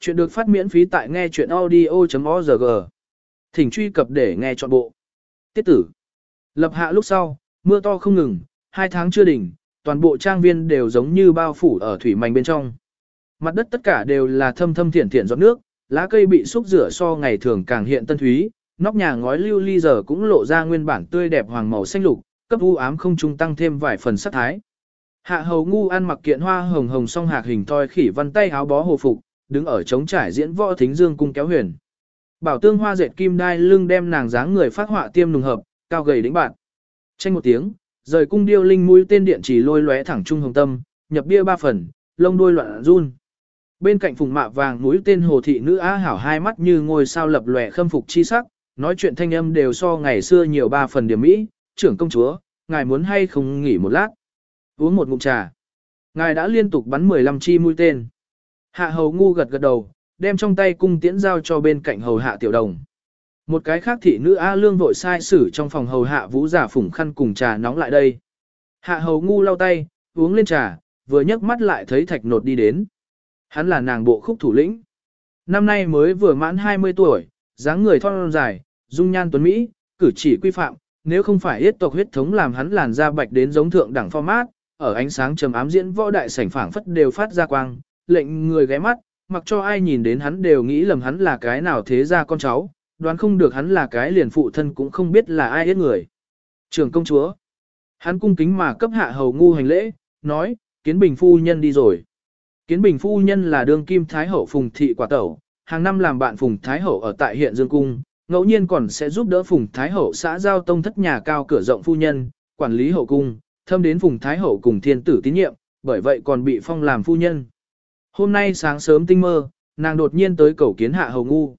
Chuyện được phát miễn phí tại nghe chuyện audio.org. Thỉnh truy cập để nghe trọn bộ. Tiết tử. Lập hạ lúc sau, mưa to không ngừng, hai tháng chưa đỉnh, toàn bộ trang viên đều giống như bao phủ ở thủy mảnh bên trong. Mặt đất tất cả đều là thâm thâm thiển thiển giọt nước, lá cây bị xúc rửa so ngày thường càng hiện tân thúy, nóc nhà ngói lưu ly giờ cũng lộ ra nguyên bản tươi đẹp hoàng màu xanh lục, cấp u ám không trung tăng thêm vài phần sắc thái. Hạ hầu ngu ăn mặc kiện hoa hồng hồng song hạc hình thoi khỉ văn tay áo bó hồ phục, đứng ở trống trải diễn võ thính dương cung kéo huyền. Bảo tương hoa dệt kim đai lưng đem nàng dáng người phát họa tiêm nùng hợp, cao gầy đĩnh bạn. Tranh một tiếng, rời cung điêu linh mũi tên điện chỉ lôi lóe thẳng trung hồng tâm, nhập bia ba phần, lông đuôi loạn run. Bên cạnh phùng mạ vàng mũi tên hồ thị nữ á hảo hai mắt như ngôi sao lập lòe khâm phục chi sắc, nói chuyện thanh âm đều so ngày xưa nhiều ba phần điểm mỹ, trưởng công chúa, ngài muốn hay không nghỉ một lát. Uống một ngụm trà. Ngài đã liên tục bắn 15 chi mũi tên. Hạ hầu ngu gật gật đầu, đem trong tay cung tiễn giao cho bên cạnh hầu hạ tiểu đồng. Một cái khác thị nữ A Lương vội sai sử trong phòng hầu hạ vũ giả phủng khăn cùng trà nóng lại đây. Hạ hầu ngu lau tay, uống lên trà, vừa nhấc mắt lại thấy thạch nột đi đến. Hắn là nàng bộ khúc thủ lĩnh. Năm nay mới vừa mãn 20 tuổi, dáng người thon dài, dung nhan tuấn Mỹ, cử chỉ quy phạm, nếu không phải yết tộc huyết thống làm hắn làn da bạch đến giống thượng đẳng format, ở ánh sáng trầm ám diễn võ đại sảnh phảng phất đều phát ra quang, lệnh người ghé mắt, mặc cho ai nhìn đến hắn đều nghĩ lầm hắn là cái nào thế ra con cháu, đoán không được hắn là cái liền phụ thân cũng không biết là ai hết người. Trường công chúa, hắn cung kính mà cấp hạ hầu ngu hành lễ, nói, kiến bình phu nhân đi rồi. Kiến bình phu nhân là đương kim thái hậu phùng thị quả tẩu, hàng năm làm bạn phùng thái hậu ở tại hiện dương cung, ngẫu nhiên còn sẽ giúp đỡ phùng thái hậu xã giao tông thất nhà cao cửa rộng phu nhân, quản lý hậu cung, thâm đến phùng thái hậu cùng thiên tử tín nhiệm, bởi vậy còn bị phong làm phu nhân. Hôm nay sáng sớm tinh mơ, nàng đột nhiên tới cầu kiến hạ hầu ngu.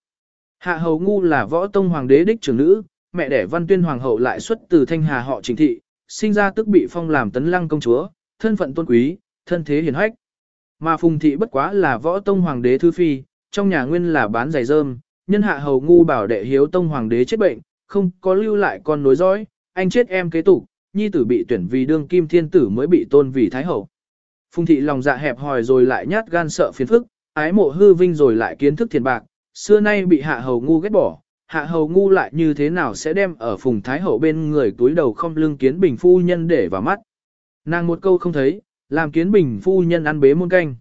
Hạ hầu ngu là võ tông hoàng đế đích trưởng nữ, mẹ đẻ văn tuyên hoàng hậu lại xuất từ thanh hà họ trình thị, sinh ra tức bị phong làm tấn lăng công chúa, thân phận tôn quý, thân thế hiền hách. Mà phùng thị bất quá là võ tông hoàng đế thư phi, trong nhà nguyên là bán giày rơm, nhân hạ hầu ngu bảo đệ hiếu tông hoàng đế chết bệnh, không có lưu lại con nối dõi, anh chết em kế tục, nhi tử bị tuyển vì đương kim thiên tử mới bị tôn vì thái hậu. Phùng thị lòng dạ hẹp hòi rồi lại nhát gan sợ phiền phức, ái mộ hư vinh rồi lại kiến thức thiền bạc, xưa nay bị hạ hầu ngu ghét bỏ, hạ hầu ngu lại như thế nào sẽ đem ở phùng thái hậu bên người túi đầu không lưng kiến bình phu nhân để vào mắt. Nàng một câu không thấy, làm kiến bình phu nhân ăn bế muôn canh.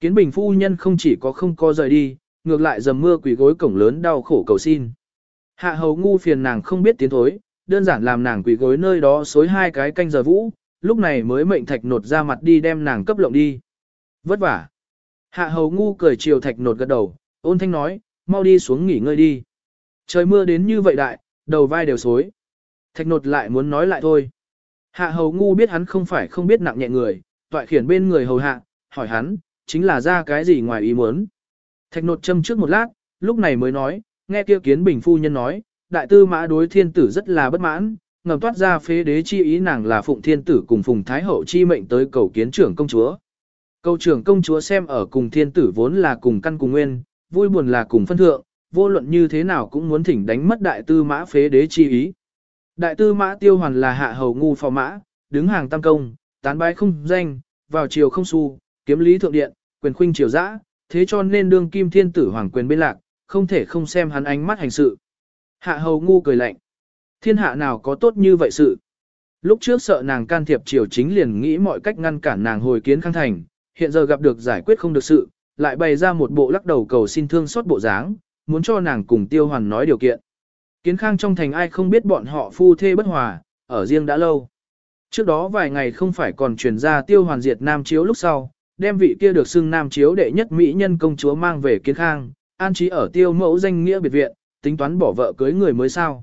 Kiến bình phu nhân không chỉ có không có rời đi, ngược lại dầm mưa quỷ gối cổng lớn đau khổ cầu xin. Hạ hầu ngu phiền nàng không biết tiến thối, đơn giản làm nàng quỷ gối nơi đó xối hai cái canh giờ vũ, lúc này mới mệnh thạch nột ra mặt đi đem nàng cấp lộng đi. Vất vả. Hạ hầu ngu cười chiều thạch nột gật đầu, ôn thanh nói, mau đi xuống nghỉ ngơi đi. Trời mưa đến như vậy đại, đầu vai đều xối. Thạch nột lại muốn nói lại thôi. Hạ hầu ngu biết hắn không phải không biết nặng nhẹ người, toại khiển bên người hầu hạ, hỏi hắn, chính là ra cái gì ngoài ý muốn. Thạch nột châm trước một lát, lúc này mới nói, nghe kia kiến bình phu nhân nói, đại tư mã đối thiên tử rất là bất mãn, ngầm toát ra phế đế chi ý nàng là phụng thiên tử cùng phùng thái hậu chi mệnh tới cầu kiến trưởng công chúa. Cầu trưởng công chúa xem ở cùng thiên tử vốn là cùng căn cùng nguyên, vui buồn là cùng phân thượng, vô luận như thế nào cũng muốn thỉnh đánh mất đại tư mã phế đế chi ý. Đại tư mã tiêu hoàn là hạ hầu ngu phò mã, đứng hàng tam công, tán bái không danh, vào chiều không su, kiếm lý thượng điện, quyền khuynh triều dã, thế cho nên đương kim thiên tử hoàng quyền bên lạc, không thể không xem hắn ánh mắt hành sự. Hạ hầu ngu cười lạnh. Thiên hạ nào có tốt như vậy sự. Lúc trước sợ nàng can thiệp triều chính liền nghĩ mọi cách ngăn cản nàng hồi kiến khang thành, hiện giờ gặp được giải quyết không được sự, lại bày ra một bộ lắc đầu cầu xin thương xót bộ dáng, muốn cho nàng cùng tiêu hoàn nói điều kiện. Kiến khang trong thành ai không biết bọn họ phu thê bất hòa, ở riêng đã lâu. Trước đó vài ngày không phải còn truyền ra tiêu hoàn diệt nam chiếu lúc sau, đem vị kia được xưng nam chiếu đệ nhất mỹ nhân công chúa mang về kiến khang, an trí ở tiêu mẫu danh nghĩa biệt viện, tính toán bỏ vợ cưới người mới sao.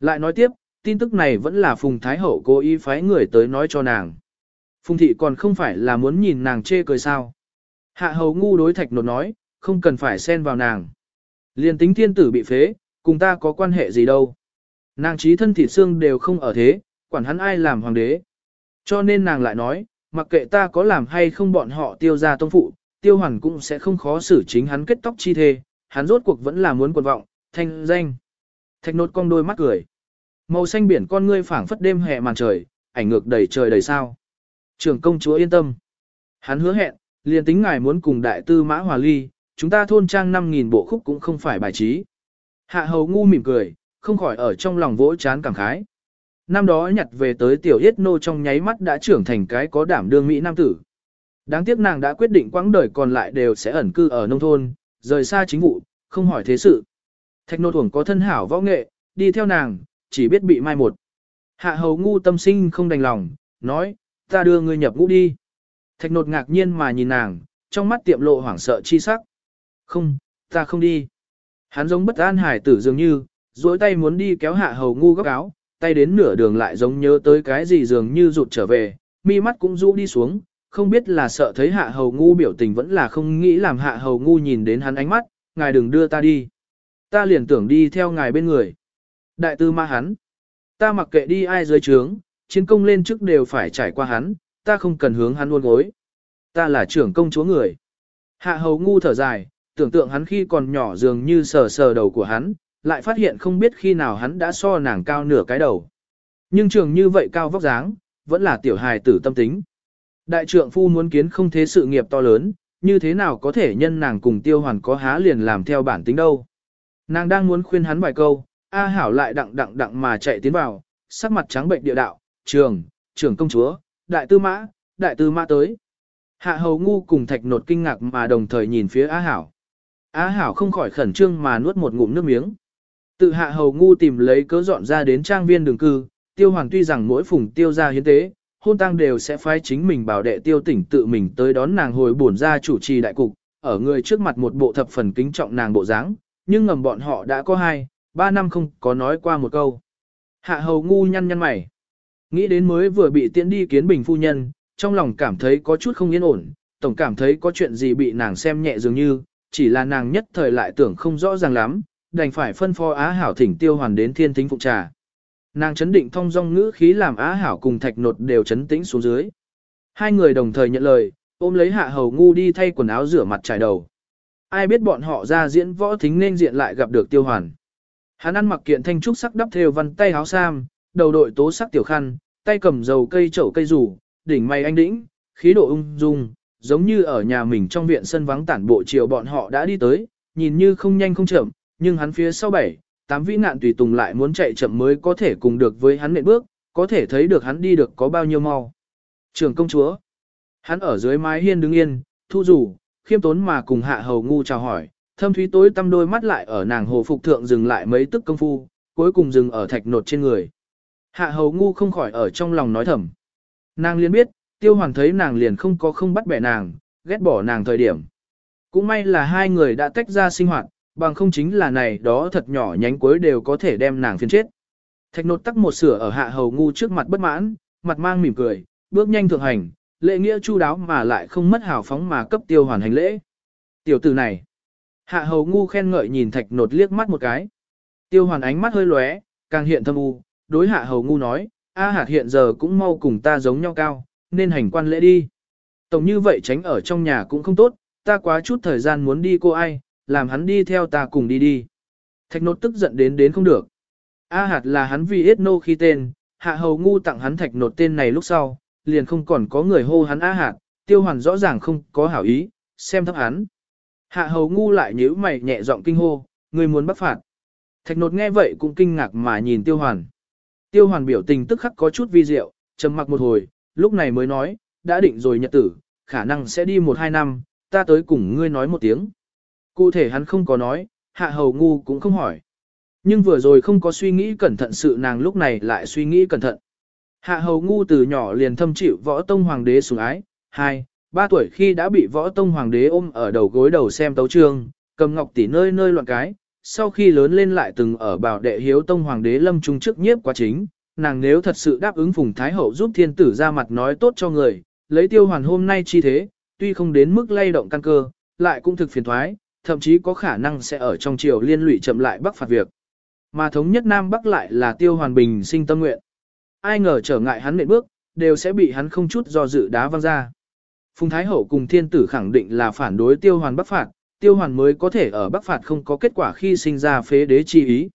Lại nói tiếp, tin tức này vẫn là Phùng Thái Hậu cố ý phái người tới nói cho nàng. Phùng thị còn không phải là muốn nhìn nàng chê cười sao. Hạ hầu ngu đối thạch nột nói, không cần phải xen vào nàng. Liên tính thiên tử bị phế, cùng ta có quan hệ gì đâu. Nàng trí thân thịt xương đều không ở thế, quản hắn ai làm hoàng đế. Cho nên nàng lại nói, mặc kệ ta có làm hay không bọn họ tiêu ra tông phụ, tiêu hoàn cũng sẽ không khó xử chính hắn kết tóc chi thê, hắn rốt cuộc vẫn là muốn quần vọng, thanh danh. Thạch nốt cong đôi mắt cười. Màu xanh biển con ngươi phảng phất đêm hè màn trời, ảnh ngược đầy trời đầy sao. Trưởng công chúa yên tâm. Hắn hứa hẹn, liền tính ngài muốn cùng đại tư mã hòa ly, chúng ta thôn trang 5.000 bộ khúc cũng không phải bài trí. Hạ hầu ngu mỉm cười, không khỏi ở trong lòng vỗ chán cảm khái. Năm đó nhặt về tới tiểu yết nô trong nháy mắt đã trưởng thành cái có đảm đương Mỹ Nam tử. Đáng tiếc nàng đã quyết định quãng đời còn lại đều sẽ ẩn cư ở nông thôn, rời xa chính vụ, không hỏi thế sự. Thạch nô thuồng có thân hảo võ nghệ, đi theo nàng, chỉ biết bị mai một. Hạ hầu ngu tâm sinh không đành lòng, nói, ta đưa ngươi nhập ngũ đi. Thạch nột ngạc nhiên mà nhìn nàng, trong mắt tiệm lộ hoảng sợ chi sắc. Không, ta không đi. Hắn giống bất an hải tử dường như, duỗi tay muốn đi kéo hạ hầu ngu góc áo, tay đến nửa đường lại giống nhớ tới cái gì dường như rụt trở về, mi mắt cũng rũ đi xuống, không biết là sợ thấy hạ hầu ngu biểu tình vẫn là không nghĩ làm hạ hầu ngu nhìn đến hắn ánh mắt, ngài đừng đưa ta đi. Ta liền tưởng đi theo ngài bên người. Đại tư ma hắn. Ta mặc kệ đi ai dưới trướng, chiến công lên trước đều phải trải qua hắn, ta không cần hướng hắn luôn gối. Ta là trưởng công chúa người. Hạ hầu ngu thở dài, tưởng tượng hắn khi còn nhỏ dường như sờ sờ đầu của hắn, lại phát hiện không biết khi nào hắn đã so nàng cao nửa cái đầu. Nhưng trường như vậy cao vóc dáng, vẫn là tiểu hài tử tâm tính. Đại trượng phu muốn kiến không thế sự nghiệp to lớn, như thế nào có thể nhân nàng cùng tiêu hoàn có há liền làm theo bản tính đâu. Nàng đang muốn khuyên hắn vài câu, A Hảo lại đặng đặng đặng mà chạy tiến vào, sắc mặt trắng bệnh địa đạo, trường, trưởng công chúa, đại tư mã, đại tư mã tới. Hạ hầu ngu cùng thạch nột kinh ngạc mà đồng thời nhìn phía A Hảo. A Hảo không khỏi khẩn trương mà nuốt một ngụm nước miếng. Tự hạ hầu ngu tìm lấy cớ dọn ra đến trang viên đường cư, tiêu hoàng tuy rằng mỗi phùng tiêu ra hiến tế, hôn tang đều sẽ phái chính mình bảo đệ tiêu tỉnh tự mình tới đón nàng hồi bổn ra chủ trì đại cục, ở người trước mặt một bộ thập phần kính trọng nàng bộ dáng, nhưng ngầm bọn họ đã có hai, ba năm không có nói qua một câu. Hạ hầu ngu nhăn nhăn mày. Nghĩ đến mới vừa bị tiễn đi kiến bình phu nhân, trong lòng cảm thấy có chút không yên ổn, tổng cảm thấy có chuyện gì bị nàng xem nhẹ dường như, chỉ là nàng nhất thời lại tưởng không rõ ràng lắm, đành phải phân phó Á Hảo thỉnh tiêu hoàn đến thiên thính phụng trà. Nàng chấn định thông dong ngữ khí làm Á Hảo cùng thạch nột đều chấn tĩnh xuống dưới. Hai người đồng thời nhận lời, ôm lấy hạ hầu ngu đi thay quần áo rửa mặt trải đầu. Ai biết bọn họ ra diễn võ thính nên diện lại gặp được tiêu hoàn. Hắn ăn mặc kiện thanh trúc sắc đắp theo văn tay áo sam, đầu đội tố sắc tiểu khăn, tay cầm dầu cây chậu cây rủ, đỉnh mày anh đĩnh, khí độ ung dung, giống như ở nhà mình trong viện sân vắng tản bộ chiều bọn họ đã đi tới, nhìn như không nhanh không chậm, nhưng hắn phía sau bảy, tám vĩ nạn tùy tùng lại muốn chạy chậm mới có thể cùng được với hắn nện bước, có thể thấy được hắn đi được có bao nhiêu mau. Trường công chúa, hắn ở dưới mái hiên đứng yên, thu rủ, khiêm tốn mà cùng hạ hầu ngu chào hỏi, thâm thúy tối tăm đôi mắt lại ở nàng hồ phục thượng dừng lại mấy tức công phu, cuối cùng dừng ở thạch nột trên người. Hạ hầu ngu không khỏi ở trong lòng nói thầm. Nàng liền biết, tiêu hoàn thấy nàng liền không có không bắt bẻ nàng, ghét bỏ nàng thời điểm. Cũng may là hai người đã tách ra sinh hoạt, bằng không chính là này đó thật nhỏ nhánh cuối đều có thể đem nàng phiền chết. Thạch nột tắc một sửa ở hạ hầu ngu trước mặt bất mãn, mặt mang mỉm cười, bước nhanh thượng hành, lễ nghĩa chu đáo mà lại không mất hào phóng mà cấp tiêu hoàn hành lễ. Tiểu tử này, hạ hầu ngu khen ngợi nhìn thạch nột liếc mắt một cái. Tiêu hoàn ánh mắt hơi lóe, càng hiện thâm u, đối hạ hầu ngu nói, A hạt hiện giờ cũng mau cùng ta giống nhau cao, nên hành quan lễ đi. Tổng như vậy tránh ở trong nhà cũng không tốt, ta quá chút thời gian muốn đi cô ai, làm hắn đi theo ta cùng đi đi. Thạch nốt tức giận đến đến không được. A hạt là hắn vì hết nô khi tên, hạ hầu ngu tặng hắn thạch nốt tên này lúc sau, liền không còn có người hô hắn A hạt, tiêu hoàn rõ ràng không có hảo ý, xem thấp hắn. Hạ hầu ngu lại nhíu mày nhẹ giọng kinh hô, người muốn bắt phạt. Thạch Nột nghe vậy cũng kinh ngạc mà nhìn tiêu hoàn. Tiêu hoàn biểu tình tức khắc có chút vi diệu, trầm mặc một hồi, lúc này mới nói, đã định rồi nhật tử, khả năng sẽ đi một hai năm, ta tới cùng ngươi nói một tiếng. Cụ thể hắn không có nói, hạ hầu ngu cũng không hỏi. Nhưng vừa rồi không có suy nghĩ cẩn thận sự nàng lúc này lại suy nghĩ cẩn thận. Hạ hầu ngu từ nhỏ liền thâm chịu võ tông hoàng đế sủng ái, hai, ba tuổi khi đã bị võ tông hoàng đế ôm ở đầu gối đầu xem tấu trương, cầm ngọc tỷ nơi nơi loạn cái, sau khi lớn lên lại từng ở bảo đệ hiếu tông hoàng đế lâm trung trước nhiếp quá chính, nàng nếu thật sự đáp ứng phùng thái hậu giúp thiên tử ra mặt nói tốt cho người, lấy tiêu hoàn hôm nay chi thế, tuy không đến mức lay động căn cơ, lại cũng thực phiền thoái, thậm chí có khả năng sẽ ở trong triều liên lụy chậm lại bắc phạt việc. Mà thống nhất Nam Bắc lại là tiêu hoàn bình sinh tâm nguyện. Ai ngờ trở ngại hắn nện bước, đều sẽ bị hắn không chút do dự đá văng ra. Phùng Thái Hậu cùng thiên tử khẳng định là phản đối tiêu hoàn bắc phạt, tiêu hoàn mới có thể ở bắc phạt không có kết quả khi sinh ra phế đế chi ý.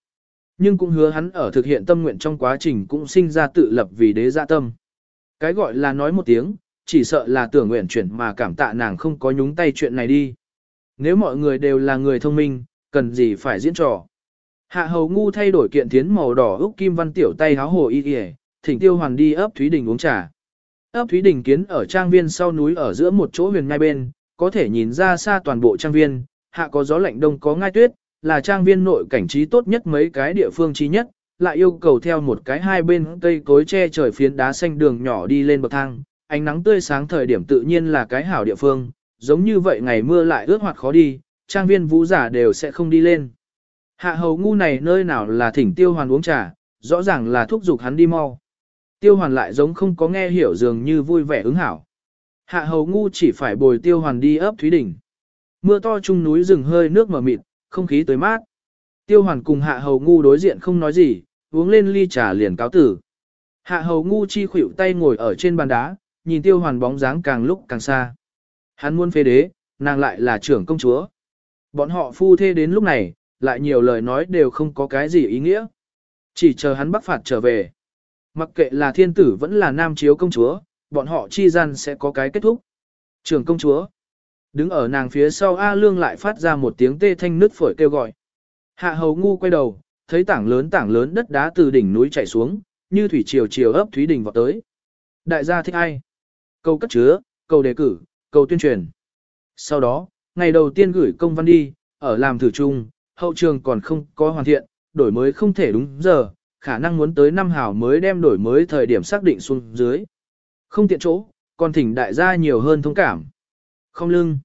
Nhưng cũng hứa hắn ở thực hiện tâm nguyện trong quá trình cũng sinh ra tự lập vì đế dạ tâm. Cái gọi là nói một tiếng, chỉ sợ là tưởng nguyện chuyển mà cảm tạ nàng không có nhúng tay chuyện này đi. nếu mọi người đều là người thông minh, cần gì phải diễn trò. Hạ hầu ngu thay đổi kiện tiến màu đỏ úc kim văn tiểu tay háo hồ y y, thỉnh tiêu hoàn đi ấp Thúy Đình uống trà ấp Thúy Đình kiến ở trang viên sau núi ở giữa một chỗ huyền ngay bên, có thể nhìn ra xa toàn bộ trang viên, hạ có gió lạnh đông có ngai tuyết, là trang viên nội cảnh trí tốt nhất mấy cái địa phương trí nhất, lại yêu cầu theo một cái hai bên cây cối che trời phiến đá xanh đường nhỏ đi lên bậc thang, ánh nắng tươi sáng thời điểm tự nhiên là cái hảo địa phương, giống như vậy ngày mưa lại ướt hoạt khó đi, trang viên vũ giả đều sẽ không đi lên. Hạ hầu ngu này nơi nào là thỉnh tiêu hoàn uống trà, rõ ràng là thúc giục hắn đi mau. Tiêu hoàn lại giống không có nghe hiểu dường như vui vẻ ứng hảo. Hạ hầu ngu chỉ phải bồi tiêu hoàn đi ấp Thúy Đỉnh. Mưa to chung núi rừng hơi nước mờ mịt, không khí tới mát. Tiêu hoàn cùng hạ hầu ngu đối diện không nói gì, uống lên ly trà liền cáo tử. Hạ hầu ngu chi khuỷu tay ngồi ở trên bàn đá, nhìn tiêu hoàn bóng dáng càng lúc càng xa. Hắn muốn phê đế, nàng lại là trưởng công chúa. Bọn họ phu thê đến lúc này, lại nhiều lời nói đều không có cái gì ý nghĩa. Chỉ chờ hắn bắc phạt trở về. Mặc kệ là thiên tử vẫn là nam chiếu công chúa, bọn họ chi gian sẽ có cái kết thúc. Trường công chúa. Đứng ở nàng phía sau A Lương lại phát ra một tiếng tê thanh nứt phổi kêu gọi. Hạ hầu ngu quay đầu, thấy tảng lớn tảng lớn đất đá từ đỉnh núi chảy xuống, như thủy triều triều ấp Thúy Đình vào tới. Đại gia thích ai? Cầu cất chứa, cầu đề cử, cầu tuyên truyền. Sau đó, ngày đầu tiên gửi công văn đi, ở làm thử chung, hậu trường còn không có hoàn thiện, đổi mới không thể đúng giờ, khả năng muốn tới năm hào mới đem đổi mới thời điểm xác định xuống dưới. Không tiện chỗ, còn thỉnh đại gia nhiều hơn thông cảm. Không lưng.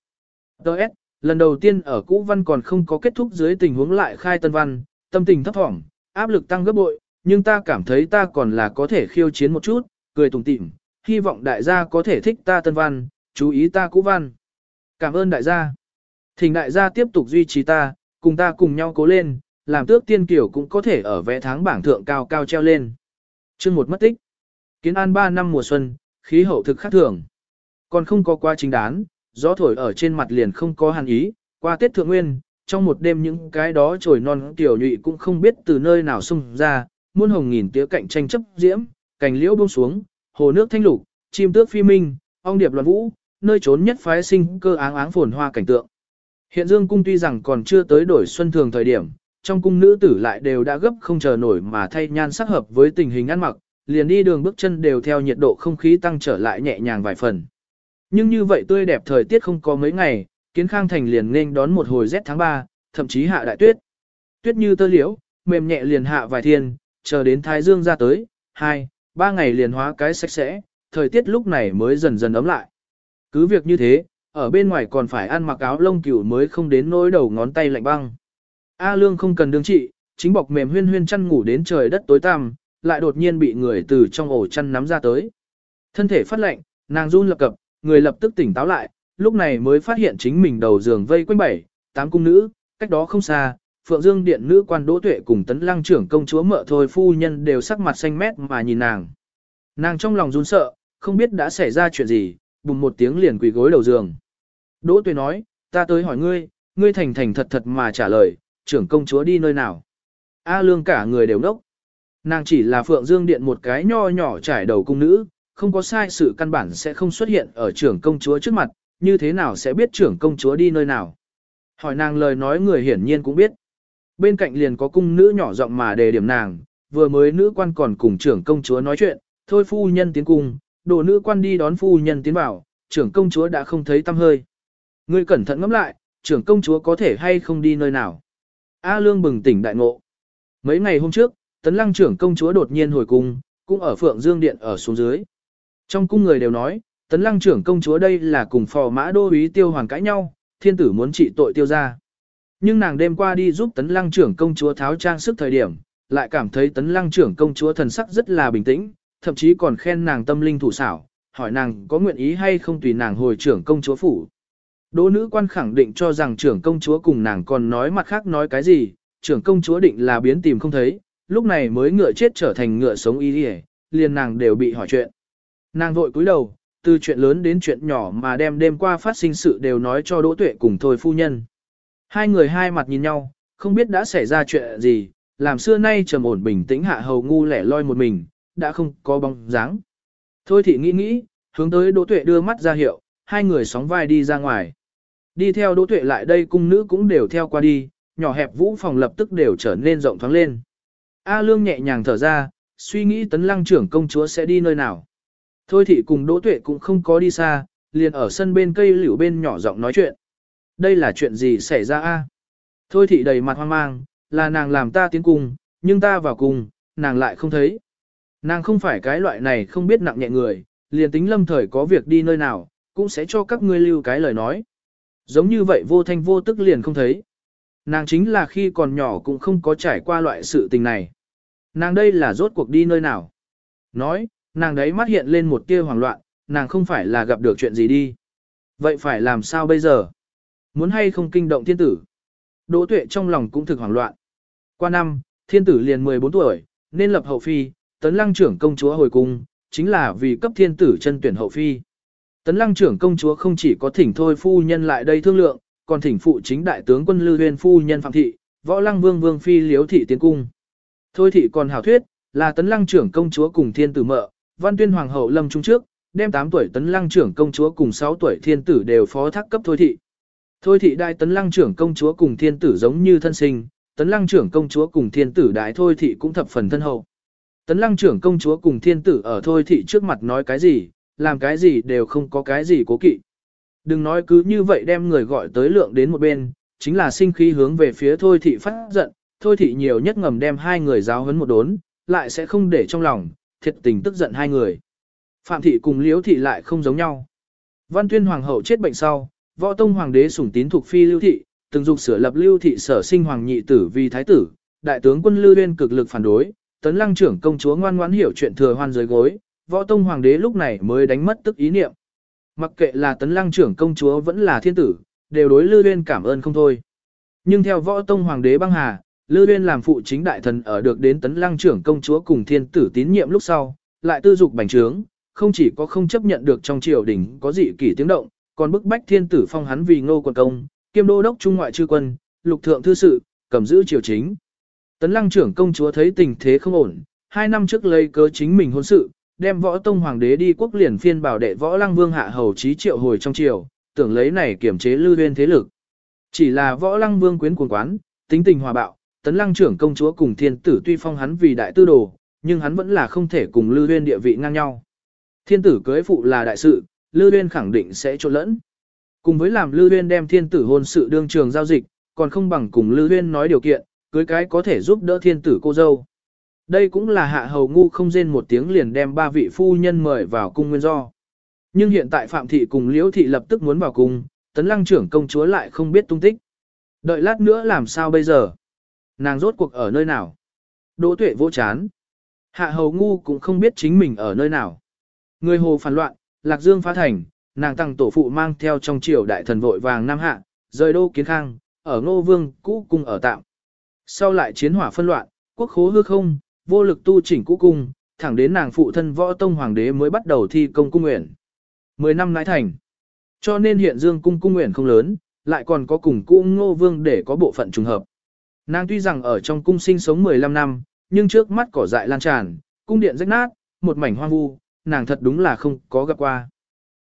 Đợt, lần đầu tiên ở cũ văn còn không có kết thúc dưới tình huống lại khai tân văn, tâm tình thấp thỏm, áp lực tăng gấp bội, nhưng ta cảm thấy ta còn là có thể khiêu chiến một chút, cười tùng tịm, hy vọng đại gia có thể thích ta tân văn, chú ý ta cũ văn. Cảm ơn đại gia. Thỉnh đại gia tiếp tục duy trì ta, cùng ta cùng nhau cố lên, làm tước tiên kiểu cũng có thể ở vẽ tháng bảng thượng cao cao treo lên. chương một mất tích. Kiến an 3 năm mùa xuân, khí hậu thực khác thường. Còn không có qua chính đán, gió thổi ở trên mặt liền không có hàn ý, qua Tết Thượng Nguyên, trong một đêm những cái đó trồi non tiểu nhụy cũng không biết từ nơi nào xung ra, muôn hồng nghìn tía cạnh tranh chấp diễm, cành liễu buông xuống, hồ nước thanh lục, chim tước phi minh, ong điệp loạn vũ, nơi trốn nhất phái sinh cơ áng áng phồn hoa cảnh tượng. Hiện Dương cung tuy rằng còn chưa tới đổi xuân thường thời điểm, trong cung nữ tử lại đều đã gấp không chờ nổi mà thay nhan sắc hợp với tình hình ăn mặc, liền đi đường bước chân đều theo nhiệt độ không khí tăng trở lại nhẹ nhàng vài phần. Nhưng như vậy tươi đẹp thời tiết không có mấy ngày, kiến khang thành liền nên đón một hồi rét tháng 3, thậm chí hạ đại tuyết. Tuyết như tơ liễu, mềm nhẹ liền hạ vài thiên, chờ đến thái dương ra tới, hai, ba ngày liền hóa cái sạch sẽ, thời tiết lúc này mới dần dần ấm lại. Cứ việc như thế, ở bên ngoài còn phải ăn mặc áo lông cừu mới không đến nỗi đầu ngón tay lạnh băng. A Lương không cần đương trị, chính bọc mềm huyên huyên chăn ngủ đến trời đất tối tăm, lại đột nhiên bị người từ trong ổ chăn nắm ra tới. Thân thể phát lạnh, nàng run lập cập, người lập tức tỉnh táo lại, lúc này mới phát hiện chính mình đầu giường vây quanh bảy, tám cung nữ, cách đó không xa, Phượng Dương điện nữ quan Đỗ Tuệ cùng Tấn Lăng trưởng công chúa mợ thôi phu nhân đều sắc mặt xanh mét mà nhìn nàng. Nàng trong lòng run sợ, không biết đã xảy ra chuyện gì, bùng một tiếng liền quỳ gối đầu giường. Đỗ Tuệ nói, ta tới hỏi ngươi, ngươi thành thành thật thật mà trả lời, trưởng công chúa đi nơi nào. A lương cả người đều nốc. Nàng chỉ là Phượng Dương Điện một cái nho nhỏ trải đầu cung nữ, không có sai sự căn bản sẽ không xuất hiện ở trưởng công chúa trước mặt, như thế nào sẽ biết trưởng công chúa đi nơi nào. Hỏi nàng lời nói người hiển nhiên cũng biết. Bên cạnh liền có cung nữ nhỏ giọng mà đề điểm nàng, vừa mới nữ quan còn cùng trưởng công chúa nói chuyện, thôi phu nhân tiến cung, đồ nữ quan đi đón phu nhân tiến vào, trưởng công chúa đã không thấy tâm hơi. Ngươi cẩn thận ngẫm lại, trưởng công chúa có thể hay không đi nơi nào. A Lương bừng tỉnh đại ngộ. Mấy ngày hôm trước, tấn lăng trưởng công chúa đột nhiên hồi cung, cũng ở Phượng Dương Điện ở xuống dưới. Trong cung người đều nói, tấn lăng trưởng công chúa đây là cùng phò mã đô úy tiêu hoàng cãi nhau, thiên tử muốn trị tội tiêu ra. Nhưng nàng đêm qua đi giúp tấn lăng trưởng công chúa tháo trang sức thời điểm, lại cảm thấy tấn lăng trưởng công chúa thần sắc rất là bình tĩnh, thậm chí còn khen nàng tâm linh thủ xảo, hỏi nàng có nguyện ý hay không tùy nàng hồi trưởng công chúa phủ. Đỗ nữ quan khẳng định cho rằng trưởng công chúa cùng nàng còn nói mặt khác nói cái gì, trưởng công chúa định là biến tìm không thấy, lúc này mới ngựa chết trở thành ngựa sống y đi liền nàng đều bị hỏi chuyện. Nàng vội cúi đầu, từ chuyện lớn đến chuyện nhỏ mà đem đêm qua phát sinh sự đều nói cho Đỗ Tuệ cùng thôi phu nhân. Hai người hai mặt nhìn nhau, không biết đã xảy ra chuyện gì, làm xưa nay trầm ổn bình tĩnh hạ hầu ngu lẻ loi một mình, đã không có bóng dáng. Thôi thì nghĩ nghĩ, hướng tới Đỗ Tuệ đưa mắt ra hiệu, hai người sóng vai đi ra ngoài. Đi theo đỗ tuệ lại đây cung nữ cũng đều theo qua đi, nhỏ hẹp vũ phòng lập tức đều trở nên rộng thoáng lên. A Lương nhẹ nhàng thở ra, suy nghĩ tấn lăng trưởng công chúa sẽ đi nơi nào. Thôi thị cùng đỗ tuệ cũng không có đi xa, liền ở sân bên cây liễu bên nhỏ giọng nói chuyện. Đây là chuyện gì xảy ra a? Thôi thị đầy mặt hoang mang, là nàng làm ta tiến cung, nhưng ta vào cùng, nàng lại không thấy. Nàng không phải cái loại này không biết nặng nhẹ người, liền tính lâm thời có việc đi nơi nào, cũng sẽ cho các ngươi lưu cái lời nói. Giống như vậy vô thanh vô tức liền không thấy. Nàng chính là khi còn nhỏ cũng không có trải qua loại sự tình này. Nàng đây là rốt cuộc đi nơi nào. Nói, nàng đấy mắt hiện lên một tia hoảng loạn, nàng không phải là gặp được chuyện gì đi. Vậy phải làm sao bây giờ? Muốn hay không kinh động thiên tử? Đỗ tuệ trong lòng cũng thực hoảng loạn. Qua năm, thiên tử liền 14 tuổi, nên lập hậu phi, tấn lăng trưởng công chúa hồi cung, chính là vì cấp thiên tử chân tuyển hậu phi. Tấn lăng trưởng công chúa không chỉ có thỉnh thôi phu nhân lại đây thương lượng, còn thỉnh phụ chính đại tướng quân Lư Huyên phu nhân Phạm Thị, võ lăng vương vương phi liếu thị tiến cung. Thôi thị còn hảo thuyết, là tấn lăng trưởng công chúa cùng thiên tử mợ, văn tuyên hoàng hậu lâm trung trước, đem 8 tuổi tấn lăng trưởng công chúa cùng 6 tuổi thiên tử đều phó thác cấp thôi thị. Thôi thị đại tấn lăng trưởng công chúa cùng thiên tử giống như thân sinh, tấn lăng trưởng công chúa cùng thiên tử đại thôi thị cũng thập phần thân hậu. Tấn lăng trưởng công chúa cùng thiên tử ở thôi thị trước mặt nói cái gì, làm cái gì đều không có cái gì cố kỵ. Đừng nói cứ như vậy đem người gọi tới lượng đến một bên, chính là sinh khí hướng về phía thôi thị phát giận, thôi thị nhiều nhất ngầm đem hai người giáo huấn một đốn, lại sẽ không để trong lòng, thiệt tình tức giận hai người. Phạm thị cùng liễu thị lại không giống nhau. Văn tuyên hoàng hậu chết bệnh sau, võ tông hoàng đế sủng tín thuộc phi lưu thị, từng dục sửa lập lưu thị sở sinh hoàng nhị tử vì thái tử, đại tướng quân lưu uyên cực lực phản đối, tấn lăng trưởng công chúa ngoan ngoãn hiểu chuyện thừa hoan dưới gối, võ tông hoàng đế lúc này mới đánh mất tức ý niệm. Mặc kệ là tấn lăng trưởng công chúa vẫn là thiên tử, đều đối Lư uyên cảm ơn không thôi. Nhưng theo võ tông hoàng đế băng hà, Lư uyên làm phụ chính đại thần ở được đến tấn lăng trưởng công chúa cùng thiên tử tín nhiệm lúc sau, lại tư dục bành trướng, không chỉ có không chấp nhận được trong triều đình có dị kỷ tiếng động, còn bức bách thiên tử phong hắn vì ngô quận công, kiêm đô đốc trung ngoại chư quân, lục thượng thư sự, cầm giữ triều chính. Tấn lăng trưởng công chúa thấy tình thế không ổn, hai năm trước lấy cớ chính mình hôn sự, đem võ tông hoàng đế đi quốc liền phiên bảo đệ võ lăng vương hạ hầu trí triệu hồi trong triều, tưởng lấy này kiểm chế lưu huyên thế lực. Chỉ là võ lăng vương quyến cuồng quán, tính tình hòa bạo, tấn lăng trưởng công chúa cùng thiên tử tuy phong hắn vì đại tư đồ, nhưng hắn vẫn là không thể cùng lưu huyên địa vị ngang nhau. Thiên tử cưới phụ là đại sự, lưu huyên khẳng định sẽ trộn lẫn. Cùng với làm lưu huyên đem thiên tử hôn sự đương trường giao dịch, còn không bằng cùng lưu huyên nói điều kiện, cưới cái có thể giúp đỡ thiên tử cô dâu. Đây cũng là hạ hầu ngu không rên một tiếng liền đem ba vị phu nhân mời vào cung nguyên do. Nhưng hiện tại Phạm Thị cùng Liễu Thị lập tức muốn vào cung, tấn lăng trưởng công chúa lại không biết tung tích. Đợi lát nữa làm sao bây giờ? Nàng rốt cuộc ở nơi nào? Đỗ tuệ vô chán. Hạ hầu ngu cũng không biết chính mình ở nơi nào. Người hồ phản loạn, Lạc Dương phá thành, nàng tăng tổ phụ mang theo trong triều đại thần vội vàng Nam Hạ, rời đô kiến khang, ở ngô vương, cũ cung ở tạm. Sau lại chiến hỏa phân loạn, quốc khố hư không, vô lực tu chỉnh cũ cung, thẳng đến nàng phụ thân võ tông hoàng đế mới bắt đầu thi công cung nguyện. Mười năm nãi thành. Cho nên hiện dương cung cung nguyện không lớn, lại còn có cùng cũ ngô vương để có bộ phận trùng hợp. Nàng tuy rằng ở trong cung sinh sống 15 năm, nhưng trước mắt cỏ dại lan tràn, cung điện rách nát, một mảnh hoang vu, nàng thật đúng là không có gặp qua.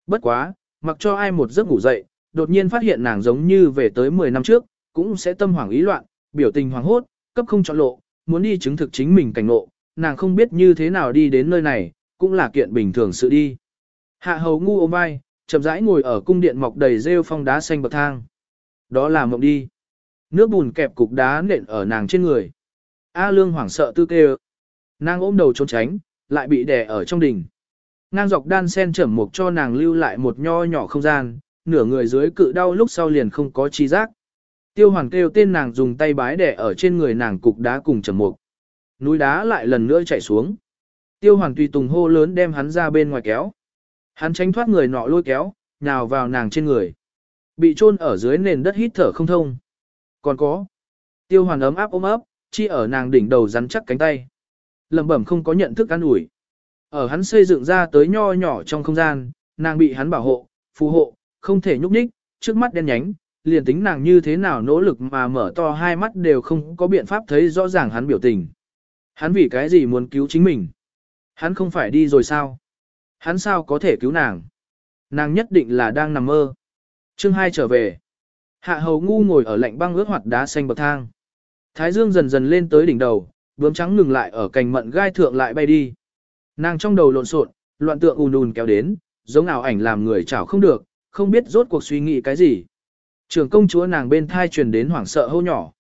Bất quá, mặc cho ai một giấc ngủ dậy, đột nhiên phát hiện nàng giống như về tới 10 năm trước, cũng sẽ tâm hoảng ý loạn, biểu tình hoảng hốt, cấp không chọn lộ, muốn đi chứng thực chính mình cảnh ngộ, nàng không biết như thế nào đi đến nơi này, cũng là kiện bình thường sự đi. Hạ hầu ngu ôm vai, chậm rãi ngồi ở cung điện mọc đầy rêu phong đá xanh bậc thang. Đó là mộng đi. Nước bùn kẹp cục đá nện ở nàng trên người. A lương hoảng sợ tư kêu. Nàng ôm đầu trốn tránh, lại bị đè ở trong đỉnh. Ngang dọc đan sen trầm mục cho nàng lưu lại một nho nhỏ không gian, nửa người dưới cự đau lúc sau liền không có chi giác. Tiêu hoàng kêu tên nàng dùng tay bái đẻ ở trên người nàng cục đá cùng trầm mục. Núi đá lại lần nữa chạy xuống. Tiêu hoàng tùy tùng hô lớn đem hắn ra bên ngoài kéo. Hắn tránh thoát người nọ lôi kéo, nhào vào nàng trên người. Bị chôn ở dưới nền đất hít thở không thông. Còn có. Tiêu hoàng ấm áp ôm ấp, chi ở nàng đỉnh đầu rắn chắc cánh tay. Lầm bẩm không có nhận thức ăn ủi. Ở hắn xây dựng ra tới nho nhỏ trong không gian, nàng bị hắn bảo hộ, phù hộ, không thể nhúc nhích, trước mắt đen nhánh, liền tính nàng như thế nào nỗ lực mà mở to hai mắt đều không có biện pháp thấy rõ ràng hắn biểu tình. Hắn vì cái gì muốn cứu chính mình? Hắn không phải đi rồi sao? Hắn sao có thể cứu nàng? Nàng nhất định là đang nằm mơ. Chương 2 trở về. Hạ hầu ngu ngồi ở lạnh băng ướt hoạt đá xanh bậc thang. Thái dương dần dần lên tới đỉnh đầu, bướm trắng ngừng lại ở cành mận gai thượng lại bay đi. Nàng trong đầu lộn xộn, loạn tượng ùn ùn kéo đến, giống ảo ảnh làm người chảo không được, không biết rốt cuộc suy nghĩ cái gì. Trưởng công chúa nàng bên thai truyền đến hoảng sợ hô nhỏ.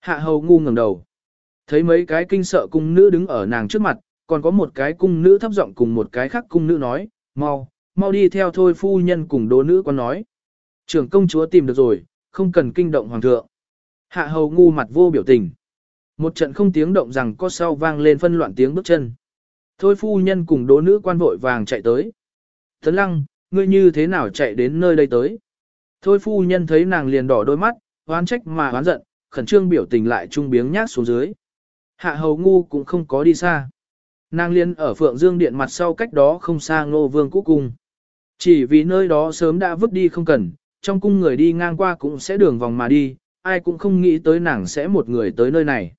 Hạ hầu ngu ngẩng đầu. Thấy mấy cái kinh sợ cung nữ đứng ở nàng trước mặt, còn có một cái cung nữ thấp giọng cùng một cái khác cung nữ nói, mau, mau đi theo thôi phu nhân cùng đố nữ con nói. Trưởng công chúa tìm được rồi, không cần kinh động hoàng thượng. Hạ hầu ngu mặt vô biểu tình. Một trận không tiếng động rằng có sau vang lên phân loạn tiếng bước chân. Thôi phu nhân cùng đố nữ quan vội vàng chạy tới. Tấn lăng, ngươi như thế nào chạy đến nơi đây tới? Thôi phu nhân thấy nàng liền đỏ đôi mắt, oán trách mà oán giận, khẩn trương biểu tình lại trung biếng nhác xuống dưới. Hạ hầu ngu cũng không có đi xa. Nàng liên ở phượng dương điện mặt sau cách đó không xa ngô vương cũ cung. Chỉ vì nơi đó sớm đã vứt đi không cần, trong cung người đi ngang qua cũng sẽ đường vòng mà đi, ai cũng không nghĩ tới nàng sẽ một người tới nơi này.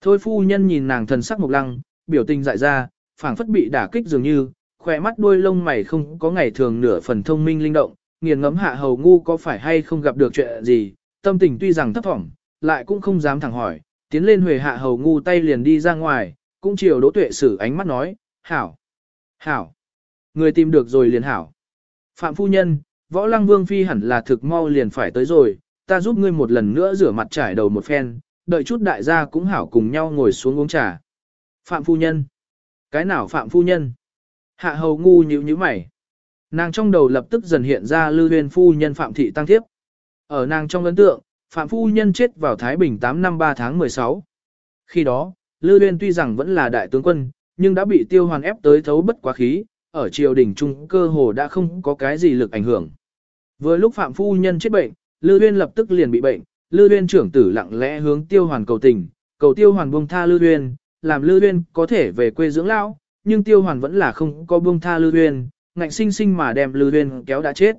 Thôi phu nhân nhìn nàng thần sắc mộc lăng, biểu tình dại ra, phảng phất bị đả kích dường như, khỏe mắt đuôi lông mày không có ngày thường nửa phần thông minh linh động, nghiền ngẫm hạ hầu ngu có phải hay không gặp được chuyện gì, tâm tình tuy rằng thấp thỏm, lại cũng không dám thẳng hỏi, tiến lên huề hạ hầu ngu tay liền đi ra ngoài, cũng chiều đỗ tuệ sử ánh mắt nói, hảo, hảo, người tìm được rồi liền hảo. Phạm phu nhân, võ lăng vương phi hẳn là thực mau liền phải tới rồi, ta giúp ngươi một lần nữa rửa mặt trải đầu một phen, đợi chút đại gia cũng hảo cùng nhau ngồi xuống uống trà. Phạm phu nhân, cái nào phạm phu nhân? Hạ hầu ngu nhíu nhíu mày. Nàng trong đầu lập tức dần hiện ra lư huyên phu nhân phạm thị tăng thiếp. Ở nàng trong ấn tượng, phạm phu nhân chết vào Thái Bình 8 năm 3 tháng 16. Khi đó, lư huyên tuy rằng vẫn là đại tướng quân, nhưng đã bị tiêu hoàn ép tới thấu bất quá khí, ở triều đình trung cơ hồ đã không có cái gì lực ảnh hưởng. Vừa lúc phạm phu nhân chết bệnh, lư huyên lập tức liền bị bệnh, lư huyên trưởng tử lặng lẽ hướng tiêu hoàn cầu tình, cầu tiêu hoàn buông tha lư huyên, làm lư huyên có thể về quê dưỡng lão, nhưng tiêu hoàn vẫn là không có buông tha lư huyên, ngạnh sinh sinh mà đem lư huyên kéo đã chết.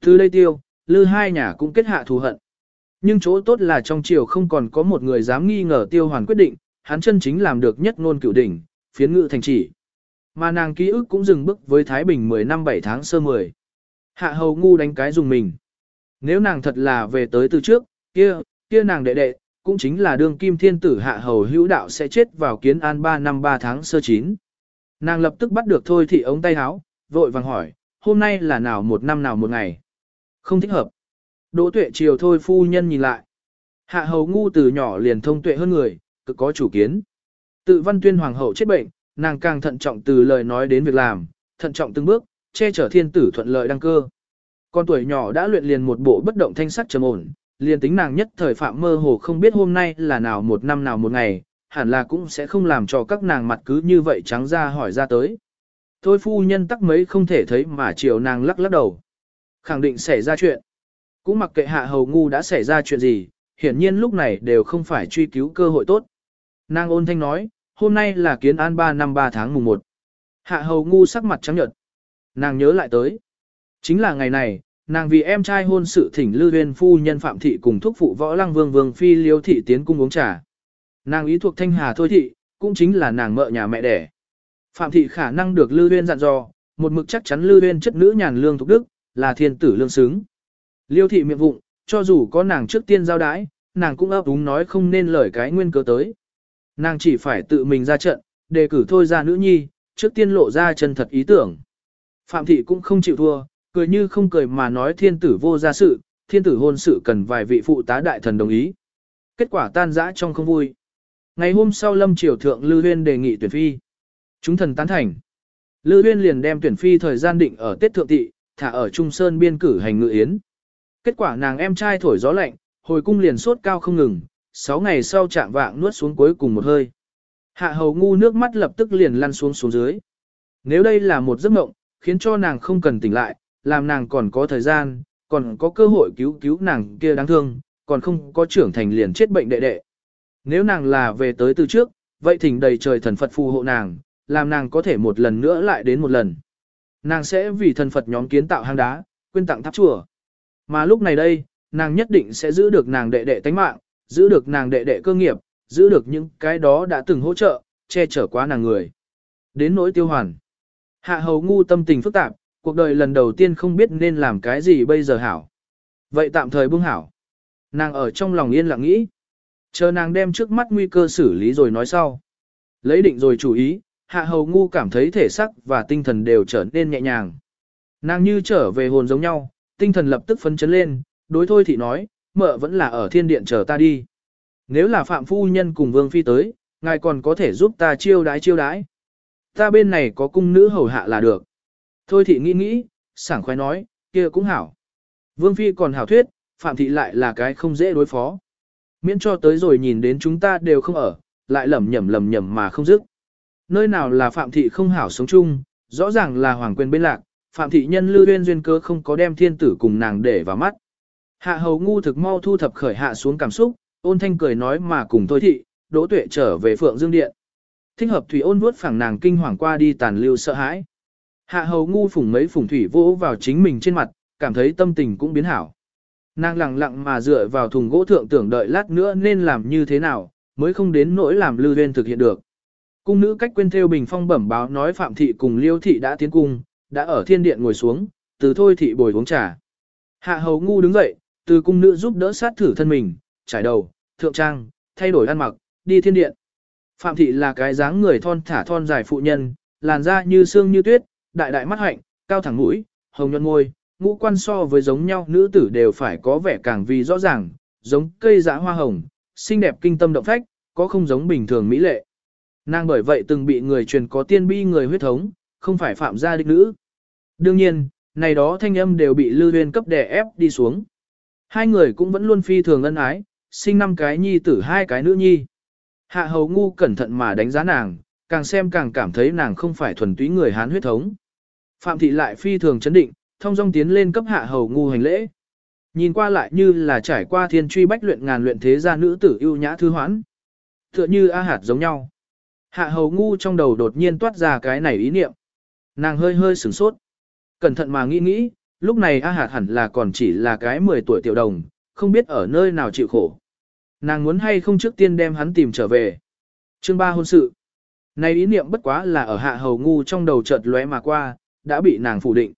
Từ đây tiêu, lư hai nhà cũng kết hạ thù hận. Nhưng chỗ tốt là trong triều không còn có một người dám nghi ngờ tiêu hoàn quyết định, hắn chân chính làm được nhất ngôn cửu đỉnh, phiến ngự thành chỉ. Mà nàng ký ức cũng dừng bước với Thái Bình 10 năm 7 tháng sơ 10. Hạ hầu ngu đánh cái dùng mình. Nếu nàng thật là về tới từ trước, kia, kia nàng đệ đệ, cũng chính là đương kim thiên tử hạ hầu hữu đạo sẽ chết vào kiến an 3 năm 3 tháng sơ 9. Nàng lập tức bắt được thôi thị ống tay háo vội vàng hỏi, hôm nay là nào một năm nào một ngày. Không thích hợp. Đỗ tuệ chiều thôi phu nhân nhìn lại. Hạ hầu ngu từ nhỏ liền thông tuệ hơn người, cực có chủ kiến. Tự văn tuyên hoàng hậu chết bệnh, nàng càng thận trọng từ lời nói đến việc làm, thận trọng từng bước, che chở thiên tử thuận lợi đăng cơ. Con tuổi nhỏ đã luyện liền một bộ bất động thanh sắc trầm ổn, liền tính nàng nhất thời phạm mơ hồ không biết hôm nay là nào một năm nào một ngày, hẳn là cũng sẽ không làm cho các nàng mặt cứ như vậy trắng ra hỏi ra tới. Thôi phu nhân tắc mấy không thể thấy mà chiều nàng lắc lắc đầu. Khẳng định xảy ra chuyện. Cũng mặc kệ hạ hầu ngu đã xảy ra chuyện gì, hiển nhiên lúc này đều không phải truy cứu cơ hội tốt. Nàng ôn thanh nói, hôm nay là kiến an 3 năm 3 tháng mùng 1. Hạ hầu ngu sắc mặt trắng nhợt. Nàng nhớ lại tới. Chính là ngày này, nàng vì em trai hôn sự thỉnh Lư viên phu nhân Phạm thị cùng thúc phụ võ lăng vương vương phi liêu thị tiến cung uống trà. Nàng ý thuộc thanh hà thôi thị, cũng chính là nàng mợ nhà mẹ đẻ. Phạm thị khả năng được Lư Huyên dặn dò, một mực chắc chắn Lư Huyên chất nữ nhàn lương thuộc đức, là thiên tử lương xứng. Liêu thị miệng vụng, cho dù có nàng trước tiên giao đái, nàng cũng ấp úng nói không nên lời cái nguyên cớ tới. Nàng chỉ phải tự mình ra trận, đề cử thôi ra nữ nhi, trước tiên lộ ra chân thật ý tưởng. Phạm thị cũng không chịu thua, cười như không cười mà nói thiên tử vô gia sự, thiên tử hôn sự cần vài vị phụ tá đại thần đồng ý. Kết quả tan rã trong không vui. Ngày hôm sau lâm triều thượng Lư Huyên đề nghị tuyển phi. Chúng thần tán thành. Lư Huyên liền đem tuyển phi thời gian định ở Tết Thượng Tị, thả ở Trung Sơn biên cử hành ngự yến. Kết quả nàng em trai thổi gió lạnh, hồi cung liền sốt cao không ngừng, 6 ngày sau chạm vạng nuốt xuống cuối cùng một hơi. Hạ hầu ngu nước mắt lập tức liền lăn xuống xuống dưới. Nếu đây là một giấc mộng, khiến cho nàng không cần tỉnh lại, làm nàng còn có thời gian, còn có cơ hội cứu cứu nàng kia đáng thương, còn không có trưởng thành liền chết bệnh đệ đệ. Nếu nàng là về tới từ trước, vậy thỉnh đầy trời thần Phật phù hộ nàng, làm nàng có thể một lần nữa lại đến một lần. Nàng sẽ vì thần Phật nhóm kiến tạo hang đá, quyên tặng tháp chùa. Mà lúc này đây, nàng nhất định sẽ giữ được nàng đệ đệ tánh mạng, giữ được nàng đệ đệ cơ nghiệp, giữ được những cái đó đã từng hỗ trợ, che chở quá nàng người. Đến nỗi tiêu hoàn. Hạ hầu ngu tâm tình phức tạp, cuộc đời lần đầu tiên không biết nên làm cái gì bây giờ hảo. Vậy tạm thời buông hảo. Nàng ở trong lòng yên lặng nghĩ. Chờ nàng đem trước mắt nguy cơ xử lý rồi nói sau. Lấy định rồi chủ ý, hạ hầu ngu cảm thấy thể sắc và tinh thần đều trở nên nhẹ nhàng. Nàng như trở về hồn giống nhau, tinh thần lập tức phấn chấn lên, đối thôi thì nói, mợ vẫn là ở thiên điện chờ ta đi. Nếu là phạm phu nhân cùng vương phi tới, ngài còn có thể giúp ta chiêu đái chiêu đái. Ta bên này có cung nữ hầu hạ là được. Thôi thị nghĩ nghĩ, sảng khoái nói, kia cũng hảo. Vương phi còn hảo thuyết, phạm thị lại là cái không dễ đối phó. Miễn cho tới rồi nhìn đến chúng ta đều không ở, lại lầm nhầm lầm nhầm mà không dứt. Nơi nào là phạm thị không hảo sống chung, rõ ràng là hoàng quyền bên lạc, phạm thị nhân lưu duyên duyên cơ không có đem thiên tử cùng nàng để vào mắt. Hạ hầu ngu thực mau thu thập khởi hạ xuống cảm xúc, ôn thanh cười nói mà cùng thôi thị, đỗ tuệ trở về phượng dương điện. Thích hợp thủy ôn vuốt phẳng nàng kinh hoàng qua đi tàn lưu sợ hãi. Hạ hầu ngu phủng mấy phủng thủy vỗ vào chính mình trên mặt, cảm thấy tâm tình cũng biến hảo. Nàng lặng lặng mà dựa vào thùng gỗ thượng tưởng đợi lát nữa nên làm như thế nào, mới không đến nỗi làm lưu Viên thực hiện được. Cung nữ cách quên theo bình phong bẩm báo nói Phạm Thị cùng Liêu Thị đã tiến cung, đã ở thiên điện ngồi xuống, từ thôi Thị bồi uống trà. Hạ hầu ngu đứng dậy, từ cung nữ giúp đỡ sát thử thân mình, trải đầu, thượng trang, thay đổi ăn mặc, đi thiên điện. Phạm Thị là cái dáng người thon thả thon dài phụ nhân, làn da như xương như tuyết, đại đại mắt hạnh, cao thẳng mũi, hồng nhuận môi, ngũ quan so với giống nhau nữ tử đều phải có vẻ càng vì rõ ràng, giống cây dã hoa hồng, xinh đẹp kinh tâm động phách, có không giống bình thường mỹ lệ. Nàng bởi vậy từng bị người truyền có tiên bi người huyết thống, không phải phạm gia đích nữ. Đương nhiên, này đó thanh âm đều bị lưu Huyên cấp đè ép đi xuống. Hai người cũng vẫn luôn phi thường ân ái, sinh năm cái nhi tử hai cái nữ nhi. Hạ hầu ngu cẩn thận mà đánh giá nàng, càng xem càng cảm thấy nàng không phải thuần túy người Hán huyết thống. Phạm thị lại phi thường chấn định, thông dong tiến lên cấp hạ hầu ngu hành lễ. Nhìn qua lại như là trải qua thiên truy bách luyện ngàn luyện thế gia nữ tử ưu nhã thư hoãn. Tựa như A hạt giống nhau. Hạ hầu ngu trong đầu đột nhiên toát ra cái này ý niệm. Nàng hơi hơi sửng sốt. Cẩn thận mà nghĩ nghĩ, lúc này A hạt hẳn là còn chỉ là cái 10 tuổi tiểu đồng, không biết ở nơi nào chịu khổ. Nàng muốn hay không trước tiên đem hắn tìm trở về. Chương 3 hôn sự. Này ý niệm bất quá là ở hạ hầu ngu trong đầu chợt lóe mà qua, đã bị nàng phủ định.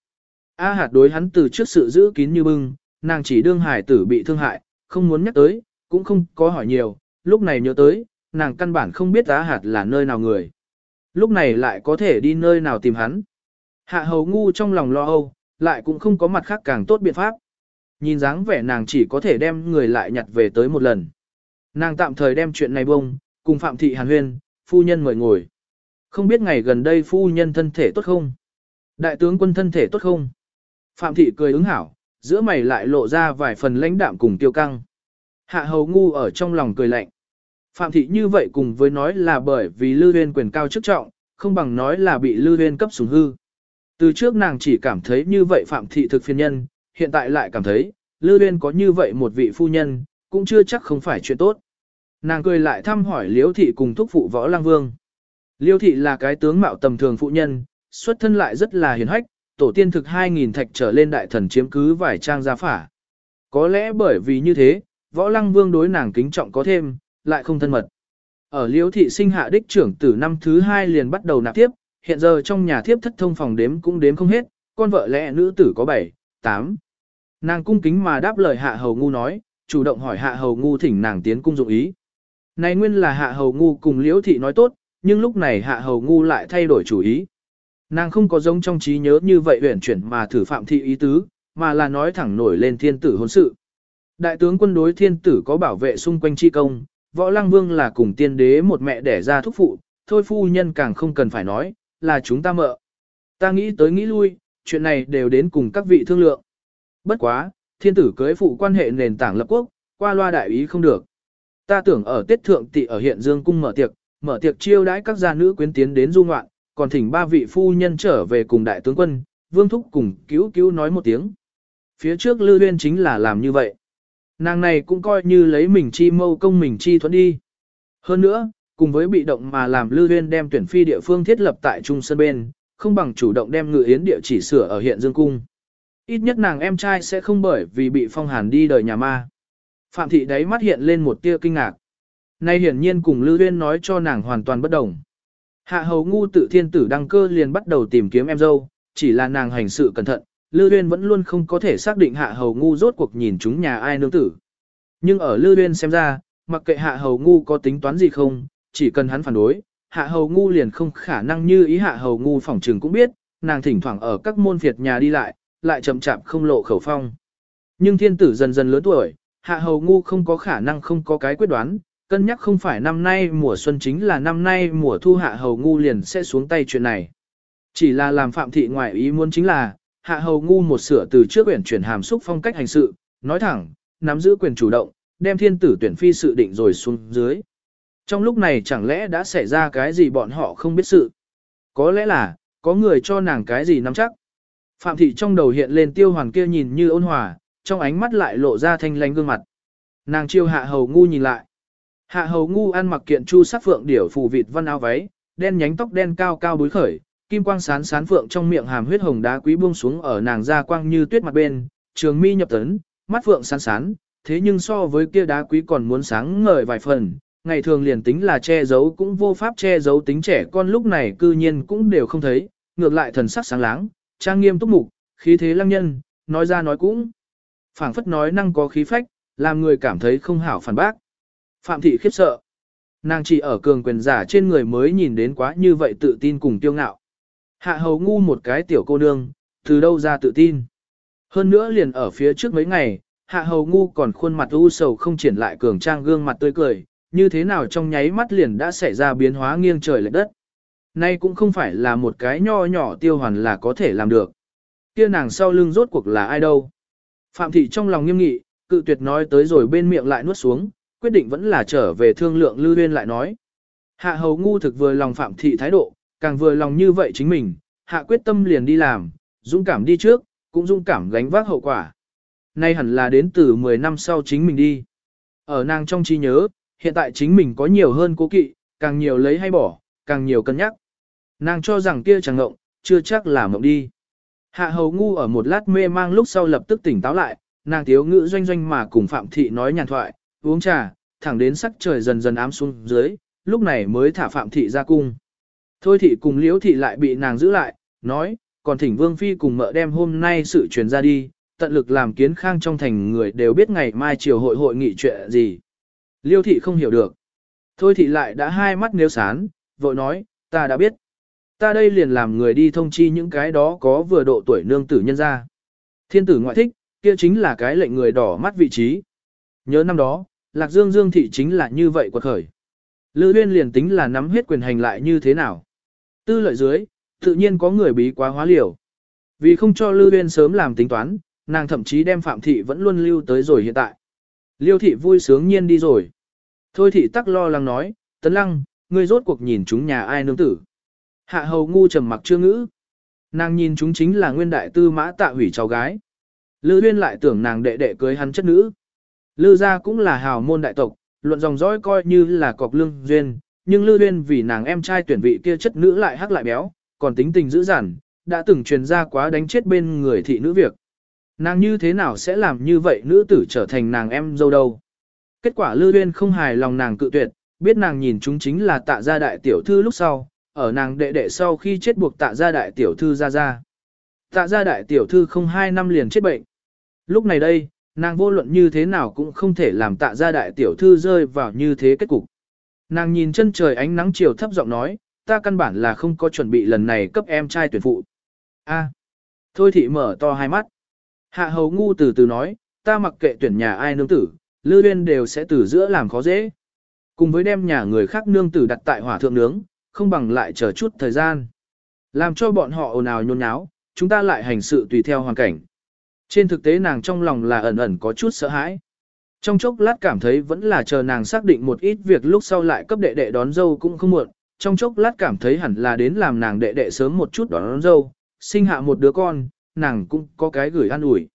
A hạt đối hắn từ trước sự giữ kín như bưng, nàng chỉ đương hải tử bị thương hại, không muốn nhắc tới, cũng không có hỏi nhiều, lúc này nhớ tới, nàng căn bản không biết Á hạt là nơi nào người. Lúc này lại có thể đi nơi nào tìm hắn. Hạ hầu ngu trong lòng lo âu, lại cũng không có mặt khác càng tốt biện pháp. Nhìn dáng vẻ nàng chỉ có thể đem người lại nhặt về tới một lần. Nàng tạm thời đem chuyện này bông, cùng Phạm Thị Hàn Huyên, phu nhân mời ngồi. Không biết ngày gần đây phu nhân thân thể tốt không? Đại tướng quân thân thể tốt không? Phạm thị cười ứng hảo, giữa mày lại lộ ra vài phần lãnh đạm cùng tiêu căng. Hạ hầu ngu ở trong lòng cười lạnh. Phạm thị như vậy cùng với nói là bởi vì Lư Huyên quyền cao chức trọng, không bằng nói là bị Lư Huyên cấp sủng hư. Từ trước nàng chỉ cảm thấy như vậy Phạm thị thực phiền nhân, hiện tại lại cảm thấy, Lư Huyên có như vậy một vị phu nhân, cũng chưa chắc không phải chuyện tốt. Nàng cười lại thăm hỏi Liễu thị cùng thúc phụ võ lang vương. Liêu thị là cái tướng mạo tầm thường phụ nhân, xuất thân lại rất là hiền hách, tổ tiên thực 2.000 thạch trở lên đại thần chiếm cứ vài trang gia phả. Có lẽ bởi vì như thế, võ lăng vương đối nàng kính trọng có thêm, lại không thân mật. Ở liễu thị sinh hạ đích trưởng từ năm thứ hai liền bắt đầu nạp tiếp, hiện giờ trong nhà thiếp thất thông phòng đếm cũng đếm không hết, con vợ lẽ nữ tử có 7, 8. Nàng cung kính mà đáp lời hạ hầu ngu nói, chủ động hỏi hạ hầu ngu thỉnh nàng tiến cung dụng ý. Này nguyên là hạ hầu ngu cùng liễu thị nói tốt, nhưng lúc này hạ hầu ngu lại thay đổi chủ ý. Nàng không có giống trong trí nhớ như vậy huyển chuyển mà thử phạm thị ý tứ, mà là nói thẳng nổi lên thiên tử hôn sự. Đại tướng quân đối thiên tử có bảo vệ xung quanh chi công, võ lăng vương là cùng tiên đế một mẹ đẻ ra thúc phụ, thôi phu nhân càng không cần phải nói, là chúng ta mợ. Ta nghĩ tới nghĩ lui, chuyện này đều đến cùng các vị thương lượng. Bất quá, thiên tử cưới phụ quan hệ nền tảng lập quốc, qua loa đại ý không được. Ta tưởng ở tiết thượng tị ở hiện dương cung mở tiệc, mở tiệc chiêu đãi các gia nữ quyến tiến đến du ngoạn, còn thỉnh ba vị phu nhân trở về cùng đại tướng quân, vương thúc cùng cứu cứu nói một tiếng. Phía trước Lư Huyên chính là làm như vậy. Nàng này cũng coi như lấy mình chi mâu công mình chi thuẫn đi. Hơn nữa, cùng với bị động mà làm Lư Huyên đem tuyển phi địa phương thiết lập tại Trung Sơn bên, không bằng chủ động đem ngự yến địa chỉ sửa ở hiện Dương Cung. Ít nhất nàng em trai sẽ không bởi vì bị phong hàn đi đời nhà ma. Phạm thị đáy mắt hiện lên một tia kinh ngạc. Nay hiển nhiên cùng Lư Huyên nói cho nàng hoàn toàn bất đồng. Hạ hầu ngu tự thiên tử đăng cơ liền bắt đầu tìm kiếm em dâu, chỉ là nàng hành sự cẩn thận, Lư Uyên vẫn luôn không có thể xác định hạ hầu ngu rốt cuộc nhìn chúng nhà ai nương tử. Nhưng ở Lư Uyên xem ra, mặc kệ hạ hầu ngu có tính toán gì không, chỉ cần hắn phản đối, hạ hầu ngu liền không khả năng như ý hạ hầu ngu phỏng trừng cũng biết, nàng thỉnh thoảng ở các môn phiệt nhà đi lại, lại chậm chạp không lộ khẩu phong. Nhưng thiên tử dần dần lớn tuổi, hạ hầu ngu không có khả năng không có cái quyết đoán, cân nhắc không phải năm nay mùa xuân chính là năm nay mùa thu hạ hầu ngu liền sẽ xuống tay chuyện này. Chỉ là làm phạm thị ngoại ý muốn chính là, hạ hầu ngu một sửa từ trước quyển chuyển hàm xúc phong cách hành sự, nói thẳng, nắm giữ quyền chủ động, đem thiên tử tuyển phi sự định rồi xuống dưới. Trong lúc này chẳng lẽ đã xảy ra cái gì bọn họ không biết sự. Có lẽ là, có người cho nàng cái gì nắm chắc. Phạm thị trong đầu hiện lên tiêu Hoàng kia nhìn như ôn hòa, trong ánh mắt lại lộ ra thanh lanh gương mặt. Nàng chiêu hạ hầu ngu nhìn lại. Hạ hầu ngu ăn mặc kiện chu sắc phượng điểu phù vịt văn áo váy, đen nhánh tóc đen cao cao búi khởi, kim quang sán sán phượng trong miệng hàm huyết hồng đá quý buông xuống ở nàng da quang như tuyết mặt bên, trường mi nhập tấn, mắt phượng sán sán, thế nhưng so với kia đá quý còn muốn sáng ngời vài phần, ngày thường liền tính là che giấu cũng vô pháp che giấu tính trẻ con lúc này cư nhiên cũng đều không thấy, ngược lại thần sắc sáng láng, trang nghiêm túc mục, khí thế lăng nhân, nói ra nói cũng. phảng phất nói năng có khí phách, làm người cảm thấy không hảo phản bác. Phạm thị khiếp sợ. Nàng chỉ ở cường quyền giả trên người mới nhìn đến quá như vậy tự tin cùng tiêu ngạo. Hạ hầu ngu một cái tiểu cô nương, từ đâu ra tự tin. Hơn nữa liền ở phía trước mấy ngày, hạ hầu ngu còn khuôn mặt u sầu không triển lại cường trang gương mặt tươi cười, như thế nào trong nháy mắt liền đã xảy ra biến hóa nghiêng trời lệch đất. Nay cũng không phải là một cái nho nhỏ tiêu hoàn là có thể làm được. Kia nàng sau lưng rốt cuộc là ai đâu. Phạm thị trong lòng nghiêm nghị, cự tuyệt nói tới rồi bên miệng lại nuốt xuống, quyết định vẫn là trở về thương lượng lưu Viên lại nói. Hạ hầu ngu thực vừa lòng phạm thị thái độ, càng vừa lòng như vậy chính mình, hạ quyết tâm liền đi làm, dũng cảm đi trước, cũng dũng cảm gánh vác hậu quả. Nay hẳn là đến từ 10 năm sau chính mình đi. Ở nàng trong trí nhớ, hiện tại chính mình có nhiều hơn cố kỵ, càng nhiều lấy hay bỏ, càng nhiều cân nhắc. Nàng cho rằng kia chẳng ngộng, chưa chắc là mộng đi. Hạ hầu ngu ở một lát mê mang lúc sau lập tức tỉnh táo lại, nàng thiếu ngữ doanh doanh mà cùng Phạm Thị nói nhàn thoại, uống trà, thẳng đến sắc trời dần dần ám xuống dưới, lúc này mới thả Phạm Thị ra cung. Thôi Thị cùng Liễu Thị lại bị nàng giữ lại, nói, còn thỉnh Vương Phi cùng mợ đem hôm nay sự truyền ra đi, tận lực làm kiến khang trong thành người đều biết ngày mai chiều hội hội nghị chuyện gì. Liêu Thị không hiểu được. Thôi Thị lại đã hai mắt nếu sán, vội nói, ta đã biết. Ta đây liền làm người đi thông chi những cái đó có vừa độ tuổi nương tử nhân ra. Thiên tử ngoại thích, kia chính là cái lệnh người đỏ mắt vị trí. Nhớ năm đó, Lạc Dương Dương thị chính là như vậy quật khởi. Lư Huyên liền tính là nắm hết quyền hành lại như thế nào. Tư lợi dưới, tự nhiên có người bí quá hóa liều. Vì không cho Lưu Uyên sớm làm tính toán, nàng thậm chí đem Phạm Thị vẫn luôn lưu tới rồi hiện tại. Liêu Thị vui sướng nhiên đi rồi. Thôi Thị tắc lo lắng nói, Tấn Lăng, ngươi rốt cuộc nhìn chúng nhà ai nương tử. Hạ hầu ngu trầm mặc chưa ngữ. Nàng nhìn chúng chính là nguyên đại tư mã tạ hủy cháu gái. Lư Uyên lại tưởng nàng đệ đệ cưới hắn chất nữ. Lư gia cũng là hào môn đại tộc, luận dòng dõi coi như là cọc lương duyên, nhưng Lư Uyên vì nàng em trai tuyển vị kia chất nữ lại hắc lại béo, còn tính tình dữ dằn, đã từng truyền ra quá đánh chết bên người thị nữ việc. Nàng như thế nào sẽ làm như vậy nữ tử trở thành nàng em dâu đâu. Kết quả Lư Uyên không hài lòng nàng cự tuyệt, biết nàng nhìn chúng chính là tạ gia đại tiểu thư lúc sau, ở nàng đệ đệ sau khi chết buộc tạ gia đại tiểu thư ra ra. Tạ gia đại tiểu thư không hai năm liền chết bệnh. Lúc này đây, nàng vô luận như thế nào cũng không thể làm tạ gia đại tiểu thư rơi vào như thế kết cục. Nàng nhìn chân trời ánh nắng chiều thấp giọng nói, ta căn bản là không có chuẩn bị lần này cấp em trai tuyển phụ. A. Thôi thị mở to hai mắt. Hạ hầu ngu từ từ nói, ta mặc kệ tuyển nhà ai nương tử, lư uyên đều sẽ từ giữa làm khó dễ. Cùng với đem nhà người khác nương tử đặt tại hỏa thượng nướng, không bằng lại chờ chút thời gian. Làm cho bọn họ ồn ào nhôn nháo, chúng ta lại hành sự tùy theo hoàn cảnh. Trên thực tế nàng trong lòng là ẩn ẩn có chút sợ hãi. Trong chốc lát cảm thấy vẫn là chờ nàng xác định một ít việc lúc sau lại cấp đệ đệ đón dâu cũng không muộn. Trong chốc lát cảm thấy hẳn là đến làm nàng đệ đệ sớm một chút đón, đón dâu, sinh hạ một đứa con, nàng cũng có cái gửi an ủi.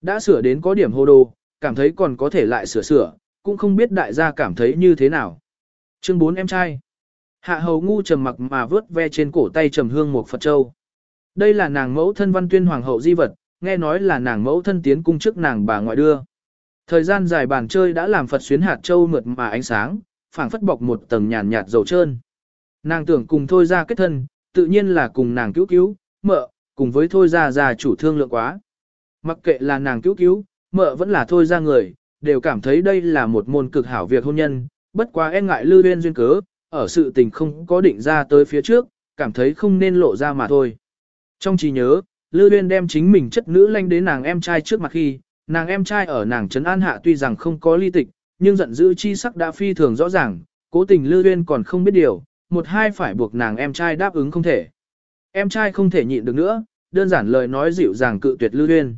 Đã sửa đến có điểm hô đồ, cảm thấy còn có thể lại sửa sửa, cũng không biết đại gia cảm thấy như thế nào. Chương 4 em trai Hạ hầu ngu trầm mặc mà vớt ve trên cổ tay trầm hương một Phật Châu. Đây là nàng mẫu thân văn tuyên hoàng hậu di vật, nghe nói là nàng mẫu thân tiến cung trước nàng bà ngoại đưa. Thời gian dài bàn chơi đã làm Phật xuyến hạt châu mượt mà ánh sáng, phảng phất bọc một tầng nhàn nhạt dầu trơn. Nàng tưởng cùng thôi ra kết thân, tự nhiên là cùng nàng cứu cứu, mợ, cùng với thôi ra ra chủ thương lượng quá. Mặc kệ là nàng cứu cứu, mợ vẫn là thôi ra người, đều cảm thấy đây là một môn cực hảo việc hôn nhân, bất quá e ngại lưu duyên duyên cớ, ở sự tình không có định ra tới phía trước, cảm thấy không nên lộ ra mà thôi. Trong trí nhớ, Lư Uyên đem chính mình chất nữ lanh đến nàng em trai trước mặt khi, nàng em trai ở nàng trấn an hạ tuy rằng không có ly tịch, nhưng giận dữ chi sắc đã phi thường rõ ràng, cố tình Lư Uyên còn không biết điều, một hai phải buộc nàng em trai đáp ứng không thể. Em trai không thể nhịn được nữa, đơn giản lời nói dịu dàng cự tuyệt Lư Uyên.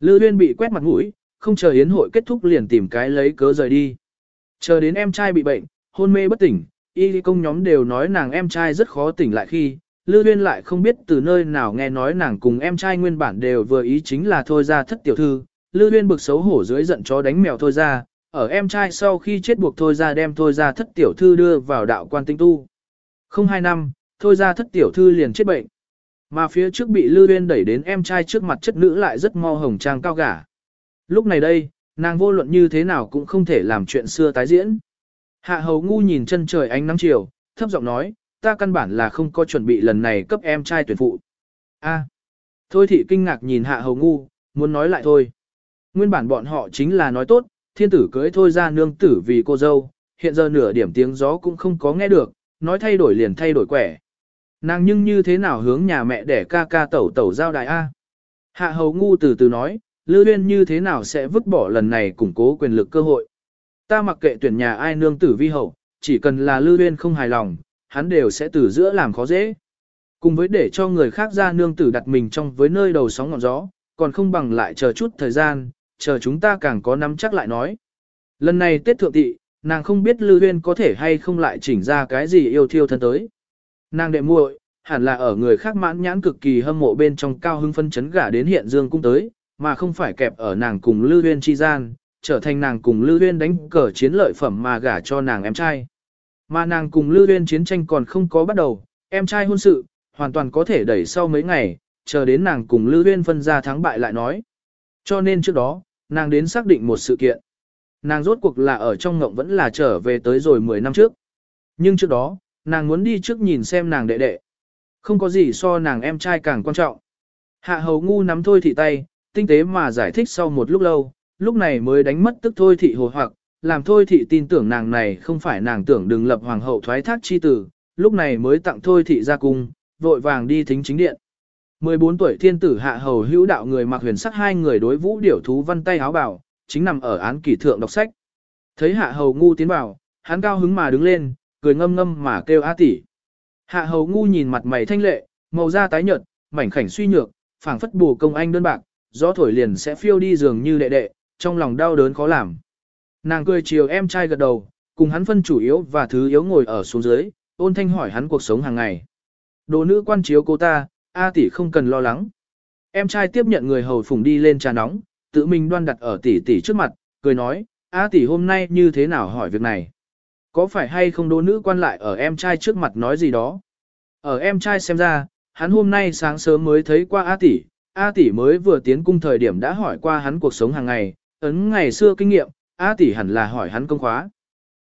Lư Uyên bị quét mặt mũi, không chờ yến hội kết thúc liền tìm cái lấy cớ rời đi. Chờ đến em trai bị bệnh, hôn mê bất tỉnh, y công nhóm đều nói nàng em trai rất khó tỉnh lại khi, Lư Uyên lại không biết từ nơi nào nghe nói nàng cùng em trai nguyên bản đều vừa ý chính là thôi ra thất tiểu thư. Lư Uyên bực xấu hổ dưới giận chó đánh mèo thôi ra, ở em trai sau khi chết buộc thôi ra đem thôi ra thất tiểu thư đưa vào đạo quan tinh tu. Không hai năm, thôi ra thất tiểu thư liền chết bệnh. Mà phía trước bị Lư Uyên đẩy đến em trai trước mặt chất nữ lại rất mo hồng trang cao gả. Lúc này đây, nàng vô luận như thế nào cũng không thể làm chuyện xưa tái diễn. Hạ hầu ngu nhìn chân trời ánh nắng chiều, thấp giọng nói, ta căn bản là không có chuẩn bị lần này cấp em trai tuyển phụ. A. Thôi thị kinh ngạc nhìn hạ hầu ngu, muốn nói lại thôi. Nguyên bản bọn họ chính là nói tốt, thiên tử cưới thôi ra nương tử vì cô dâu, hiện giờ nửa điểm tiếng gió cũng không có nghe được, nói thay đổi liền thay đổi quẻ. Nàng nhưng như thế nào hướng nhà mẹ để ca ca tẩu tẩu giao đại A. Hạ hầu ngu từ từ nói, Lư Uyên như thế nào sẽ vứt bỏ lần này củng cố quyền lực cơ hội. Ta mặc kệ tuyển nhà ai nương tử vi hậu, chỉ cần là Lư Uyên không hài lòng, hắn đều sẽ từ giữa làm khó dễ. Cùng với để cho người khác ra nương tử đặt mình trong với nơi đầu sóng ngọn gió, còn không bằng lại chờ chút thời gian, chờ chúng ta càng có nắm chắc lại nói. Lần này Tết Thượng Tị, nàng không biết Lư Huyên có thể hay không lại chỉnh ra cái gì yêu thiêu thân tới. Nàng đệ muội, hẳn là ở người khác mãn nhãn cực kỳ hâm mộ bên trong cao hưng phân chấn gả đến hiện dương cung tới, mà không phải kẹp ở nàng cùng Lư Huyên chi gian, trở thành nàng cùng Lư Huyên đánh cờ chiến lợi phẩm mà gả cho nàng em trai. Mà nàng cùng Lư Huyên chiến tranh còn không có bắt đầu, em trai hôn sự, hoàn toàn có thể đẩy sau mấy ngày, chờ đến nàng cùng Lư Huyên phân ra thắng bại lại nói. Cho nên trước đó, nàng đến xác định một sự kiện. Nàng rốt cuộc là ở trong ngộng vẫn là trở về tới rồi 10 năm trước. Nhưng trước đó, nàng muốn đi trước nhìn xem nàng đệ đệ. Không có gì so nàng em trai càng quan trọng. Hạ hầu ngu nắm thôi thị tay, tinh tế mà giải thích sau một lúc lâu, lúc này mới đánh mất tức thôi thị hồ hoặc, làm thôi thị tin tưởng nàng này không phải nàng tưởng đừng lập hoàng hậu thoái thác chi tử, lúc này mới tặng thôi thị ra cung, vội vàng đi thính chính điện. 14 tuổi thiên tử hạ hầu hữu đạo người mặc huyền sắc hai người đối vũ điểu thú văn tay áo bảo, chính nằm ở án kỷ thượng đọc sách. Thấy hạ hầu ngu tiến vào, hắn cao hứng mà đứng lên, cười ngâm ngâm mà kêu a tỷ. Hạ hầu ngu nhìn mặt mày thanh lệ, màu da tái nhợt, mảnh khảnh suy nhược, phảng phất bù công anh đơn bạc, gió thổi liền sẽ phiêu đi dường như đệ đệ, trong lòng đau đớn khó làm. Nàng cười chiều em trai gật đầu, cùng hắn phân chủ yếu và thứ yếu ngồi ở xuống dưới, ôn thanh hỏi hắn cuộc sống hàng ngày. Đồ nữ quan chiếu cô ta, A tỷ không cần lo lắng. Em trai tiếp nhận người hầu phùng đi lên trà nóng, tự mình đoan đặt ở tỷ tỷ trước mặt, cười nói, A tỷ hôm nay như thế nào hỏi việc này. Có phải hay không đô nữ quan lại ở em trai trước mặt nói gì đó. Ở em trai xem ra, hắn hôm nay sáng sớm mới thấy qua A tỷ, A tỷ mới vừa tiến cung thời điểm đã hỏi qua hắn cuộc sống hàng ngày, ấn ngày xưa kinh nghiệm, A tỷ hẳn là hỏi hắn công khóa.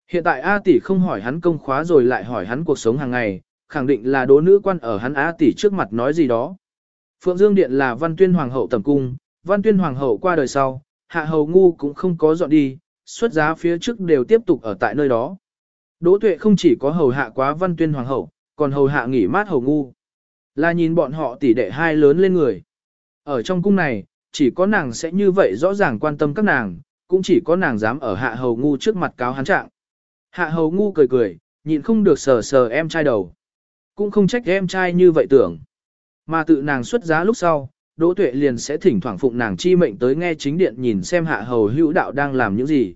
Hiện tại A tỷ không hỏi hắn công khóa rồi lại hỏi hắn cuộc sống hàng ngày, khẳng định là đố nữ quan ở hắn á tỷ trước mặt nói gì đó. Phượng Dương Điện là văn tuyên hoàng hậu tầm cung, văn tuyên hoàng hậu qua đời sau, hạ hầu ngu cũng không có dọn đi, xuất giá phía trước đều tiếp tục ở tại nơi đó. Đỗ tuệ không chỉ có hầu hạ quá văn tuyên hoàng hậu, còn hầu hạ nghỉ mát hầu ngu. Là nhìn bọn họ tỷ đệ hai lớn lên người. Ở trong cung này, chỉ có nàng sẽ như vậy rõ ràng quan tâm các nàng, cũng chỉ có nàng dám ở hạ hầu ngu trước mặt cáo hắn trạng. Hạ hầu ngu cười cười, nhịn không được sờ sờ em trai đầu. Cũng không trách em trai như vậy tưởng. Mà tự nàng xuất giá lúc sau, Đỗ Tuệ liền sẽ thỉnh thoảng phụng nàng chi mệnh tới nghe chính điện nhìn xem hạ hầu hữu đạo đang làm những gì.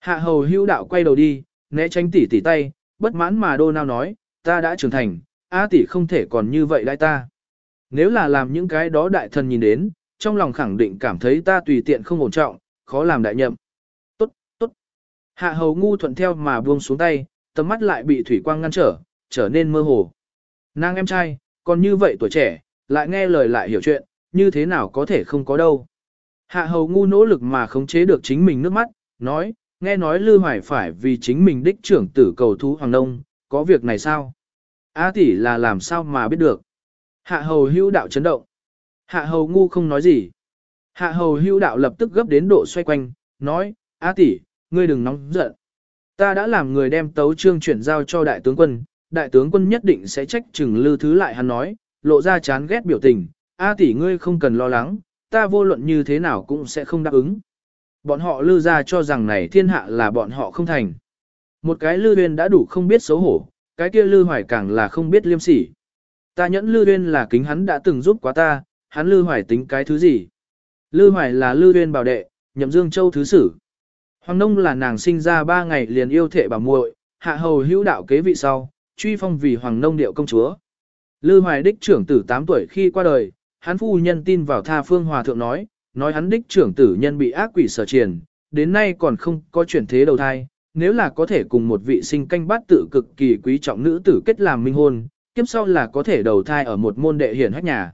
Hạ hầu hữu đạo quay đầu đi, né tránh tỉ tỉ tay, bất mãn mà đô nào nói, ta đã trưởng thành, A tỷ không thể còn như vậy đại ta. Nếu là làm những cái đó đại thần nhìn đến, trong lòng khẳng định cảm thấy ta tùy tiện không ổn trọng, khó làm đại nhậm. Tốt, tốt. Hạ hầu ngu thuận theo mà buông xuống tay, tầm mắt lại bị thủy quang ngăn trở, trở nên mơ hồ. Nàng em trai, còn như vậy tuổi trẻ, lại nghe lời lại hiểu chuyện, như thế nào có thể không có đâu. Hạ hầu ngu nỗ lực mà khống chế được chính mình nước mắt, nói, nghe nói Lư Hoài phải vì chính mình đích trưởng tử cầu thú Hoàng Đông, có việc này sao? Á tỷ là làm sao mà biết được? Hạ hầu hữu đạo chấn động. Hạ hầu ngu không nói gì. Hạ hầu hưu đạo lập tức gấp đến độ xoay quanh, nói, Á tỷ, ngươi đừng nóng giận. Ta đã làm người đem tấu trương chuyển giao cho đại tướng quân, đại tướng quân nhất định sẽ trách chừng lư thứ lại hắn nói, lộ ra chán ghét biểu tình, A tỷ ngươi không cần lo lắng, ta vô luận như thế nào cũng sẽ không đáp ứng. Bọn họ lư ra cho rằng này thiên hạ là bọn họ không thành. Một cái lư huyên đã đủ không biết xấu hổ, cái kia lư hoài càng là không biết liêm sỉ. Ta nhẫn lư huyên là kính hắn đã từng giúp quá ta, hắn lư hoài tính cái thứ gì. Lư hoài là lư huyên bảo đệ, nhậm dương châu thứ sử. Hoàng nông là nàng sinh ra ba ngày liền yêu thệ bà muội, hạ hầu hữu đạo kế vị sau, truy phong vì hoàng nông điệu công chúa. Lư hoài đích trưởng tử 8 tuổi khi qua đời, hắn phu nhân tin vào tha phương hòa thượng nói, nói hắn đích trưởng tử nhân bị ác quỷ sở triền, đến nay còn không có chuyển thế đầu thai, nếu là có thể cùng một vị sinh canh bát tự cực kỳ quý trọng nữ tử kết làm minh hôn, kiếp sau là có thể đầu thai ở một môn đệ hiển hách nhà.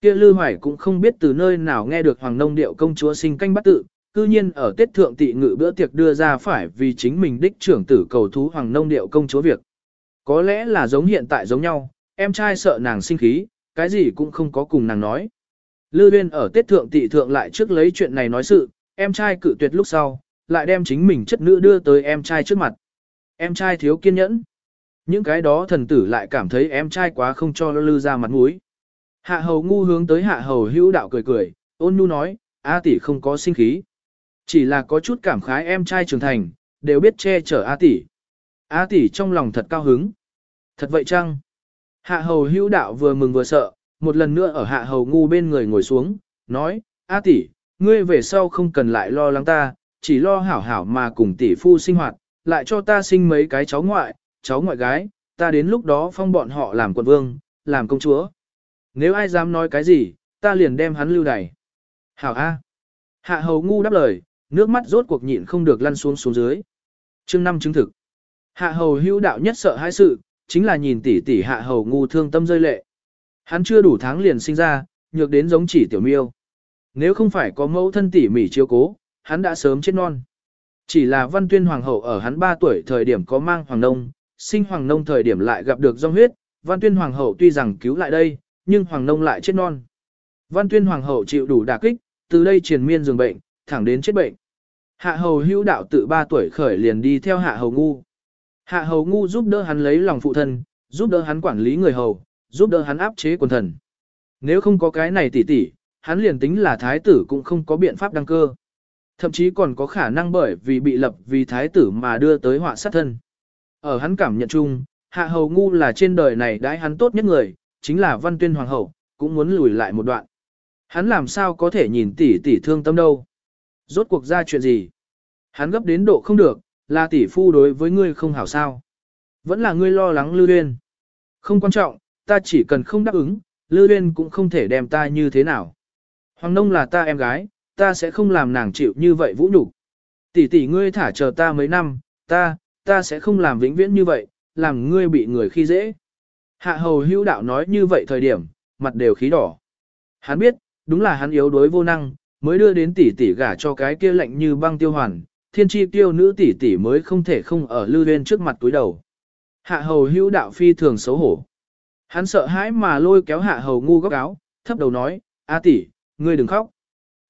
Kia Lư Hoài cũng không biết từ nơi nào nghe được Hoàng Nông Điệu công chúa sinh canh bát tự, cư nhiên ở tiết Thượng Tị Ngự bữa tiệc đưa ra phải vì chính mình đích trưởng tử cầu thú Hoàng Nông Điệu công chúa việc. Có lẽ là giống hiện tại giống nhau, em trai sợ nàng sinh khí, cái gì cũng không có cùng nàng nói. Lư Uyên ở Tết Thượng Tị Thượng lại trước lấy chuyện này nói sự, em trai cự tuyệt lúc sau, lại đem chính mình chất nữ đưa tới em trai trước mặt. Em trai thiếu kiên nhẫn. Những cái đó thần tử lại cảm thấy em trai quá không cho lư ra mặt mũi. Hạ hầu ngu hướng tới hạ hầu hữu đạo cười cười, ôn nhu nói, A tỷ không có sinh khí. Chỉ là có chút cảm khái em trai trưởng thành, đều biết che chở A tỷ. A tỷ trong lòng thật cao hứng. Thật vậy chăng? Hạ hầu hữu đạo vừa mừng vừa sợ, một lần nữa ở hạ hầu ngu bên người ngồi xuống, nói, A tỷ, ngươi về sau không cần lại lo lắng ta, chỉ lo hảo hảo mà cùng tỷ phu sinh hoạt, lại cho ta sinh mấy cái cháu ngoại, cháu ngoại gái, ta đến lúc đó phong bọn họ làm quận vương, làm công chúa. Nếu ai dám nói cái gì, ta liền đem hắn lưu đày. Hảo A. Hạ hầu ngu đáp lời, nước mắt rốt cuộc nhịn không được lăn xuống xuống dưới. chương năm chứng thực. Hạ hầu hữu đạo nhất sợ hai sự, chính là nhìn tỷ tỷ hạ hầu ngu thương tâm rơi lệ. Hắn chưa đủ tháng liền sinh ra, nhược đến giống chỉ tiểu miêu. Nếu không phải có mẫu thân tỉ mỉ chiếu cố, hắn đã sớm chết non. Chỉ là văn tuyên hoàng hậu ở hắn 3 tuổi thời điểm có mang hoàng nông, sinh hoàng nông thời điểm lại gặp được dòng huyết, văn tuyên hoàng hậu tuy rằng cứu lại đây, nhưng hoàng nông lại chết non. Văn tuyên hoàng hậu chịu đủ đả kích, từ đây triền miên giường bệnh, thẳng đến chết bệnh. Hạ hầu hữu đạo tự 3 tuổi khởi liền đi theo hạ hầu ngu. Hạ hầu ngu giúp đỡ hắn lấy lòng phụ thân, giúp đỡ hắn quản lý người hầu, giúp đỡ hắn áp chế quần thần. Nếu không có cái này tỉ tỉ, hắn liền tính là thái tử cũng không có biện pháp đăng cơ. Thậm chí còn có khả năng bởi vì bị lập vì thái tử mà đưa tới họa sát thân. Ở hắn cảm nhận chung, hạ hầu ngu là trên đời này đãi hắn tốt nhất người, chính là văn tuyên hoàng hậu, cũng muốn lùi lại một đoạn. Hắn làm sao có thể nhìn tỷ tỷ thương tâm đâu. Rốt cuộc ra chuyện gì? Hắn gấp đến độ không được, là tỷ phu đối với ngươi không hảo sao. Vẫn là ngươi lo lắng Lư Uyên. Không quan trọng, ta chỉ cần không đáp ứng, Lư Uyên cũng không thể đem ta như thế nào. Hoàng Nông là ta em gái, ta sẽ không làm nàng chịu như vậy vũ nhục. Tỷ tỷ ngươi thả chờ ta mấy năm, ta, ta sẽ không làm vĩnh viễn như vậy, làm ngươi bị người khi dễ. Hạ hầu hữu đạo nói như vậy thời điểm, mặt đều khí đỏ. Hắn biết, đúng là hắn yếu đuối vô năng, mới đưa đến tỷ tỷ gả cho cái kia lạnh như băng tiêu hoàn, thiên chi tiêu nữ tỷ tỷ mới không thể không ở lưu Viên trước mặt túi đầu. Hạ hầu hữu đạo phi thường xấu hổ. Hắn sợ hãi mà lôi kéo hạ hầu ngu góc áo, thấp đầu nói, A tỷ, ngươi đừng khóc.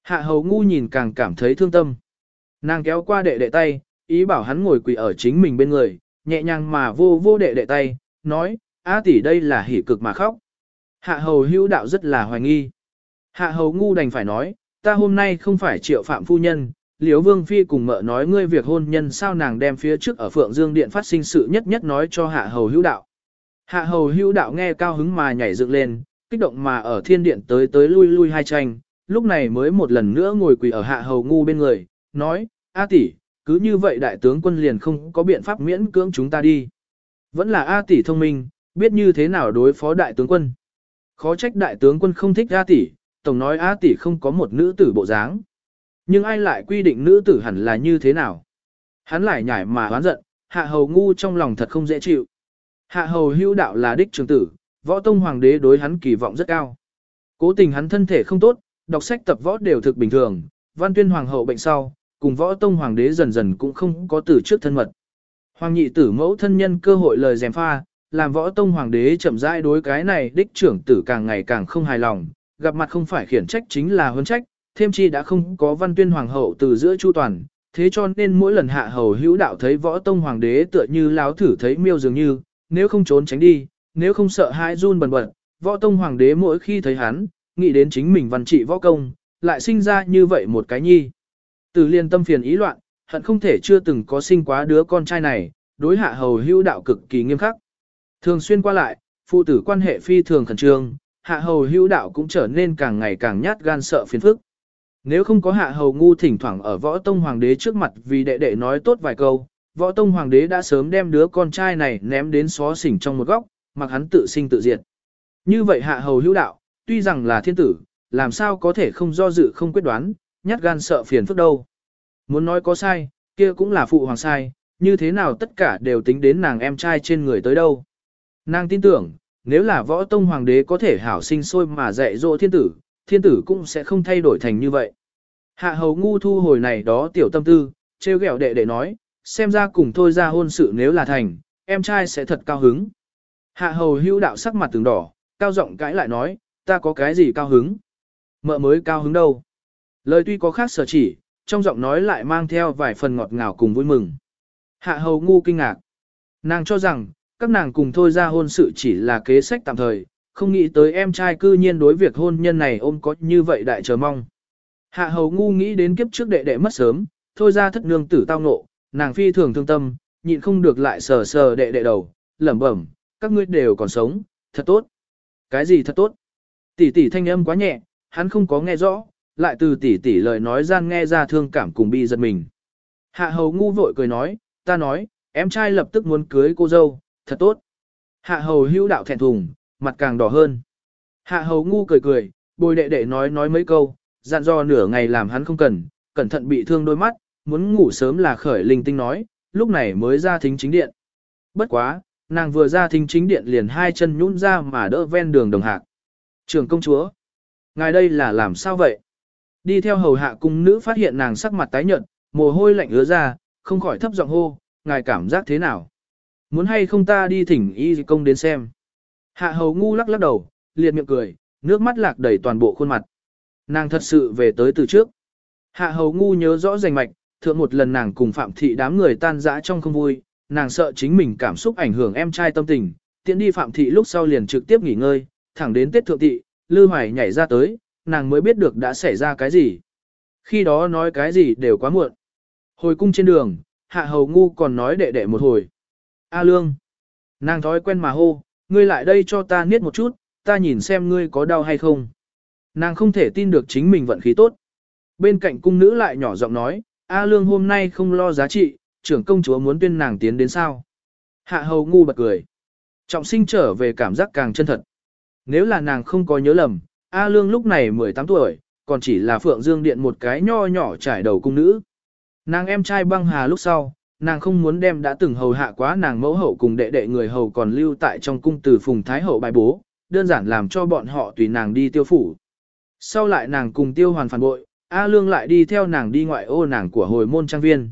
Hạ hầu ngu nhìn càng cảm thấy thương tâm. Nàng kéo qua đệ đệ tay, ý bảo hắn ngồi quỳ ở chính mình bên người, nhẹ nhàng mà vô vô đệ đệ tay, nói, A tỷ đây là hỉ cực mà khóc. Hạ hầu hữu đạo rất là hoài nghi. Hạ hầu ngu đành phải nói, ta hôm nay không phải triệu phạm phu nhân, Liễu vương phi cùng mợ nói ngươi việc hôn nhân sao nàng đem phía trước ở phượng dương điện phát sinh sự nhất nhất nói cho hạ hầu hữu đạo. Hạ hầu hữu đạo nghe cao hứng mà nhảy dựng lên, kích động mà ở thiên điện tới tới lui lui hai tranh, lúc này mới một lần nữa ngồi quỳ ở hạ hầu ngu bên người, nói, A tỷ, cứ như vậy đại tướng quân liền không có biện pháp miễn cưỡng chúng ta đi. Vẫn là A tỷ thông minh, biết như thế nào đối phó đại tướng quân. Khó trách đại tướng quân không thích A tỷ, tổng nói A tỷ không có một nữ tử bộ dáng. Nhưng ai lại quy định nữ tử hẳn là như thế nào? Hắn lại nhảy mà hoán giận, hạ hầu ngu trong lòng thật không dễ chịu. Hạ hầu hưu đạo là đích trường tử, võ tông hoàng đế đối hắn kỳ vọng rất cao. Cố tình hắn thân thể không tốt, đọc sách tập võ đều thực bình thường, văn tuyên hoàng hậu bệnh sau, cùng võ tông hoàng đế dần dần cũng không có từ trước thân mật. Hoàng nhị tử mẫu thân nhân cơ hội lời dèm pha, làm võ tông hoàng đế chậm rãi đối cái này đích trưởng tử càng ngày càng không hài lòng, gặp mặt không phải khiển trách chính là huấn trách, thêm chi đã không có văn tuyên hoàng hậu từ giữa chu toàn, thế cho nên mỗi lần hạ hầu hữu đạo thấy võ tông hoàng đế tựa như láo thử thấy miêu dường như, nếu không trốn tránh đi, nếu không sợ hãi run bần bật, võ tông hoàng đế mỗi khi thấy hắn, nghĩ đến chính mình văn trị võ công, lại sinh ra như vậy một cái nhi. Từ liên tâm phiền ý loạn, hận không thể chưa từng có sinh quá đứa con trai này, đối hạ hầu hữu đạo cực kỳ nghiêm khắc. Thường xuyên qua lại, phụ tử quan hệ phi thường khẩn trương, hạ hầu hữu đạo cũng trở nên càng ngày càng nhát gan sợ phiền phức. Nếu không có hạ hầu ngu thỉnh thoảng ở võ tông hoàng đế trước mặt vì đệ đệ nói tốt vài câu, võ tông hoàng đế đã sớm đem đứa con trai này ném đến xó xỉnh trong một góc, mặc hắn tự sinh tự diệt. Như vậy hạ hầu hữu đạo, tuy rằng là thiên tử, làm sao có thể không do dự không quyết đoán, nhát gan sợ phiền phức đâu. Muốn nói có sai, kia cũng là phụ hoàng sai, như thế nào tất cả đều tính đến nàng em trai trên người tới đâu. Nàng tin tưởng, nếu là võ tông hoàng đế có thể hảo sinh sôi mà dạy dỗ thiên tử, thiên tử cũng sẽ không thay đổi thành như vậy. Hạ hầu ngu thu hồi này đó tiểu tâm tư, treo ghẹo đệ đệ nói, xem ra cùng thôi ra hôn sự nếu là thành, em trai sẽ thật cao hứng. Hạ hầu hữu đạo sắc mặt từng đỏ, cao giọng cãi lại nói, ta có cái gì cao hứng? Mợ mới cao hứng đâu? Lời tuy có khác sở chỉ, trong giọng nói lại mang theo vài phần ngọt ngào cùng vui mừng. Hạ hầu ngu kinh ngạc. Nàng cho rằng, các nàng cùng thôi ra hôn sự chỉ là kế sách tạm thời, không nghĩ tới em trai cư nhiên đối việc hôn nhân này ôm có như vậy đại chờ mong. Hạ hầu ngu nghĩ đến kiếp trước đệ đệ mất sớm, thôi ra thất nương tử tao nộ nàng phi thường thương tâm, nhịn không được lại sờ sờ đệ đệ đầu, lẩm bẩm, các ngươi đều còn sống, thật tốt. Cái gì thật tốt? Tỷ tỷ thanh âm quá nhẹ, hắn không có nghe rõ, lại từ tỷ tỷ lời nói gian nghe ra thương cảm cùng bi giật mình. Hạ hầu ngu vội cười nói, ta nói, em trai lập tức muốn cưới cô dâu, thật tốt. Hạ hầu hữu đạo thẹn thùng, mặt càng đỏ hơn. Hạ hầu ngu cười cười, bồi đệ đệ nói nói mấy câu, dặn dò nửa ngày làm hắn không cần, cẩn thận bị thương đôi mắt, muốn ngủ sớm là khởi linh tinh nói, lúc này mới ra thính chính điện. Bất quá, nàng vừa ra thính chính điện liền hai chân nhũn ra mà đỡ ven đường đồng hạc. Trường công chúa, ngài đây là làm sao vậy? Đi theo hầu hạ cung nữ phát hiện nàng sắc mặt tái nhợt, mồ hôi lạnh ứa ra, không khỏi thấp giọng hô, ngài cảm giác thế nào? Muốn hay không ta đi thỉnh y công đến xem? Hạ hầu ngu lắc lắc đầu, liệt miệng cười, nước mắt lạc đầy toàn bộ khuôn mặt. Nàng thật sự về tới từ trước. Hạ hầu ngu nhớ rõ rành mạch, thượng một lần nàng cùng phạm thị đám người tan dã trong không vui, nàng sợ chính mình cảm xúc ảnh hưởng em trai tâm tình, tiện đi phạm thị lúc sau liền trực tiếp nghỉ ngơi, thẳng đến Tết thượng thị, Lư Hoài nhảy ra tới, nàng mới biết được đã xảy ra cái gì. Khi đó nói cái gì đều quá muộn. Hồi cung trên đường, hạ hầu ngu còn nói đệ đệ một hồi. A lương. Nàng thói quen mà hô, ngươi lại đây cho ta niết một chút, ta nhìn xem ngươi có đau hay không. Nàng không thể tin được chính mình vận khí tốt. Bên cạnh cung nữ lại nhỏ giọng nói, A lương hôm nay không lo giá trị, trưởng công chúa muốn tuyên nàng tiến đến sao. Hạ hầu ngu bật cười. Trọng sinh trở về cảm giác càng chân thật. Nếu là nàng không có nhớ lầm, A Lương lúc này 18 tuổi, còn chỉ là Phượng Dương Điện một cái nho nhỏ trải đầu cung nữ. Nàng em trai băng hà lúc sau, nàng không muốn đem đã từng hầu hạ quá nàng mẫu hậu cùng đệ đệ người hầu còn lưu tại trong cung từ phùng thái hậu bài bố, đơn giản làm cho bọn họ tùy nàng đi tiêu phủ. Sau lại nàng cùng tiêu hoàn phản bội, A Lương lại đi theo nàng đi ngoại ô nàng của hồi môn trang viên.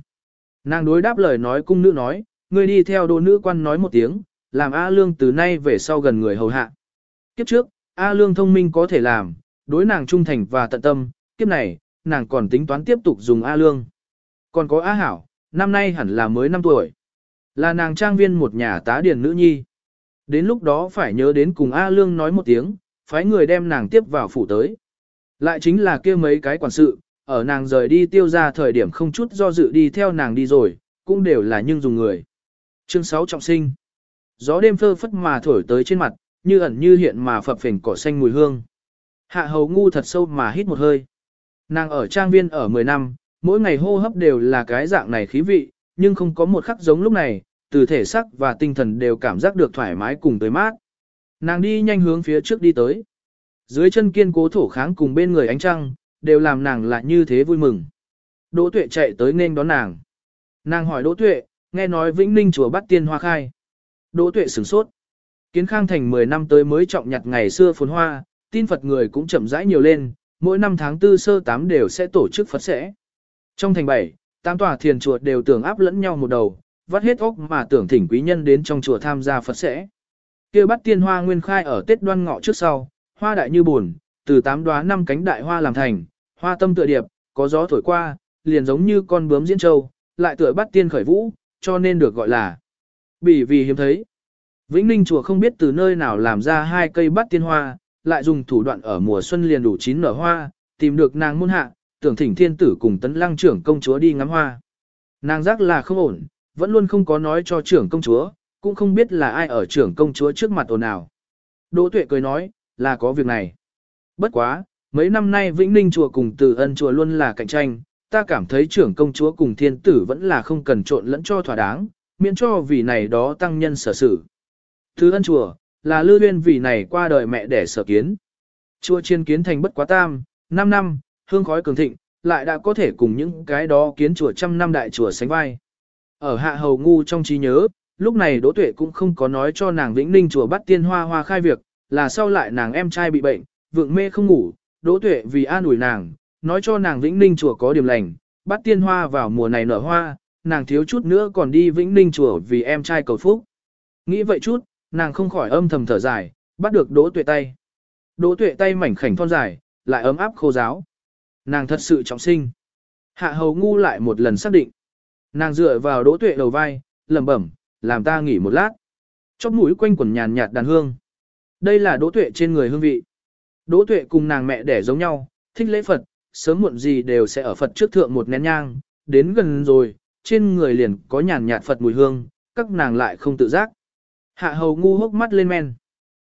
Nàng đối đáp lời nói cung nữ nói, người đi theo đô nữ quan nói một tiếng, làm A Lương từ nay về sau gần người hầu hạ. Kiếp trước, A Lương thông minh có thể làm, đối nàng trung thành và tận tâm, kiếp này, nàng còn tính toán tiếp tục dùng A Lương. Còn có A Hảo, năm nay hẳn là mới 5 tuổi. Là nàng trang viên một nhà tá điền nữ nhi. Đến lúc đó phải nhớ đến cùng A Lương nói một tiếng, phái người đem nàng tiếp vào phủ tới. Lại chính là kia mấy cái quản sự, ở nàng rời đi tiêu ra thời điểm không chút do dự đi theo nàng đi rồi, cũng đều là nhưng dùng người. Chương 6 trọng sinh. Gió đêm phơ phất mà thổi tới trên mặt, như ẩn như hiện mà phập phình cỏ xanh mùi hương. Hạ hầu ngu thật sâu mà hít một hơi. Nàng ở trang viên ở 10 năm, mỗi ngày hô hấp đều là cái dạng này khí vị, nhưng không có một khắc giống lúc này, từ thể sắc và tinh thần đều cảm giác được thoải mái cùng tới mát. Nàng đi nhanh hướng phía trước đi tới. Dưới chân kiên cố thổ kháng cùng bên người ánh trăng, đều làm nàng lại như thế vui mừng. Đỗ tuệ chạy tới nên đón nàng. Nàng hỏi Đỗ tuệ, nghe nói Vĩnh Ninh chùa bắt tiên hoa khai. Đỗ tuệ sửng sốt. Kiến Khang Thành 10 năm tới mới trọng nhặt ngày xưa phồn hoa, tin Phật người cũng chậm rãi nhiều lên, mỗi năm tháng tư sơ tám đều sẽ tổ chức Phật sẽ. Trong thành bảy tám tòa thiền chùa đều tưởng áp lẫn nhau một đầu, vắt hết óc mà tưởng thỉnh quý nhân đến trong chùa tham gia Phật sẽ. Kia bắt tiên hoa nguyên khai ở Tết đoan ngọ trước sau, hoa đại như buồn, từ tám đóa năm cánh đại hoa làm thành, hoa tâm tựa điệp, có gió thổi qua, liền giống như con bướm diễn châu, lại tựa bắt tiên khởi vũ, cho nên được gọi là bỉ vì hiếm thấy. Vĩnh Ninh chùa không biết từ nơi nào làm ra hai cây bắt tiên hoa, lại dùng thủ đoạn ở mùa xuân liền đủ chín nở hoa, tìm được nàng môn hạ, tưởng thỉnh thiên tử cùng tấn lăng trưởng công chúa đi ngắm hoa. Nàng giác là không ổn, vẫn luôn không có nói cho trưởng công chúa, cũng không biết là ai ở trưởng công chúa trước mặt ồn ào. Đỗ tuệ cười nói, là có việc này. Bất quá, mấy năm nay Vĩnh Ninh chùa cùng Từ Ân chùa luôn là cạnh tranh, ta cảm thấy trưởng công chúa cùng thiên tử vẫn là không cần trộn lẫn cho thỏa đáng, miễn cho vì này đó tăng nhân sở sự. Từ Ân chùa, là lư duyên vì này qua đời mẹ đẻ sở kiến. Chùa chiên kiến thành bất quá tam, 5 năm, hương khói cường thịnh, lại đã có thể cùng những cái đó kiến chùa trăm năm đại chùa sánh vai. Ở hạ hầu ngu trong trí nhớ, lúc này Đỗ Tuệ cũng không có nói cho nàng Vĩnh Ninh chùa bắt tiên hoa hoa khai việc, là sau lại nàng em trai bị bệnh, vượng mê không ngủ, Đỗ Tuệ vì an ủi nàng, nói cho nàng Vĩnh Ninh chùa có điểm lành, bắt tiên hoa vào mùa này nở hoa, nàng thiếu chút nữa còn đi Vĩnh Ninh chùa vì em trai cầu phúc. Nghĩ vậy chút, nàng không khỏi âm thầm thở dài, bắt được Đỗ Tuệ tay. Đỗ Tuệ tay mảnh khảnh thon dài, lại ấm áp khô giáo. Nàng thật sự trọng sinh. Hạ hầu ngu lại một lần xác định. Nàng dựa vào Đỗ Tuệ đầu vai, lẩm bẩm, làm ta nghỉ một lát. Chóp mũi quanh quần nhàn nhạt đàn hương. Đây là Đỗ Tuệ trên người hương vị. Đỗ Tuệ cùng nàng mẹ đẻ giống nhau, thích lễ Phật, sớm muộn gì đều sẽ ở Phật trước thượng một nén nhang, đến gần rồi, trên người liền có nhàn nhạt Phật mùi hương, các nàng lại không tự giác. Hạ hầu ngu hốc mắt lên men.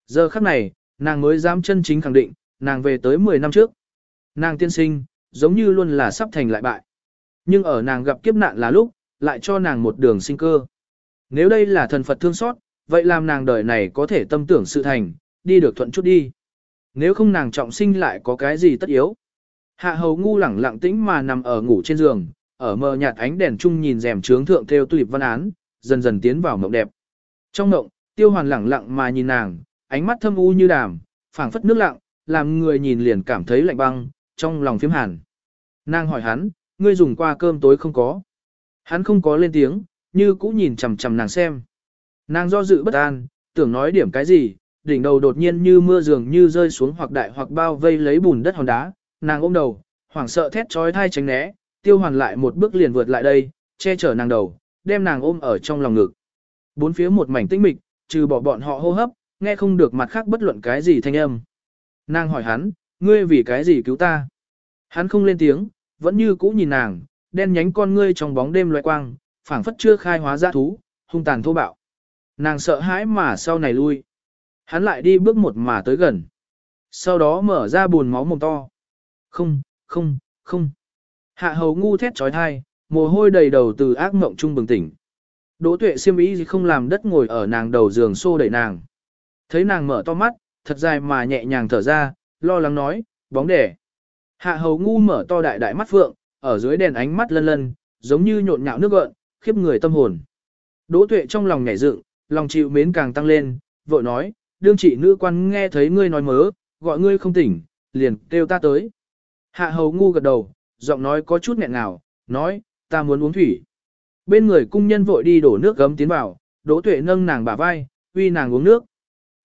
Giờ khắc này, nàng mới dám chân chính khẳng định, nàng về tới 10 năm trước. Nàng tiên sinh, giống như luôn là sắp thành lại bại. Nhưng ở nàng gặp kiếp nạn là lúc, lại cho nàng một đường sinh cơ. Nếu đây là thần Phật thương xót, vậy làm nàng đời này có thể tâm tưởng sự thành, đi được thuận chút đi. Nếu không nàng trọng sinh lại có cái gì tất yếu. Hạ hầu ngu lẳng lặng tĩnh mà nằm ở ngủ trên giường, ở mờ nhạt ánh đèn chung nhìn rèm trướng thượng theo tulip văn án, dần dần tiến vào mộng đẹp. Trong mộng, tiêu hoàn lẳng lặng mà nhìn nàng, ánh mắt thâm u như đàm, phảng phất nước lặng, làm người nhìn liền cảm thấy lạnh băng, trong lòng phiếm hàn. Nàng hỏi hắn, ngươi dùng qua cơm tối không có. Hắn không có lên tiếng, như cũ nhìn chằm chằm nàng xem. Nàng do dự bất an, tưởng nói điểm cái gì, đỉnh đầu đột nhiên như mưa dường như rơi xuống hoặc đại hoặc bao vây lấy bùn đất hòn đá, nàng ôm đầu, hoảng sợ thét trói thai tránh né, tiêu hoàn lại một bước liền vượt lại đây, che chở nàng đầu, đem nàng ôm ở trong lòng ngực. Bốn phía một mảnh tĩnh mịch, trừ bỏ bọn họ hô hấp, nghe không được mặt khác bất luận cái gì thanh âm. Nàng hỏi hắn, ngươi vì cái gì cứu ta? Hắn không lên tiếng, vẫn như cũ nhìn nàng, đen nhánh con ngươi trong bóng đêm loại quang, phảng phất chưa khai hóa ra thú, hung tàn thô bạo. Nàng sợ hãi mà sau này lui. Hắn lại đi bước một mà tới gần. Sau đó mở ra buồn máu mồm to. Không, không, không. Hạ hầu ngu thét trói thai, mồ hôi đầy đầu từ ác mộng trung bừng tỉnh. Đỗ tuệ siêm ý gì không làm đất ngồi ở nàng đầu giường xô đẩy nàng. Thấy nàng mở to mắt, thật dài mà nhẹ nhàng thở ra, lo lắng nói, bóng đẻ. Hạ hầu ngu mở to đại đại mắt phượng, ở dưới đèn ánh mắt lân lân, giống như nhộn nhạo nước gợn, khiếp người tâm hồn. Đỗ tuệ trong lòng nhảy dựng, lòng chịu mến càng tăng lên, vội nói, đương trị nữ quan nghe thấy ngươi nói mớ, gọi ngươi không tỉnh, liền kêu ta tới. Hạ hầu ngu gật đầu, giọng nói có chút nghẹn ngào, nói, ta muốn uống thủy. Bên người cung nhân vội đi đổ nước gấm tiến vào, đỗ tuệ nâng nàng bả vai, uy nàng uống nước.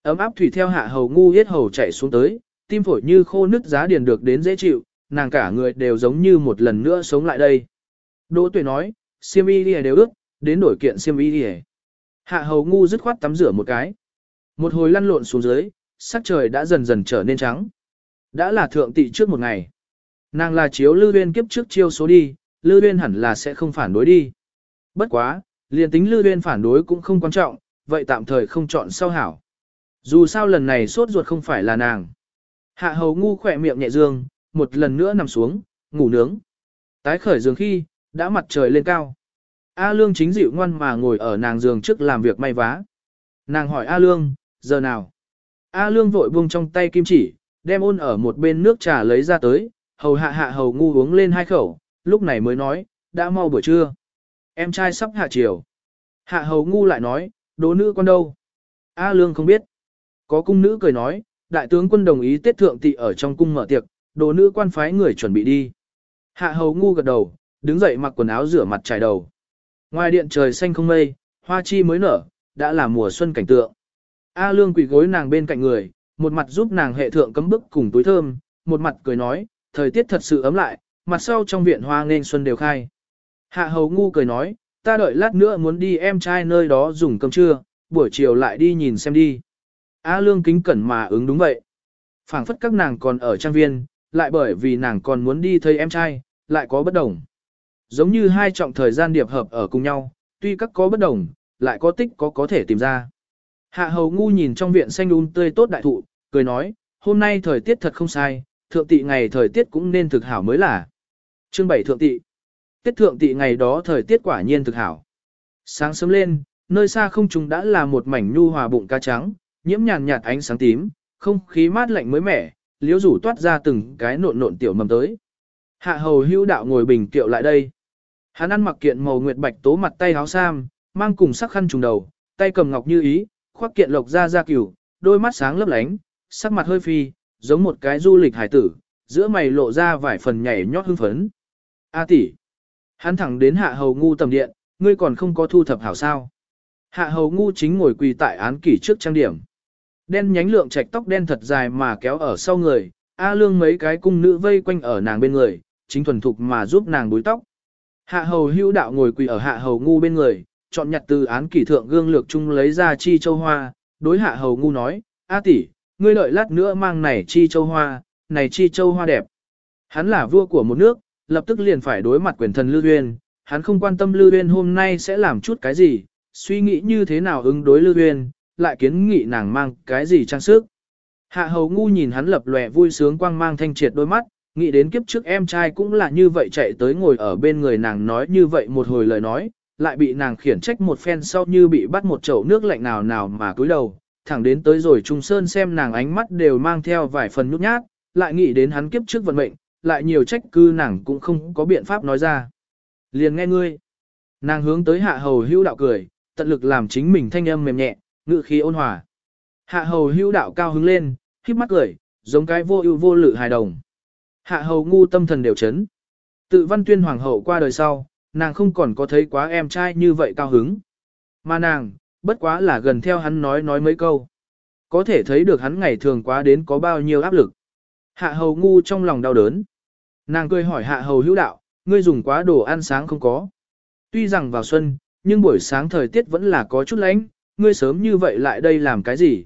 Ấm áp thủy theo hạ hầu ngu hết hầu chạy xuống tới, tim phổi như khô nứt giá điền được đến dễ chịu, nàng cả người đều giống như một lần nữa sống lại đây. Đỗ tuệ nói, siêm y đi đều ước, đến đổi kiện siêm y đi Hạ hầu ngu dứt khoát tắm rửa một cái. Một hồi lăn lộn xuống dưới, sắc trời đã dần dần trở nên trắng. Đã là thượng tị trước một ngày. Nàng là chiếu Lưu Viên kiếp trước chiêu số đi, Lưu Viên hẳn là sẽ không phản đối đi. Bất quá, liền tính Lưu Viên phản đối cũng không quan trọng, vậy tạm thời không chọn sau hảo. Dù sao lần này sốt ruột không phải là nàng. Hạ hầu ngu khỏe miệng nhẹ dương, một lần nữa nằm xuống, ngủ nướng. Tái khởi giường khi, đã mặt trời lên cao. A Lương chính dịu ngoan mà ngồi ở nàng giường trước làm việc may vá. Nàng hỏi A Lương, giờ nào? A Lương vội buông trong tay kim chỉ, đem ôn ở một bên nước trà lấy ra tới, hầu hạ hạ hầu ngu uống lên hai khẩu, lúc này mới nói, đã mau buổi trưa. Em trai sắp hạ chiều. Hạ hầu ngu lại nói, đố nữ con đâu? A Lương không biết. Có cung nữ cười nói, đại tướng quân đồng ý tết thượng tị ở trong cung mở tiệc, đồ nữ quan phái người chuẩn bị đi. Hạ hầu ngu gật đầu, đứng dậy mặc quần áo rửa mặt trải đầu. Ngoài điện trời xanh không mây, hoa chi mới nở, đã là mùa xuân cảnh tượng. A lương quỳ gối nàng bên cạnh người, một mặt giúp nàng hệ thượng cấm bức cùng túi thơm, một mặt cười nói, thời tiết thật sự ấm lại, mặt sau trong viện hoa nên xuân đều khai. Hạ hầu ngu cười nói, ta đợi lát nữa muốn đi em trai nơi đó dùng cơm trưa, buổi chiều lại đi nhìn xem đi. A lương kính cẩn mà ứng đúng vậy. phảng phất các nàng còn ở trang viên, lại bởi vì nàng còn muốn đi thấy em trai, lại có bất đồng. Giống như hai trọng thời gian điệp hợp ở cùng nhau, tuy các có bất đồng, lại có tích có có thể tìm ra. Hạ hầu ngu nhìn trong viện xanh un tươi tốt đại thụ, cười nói, hôm nay thời tiết thật không sai, thượng tị ngày thời tiết cũng nên thực hảo mới là. Chương 7 thượng tị. Tiết thượng tị ngày đó thời tiết quả nhiên thực hảo. Sáng sớm lên, nơi xa không trùng đã là một mảnh nhu hòa bụng cá trắng, nhiễm nhàn nhạt ánh sáng tím, không khí mát lạnh mới mẻ, liễu rủ toát ra từng cái nộn nộn tiểu mầm tới. Hạ hầu hưu đạo ngồi bình tiệu lại đây. Hắn ăn mặc kiện màu nguyệt bạch tố mặt tay áo sam, mang cùng sắc khăn trùng đầu, tay cầm ngọc như ý, khoác kiện lộc ra ra cửu, đôi mắt sáng lấp lánh, sắc mặt hơi phi, giống một cái du lịch hải tử, giữa mày lộ ra vài phần nhảy nhót hưng phấn. A tỷ, hắn thẳng đến hạ hầu ngu tầm điện, ngươi còn không có thu thập hảo sao. Hạ hầu ngu chính ngồi quỳ tại án kỷ trước trang điểm. Đen nhánh lượng trạch tóc đen thật dài mà kéo ở sau người, A lương mấy cái cung nữ vây quanh ở nàng bên người, chính thuần thục mà giúp nàng búi tóc. Hạ hầu hưu đạo ngồi quỳ ở hạ hầu ngu bên người, chọn nhặt từ án kỷ thượng gương lược chung lấy ra chi châu hoa, đối hạ hầu ngu nói, A tỷ, ngươi đợi lát nữa mang này chi châu hoa, này chi châu hoa đẹp. Hắn là vua của một nước, lập tức liền phải đối mặt quyền thần Lưu Uyên, hắn không quan tâm Lưu Uyên hôm nay sẽ làm chút cái gì, suy nghĩ như thế nào ứng đối Lưu Uyên, lại kiến nghị nàng mang cái gì trang sức. Hạ hầu ngu nhìn hắn lập lòe vui sướng quang mang thanh triệt đôi mắt, nghĩ đến kiếp trước em trai cũng là như vậy chạy tới ngồi ở bên người nàng nói như vậy một hồi lời nói, lại bị nàng khiển trách một phen sau như bị bắt một chậu nước lạnh nào nào mà cúi đầu, thẳng đến tới rồi Trung Sơn xem nàng ánh mắt đều mang theo vài phần nhút nhát, lại nghĩ đến hắn kiếp trước vận mệnh, lại nhiều trách cư nàng cũng không có biện pháp nói ra. Liền nghe ngươi. Nàng hướng tới hạ hầu hưu đạo cười, tận lực làm chính mình thanh âm mềm nhẹ, ngự khí ôn hòa. Hạ hầu hưu đạo cao hứng lên, khiếp mắt cười, giống cái vô ưu vô lự hài đồng. Hạ hầu ngu tâm thần đều chấn. Tự văn tuyên hoàng hậu qua đời sau, nàng không còn có thấy quá em trai như vậy cao hứng. Mà nàng, bất quá là gần theo hắn nói nói mấy câu. Có thể thấy được hắn ngày thường quá đến có bao nhiêu áp lực. Hạ hầu ngu trong lòng đau đớn. Nàng cười hỏi hạ hầu hữu đạo, ngươi dùng quá đồ ăn sáng không có. Tuy rằng vào xuân, nhưng buổi sáng thời tiết vẫn là có chút lạnh, ngươi sớm như vậy lại đây làm cái gì?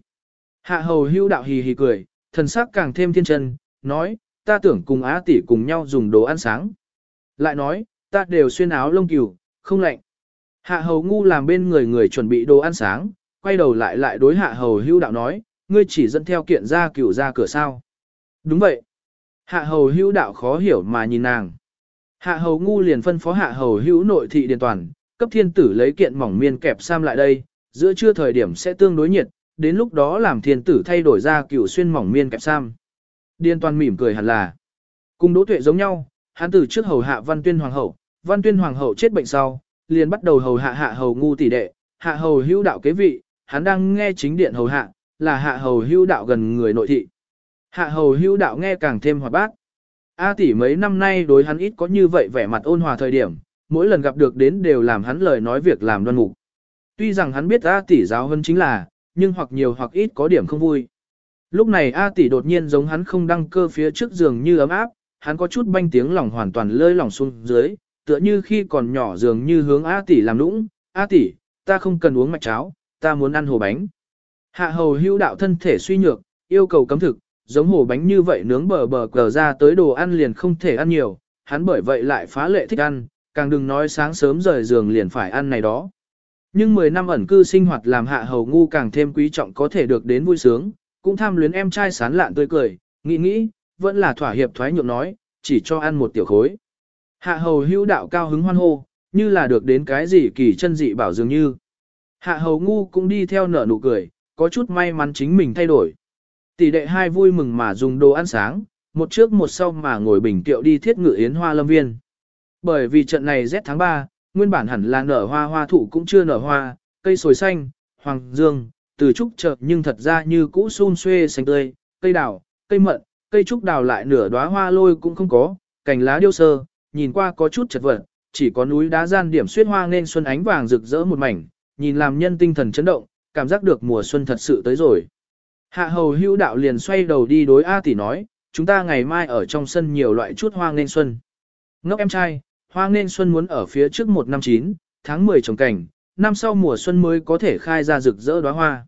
Hạ hầu hưu đạo hì hì cười, thần sắc càng thêm thiên chân, nói, ta tưởng cùng á tỷ cùng nhau dùng đồ ăn sáng. Lại nói, ta đều xuyên áo lông cừu, không lạnh. Hạ hầu ngu làm bên người người chuẩn bị đồ ăn sáng, quay đầu lại lại đối hạ hầu hưu đạo nói, ngươi chỉ dẫn theo kiện ra cửu ra cửa sao. Đúng vậy. Hạ hầu hưu đạo khó hiểu mà nhìn nàng. Hạ hầu ngu liền phân phó hạ hầu hữu nội thị điền toàn, cấp thiên tử lấy kiện mỏng miên kẹp sam lại đây, giữa trưa thời điểm sẽ tương đối nhiệt, đến lúc đó làm thiên tử thay đổi ra cửu xuyên mỏng miên kẹp sam. Điền toàn mỉm cười hẳn là. Cùng đỗ tuệ giống nhau, hắn từ trước hầu hạ văn tuyên hoàng hậu, văn tuyên hoàng hậu chết bệnh sau, liền bắt đầu hầu hạ hạ hầu ngu tỷ đệ, hạ hầu hữu đạo kế vị, hắn đang nghe chính điện hầu hạ, là hạ hầu hữu đạo gần người nội thị. Hạ hầu hữu đạo nghe càng thêm hoạt bát. A tỷ mấy năm nay đối hắn ít có như vậy vẻ mặt ôn hòa thời điểm, mỗi lần gặp được đến đều làm hắn lời nói việc làm đoan mục. Tuy rằng hắn biết A tỷ giáo hơn chính là, nhưng hoặc nhiều hoặc ít có điểm không vui. Lúc này A tỷ đột nhiên giống hắn không đăng cơ phía trước giường như ấm áp, hắn có chút banh tiếng lòng hoàn toàn lơi lỏng xuống dưới, tựa như khi còn nhỏ dường như hướng A tỷ làm nũng, A tỷ, ta không cần uống mạch cháo, ta muốn ăn hồ bánh. Hạ hầu hưu đạo thân thể suy nhược, yêu cầu cấm thực, giống hồ bánh như vậy nướng bờ bờ cờ ra tới đồ ăn liền không thể ăn nhiều, hắn bởi vậy lại phá lệ thích ăn, càng đừng nói sáng sớm rời giường liền phải ăn này đó. Nhưng 10 năm ẩn cư sinh hoạt làm hạ hầu ngu càng thêm quý trọng có thể được đến vui sướng, cũng tham luyến em trai sán lạn tươi cười, nghĩ nghĩ, vẫn là thỏa hiệp thoái nhượng nói, chỉ cho ăn một tiểu khối. Hạ hầu hữu đạo cao hứng hoan hô, như là được đến cái gì kỳ chân dị bảo dường như. Hạ hầu ngu cũng đi theo nở nụ cười, có chút may mắn chính mình thay đổi. Tỷ đệ hai vui mừng mà dùng đồ ăn sáng, một trước một sau mà ngồi bình tiệu đi thiết ngự yến hoa lâm viên. Bởi vì trận này rét tháng 3, nguyên bản hẳn là nở hoa hoa thụ cũng chưa nở hoa, cây sồi xanh, hoàng dương, từ trúc chợt nhưng thật ra như cũ xun xuê xanh tươi, cây đào, cây mận, cây trúc đào lại nửa đóa hoa lôi cũng không có, cành lá điêu sơ, nhìn qua có chút chật vật, chỉ có núi đá gian điểm xuyết hoa nên xuân ánh vàng rực rỡ một mảnh, nhìn làm nhân tinh thần chấn động, cảm giác được mùa xuân thật sự tới rồi. Hạ hầu hữu đạo liền xoay đầu đi đối A tỷ nói, chúng ta ngày mai ở trong sân nhiều loại chút hoa nên xuân. Ngốc em trai, hoa nên xuân muốn ở phía trước một năm chín, tháng 10 trồng cảnh, năm sau mùa xuân mới có thể khai ra rực rỡ đóa hoa.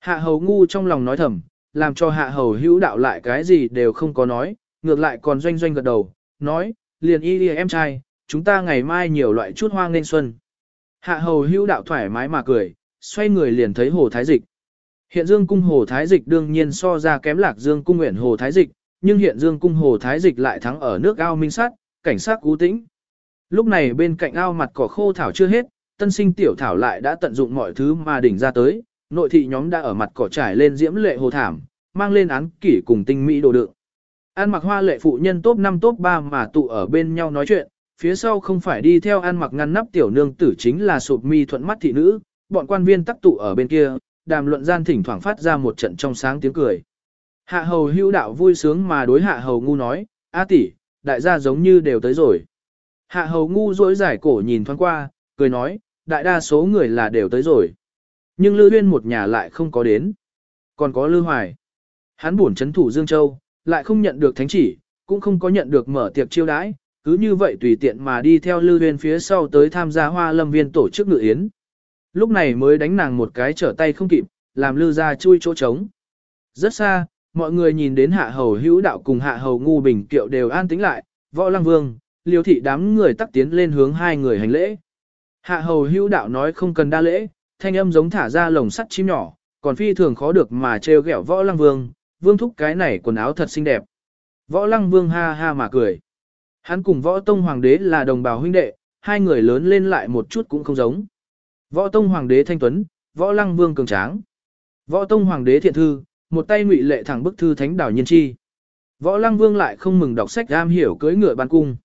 Hạ hầu ngu trong lòng nói thầm, làm cho hạ hầu hữu đạo lại cái gì đều không có nói, ngược lại còn doanh doanh gật đầu, nói, liền y đi em trai, chúng ta ngày mai nhiều loại chút hoa nên xuân. Hạ hầu hữu đạo thoải mái mà cười, xoay người liền thấy hồ thái dịch. Hiện dương cung hồ thái dịch đương nhiên so ra kém lạc dương cung nguyện hồ thái dịch, nhưng hiện dương cung hồ thái dịch lại thắng ở nước ao minh sát, cảnh sát cú tĩnh. Lúc này bên cạnh ao mặt cỏ khô thảo chưa hết, tân sinh tiểu thảo lại đã tận dụng mọi thứ mà đỉnh ra tới, nội thị nhóm đã ở mặt cỏ trải lên diễm lệ hồ thảm, mang lên án kỷ cùng tinh mỹ đồ đựng. An mặc hoa lệ phụ nhân top 5 top 3 mà tụ ở bên nhau nói chuyện, phía sau không phải đi theo an mặc ngăn nắp tiểu nương tử chính là sụp mi thuận mắt thị nữ, bọn quan viên tắc tụ ở bên kia, đàm luận gian thỉnh thoảng phát ra một trận trong sáng tiếng cười. Hạ hầu hưu đạo vui sướng mà đối hạ hầu ngu nói, A tỷ, đại gia giống như đều tới rồi. Hạ hầu ngu dỗi giải cổ nhìn thoáng qua, cười nói, đại đa số người là đều tới rồi. Nhưng Lư Huyên một nhà lại không có đến. Còn có Lư Hoài. Hắn buồn chấn thủ Dương Châu, lại không nhận được thánh chỉ, cũng không có nhận được mở tiệc chiêu đãi, cứ như vậy tùy tiện mà đi theo Lư Huyên phía sau tới tham gia hoa lâm viên tổ chức ngự yến. Lúc này mới đánh nàng một cái trở tay không kịp, làm Lư ra chui chỗ trống. Rất xa, mọi người nhìn đến hạ hầu hữu đạo cùng hạ hầu ngu bình kiệu đều an tĩnh lại, võ lăng vương, liêu thị đám người tắc tiến lên hướng hai người hành lễ. Hạ hầu hữu đạo nói không cần đa lễ, thanh âm giống thả ra lồng sắt chim nhỏ, còn phi thường khó được mà trêu ghẹo võ lăng vương, vương thúc cái này quần áo thật xinh đẹp. Võ lăng vương ha ha mà cười. Hắn cùng võ tông hoàng đế là đồng bào huynh đệ, hai người lớn lên lại một chút cũng không giống. Võ tông hoàng đế thanh tuấn, võ lăng vương cường tráng. Võ tông hoàng đế thiện thư, một tay ngụy lệ thẳng bức thư thánh đảo nhiên chi. Võ lăng vương lại không mừng đọc sách am hiểu cưới ngựa ban cung.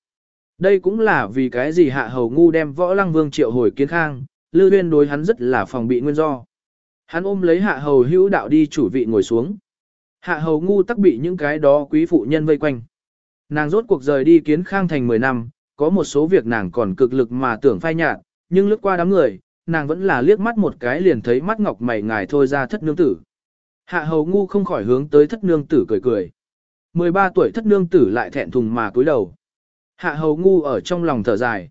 Đây cũng là vì cái gì hạ hầu ngu đem võ lăng vương triệu hồi kiến khang, lư huyên đối hắn rất là phòng bị nguyên do. Hắn ôm lấy hạ hầu hữu đạo đi chủ vị ngồi xuống. Hạ hầu ngu tắc bị những cái đó quý phụ nhân vây quanh. Nàng rốt cuộc rời đi kiến khang thành 10 năm, có một số việc nàng còn cực lực mà tưởng phai nhạt, nhưng lướt qua đám người, nàng vẫn là liếc mắt một cái liền thấy mắt ngọc mày ngài thôi ra thất nương tử. Hạ hầu ngu không khỏi hướng tới thất nương tử cười cười. 13 tuổi thất nương tử lại thẹn thùng mà cúi đầu. Hạ hầu ngu ở trong lòng thở dài.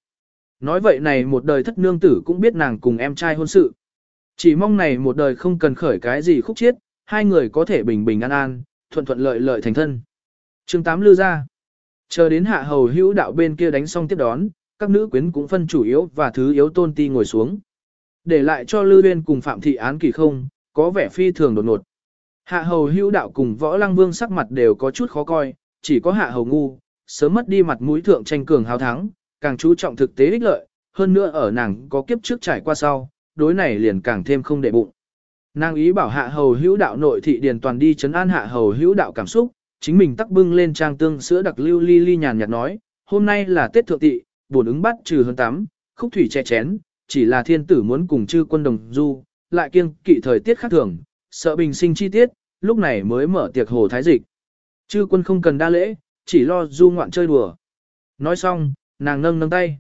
Nói vậy này một đời thất nương tử cũng biết nàng cùng em trai hôn sự. Chỉ mong này một đời không cần khởi cái gì khúc chiết, hai người có thể bình bình an an, thuận thuận lợi lợi thành thân. chương 8 lưu ra. Chờ đến hạ hầu hữu đạo bên kia đánh xong tiếp đón, các nữ quyến cũng phân chủ yếu và thứ yếu tôn ti ngồi xuống. Để lại cho Lư Viên cùng Phạm Thị Án kỳ không, có vẻ phi thường đột ngột. Hạ hầu hữu đạo cùng võ lăng vương sắc mặt đều có chút khó coi, chỉ có hạ hầu ngu, sớm mất đi mặt mũi thượng tranh cường hào thắng, càng chú trọng thực tế ích lợi, hơn nữa ở nàng có kiếp trước trải qua sau, đối này liền càng thêm không để bụng. Nàng ý bảo hạ hầu hữu đạo nội thị điền toàn đi chấn an hạ hầu hữu đạo cảm xúc, chính mình tắc bưng lên trang tương sữa đặc lưu ly ly nhàn nhạt nói, hôm nay là Tết thượng tị, buồn ứng bắt trừ hơn tám, khúc thủy che chén, chỉ là thiên tử muốn cùng chư quân đồng du, lại kiêng kỵ thời tiết khác thường, sợ bình sinh chi tiết, lúc này mới mở tiệc hồ thái dịch. Chư quân không cần đa lễ, chỉ lo du ngoạn chơi đùa. Nói xong, nàng nâng nâng tay.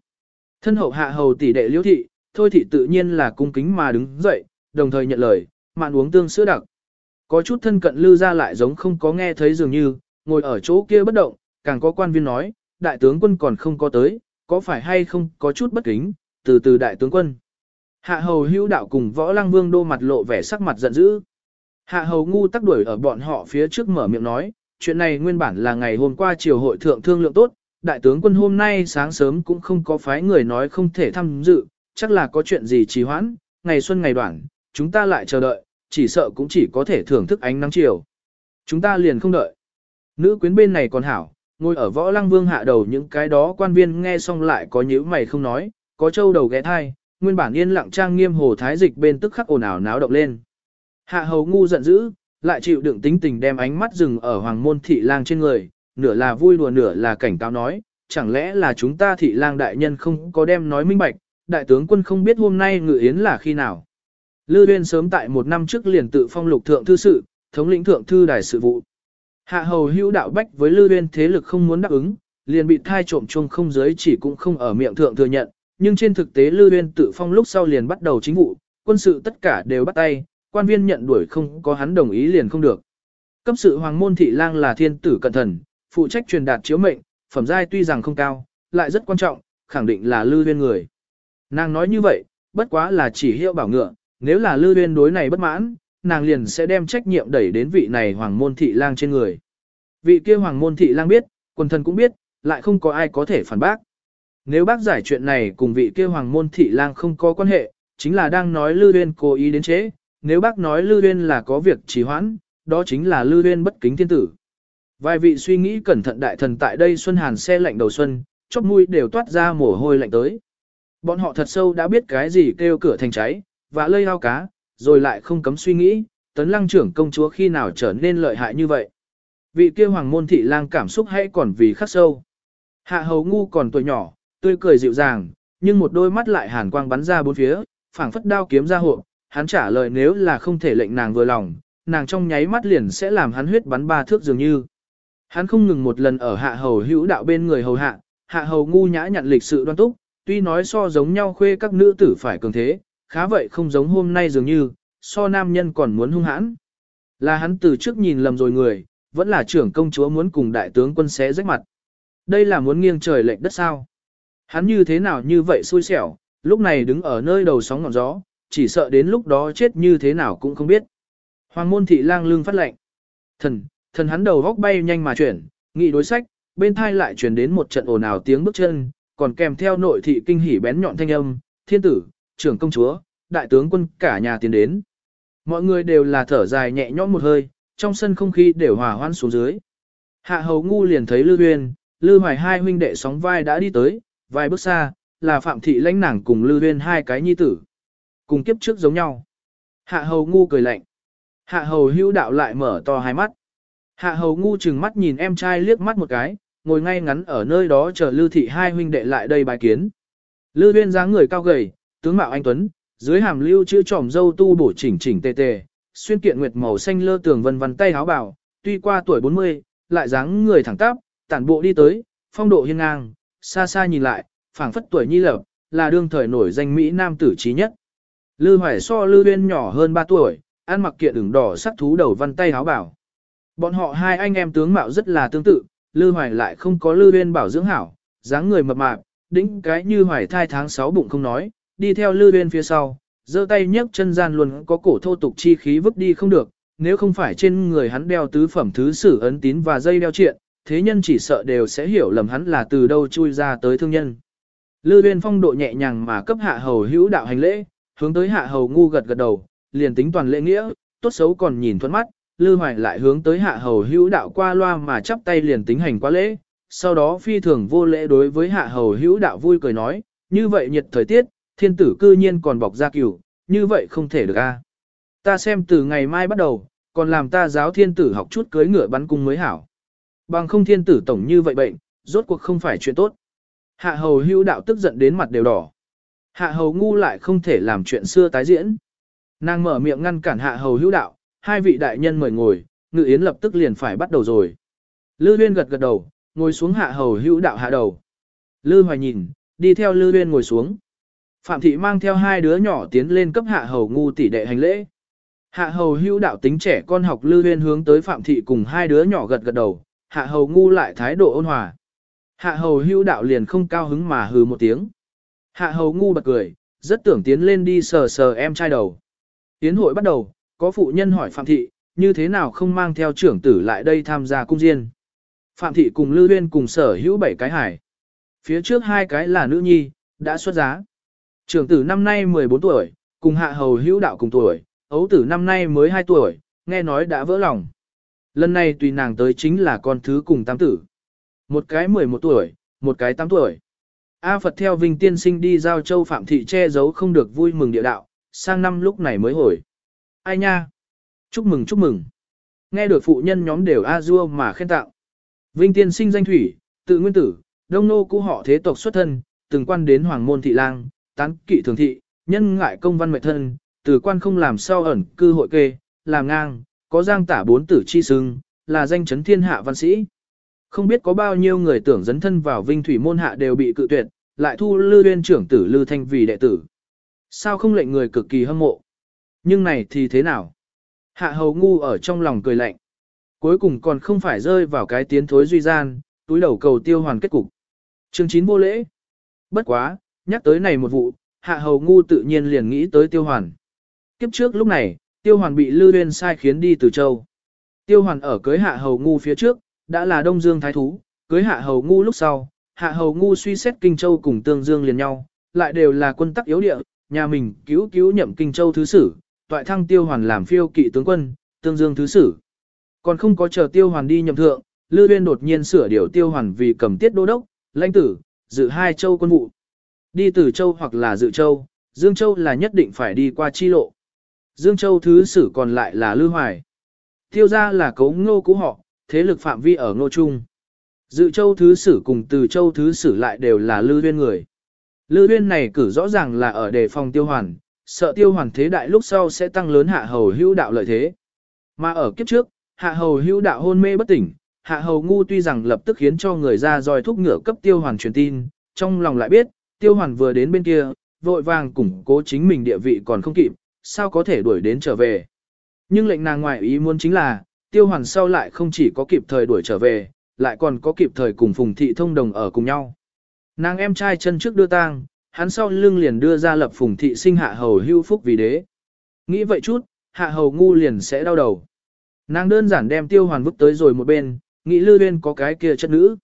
Thân hậu hạ hầu tỷ đệ liễu thị, thôi thị tự nhiên là cung kính mà đứng dậy, đồng thời nhận lời, mạn uống tương sữa đặc. Có chút thân cận lư ra lại giống không có nghe thấy dường như, ngồi ở chỗ kia bất động, càng có quan viên nói, đại tướng quân còn không có tới, có phải hay không có chút bất kính, từ từ đại tướng quân. Hạ hầu hữu đạo cùng võ lăng vương đô mặt lộ vẻ sắc mặt giận dữ. Hạ hầu ngu tắc đuổi ở bọn họ phía trước mở miệng nói, chuyện này nguyên bản là ngày hôm qua triều hội thượng thương lượng tốt, đại tướng quân hôm nay sáng sớm cũng không có phái người nói không thể tham dự, chắc là có chuyện gì trì hoãn, ngày xuân ngày đoạn, chúng ta lại chờ đợi, chỉ sợ cũng chỉ có thể thưởng thức ánh nắng chiều. Chúng ta liền không đợi. Nữ quyến bên này còn hảo, ngồi ở võ lăng vương hạ đầu những cái đó quan viên nghe xong lại có nhíu mày không nói, có châu đầu ghé thai, nguyên bản yên lặng trang nghiêm hồ thái dịch bên tức khắc ồn ào náo động lên. Hạ hầu ngu giận dữ, lại chịu đựng tính tình đem ánh mắt dừng ở hoàng môn thị lang trên người, nửa là vui đùa nửa là cảnh cáo nói, chẳng lẽ là chúng ta thị lang đại nhân không có đem nói minh bạch, đại tướng quân không biết hôm nay ngự yến là khi nào. Lư Uyên sớm tại một năm trước liền tự phong lục thượng thư sự, thống lĩnh thượng thư đài sự vụ. Hạ hầu hữu đạo bách với Lư Uyên thế lực không muốn đáp ứng, liền bị thai trộm chung không giới chỉ cũng không ở miệng thượng thừa nhận, nhưng trên thực tế Lư Uyên tự phong lúc sau liền bắt đầu chính vụ, quân sự tất cả đều bắt tay, quan viên nhận đuổi không có hắn đồng ý liền không được. Cấp sự hoàng môn thị lang là thiên tử cẩn thần, phụ trách truyền đạt chiếu mệnh, phẩm giai tuy rằng không cao, lại rất quan trọng, khẳng định là lư viên người. Nàng nói như vậy, bất quá là chỉ hiệu bảo ngựa, nếu là lư viên đối này bất mãn, nàng liền sẽ đem trách nhiệm đẩy đến vị này hoàng môn thị lang trên người. Vị kia hoàng môn thị lang biết, quần thần cũng biết, lại không có ai có thể phản bác. Nếu bác giải chuyện này cùng vị kia hoàng môn thị lang không có quan hệ, chính là đang nói Lư Uyên cố ý đến chế, nếu bác nói Lư Uyên là có việc trì hoãn, đó chính là Lư Uyên bất kính thiên tử. Vài vị suy nghĩ cẩn thận đại thần tại đây xuân hàn xe lạnh đầu xuân, chóp mũi đều toát ra mồ hôi lạnh tới. Bọn họ thật sâu đã biết cái gì kêu cửa thành cháy, và lây ao cá, rồi lại không cấm suy nghĩ, tấn lăng trưởng công chúa khi nào trở nên lợi hại như vậy. Vị kia hoàng môn thị lang cảm xúc hay còn vì khắc sâu. Hạ hầu ngu còn tuổi nhỏ, tươi cười dịu dàng, nhưng một đôi mắt lại hàn quang bắn ra bốn phía, phảng phất đao kiếm ra hộ, hắn trả lời nếu là không thể lệnh nàng vừa lòng, nàng trong nháy mắt liền sẽ làm hắn huyết bắn ba thước dường như. Hắn không ngừng một lần ở hạ hầu hữu đạo bên người hầu hạ, hạ hầu ngu nhã nhận lịch sự đoan túc, tuy nói so giống nhau khuê các nữ tử phải cường thế, khá vậy không giống hôm nay dường như, so nam nhân còn muốn hung hãn. Là hắn từ trước nhìn lầm rồi người, vẫn là trưởng công chúa muốn cùng đại tướng quân xé rách mặt. Đây là muốn nghiêng trời lệnh đất sao. Hắn như thế nào như vậy xui xẻo, lúc này đứng ở nơi đầu sóng ngọn gió, chỉ sợ đến lúc đó chết như thế nào cũng không biết. Hoàng môn thị lang lương phát lệnh. Thần, thần hắn đầu góc bay nhanh mà chuyển, nghị đối sách, bên thai lại chuyển đến một trận ồn ào tiếng bước chân, còn kèm theo nội thị kinh hỉ bén nhọn thanh âm, thiên tử, trưởng công chúa, đại tướng quân cả nhà tiến đến. Mọi người đều là thở dài nhẹ nhõm một hơi, trong sân không khí đều hòa hoan xuống dưới. Hạ hầu ngu liền thấy Lư Uyên, Lư Hoài hai huynh đệ sóng vai đã đi tới, vài bước xa, là Phạm Thị lãnh nàng cùng Lư Uyên hai cái nhi tử. Cùng kiếp trước giống nhau. Hạ hầu ngu cười lạnh. Hạ hầu hữu đạo lại mở to hai mắt. Hạ hầu ngu chừng mắt nhìn em trai liếc mắt một cái, ngồi ngay ngắn ở nơi đó chờ Lưu Thị hai huynh đệ lại đây bài kiến. Lư Uyên dáng người cao gầy, tướng mạo anh Tuấn, dưới hàm lưu chữ tròm dâu tu bổ chỉnh chỉnh tề tề, xuyên kiện nguyệt màu xanh lơ tường vân vân tay áo bảo, tuy qua tuổi 40, lại dáng người thẳng tắp, tản bộ đi tới, phong độ hiên ngang, xa xa nhìn lại, phảng phất tuổi nhi lập, là đương thời nổi danh Mỹ nam tử trí nhất. Lư Hoài so Lư Uyên nhỏ hơn 3 tuổi, ăn mặc kiện ửng đỏ sắc thú đầu văn tay áo bảo. Bọn họ hai anh em tướng mạo rất là tương tự, Lư Hoài lại không có Lư Uyên bảo dưỡng hảo, dáng người mập mạp, đĩnh cái như Hoài thai tháng 6 bụng không nói, đi theo Lư Uyên phía sau, giơ tay nhấc chân gian luôn có cổ thô tục chi khí vứt đi không được, nếu không phải trên người hắn đeo tứ phẩm thứ sử ấn tín và dây đeo triện, thế nhân chỉ sợ đều sẽ hiểu lầm hắn là từ đâu chui ra tới thương nhân. Lư Uyên phong độ nhẹ nhàng mà cấp hạ hầu hữu đạo hành lễ, hướng tới hạ hầu ngu gật gật đầu, liền tính toàn lễ nghĩa, tốt xấu còn nhìn thuẫn mắt, Lư Hoài lại hướng tới hạ hầu hữu đạo qua loa mà chắp tay liền tính hành qua lễ, sau đó phi thường vô lễ đối với hạ hầu hữu đạo vui cười nói, như vậy nhiệt thời tiết, thiên tử cư nhiên còn bọc ra cửu, như vậy không thể được a. Ta xem từ ngày mai bắt đầu, còn làm ta giáo thiên tử học chút cưới ngựa bắn cung mới hảo. Bằng không thiên tử tổng như vậy bệnh, rốt cuộc không phải chuyện tốt. Hạ hầu hữu đạo tức giận đến mặt đều đỏ. Hạ hầu ngu lại không thể làm chuyện xưa tái diễn. Nàng mở miệng ngăn cản hạ hầu hữu đạo, hai vị đại nhân mời ngồi, ngự yến lập tức liền phải bắt đầu rồi. Lư Huyên gật gật đầu, ngồi xuống hạ hầu hữu đạo hạ đầu. Lư Hoài nhìn, đi theo Lư Huyên ngồi xuống. Phạm thị mang theo hai đứa nhỏ tiến lên cấp hạ hầu ngu tỷ đệ hành lễ. Hạ hầu hữu đạo tính trẻ con học Lư Huyên hướng tới Phạm thị cùng hai đứa nhỏ gật gật đầu, hạ hầu ngu lại thái độ ôn hòa. Hạ hầu hữu đạo liền không cao hứng mà hừ một tiếng. Hạ hầu ngu bật cười, rất tưởng tiến lên đi sờ sờ em trai đầu. Tiến hội bắt đầu, có phụ nhân hỏi Phạm Thị, như thế nào không mang theo trưởng tử lại đây tham gia cung diên. Phạm Thị cùng Lưu Huyên cùng sở hữu bảy cái hải. Phía trước hai cái là nữ nhi, đã xuất giá. Trưởng tử năm nay 14 tuổi, cùng hạ hầu hữu đạo cùng tuổi, ấu tử năm nay mới 2 tuổi, nghe nói đã vỡ lòng. Lần này tùy nàng tới chính là con thứ cùng tam tử. Một cái 11 tuổi, một cái 8 tuổi. A Phật theo Vinh Tiên Sinh đi giao châu Phạm Thị che giấu không được vui mừng địa đạo, sang năm lúc này mới hồi. Ai nha? Chúc mừng chúc mừng. Nghe được phụ nhân nhóm đều a dua mà khen tạo. Vinh Tiên Sinh danh thủy, tự nguyên tử, đông nô cũ họ thế tộc xuất thân, từng quan đến hoàng môn thị lang, tán kỵ thường thị, nhân ngại công văn mệnh thân, từ quan không làm sao ẩn cư hội kê, làm ngang, có giang tả bốn tử chi sưng, là danh chấn thiên hạ văn sĩ. Không biết có bao nhiêu người tưởng dấn thân vào vinh thủy môn hạ đều bị cự tuyệt, lại thu lư uyên trưởng tử lư thanh vì đệ tử. Sao không lệnh người cực kỳ hâm mộ? Nhưng này thì thế nào? Hạ hầu ngu ở trong lòng cười lạnh. Cuối cùng còn không phải rơi vào cái tiến thối duy gian, túi đầu cầu tiêu hoàn kết cục. Chương 9 vô lễ. Bất quá, nhắc tới này một vụ, hạ hầu ngu tự nhiên liền nghĩ tới tiêu hoàn. Kiếp trước lúc này, tiêu hoàn bị Lư Uyên sai khiến đi từ châu. Tiêu hoàn ở cưới hạ hầu ngu phía trước, đã là Đông Dương Thái Thú, cưới hạ hầu ngu lúc sau, hạ hầu ngu suy xét Kinh Châu cùng Tương Dương liền nhau, lại đều là quân tắc yếu địa, nhà mình cứu cứu nhậm Kinh Châu Thứ Sử, toại thăng tiêu hoàn làm phiêu kỵ tướng quân, Tương Dương Thứ Sử. Còn không có chờ tiêu hoàn đi nhậm thượng, Lư Uyên đột nhiên sửa điều tiêu hoàn vì cầm tiết đô đốc, lãnh tử, dự hai châu quân vụ. Đi từ châu hoặc là dự châu, Dương Châu là nhất định phải đi qua chi lộ. Dương Châu thứ sử còn lại là Lư Hoài. Tiêu ra là cấu ngô cũ họ, thế lực phạm vi ở ngô trung. Dự châu thứ sử cùng từ châu thứ sử lại đều là Lư Huyên người. Lư Huyên này cử rõ ràng là ở đề phòng tiêu hoàn, sợ tiêu hoàn thế đại lúc sau sẽ tăng lớn hạ hầu hữu đạo lợi thế. Mà ở kiếp trước, hạ hầu hữu đạo hôn mê bất tỉnh, hạ hầu ngu tuy rằng lập tức khiến cho người ra dòi thúc ngựa cấp tiêu hoàn truyền tin, trong lòng lại biết, tiêu hoàn vừa đến bên kia, vội vàng củng cố chính mình địa vị còn không kịp, sao có thể đuổi đến trở về. Nhưng lệnh nàng ngoại ý muốn chính là, tiêu hoàn sau lại không chỉ có kịp thời đuổi trở về, lại còn có kịp thời cùng phùng thị thông đồng ở cùng nhau. Nàng em trai chân trước đưa tang, hắn sau lưng liền đưa ra lập phùng thị sinh hạ hầu hưu phúc vì đế. Nghĩ vậy chút, hạ hầu ngu liền sẽ đau đầu. Nàng đơn giản đem tiêu hoàn vứt tới rồi một bên, nghĩ lư bên có cái kia chất nữ.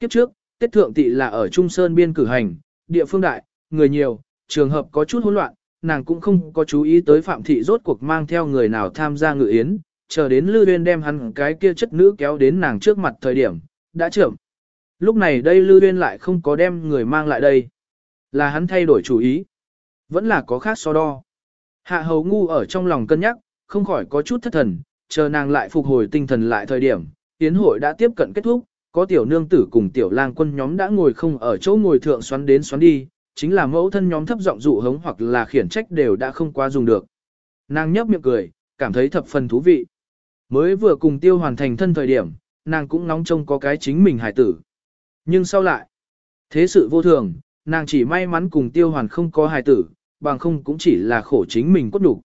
Kiếp trước, Tết Thượng Tị là ở Trung Sơn biên cử hành, địa phương đại, người nhiều, trường hợp có chút hỗn loạn, nàng cũng không có chú ý tới Phạm Thị rốt cuộc mang theo người nào tham gia ngự yến, chờ đến Lư Uyên đem hắn cái kia chất nữ kéo đến nàng trước mặt thời điểm, đã trưởng. Lúc này đây Lư Uyên lại không có đem người mang lại đây. Là hắn thay đổi chủ ý. Vẫn là có khác so đo. Hạ hầu ngu ở trong lòng cân nhắc, không khỏi có chút thất thần, chờ nàng lại phục hồi tinh thần lại thời điểm, yến hội đã tiếp cận kết thúc, có tiểu nương tử cùng tiểu lang quân nhóm đã ngồi không ở chỗ ngồi thượng xoắn đến xoắn đi, chính là mẫu thân nhóm thấp giọng dụ hống hoặc là khiển trách đều đã không qua dùng được. Nàng nhấp miệng cười, cảm thấy thập phần thú vị. Mới vừa cùng tiêu hoàn thành thân thời điểm, nàng cũng nóng trông có cái chính mình hải tử. Nhưng sau lại, thế sự vô thường, nàng chỉ may mắn cùng tiêu hoàn không có hải tử, bằng không cũng chỉ là khổ chính mình cốt đủ.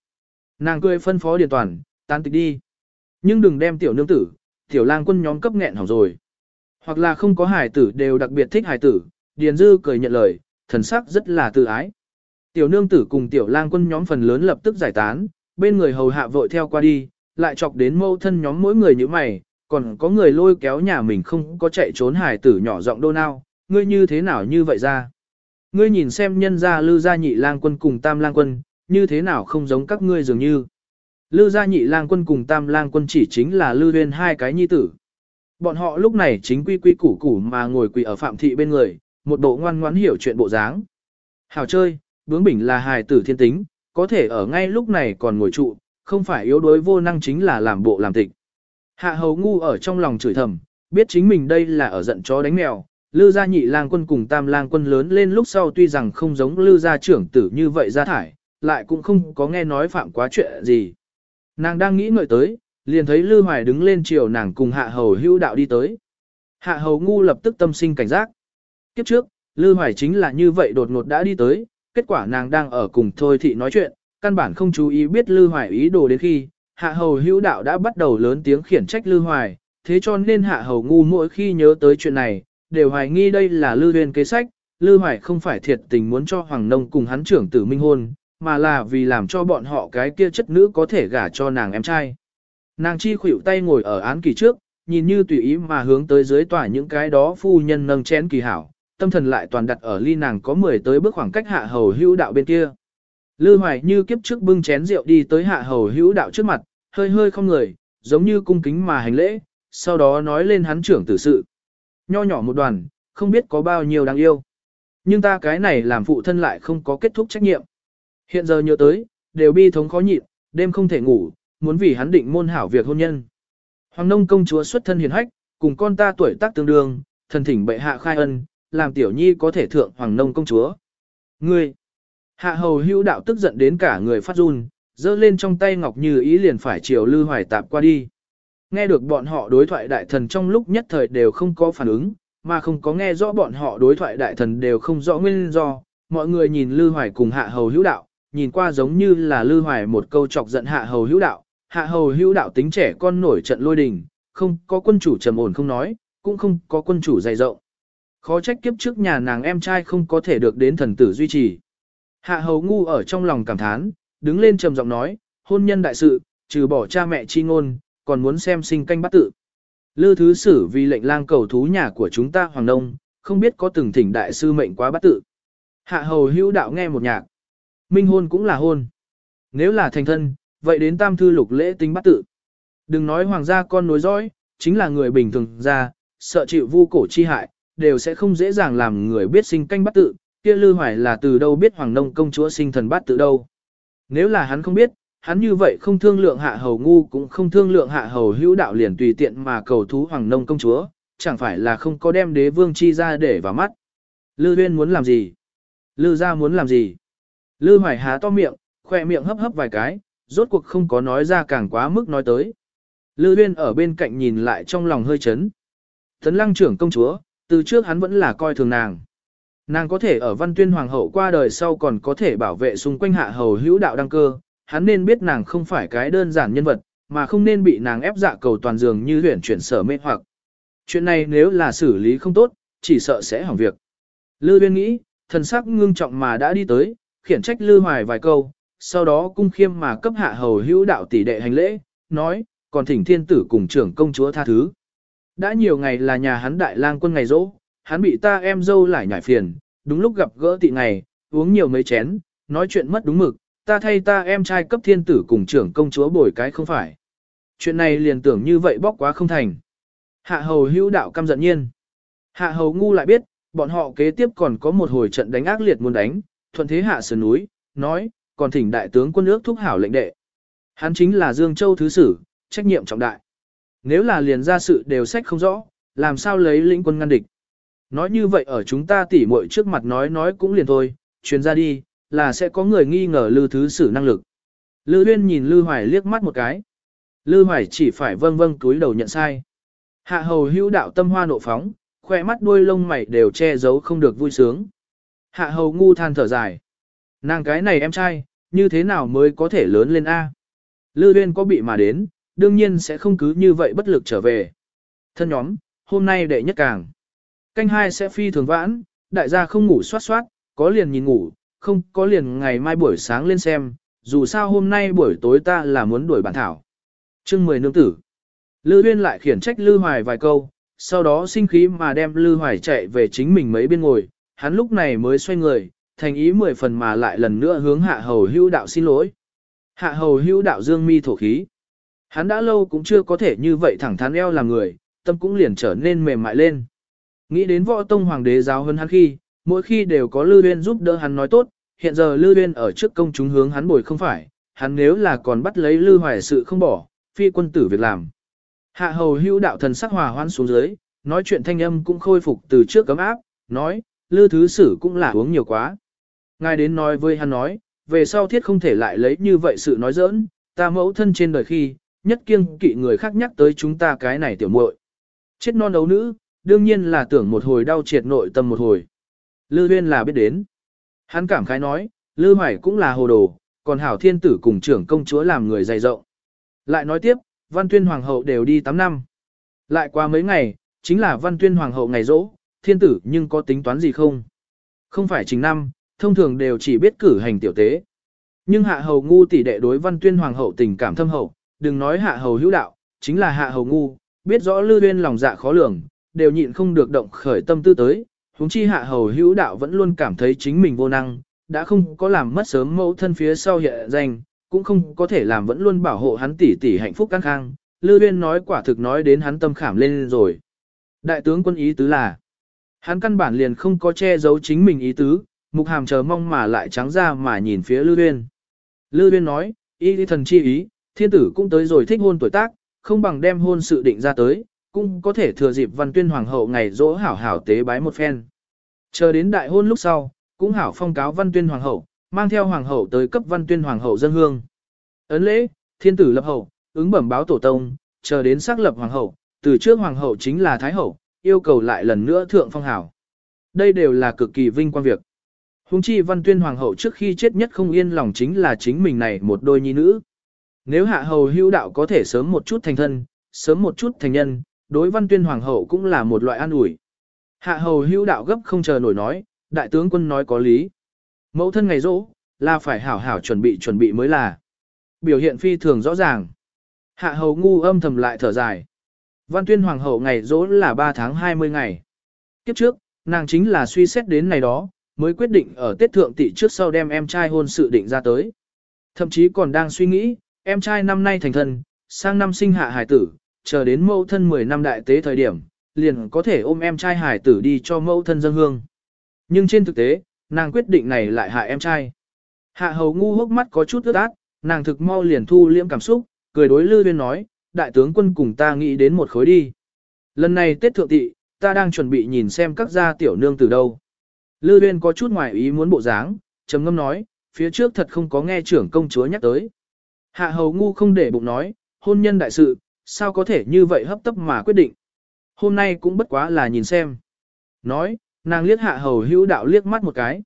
Nàng cười phân phó điện toàn, tán tịch đi. Nhưng đừng đem tiểu nương tử, tiểu lang quân nhóm cấp nghẹn hỏng rồi. Hoặc là không có hải tử đều đặc biệt thích hải tử, Điền Dư cười nhận lời, thần sắc rất là tự ái. Tiểu nương tử cùng tiểu lang quân nhóm phần lớn lập tức giải tán, bên người hầu hạ vội theo qua đi, lại chọc đến mâu thân nhóm mỗi người như mày, còn có người lôi kéo nhà mình không có chạy trốn hải tử nhỏ giọng đô nao, ngươi như thế nào như vậy ra. Ngươi nhìn xem nhân gia lư gia nhị lang quân cùng tam lang quân, như thế nào không giống các ngươi dường như. Lư gia nhị lang quân cùng tam lang quân chỉ chính là lư huyên hai cái nhi tử. Bọn họ lúc này chính quy quy củ củ mà ngồi quỳ ở phạm thị bên người, một bộ ngoan ngoãn hiểu chuyện bộ dáng. Hảo chơi, bướng bỉnh là hài tử thiên tính, có thể ở ngay lúc này còn ngồi trụ, không phải yếu đuối vô năng chính là làm bộ làm tịch. Hạ hầu ngu ở trong lòng chửi thầm, biết chính mình đây là ở giận chó đánh mèo. Lư gia nhị lang quân cùng tam lang quân lớn lên lúc sau tuy rằng không giống lư gia trưởng tử như vậy ra thải, lại cũng không có nghe nói phạm quá chuyện gì. Nàng đang nghĩ ngợi tới, liền thấy Lư Hoài đứng lên chiều nàng cùng hạ hầu hữu đạo đi tới. Hạ hầu ngu lập tức tâm sinh cảnh giác. Kiếp trước, Lư Hoài chính là như vậy đột ngột đã đi tới, kết quả nàng đang ở cùng Thôi Thị nói chuyện, căn bản không chú ý biết Lư Hoài ý đồ đến khi, hạ hầu hữu đạo đã bắt đầu lớn tiếng khiển trách Lư Hoài, thế cho nên hạ hầu ngu mỗi khi nhớ tới chuyện này, đều hoài nghi đây là Lư Huyền kế sách, Lư Hoài không phải thiệt tình muốn cho Hoàng Nông cùng hắn trưởng tử minh hôn, mà là vì làm cho bọn họ cái kia chất nữ có thể gả cho nàng em trai. Nàng chi khuỷu tay ngồi ở án kỳ trước, nhìn như tùy ý mà hướng tới dưới tòa những cái đó phu nhân nâng chén kỳ hảo, tâm thần lại toàn đặt ở ly nàng có 10 tới bước khoảng cách hạ hầu hữu đạo bên kia. Lư hoài như kiếp trước bưng chén rượu đi tới hạ hầu hữu đạo trước mặt, hơi hơi không người, giống như cung kính mà hành lễ, sau đó nói lên hắn trưởng tử sự. Nho nhỏ một đoàn, không biết có bao nhiêu đáng yêu. Nhưng ta cái này làm phụ thân lại không có kết thúc trách nhiệm. Hiện giờ nhớ tới, đều bi thống khó nhịn, đêm không thể ngủ, muốn vì hắn định môn hảo việc hôn nhân. Hoàng nông công chúa xuất thân hiền hách, cùng con ta tuổi tác tương đương, thần thỉnh bệ hạ khai ân, làm tiểu nhi có thể thượng hoàng nông công chúa. Ngươi, hạ hầu hữu đạo tức giận đến cả người phát run, giơ lên trong tay ngọc như ý liền phải chiều lư hoài tạp qua đi. Nghe được bọn họ đối thoại đại thần trong lúc nhất thời đều không có phản ứng, mà không có nghe rõ bọn họ đối thoại đại thần đều không rõ nguyên do, mọi người nhìn lư hoài cùng hạ hầu hữu đạo, nhìn qua giống như là lư hoài một câu chọc giận hạ hầu hữu đạo, hạ hầu hữu đạo tính trẻ con nổi trận lôi đình, không có quân chủ trầm ổn không nói, cũng không có quân chủ dày rộng. Khó trách kiếp trước nhà nàng em trai không có thể được đến thần tử duy trì. Hạ hầu ngu ở trong lòng cảm thán, đứng lên trầm giọng nói, hôn nhân đại sự, trừ bỏ cha mẹ chi ngôn, còn muốn xem sinh canh bắt tự. Lư thứ sử vì lệnh lang cầu thú nhà của chúng ta Hoàng Đông, không biết có từng thỉnh đại sư mệnh quá bắt tự. Hạ hầu hữu đạo nghe một nhạc. Minh hôn cũng là hôn. Nếu là thành thân, vậy đến tam thư lục lễ tính bắt tự. Đừng nói hoàng gia con nối dõi, chính là người bình thường ra, sợ chịu vu cổ chi hại, đều sẽ không dễ dàng làm người biết sinh canh bắt tự, kia lư hoài là từ đâu biết hoàng nông công chúa sinh thần bát tự đâu. Nếu là hắn không biết, hắn như vậy không thương lượng hạ hầu ngu cũng không thương lượng hạ hầu hữu đạo liền tùy tiện mà cầu thú hoàng nông công chúa, chẳng phải là không có đem đế vương chi ra để vào mắt. Lư huyên muốn làm gì? Lư gia muốn làm gì? Lư hoài há to miệng, khoe miệng hấp hấp vài cái, rốt cuộc không có nói ra càng quá mức nói tới. Lư huyên ở bên cạnh nhìn lại trong lòng hơi chấn. Tấn lăng trưởng công chúa, từ trước hắn vẫn là coi thường nàng. Nàng có thể ở văn tuyên hoàng hậu qua đời sau còn có thể bảo vệ xung quanh hạ hầu hữu đạo đăng cơ, hắn nên biết nàng không phải cái đơn giản nhân vật, mà không nên bị nàng ép dạ cầu toàn dường như huyển chuyển sở mê hoặc. Chuyện này nếu là xử lý không tốt, chỉ sợ sẽ hỏng việc. Lư Viên nghĩ, thần sắc ngưng trọng mà đã đi tới, khiển trách Lư Hoài vài câu, sau đó cung khiêm mà cấp hạ hầu hữu đạo tỷ đệ hành lễ, nói, còn thỉnh thiên tử cùng trưởng công chúa tha thứ. Đã nhiều ngày là nhà hắn đại lang quân ngày rỗ, hắn bị ta em dâu lại nhảy phiền, đúng lúc gặp gỡ tị ngày, uống nhiều mấy chén, nói chuyện mất đúng mực, ta thay ta em trai cấp thiên tử cùng trưởng công chúa bồi cái không phải. Chuyện này liền tưởng như vậy bóc quá không thành. Hạ hầu hữu đạo căm giận nhiên. Hạ hầu ngu lại biết, bọn họ kế tiếp còn có một hồi trận đánh ác liệt muốn đánh, thuận thế hạ sườn núi, nói, còn thỉnh đại tướng quân ước thúc hảo lệnh đệ. Hắn chính là Dương Châu Thứ Sử, trách nhiệm trọng đại. Nếu là liền ra sự đều sách không rõ, làm sao lấy lĩnh quân ngăn địch. Nói như vậy ở chúng ta tỉ muội trước mặt nói nói cũng liền thôi, truyền ra đi, là sẽ có người nghi ngờ Lư Thứ Sử năng lực. Lư Huyên nhìn Lư Hoài liếc mắt một cái. Lư Hoài chỉ phải vâng vâng túi đầu nhận sai. Hạ hầu hữu đạo tâm hoa nộ phóng, khoe mắt đuôi lông mày đều che giấu không được vui sướng. Hạ hầu ngu than thở dài. Nàng cái này em trai, như thế nào mới có thể lớn lên A. Lư Huyên có bị mà đến, đương nhiên sẽ không cứ như vậy bất lực trở về. Thân nhóm, hôm nay đệ nhất càng. Canh hai sẽ phi thường vãn, đại gia không ngủ soát soát, có liền nhìn ngủ, không có liền ngày mai buổi sáng lên xem, dù sao hôm nay buổi tối ta là muốn đuổi bản thảo. Chương 10 nương tử. Lư Huyên lại khiển trách Lư Hoài vài câu, sau đó sinh khí mà đem Lư Hoài chạy về chính mình mấy bên ngồi, hắn lúc này mới xoay người, thành ý mười phần mà lại lần nữa hướng hạ hầu hữu đạo xin lỗi. Hạ hầu hữu đạo dương mi thổ khí. Hắn đã lâu cũng chưa có thể như vậy thẳng thắn eo làm người, tâm cũng liền trở nên mềm mại lên. Nghĩ đến võ tông hoàng đế giáo hơn hắn khi, mỗi khi đều có Lư uyên giúp đỡ hắn nói tốt, hiện giờ Lư uyên ở trước công chúng hướng hắn bồi không phải, hắn nếu là còn bắt lấy Lư Hoài sự không bỏ, phi quân tử việc làm. Hạ hầu hữu đạo thần sắc hòa hoãn xuống dưới, nói chuyện thanh âm cũng khôi phục từ trước cấm áp, nói, Lư Thứ Sử cũng là uống nhiều quá. Ngài đến nói với hắn nói, về sau thiết không thể lại lấy như vậy sự nói giỡn, ta mẫu thân trên đời khi, nhất kiêng kỵ người khác nhắc tới chúng ta cái này tiểu muội. Chết non đấu nữ, đương nhiên là tưởng một hồi đau triệt nội tâm một hồi. Lư Huyên là biết đến. Hắn cảm khái nói, Lư Hoài cũng là hồ đồ, còn Hảo Thiên Tử cùng trưởng công chúa làm người dày rộng. Lại nói tiếp, Văn Tuyên Hoàng hậu đều đi 8 năm. Lại qua mấy ngày, chính là Văn Tuyên Hoàng hậu ngày rỗ, Thiên Tử nhưng có tính toán gì không? Không phải chính năm, thông thường đều chỉ biết cử hành tiểu tế. Nhưng hạ hầu ngu tỷ đệ đối Văn Tuyên Hoàng hậu tình cảm thâm hậu, đừng nói hạ hầu hữu đạo, chính là hạ hầu ngu, biết rõ Lư Huyên lòng dạ khó lường, đều nhịn không được động khởi tâm tư tới, huống chi hạ hầu hữu đạo vẫn luôn cảm thấy chính mình vô năng, đã không có làm mất sớm mẫu thân phía sau hiện danh, cũng không có thể làm vẫn luôn bảo hộ hắn tỷ tỷ hạnh phúc căng khang. Lư Viên nói quả thực nói đến hắn tâm khảm lên rồi. Đại tướng quân ý tứ là, hắn căn bản liền không có che giấu chính mình ý tứ, mục hàm chờ mong mà lại trắng ra mà nhìn phía Lư Viên. Lư Viên nói, ý thần chi ý, thiên tử cũng tới rồi thích hôn tuổi tác, không bằng đem hôn sự định ra tới, cũng có thể thừa dịp văn tuyên hoàng hậu ngày dỗ hảo hảo tế bái một phen. Chờ đến đại hôn lúc sau, cũng hảo phong cáo văn tuyên hoàng hậu, mang theo hoàng hậu tới cấp văn tuyên hoàng hậu dân hương. Ấn lễ, thiên tử lập hậu, ứng bẩm báo tổ tông, chờ đến xác lập hoàng hậu, từ trước hoàng hậu chính là thái hậu, yêu cầu lại lần nữa thượng phong hảo. Đây đều là cực kỳ vinh quang việc. Hùng chi văn tuyên hoàng hậu trước khi chết nhất không yên lòng chính là chính mình này một đôi nhi nữ. Nếu hạ hầu hữu đạo có thể sớm một chút thành thân, sớm một chút thành nhân, đối văn tuyên hoàng hậu cũng là một loại an ủi. Hạ hầu hữu đạo gấp không chờ nổi nói, đại tướng quân nói có lý. Mẫu thân ngày rỗ, là phải hảo hảo chuẩn bị chuẩn bị mới là. Biểu hiện phi thường rõ ràng. Hạ hầu ngu âm thầm lại thở dài. Văn tuyên hoàng hậu ngày rỗ là 3 tháng 20 ngày. Kiếp trước, nàng chính là suy xét đến này đó, mới quyết định ở Tết Thượng Tị trước sau đem em trai hôn sự định ra tới. Thậm chí còn đang suy nghĩ, em trai năm nay thành thân, sang năm sinh hạ hải tử, chờ đến mẫu thân 10 năm đại tế thời điểm, liền có thể ôm em trai hải tử đi cho mẫu thân dân hương. Nhưng trên thực tế, nàng quyết định này lại hại em trai. Hạ hầu ngu hốc mắt có chút ướt át, nàng thực mau liền thu liễm cảm xúc, cười đối Lư Viên nói, đại tướng quân cùng ta nghĩ đến một khối đi. Lần này Tết Thượng Tị, ta đang chuẩn bị nhìn xem các gia tiểu nương từ đâu. Lư Viên có chút ngoài ý muốn bộ dáng, trầm ngâm nói, phía trước thật không có nghe trưởng công chúa nhắc tới. Hạ hầu ngu không để bụng nói, hôn nhân đại sự, sao có thể như vậy hấp tấp mà quyết định. Hôm nay cũng bất quá là nhìn xem. Nói, nàng liếc hạ hầu hữu đạo liếc mắt một cái.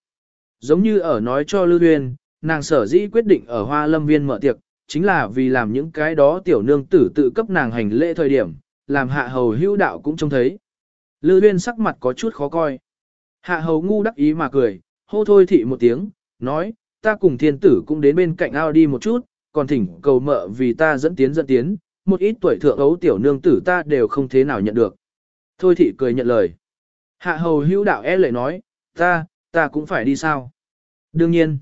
Giống như ở nói cho Lư uyên nàng sở dĩ quyết định ở hoa lâm viên mở tiệc, chính là vì làm những cái đó tiểu nương tử tự cấp nàng hành lễ thời điểm, làm hạ hầu hữu đạo cũng trông thấy. Lư uyên sắc mặt có chút khó coi. Hạ hầu ngu đắc ý mà cười, hô thôi thị một tiếng, nói, ta cùng thiên tử cũng đến bên cạnh ao đi một chút, còn thỉnh cầu mợ vì ta dẫn tiến dẫn tiến, một ít tuổi thượng ấu tiểu nương tử ta đều không thế nào nhận được. Thôi thị cười nhận lời. Hạ hầu hữu đạo e lệ nói, ta, ta cũng phải đi sao? Đương nhiên,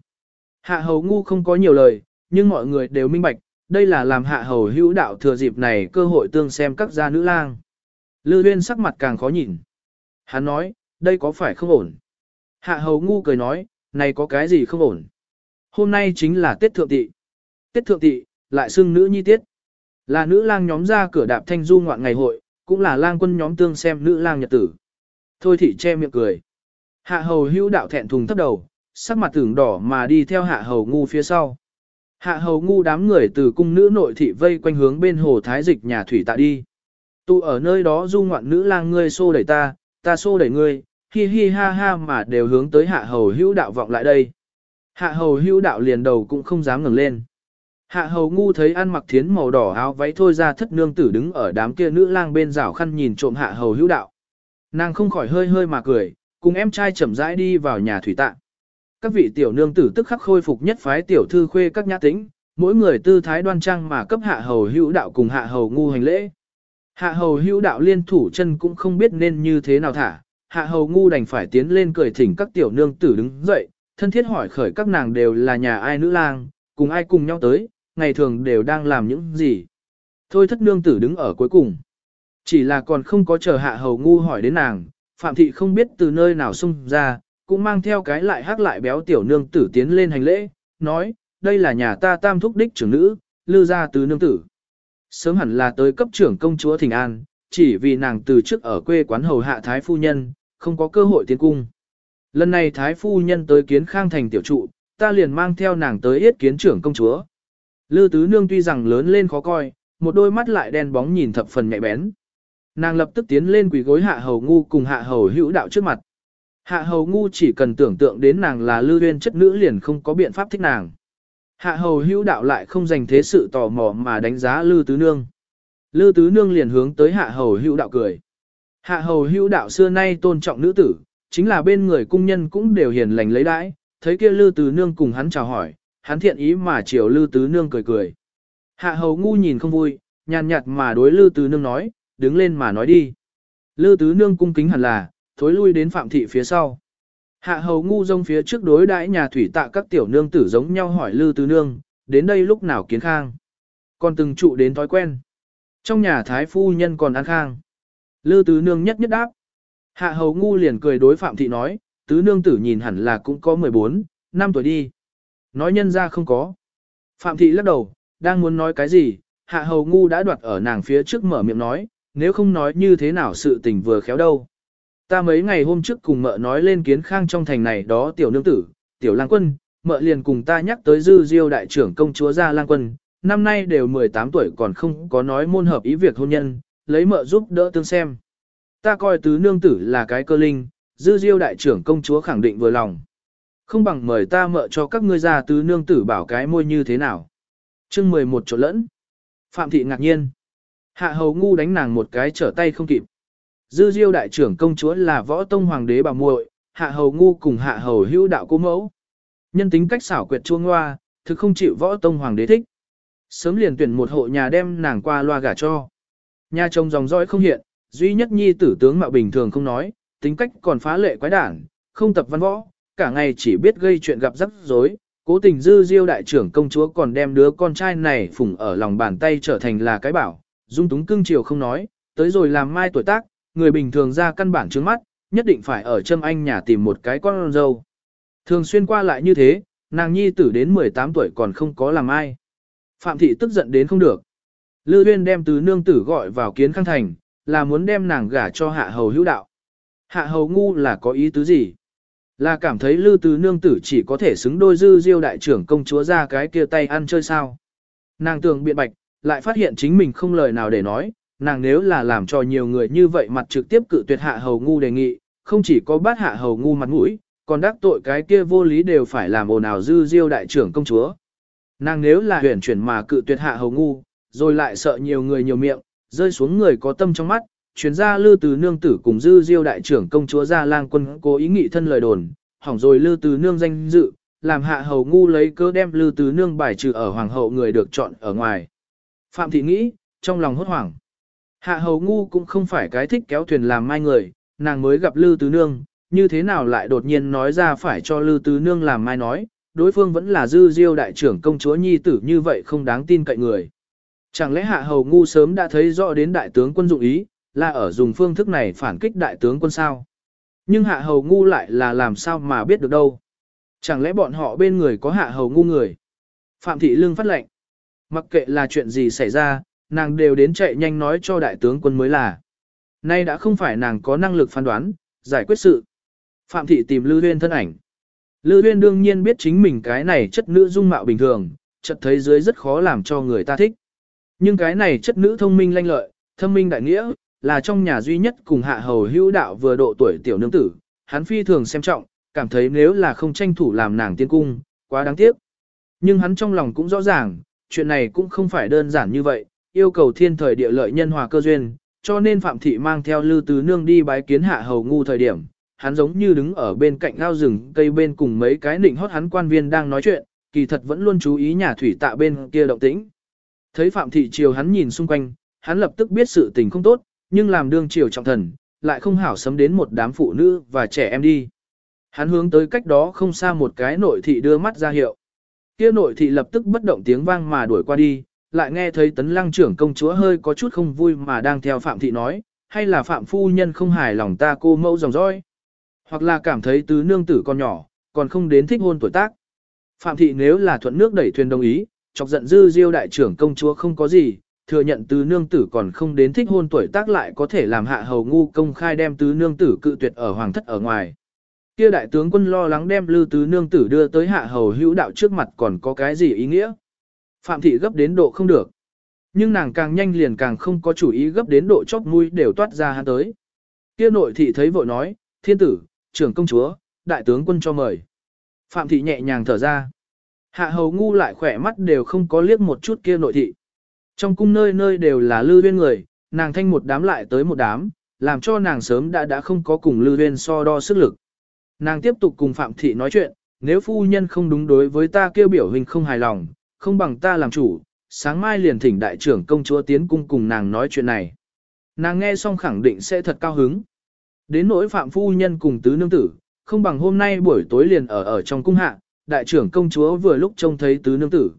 hạ hầu ngu không có nhiều lời, nhưng mọi người đều minh bạch, đây là làm hạ hầu hữu đạo thừa dịp này cơ hội tương xem các gia nữ lang. Lư Huyên sắc mặt càng khó nhìn. Hắn nói, đây có phải không ổn? Hạ hầu ngu cười nói, này có cái gì không ổn? Hôm nay chính là Tết Thượng Tị. Tết Thượng Tị, lại xưng nữ nhi tiết. Là nữ lang nhóm ra cửa đạp thanh du ngoạn ngày hội, cũng là lang quân nhóm tương xem nữ lang nhật tử. Thôi thị che miệng cười. Hạ hầu hữu đạo thẹn thùng thấp đầu, sắc mặt tưởng đỏ mà đi theo hạ hầu ngu phía sau. Hạ hầu ngu đám người từ cung nữ nội thị vây quanh hướng bên hồ thái dịch nhà thủy tạ đi. Tụ ở nơi đó du ngoạn nữ lang ngươi xô đẩy ta, ta xô đẩy ngươi, hi hi ha ha mà đều hướng tới hạ hầu hữu đạo vọng lại đây. Hạ hầu hữu đạo liền đầu cũng không dám ngẩng lên. Hạ hầu ngu thấy ăn mặc thiến màu đỏ áo váy thôi ra thất nương tử đứng ở đám kia nữ lang bên rào khăn nhìn trộm hạ hầu hữu đạo. Nàng không khỏi hơi hơi mà cười, cùng em trai chậm rãi đi vào nhà thủy tạ. Các vị tiểu nương tử tức khắc khôi phục nhất phái tiểu thư khuê các nhã tính, mỗi người tư thái đoan trang mà cấp hạ hầu hữu đạo cùng hạ hầu ngu hành lễ. Hạ hầu hữu đạo liên thủ chân cũng không biết nên như thế nào thả, hạ hầu ngu đành phải tiến lên cười thỉnh các tiểu nương tử đứng dậy, thân thiết hỏi khởi các nàng đều là nhà ai nữ lang, cùng ai cùng nhau tới, ngày thường đều đang làm những gì. Thôi thất nương tử đứng ở cuối cùng. Chỉ là còn không có chờ hạ hầu ngu hỏi đến nàng, Phạm Thị không biết từ nơi nào xung ra, cũng mang theo cái lại hắc lại béo tiểu nương tử tiến lên hành lễ, nói, đây là nhà ta tam thúc đích trưởng nữ, lư ra từ nương tử. Sớm hẳn là tới cấp trưởng công chúa Thịnh An, chỉ vì nàng từ trước ở quê quán hầu hạ thái phu nhân, không có cơ hội tiến cung. Lần này thái phu nhân tới kiến khang thành tiểu trụ, ta liền mang theo nàng tới yết kiến trưởng công chúa. Lư tứ nương tuy rằng lớn lên khó coi, một đôi mắt lại đen bóng nhìn thập phần nhạy bén. Nàng lập tức tiến lên quỳ gối hạ hầu ngu cùng hạ hầu hữu đạo trước mặt. Hạ hầu ngu chỉ cần tưởng tượng đến nàng là lư uyên chất nữ liền không có biện pháp thích nàng. Hạ hầu hữu đạo lại không dành thế sự tò mò mà đánh giá lư tứ nương. Lư tứ nương liền hướng tới hạ hầu hữu đạo cười. Hạ hầu hữu đạo xưa nay tôn trọng nữ tử, chính là bên người cung nhân cũng đều hiền lành lấy đãi, thấy kia lư tứ nương cùng hắn chào hỏi, hắn thiện ý mà chiều lư tứ nương cười cười. Hạ hầu ngu nhìn không vui, nhàn nhạt mà đối lư tứ nương nói, đứng lên mà nói đi. Lư tứ nương cung kính hẳn là, thối lui đến phạm thị phía sau. Hạ hầu ngu rông phía trước đối đãi nhà thủy tạ các tiểu nương tử giống nhau hỏi lư tứ nương, đến đây lúc nào kiến khang. Còn từng trụ đến thói quen. Trong nhà thái phu nhân còn ăn khang. Lư tứ nương nhất nhất đáp. Hạ hầu ngu liền cười đối phạm thị nói, tứ nương tử nhìn hẳn là cũng có 14, năm tuổi đi. Nói nhân ra không có. Phạm thị lắc đầu, đang muốn nói cái gì, hạ hầu ngu đã đoạt ở nàng phía trước mở miệng nói, nếu không nói như thế nào sự tình vừa khéo đâu. Ta mấy ngày hôm trước cùng mợ nói lên kiến khang trong thành này đó tiểu nương tử, tiểu lang quân, mợ liền cùng ta nhắc tới dư diêu đại trưởng công chúa gia lang quân, năm nay đều 18 tuổi còn không có nói môn hợp ý việc hôn nhân, lấy mợ giúp đỡ tương xem. Ta coi tứ nương tử là cái cơ linh, dư diêu đại trưởng công chúa khẳng định vừa lòng. Không bằng mời ta mợ cho các ngươi ra tứ nương tử bảo cái môi như thế nào. chương 11 chỗ lẫn. Phạm thị ngạc nhiên. Hạ hầu ngu đánh nàng một cái trở tay không kịp. Dư diêu đại trưởng công chúa là võ tông hoàng đế bà muội, hạ hầu ngu cùng hạ hầu hữu đạo cô mẫu. Nhân tính cách xảo quyệt chuông loa, thực không chịu võ tông hoàng đế thích. Sớm liền tuyển một hộ nhà đem nàng qua loa gả cho. Nhà chồng dòng dõi không hiện, duy nhất nhi tử tướng mạo bình thường không nói, tính cách còn phá lệ quái đản, không tập văn võ, cả ngày chỉ biết gây chuyện gặp rắc rối. Cố tình dư diêu đại trưởng công chúa còn đem đứa con trai này phủng ở lòng bàn tay trở thành là cái bảo, dung túng cưng chiều không nói, tới rồi làm mai tuổi tác, người bình thường ra căn bản trước mắt, nhất định phải ở châm anh nhà tìm một cái con dâu. Thường xuyên qua lại như thế, nàng nhi tử đến 18 tuổi còn không có làm ai. Phạm thị tức giận đến không được. Lư Uyên đem tứ nương tử gọi vào kiến khang thành, là muốn đem nàng gả cho hạ hầu hữu đạo. Hạ hầu ngu là có ý tứ gì? Là cảm thấy lư tứ nương tử chỉ có thể xứng đôi dư diêu đại trưởng công chúa ra cái kia tay ăn chơi sao. Nàng tưởng biện bạch, lại phát hiện chính mình không lời nào để nói, nàng nếu là làm cho nhiều người như vậy mặt trực tiếp cự tuyệt hạ hầu ngu đề nghị, không chỉ có bát hạ hầu ngu mặt mũi, còn đắc tội cái kia vô lý đều phải làm ồn ào dư diêu đại trưởng công chúa. Nàng nếu là huyền chuyển mà cự tuyệt hạ hầu ngu, rồi lại sợ nhiều người nhiều miệng, rơi xuống người có tâm trong mắt, chuyến gia lư từ nương tử cùng dư diêu đại trưởng công chúa Gia lang quân cố ý nghị thân lời đồn, hỏng rồi lư từ nương danh dự, làm hạ hầu ngu lấy cớ đem lư từ nương bài trừ ở hoàng hậu người được chọn ở ngoài. Phạm thị nghĩ, trong lòng hốt hoảng. Hạ hầu ngu cũng không phải cái thích kéo thuyền làm mai người, nàng mới gặp lư từ nương, như thế nào lại đột nhiên nói ra phải cho lư từ nương làm mai nói, đối phương vẫn là dư diêu đại trưởng công chúa nhi tử như vậy không đáng tin cậy người. Chẳng lẽ hạ hầu ngu sớm đã thấy rõ đến đại tướng quân dụng ý, là ở dùng phương thức này phản kích đại tướng quân sao? Nhưng hạ hầu ngu lại là làm sao mà biết được đâu? Chẳng lẽ bọn họ bên người có hạ hầu ngu người? Phạm thị lương phát lệnh. Mặc kệ là chuyện gì xảy ra, nàng đều đến chạy nhanh nói cho đại tướng quân mới là. Nay đã không phải nàng có năng lực phán đoán, giải quyết sự. Phạm thị tìm Lư Huyên thân ảnh. Lư Huyên đương nhiên biết chính mình cái này chất nữ dung mạo bình thường, chợt thấy dưới rất khó làm cho người ta thích. Nhưng cái này chất nữ thông minh lanh lợi, thâm minh đại nghĩa, là trong nhà duy nhất cùng hạ hầu hữu đạo vừa độ tuổi tiểu nương tử, hắn phi thường xem trọng, cảm thấy nếu là không tranh thủ làm nàng tiên cung, quá đáng tiếc. Nhưng hắn trong lòng cũng rõ ràng, chuyện này cũng không phải đơn giản như vậy, yêu cầu thiên thời địa lợi nhân hòa cơ duyên, cho nên Phạm Thị mang theo Lư Tứ Nương đi bái kiến hạ hầu ngu thời điểm, hắn giống như đứng ở bên cạnh ao rừng cây bên cùng mấy cái nịnh hót hắn quan viên đang nói chuyện, kỳ thật vẫn luôn chú ý nhà thủy tạ bên kia động tĩnh. Thấy Phạm Thị chiều hắn nhìn xung quanh, hắn lập tức biết sự tình không tốt, nhưng làm đương triều trọng thần, lại không hảo sấm đến một đám phụ nữ và trẻ em đi. Hắn hướng tới cách đó không xa một cái nội thị đưa mắt ra hiệu. Kia nội thị lập tức bất động tiếng vang mà đuổi qua đi, lại nghe thấy tấn lăng trưởng công chúa hơi có chút không vui mà đang theo Phạm Thị nói, hay là Phạm Phu Nhân không hài lòng ta cô mẫu dòng dõi, hoặc là cảm thấy tứ nương tử con nhỏ, còn không đến thích hôn tuổi tác. Phạm Thị nếu là thuận nước đẩy thuyền đồng ý, chọc giận dư diêu đại trưởng công chúa không có gì, thừa nhận tứ nương tử còn không đến thích hôn tuổi tác lại có thể làm hạ hầu ngu công khai đem tứ nương tử cự tuyệt ở hoàng thất ở ngoài. Kia đại tướng quân lo lắng đem lư tứ nương tử đưa tới hạ hầu hữu đạo trước mặt còn có cái gì ý nghĩa. Phạm thị gấp đến độ không được. Nhưng nàng càng nhanh liền càng không có chủ ý gấp đến độ chóc mũi đều toát ra hắn tới. Kia nội thị thấy vội nói, thiên tử, trưởng công chúa, đại tướng quân cho mời. Phạm thị nhẹ nhàng thở ra. Hạ hầu ngu lại khỏe mắt đều không có liếc một chút kia nội thị. Trong cung nơi nơi đều là lưu viên người, nàng thanh một đám lại tới một đám, làm cho nàng sớm đã đã không có cùng lưu viên so đo sức lực. Nàng tiếp tục cùng Phạm Thị nói chuyện, nếu phu nhân không đúng đối với ta kêu biểu hình không hài lòng, không bằng ta làm chủ, sáng mai liền thỉnh đại trưởng công chúa tiến cung cùng nàng nói chuyện này. Nàng nghe xong khẳng định sẽ thật cao hứng. Đến nỗi Phạm phu nhân cùng tứ nương tử, không bằng hôm nay buổi tối liền ở ở trong cung hạ, đại trưởng công chúa vừa lúc trông thấy tứ nương tử.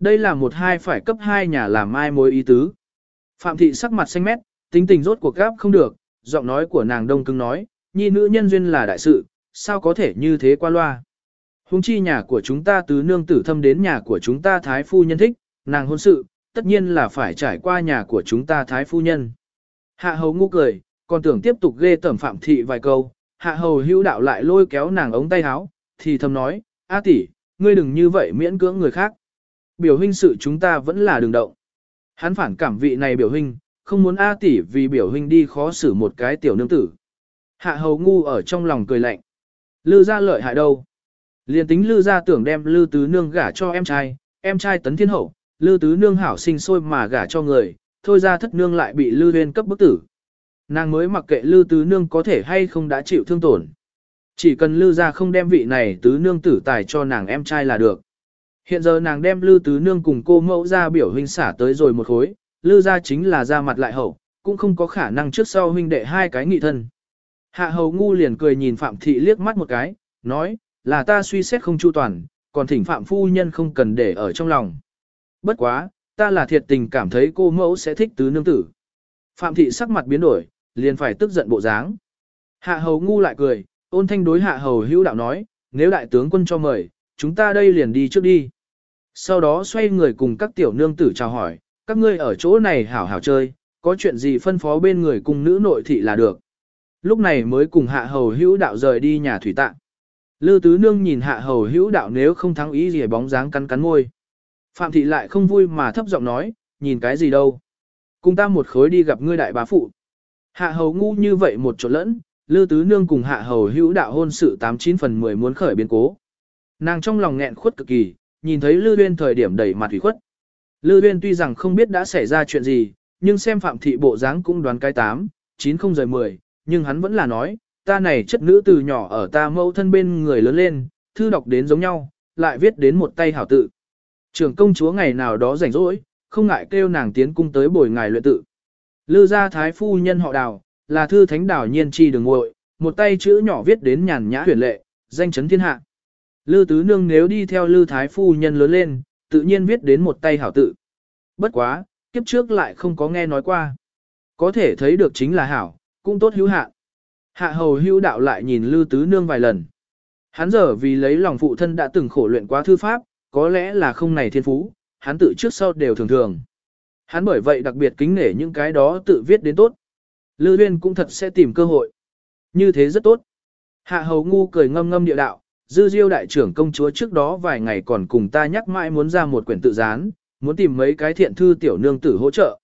Đây là một hai phải cấp hai nhà làm mai mối ý tứ. Phạm thị sắc mặt xanh mét, tính tình rốt cuộc gáp không được, giọng nói của nàng đông cứng nói, nhi nữ nhân duyên là đại sự, sao có thể như thế qua loa. Hùng chi nhà của chúng ta tứ nương tử thâm đến nhà của chúng ta thái phu nhân thích, nàng hôn sự, tất nhiên là phải trải qua nhà của chúng ta thái phu nhân. Hạ hầu ngu cười, còn tưởng tiếp tục ghê tẩm phạm thị vài câu, hạ hầu hữu đạo lại lôi kéo nàng ống tay áo, thì thầm nói, A tỷ, ngươi đừng như vậy miễn cưỡng người khác. Biểu huynh sự chúng ta vẫn là đường động. Hắn phản cảm vị này biểu huynh, không muốn A tỷ vì biểu huynh đi khó xử một cái tiểu nương tử. Hạ hầu ngu ở trong lòng cười lạnh. Lư ra lợi hại đâu. Liên tính Lư gia tưởng đem Lư Tứ Nương gả cho em trai, em trai tấn thiên hậu, Lư Tứ Nương hảo sinh sôi mà gả cho người, thôi ra thất nương lại bị Lư Huyên cấp bức tử. Nàng mới mặc kệ Lư Tứ Nương có thể hay không đã chịu thương tổn. Chỉ cần Lư gia không đem vị này Tứ Nương tử tài cho nàng em trai là được. Hiện giờ nàng đem Lư Tứ Nương cùng cô mẫu ra biểu huynh xả tới rồi một khối, Lư gia chính là ra mặt lại hậu, cũng không có khả năng trước sau huynh đệ hai cái nghị thân. Hạ hầu ngu liền cười nhìn Phạm Thị liếc mắt một cái, nói, là ta suy xét không chu toàn, còn thỉnh Phạm Phu Nhân không cần để ở trong lòng. Bất quá, ta là thiệt tình cảm thấy cô mẫu sẽ thích tứ nương tử. Phạm Thị sắc mặt biến đổi, liền phải tức giận bộ dáng. Hạ hầu ngu lại cười, ôn thanh đối hạ hầu hữu đạo nói, nếu đại tướng quân cho mời, chúng ta đây liền đi trước đi. Sau đó xoay người cùng các tiểu nương tử chào hỏi, các ngươi ở chỗ này hảo hảo chơi, có chuyện gì phân phó bên người cùng nữ nội thị là được. Lúc này mới cùng hạ hầu hữu đạo rời đi nhà thủy tạng. Lư tứ nương nhìn hạ hầu hữu đạo nếu không thắng ý gì bóng dáng cắn cắn môi. Phạm thị lại không vui mà thấp giọng nói, nhìn cái gì đâu. Cùng ta một khối đi gặp ngươi đại bá phụ. Hạ hầu ngu như vậy một chỗ lẫn, lư tứ nương cùng hạ hầu hữu đạo hôn sự 89 phần 10 muốn khởi biến cố. Nàng trong lòng nghẹn khuất cực kỳ, nhìn thấy lư uyên thời điểm đầy mặt ủy khuất. Lư uyên tuy rằng không biết đã xảy ra chuyện gì, nhưng xem phạm thị bộ dáng cũng đoán cái 8, 9 không rời 10, nhưng hắn vẫn là nói, ta này chất nữ từ nhỏ ở ta mẫu thân bên người lớn lên, thư đọc đến giống nhau, lại viết đến một tay hảo tự. Trưởng công chúa ngày nào đó rảnh rỗi, không ngại kêu nàng tiến cung tới bồi ngài luyện tự. Lư gia thái phu nhân họ đào, là thư thánh đảo nhiên chi đường ngồi, một tay chữ nhỏ viết đến nhàn nhã huyền lệ, danh chấn thiên hạ. Lư tứ nương nếu đi theo lư thái phu nhân lớn lên, tự nhiên viết đến một tay hảo tự. Bất quá, kiếp trước lại không có nghe nói qua. Có thể thấy được chính là hảo, cũng tốt hữu hạ. Hạ hầu hữu đạo lại nhìn lư tứ nương vài lần. Hắn giờ vì lấy lòng phụ thân đã từng khổ luyện quá thư pháp, có lẽ là không này thiên phú, hắn tự trước sau đều thường thường. Hắn bởi vậy đặc biệt kính nể những cái đó tự viết đến tốt. Lư Huyên cũng thật sẽ tìm cơ hội. Như thế rất tốt. Hạ hầu ngu cười ngâm ngâm địa đạo, dư diêu đại trưởng công chúa trước đó vài ngày còn cùng ta nhắc mãi muốn ra một quyển tự gián, muốn tìm mấy cái thiện thư tiểu nương tử hỗ trợ.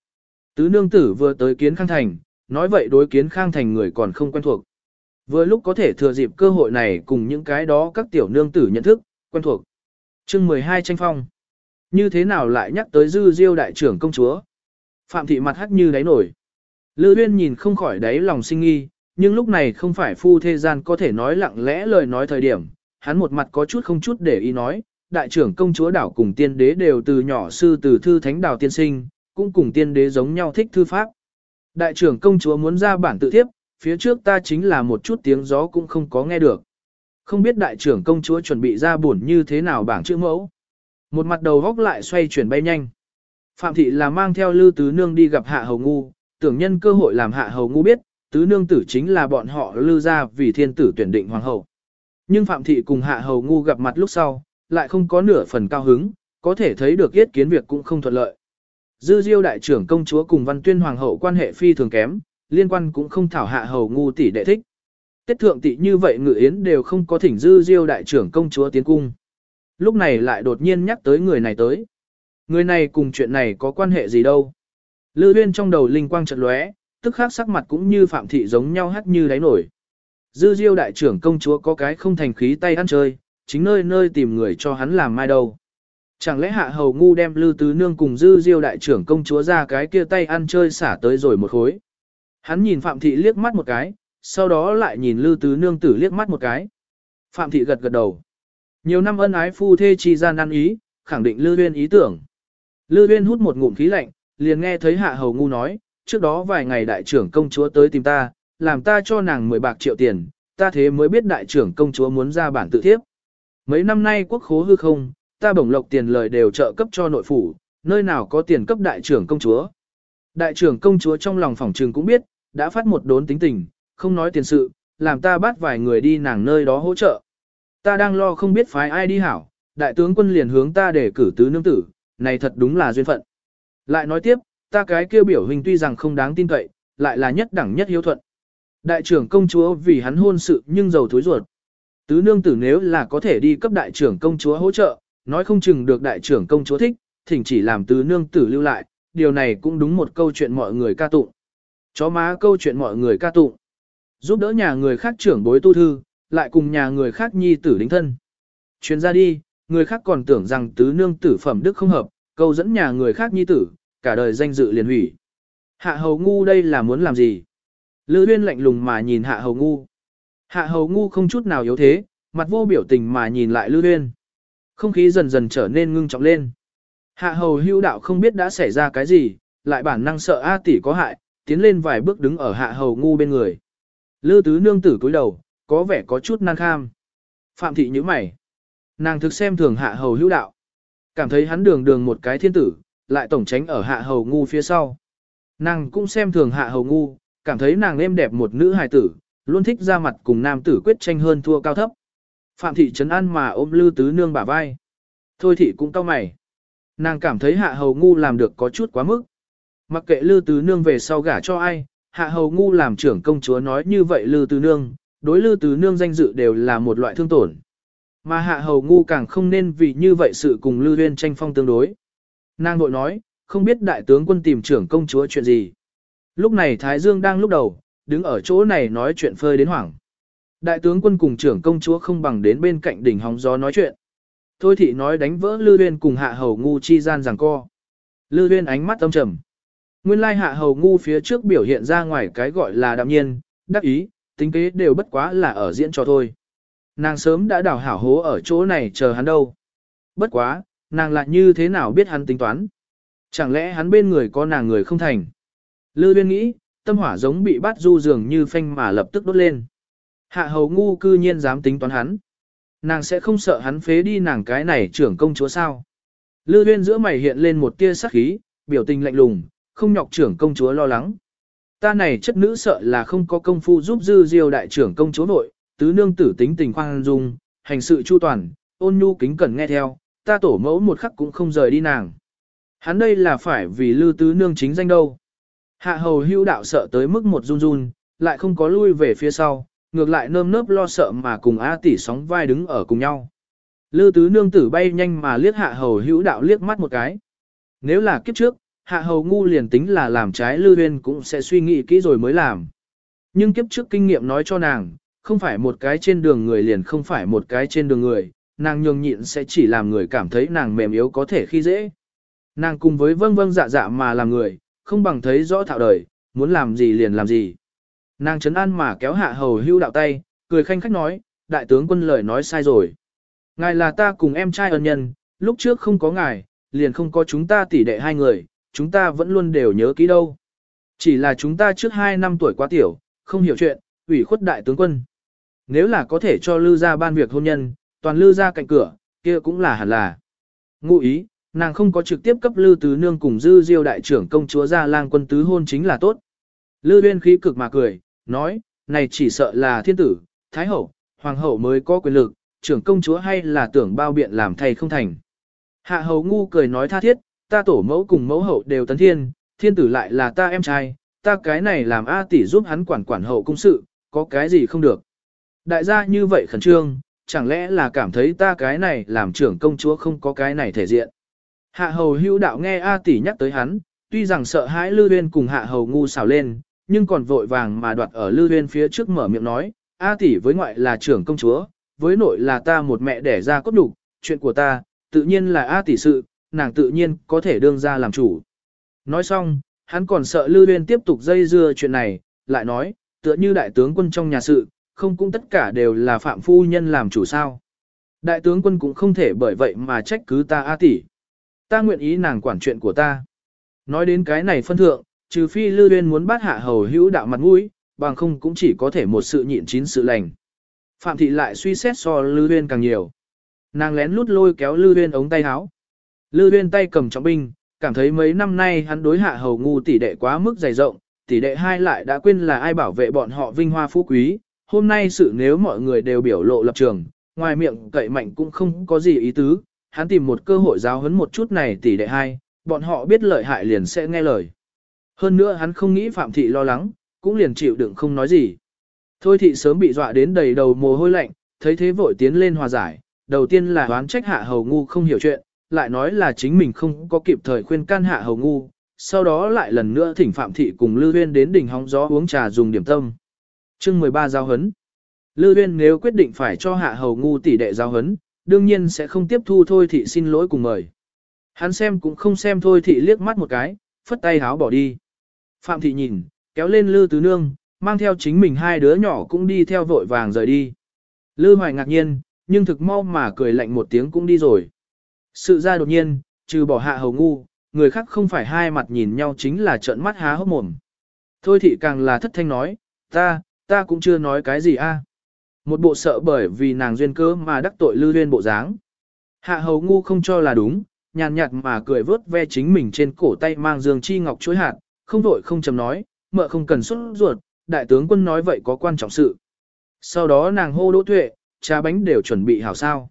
Tứ nương tử vừa tới kiến khang thành, nói vậy đối kiến khang thành người còn không quen thuộc. Vừa lúc có thể thừa dịp cơ hội này cùng những cái đó các tiểu nương tử nhận thức, quen thuộc. chương 12 tranh phong. Như thế nào lại nhắc tới dư diêu đại trưởng công chúa? Phạm thị mặt hắt như đáy nổi. Lư Uyên nhìn không khỏi đáy lòng sinh nghi, nhưng lúc này không phải phu thế gian có thể nói lặng lẽ lời nói thời điểm, hắn một mặt có chút không chút để ý nói, đại trưởng công chúa đảo cùng tiên đế đều từ nhỏ sư từ thư thánh đảo tiên sinh, cũng cùng tiên đế giống nhau thích thư pháp. Đại trưởng công chúa muốn ra bản tự thiếp, phía trước ta chính là một chút tiếng gió cũng không có nghe được. Không biết đại trưởng công chúa chuẩn bị ra buồn như thế nào bảng chữ mẫu. Một mặt đầu góc lại xoay chuyển bay nhanh. Phạm thị là mang theo Lư Tứ Nương đi gặp Hạ Hầu Ngu, tưởng nhân cơ hội làm Hạ Hầu Ngu biết, Tứ Nương tử chính là bọn họ Lư ra vì thiên tử tuyển định hoàng hậu. Nhưng Phạm thị cùng Hạ Hầu Ngu gặp mặt lúc sau, lại không có nửa phần cao hứng, có thể thấy được yết kiến việc cũng không thuận lợi. Dư Diêu đại trưởng công chúa cùng Văn Tuyên hoàng hậu quan hệ phi thường kém, liên quan cũng không thảo Hạ Hầu Ngu tỷ đệ thích. Tết thượng tị như vậy ngự yến đều không có thỉnh Dư Diêu đại trưởng công chúa tiến cung. Lúc này lại đột nhiên nhắc tới người này tới. Người này cùng chuyện này có quan hệ gì đâu. Lư uyên trong đầu linh quang chợt lóe, tức khắc sắc mặt cũng như phạm thị giống nhau hắt như đáy nổi. Dư Diêu đại trưởng công chúa có cái không thành khí tay ăn chơi, chính nơi nơi tìm người cho hắn làm mai đâu. Chẳng lẽ hạ hầu ngu đem Lư Tứ Nương cùng Dư Diêu đại trưởng công chúa ra cái kia tay ăn chơi xả tới rồi một khối. Hắn nhìn Phạm Thị liếc mắt một cái, sau đó lại nhìn Lư Tứ Nương tử liếc mắt một cái. Phạm Thị gật gật đầu. Nhiều năm ân ái phu thê chi gian ăn ý, khẳng định Lư Huyên ý tưởng. Lư Huyên hút một ngụm khí lạnh, liền nghe thấy Hạ Hầu Ngu nói, trước đó vài ngày đại trưởng công chúa tới tìm ta, làm ta cho nàng 10 bạc triệu tiền, ta thế mới biết đại trưởng công chúa muốn ra bản tự thiếp. Mấy năm nay quốc khố hư không, ta bổng lộc tiền lời đều trợ cấp cho nội phủ, nơi nào có tiền cấp đại trưởng công chúa. Đại trưởng công chúa trong lòng phòng trường cũng biết, đã phát một đốn tính tình, không nói tiền sự, làm ta bắt vài người đi nàng nơi đó hỗ trợ. Ta đang lo không biết phái ai đi hảo, đại tướng quân liền hướng ta để cử tứ nương tử, này thật đúng là duyên phận. Lại nói tiếp, ta cái kêu biểu hình tuy rằng không đáng tin cậy, lại là nhất đẳng nhất hiếu thuận. Đại trưởng công chúa vì hắn hôn sự nhưng giàu thối ruột. Tứ nương tử nếu là có thể đi cấp đại trưởng công chúa hỗ trợ, nói không chừng được đại trưởng công chúa thích, thỉnh chỉ làm tứ nương tử lưu lại, điều này cũng đúng một câu chuyện mọi người ca tụng. Chó má câu chuyện mọi người ca tụng. Giúp đỡ nhà người khác trưởng bối tu thư, lại cùng nhà người khác nhi tử đính thân. Chuyến ra đi, người khác còn tưởng rằng tứ nương tử phẩm đức không hợp, câu dẫn nhà người khác nhi tử, cả đời danh dự liền hủy. Hạ hầu ngu đây là muốn làm gì? Lữ Uyên lạnh lùng mà nhìn hạ hầu ngu. Hạ hầu ngu không chút nào yếu thế, mặt vô biểu tình mà nhìn lại Lữ Uyên. Không khí dần dần trở nên ngưng trọng lên. Hạ hầu hưu đạo không biết đã xảy ra cái gì, lại bản năng sợ A tỷ có hại, tiến lên vài bước đứng ở hạ hầu ngu bên người. Lư tứ nương tử cúi đầu, có vẻ có chút nan kham. Phạm thị nhíu mày. Nàng thực xem thường hạ hầu Hưu đạo. Cảm thấy hắn đường đường một cái thiên tử, lại tổng tránh ở hạ hầu ngu phía sau. Nàng cũng xem thường hạ hầu ngu, cảm thấy nàng êm đẹp một nữ hài tử, luôn thích ra mặt cùng nam tử quyết tranh hơn thua cao thấp. Phạm thị trấn an mà ôm lư tứ nương bả vai. Thôi thị cũng cau mày. Nàng cảm thấy hạ hầu ngu làm được có chút quá mức. Mặc kệ lư tứ nương về sau gả cho ai, hạ hầu ngu làm trưởng công chúa nói như vậy lư tứ nương, đối lư tứ nương danh dự đều là một loại thương tổn. Mà hạ hầu ngu càng không nên vì như vậy sự cùng lư viên tranh phong tương đối. Nàng nội nói, không biết đại tướng quân tìm trưởng công chúa chuyện gì. Lúc này Thái Dương đang lúc đầu, đứng ở chỗ này nói chuyện phơi đến hoảng. Đại tướng quân cùng trưởng công chúa không bằng đến bên cạnh đỉnh hóng gió nói chuyện. Thôi thị nói đánh vỡ Lư Uyên cùng hạ hầu ngu chi gian giằng co. Lư Uyên ánh mắt âm trầm. Nguyên lai hạ hầu ngu phía trước biểu hiện ra ngoài cái gọi là đạm nhiên, đắc ý, tính kế đều bất quá là ở diễn cho thôi. Nàng sớm đã đào hảo hố ở chỗ này chờ hắn đâu. Bất quá, nàng lại như thế nào biết hắn tính toán. Chẳng lẽ hắn bên người có nàng người không thành. Lư Uyên nghĩ, tâm hỏa giống bị bắt du dường như phanh mà lập tức đốt lên. Hạ hầu ngu cư nhiên dám tính toán hắn. Nàng sẽ không sợ hắn phế đi nàng cái này trưởng công chúa sao. Lư Uyên giữa mày hiện lên một tia sắc khí, biểu tình lạnh lùng, không nhọc trưởng công chúa lo lắng. Ta này chất nữ sợ là không có công phu giúp dư diêu đại trưởng công chúa nội, tứ nương tử tính tình khoan dung, hành sự chu toàn, ôn nhu kính cẩn nghe theo, ta tổ mẫu một khắc cũng không rời đi nàng. Hắn đây là phải vì lư tứ nương chính danh đâu. Hạ hầu hưu đạo sợ tới mức một run run, lại không có lui về phía sau, ngược lại nơm nớp lo sợ mà cùng A tỷ sóng vai đứng ở cùng nhau. Lư tứ nương tử bay nhanh mà liếc hạ hầu hữu đạo liếc mắt một cái. Nếu là kiếp trước, hạ hầu ngu liền tính là làm trái lư huyên cũng sẽ suy nghĩ kỹ rồi mới làm. Nhưng kiếp trước kinh nghiệm nói cho nàng, không phải một cái trên đường người liền không phải một cái trên đường người, nàng nhường nhịn sẽ chỉ làm người cảm thấy nàng mềm yếu có thể khi dễ. Nàng cùng với vâng vâng dạ dạ mà làm người, không bằng thấy rõ thạo đời, muốn làm gì liền làm gì. Nàng chấn an mà kéo hạ hầu hưu đạo tay, cười khanh khách nói, đại tướng quân lời nói sai rồi. Ngài là ta cùng em trai ân nhân, lúc trước không có ngài, liền không có chúng ta tỷ đệ hai người, chúng ta vẫn luôn đều nhớ kỹ đâu. Chỉ là chúng ta trước hai năm tuổi quá tiểu, không hiểu chuyện, ủy khuất đại tướng quân. Nếu là có thể cho lư ra ban việc hôn nhân, toàn lư ra cạnh cửa, kia cũng là hẳn là. Ngụ ý, nàng không có trực tiếp cấp lư tứ nương cùng dư diêu đại trưởng công chúa ra lang quân tứ hôn chính là tốt. Lư uyên khí cực mà cười, nói, này chỉ sợ là thiên tử, thái hậu, hoàng hậu mới có quyền lực, trưởng công chúa hay là tưởng bao biện làm thay không thành. Hạ hầu ngu cười nói tha thiết, ta tổ mẫu cùng mẫu hậu đều tấn thiên, thiên tử lại là ta em trai, ta cái này làm A tỷ giúp hắn quản quản hậu công sự, có cái gì không được. Đại gia như vậy khẩn trương, chẳng lẽ là cảm thấy ta cái này làm trưởng công chúa không có cái này thể diện. Hạ hầu hữu đạo nghe A tỷ nhắc tới hắn, tuy rằng sợ hãi Lư Uyên cùng hạ hầu ngu xào lên, nhưng còn vội vàng mà đoạt ở Lư Uyên phía trước mở miệng nói, A tỷ với ngoại là trưởng công chúa, với nội là ta một mẹ đẻ ra cốt đủ, chuyện của ta, tự nhiên là A tỷ sự, nàng tự nhiên có thể đương ra làm chủ. Nói xong, hắn còn sợ Lư Uyên tiếp tục dây dưa chuyện này, lại nói, tựa như đại tướng quân trong nhà sự, không cũng tất cả đều là phạm phu nhân làm chủ sao. Đại tướng quân cũng không thể bởi vậy mà trách cứ ta A tỷ. Ta nguyện ý nàng quản chuyện của ta. Nói đến cái này phân thượng, trừ phi Lư Uyên muốn bắt hạ hầu hữu đạo mặt mũi, bằng không cũng chỉ có thể một sự nhịn chín sự lành. Phạm thị lại suy xét so Lư Uyên càng nhiều. Nàng lén lút lôi kéo Lư Uyên ống tay áo. Lư Uyên tay cầm trọng binh, cảm thấy mấy năm nay hắn đối hạ hầu ngu tỷ đệ quá mức dày rộng, tỷ đệ hai lại đã quên là ai bảo vệ bọn họ vinh hoa phú quý. Hôm nay sự nếu mọi người đều biểu lộ lập trường, ngoài miệng cậy mạnh cũng không có gì ý tứ, hắn tìm một cơ hội giáo huấn một chút này tỷ đệ hai, bọn họ biết lợi hại liền sẽ nghe lời. Hơn nữa hắn không nghĩ Phạm Thị lo lắng, cũng liền chịu đựng không nói gì. Thôi Thị sớm bị dọa đến đầy đầu mồ hôi lạnh, thấy thế vội tiến lên hòa giải, đầu tiên là đoán trách hạ hầu ngu không hiểu chuyện, lại nói là chính mình không có kịp thời khuyên can hạ hầu ngu, sau đó lại lần nữa thỉnh Phạm Thị cùng Lưu Huyên đến đỉnh hóng gió uống trà dùng điểm tâm. chương 13 giao hấn Lưu Huyên nếu quyết định phải cho hạ hầu ngu tỷ đệ giao hấn, đương nhiên sẽ không tiếp thu thôi thị xin lỗi cùng mời. Hắn xem cũng không xem thôi thị liếc mắt một cái, phất tay háo bỏ đi. Phạm thị nhìn, kéo lên Lư Tứ Nương, mang theo chính mình hai đứa nhỏ cũng đi theo vội vàng rời đi. Lư Hoài ngạc nhiên, nhưng thực mau mà cười lạnh một tiếng cũng đi rồi. Sự ra đột nhiên, trừ bỏ hạ hầu ngu, người khác không phải hai mặt nhìn nhau chính là trợn mắt há hốc mồm. Thôi thị càng là thất thanh nói, ta, ta cũng chưa nói cái gì a. Một bộ sợ bởi vì nàng duyên cơ mà đắc tội lưu duyên bộ dáng. Hạ hầu ngu không cho là đúng, nhàn nhạt mà cười vớt ve chính mình trên cổ tay mang dương chi ngọc chuối hạt, không vội không chầm nói, mợ không cần xuất ruột, đại tướng quân nói vậy có quan trọng sự. Sau đó nàng hô đỗ tuệ, trà bánh đều chuẩn bị hảo sao.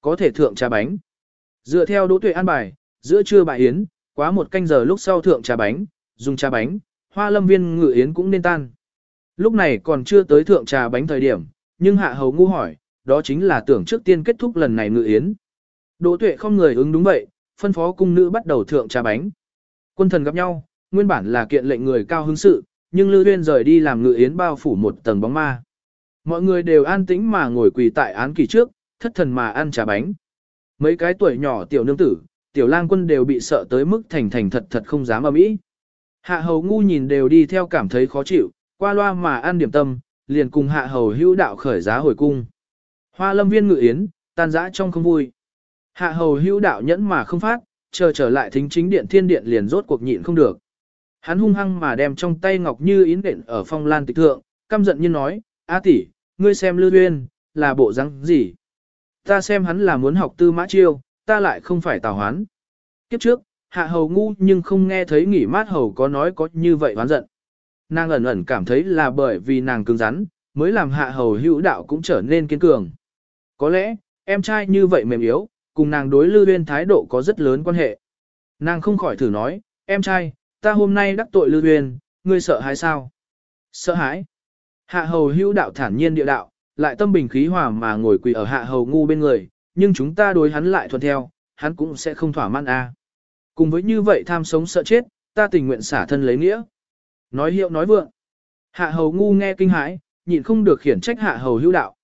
Có thể thượng trà bánh. Dựa theo đỗ tuệ an bài, giữa trưa bài yến, quá một canh giờ lúc sau thượng trà bánh, dùng trà bánh, hoa lâm viên ngự yến cũng nên tan. Lúc này còn chưa tới thượng trà bánh thời điểm, nhưng hạ hầu ngu hỏi, đó chính là tưởng trước tiên kết thúc lần này ngự yến. Đỗ tuệ không người ứng đúng vậy, phân phó cung nữ bắt đầu thượng trà bánh. Quân thần gặp nhau, nguyên bản là kiện lệnh người cao hứng sự, nhưng Lư Uyên rời đi làm ngự yến bao phủ một tầng bóng ma. Mọi người đều an tĩnh mà ngồi quỳ tại án kỳ trước, thất thần mà ăn trà bánh. Mấy cái tuổi nhỏ tiểu nương tử, tiểu lang quân đều bị sợ tới mức thành thành thật thật không dám ầm ĩ. Hạ hầu ngu nhìn đều đi theo cảm thấy khó chịu, qua loa mà ăn điểm tâm, liền cùng hạ hầu hữu đạo khởi giá hồi cung. Hoa lâm viên ngự yến, tan dã trong không vui. Hạ hầu hữu đạo nhẫn mà không phát, chờ trở lại thính chính điện thiên điện liền rốt cuộc nhịn không được. Hắn hung hăng mà đem trong tay ngọc như yến đện ở phong lan tịch thượng, căm giận như nói, A tỷ, ngươi xem Lư Uyên, là bộ răng gì? Ta xem hắn là muốn học tư mã chiêu, ta lại không phải tào hoán. Kiếp trước, hạ hầu ngu nhưng không nghe thấy nghỉ mát hầu có nói có như vậy hoán giận. Nàng ẩn ẩn cảm thấy là bởi vì nàng cứng rắn, mới làm hạ hầu hữu đạo cũng trở nên kiên cường. Có lẽ, em trai như vậy mềm yếu, cùng nàng đối lưu huyên thái độ có rất lớn quan hệ. Nàng không khỏi thử nói, em trai, ta hôm nay đắc tội lưu huyên, ngươi sợ hãi sao? Sợ hãi. Hạ hầu hữu đạo thản nhiên địa đạo, lại tâm bình khí hòa mà ngồi quỳ ở hạ hầu ngu bên người, nhưng chúng ta đối hắn lại thuận theo, hắn cũng sẽ không thỏa mãn a. Cùng với như vậy tham sống sợ chết, ta tình nguyện xả thân lấy nghĩa. Nói hiệu nói vượng. Hạ hầu ngu nghe kinh hãi, nhịn không được khiển trách hạ hầu hữu đạo.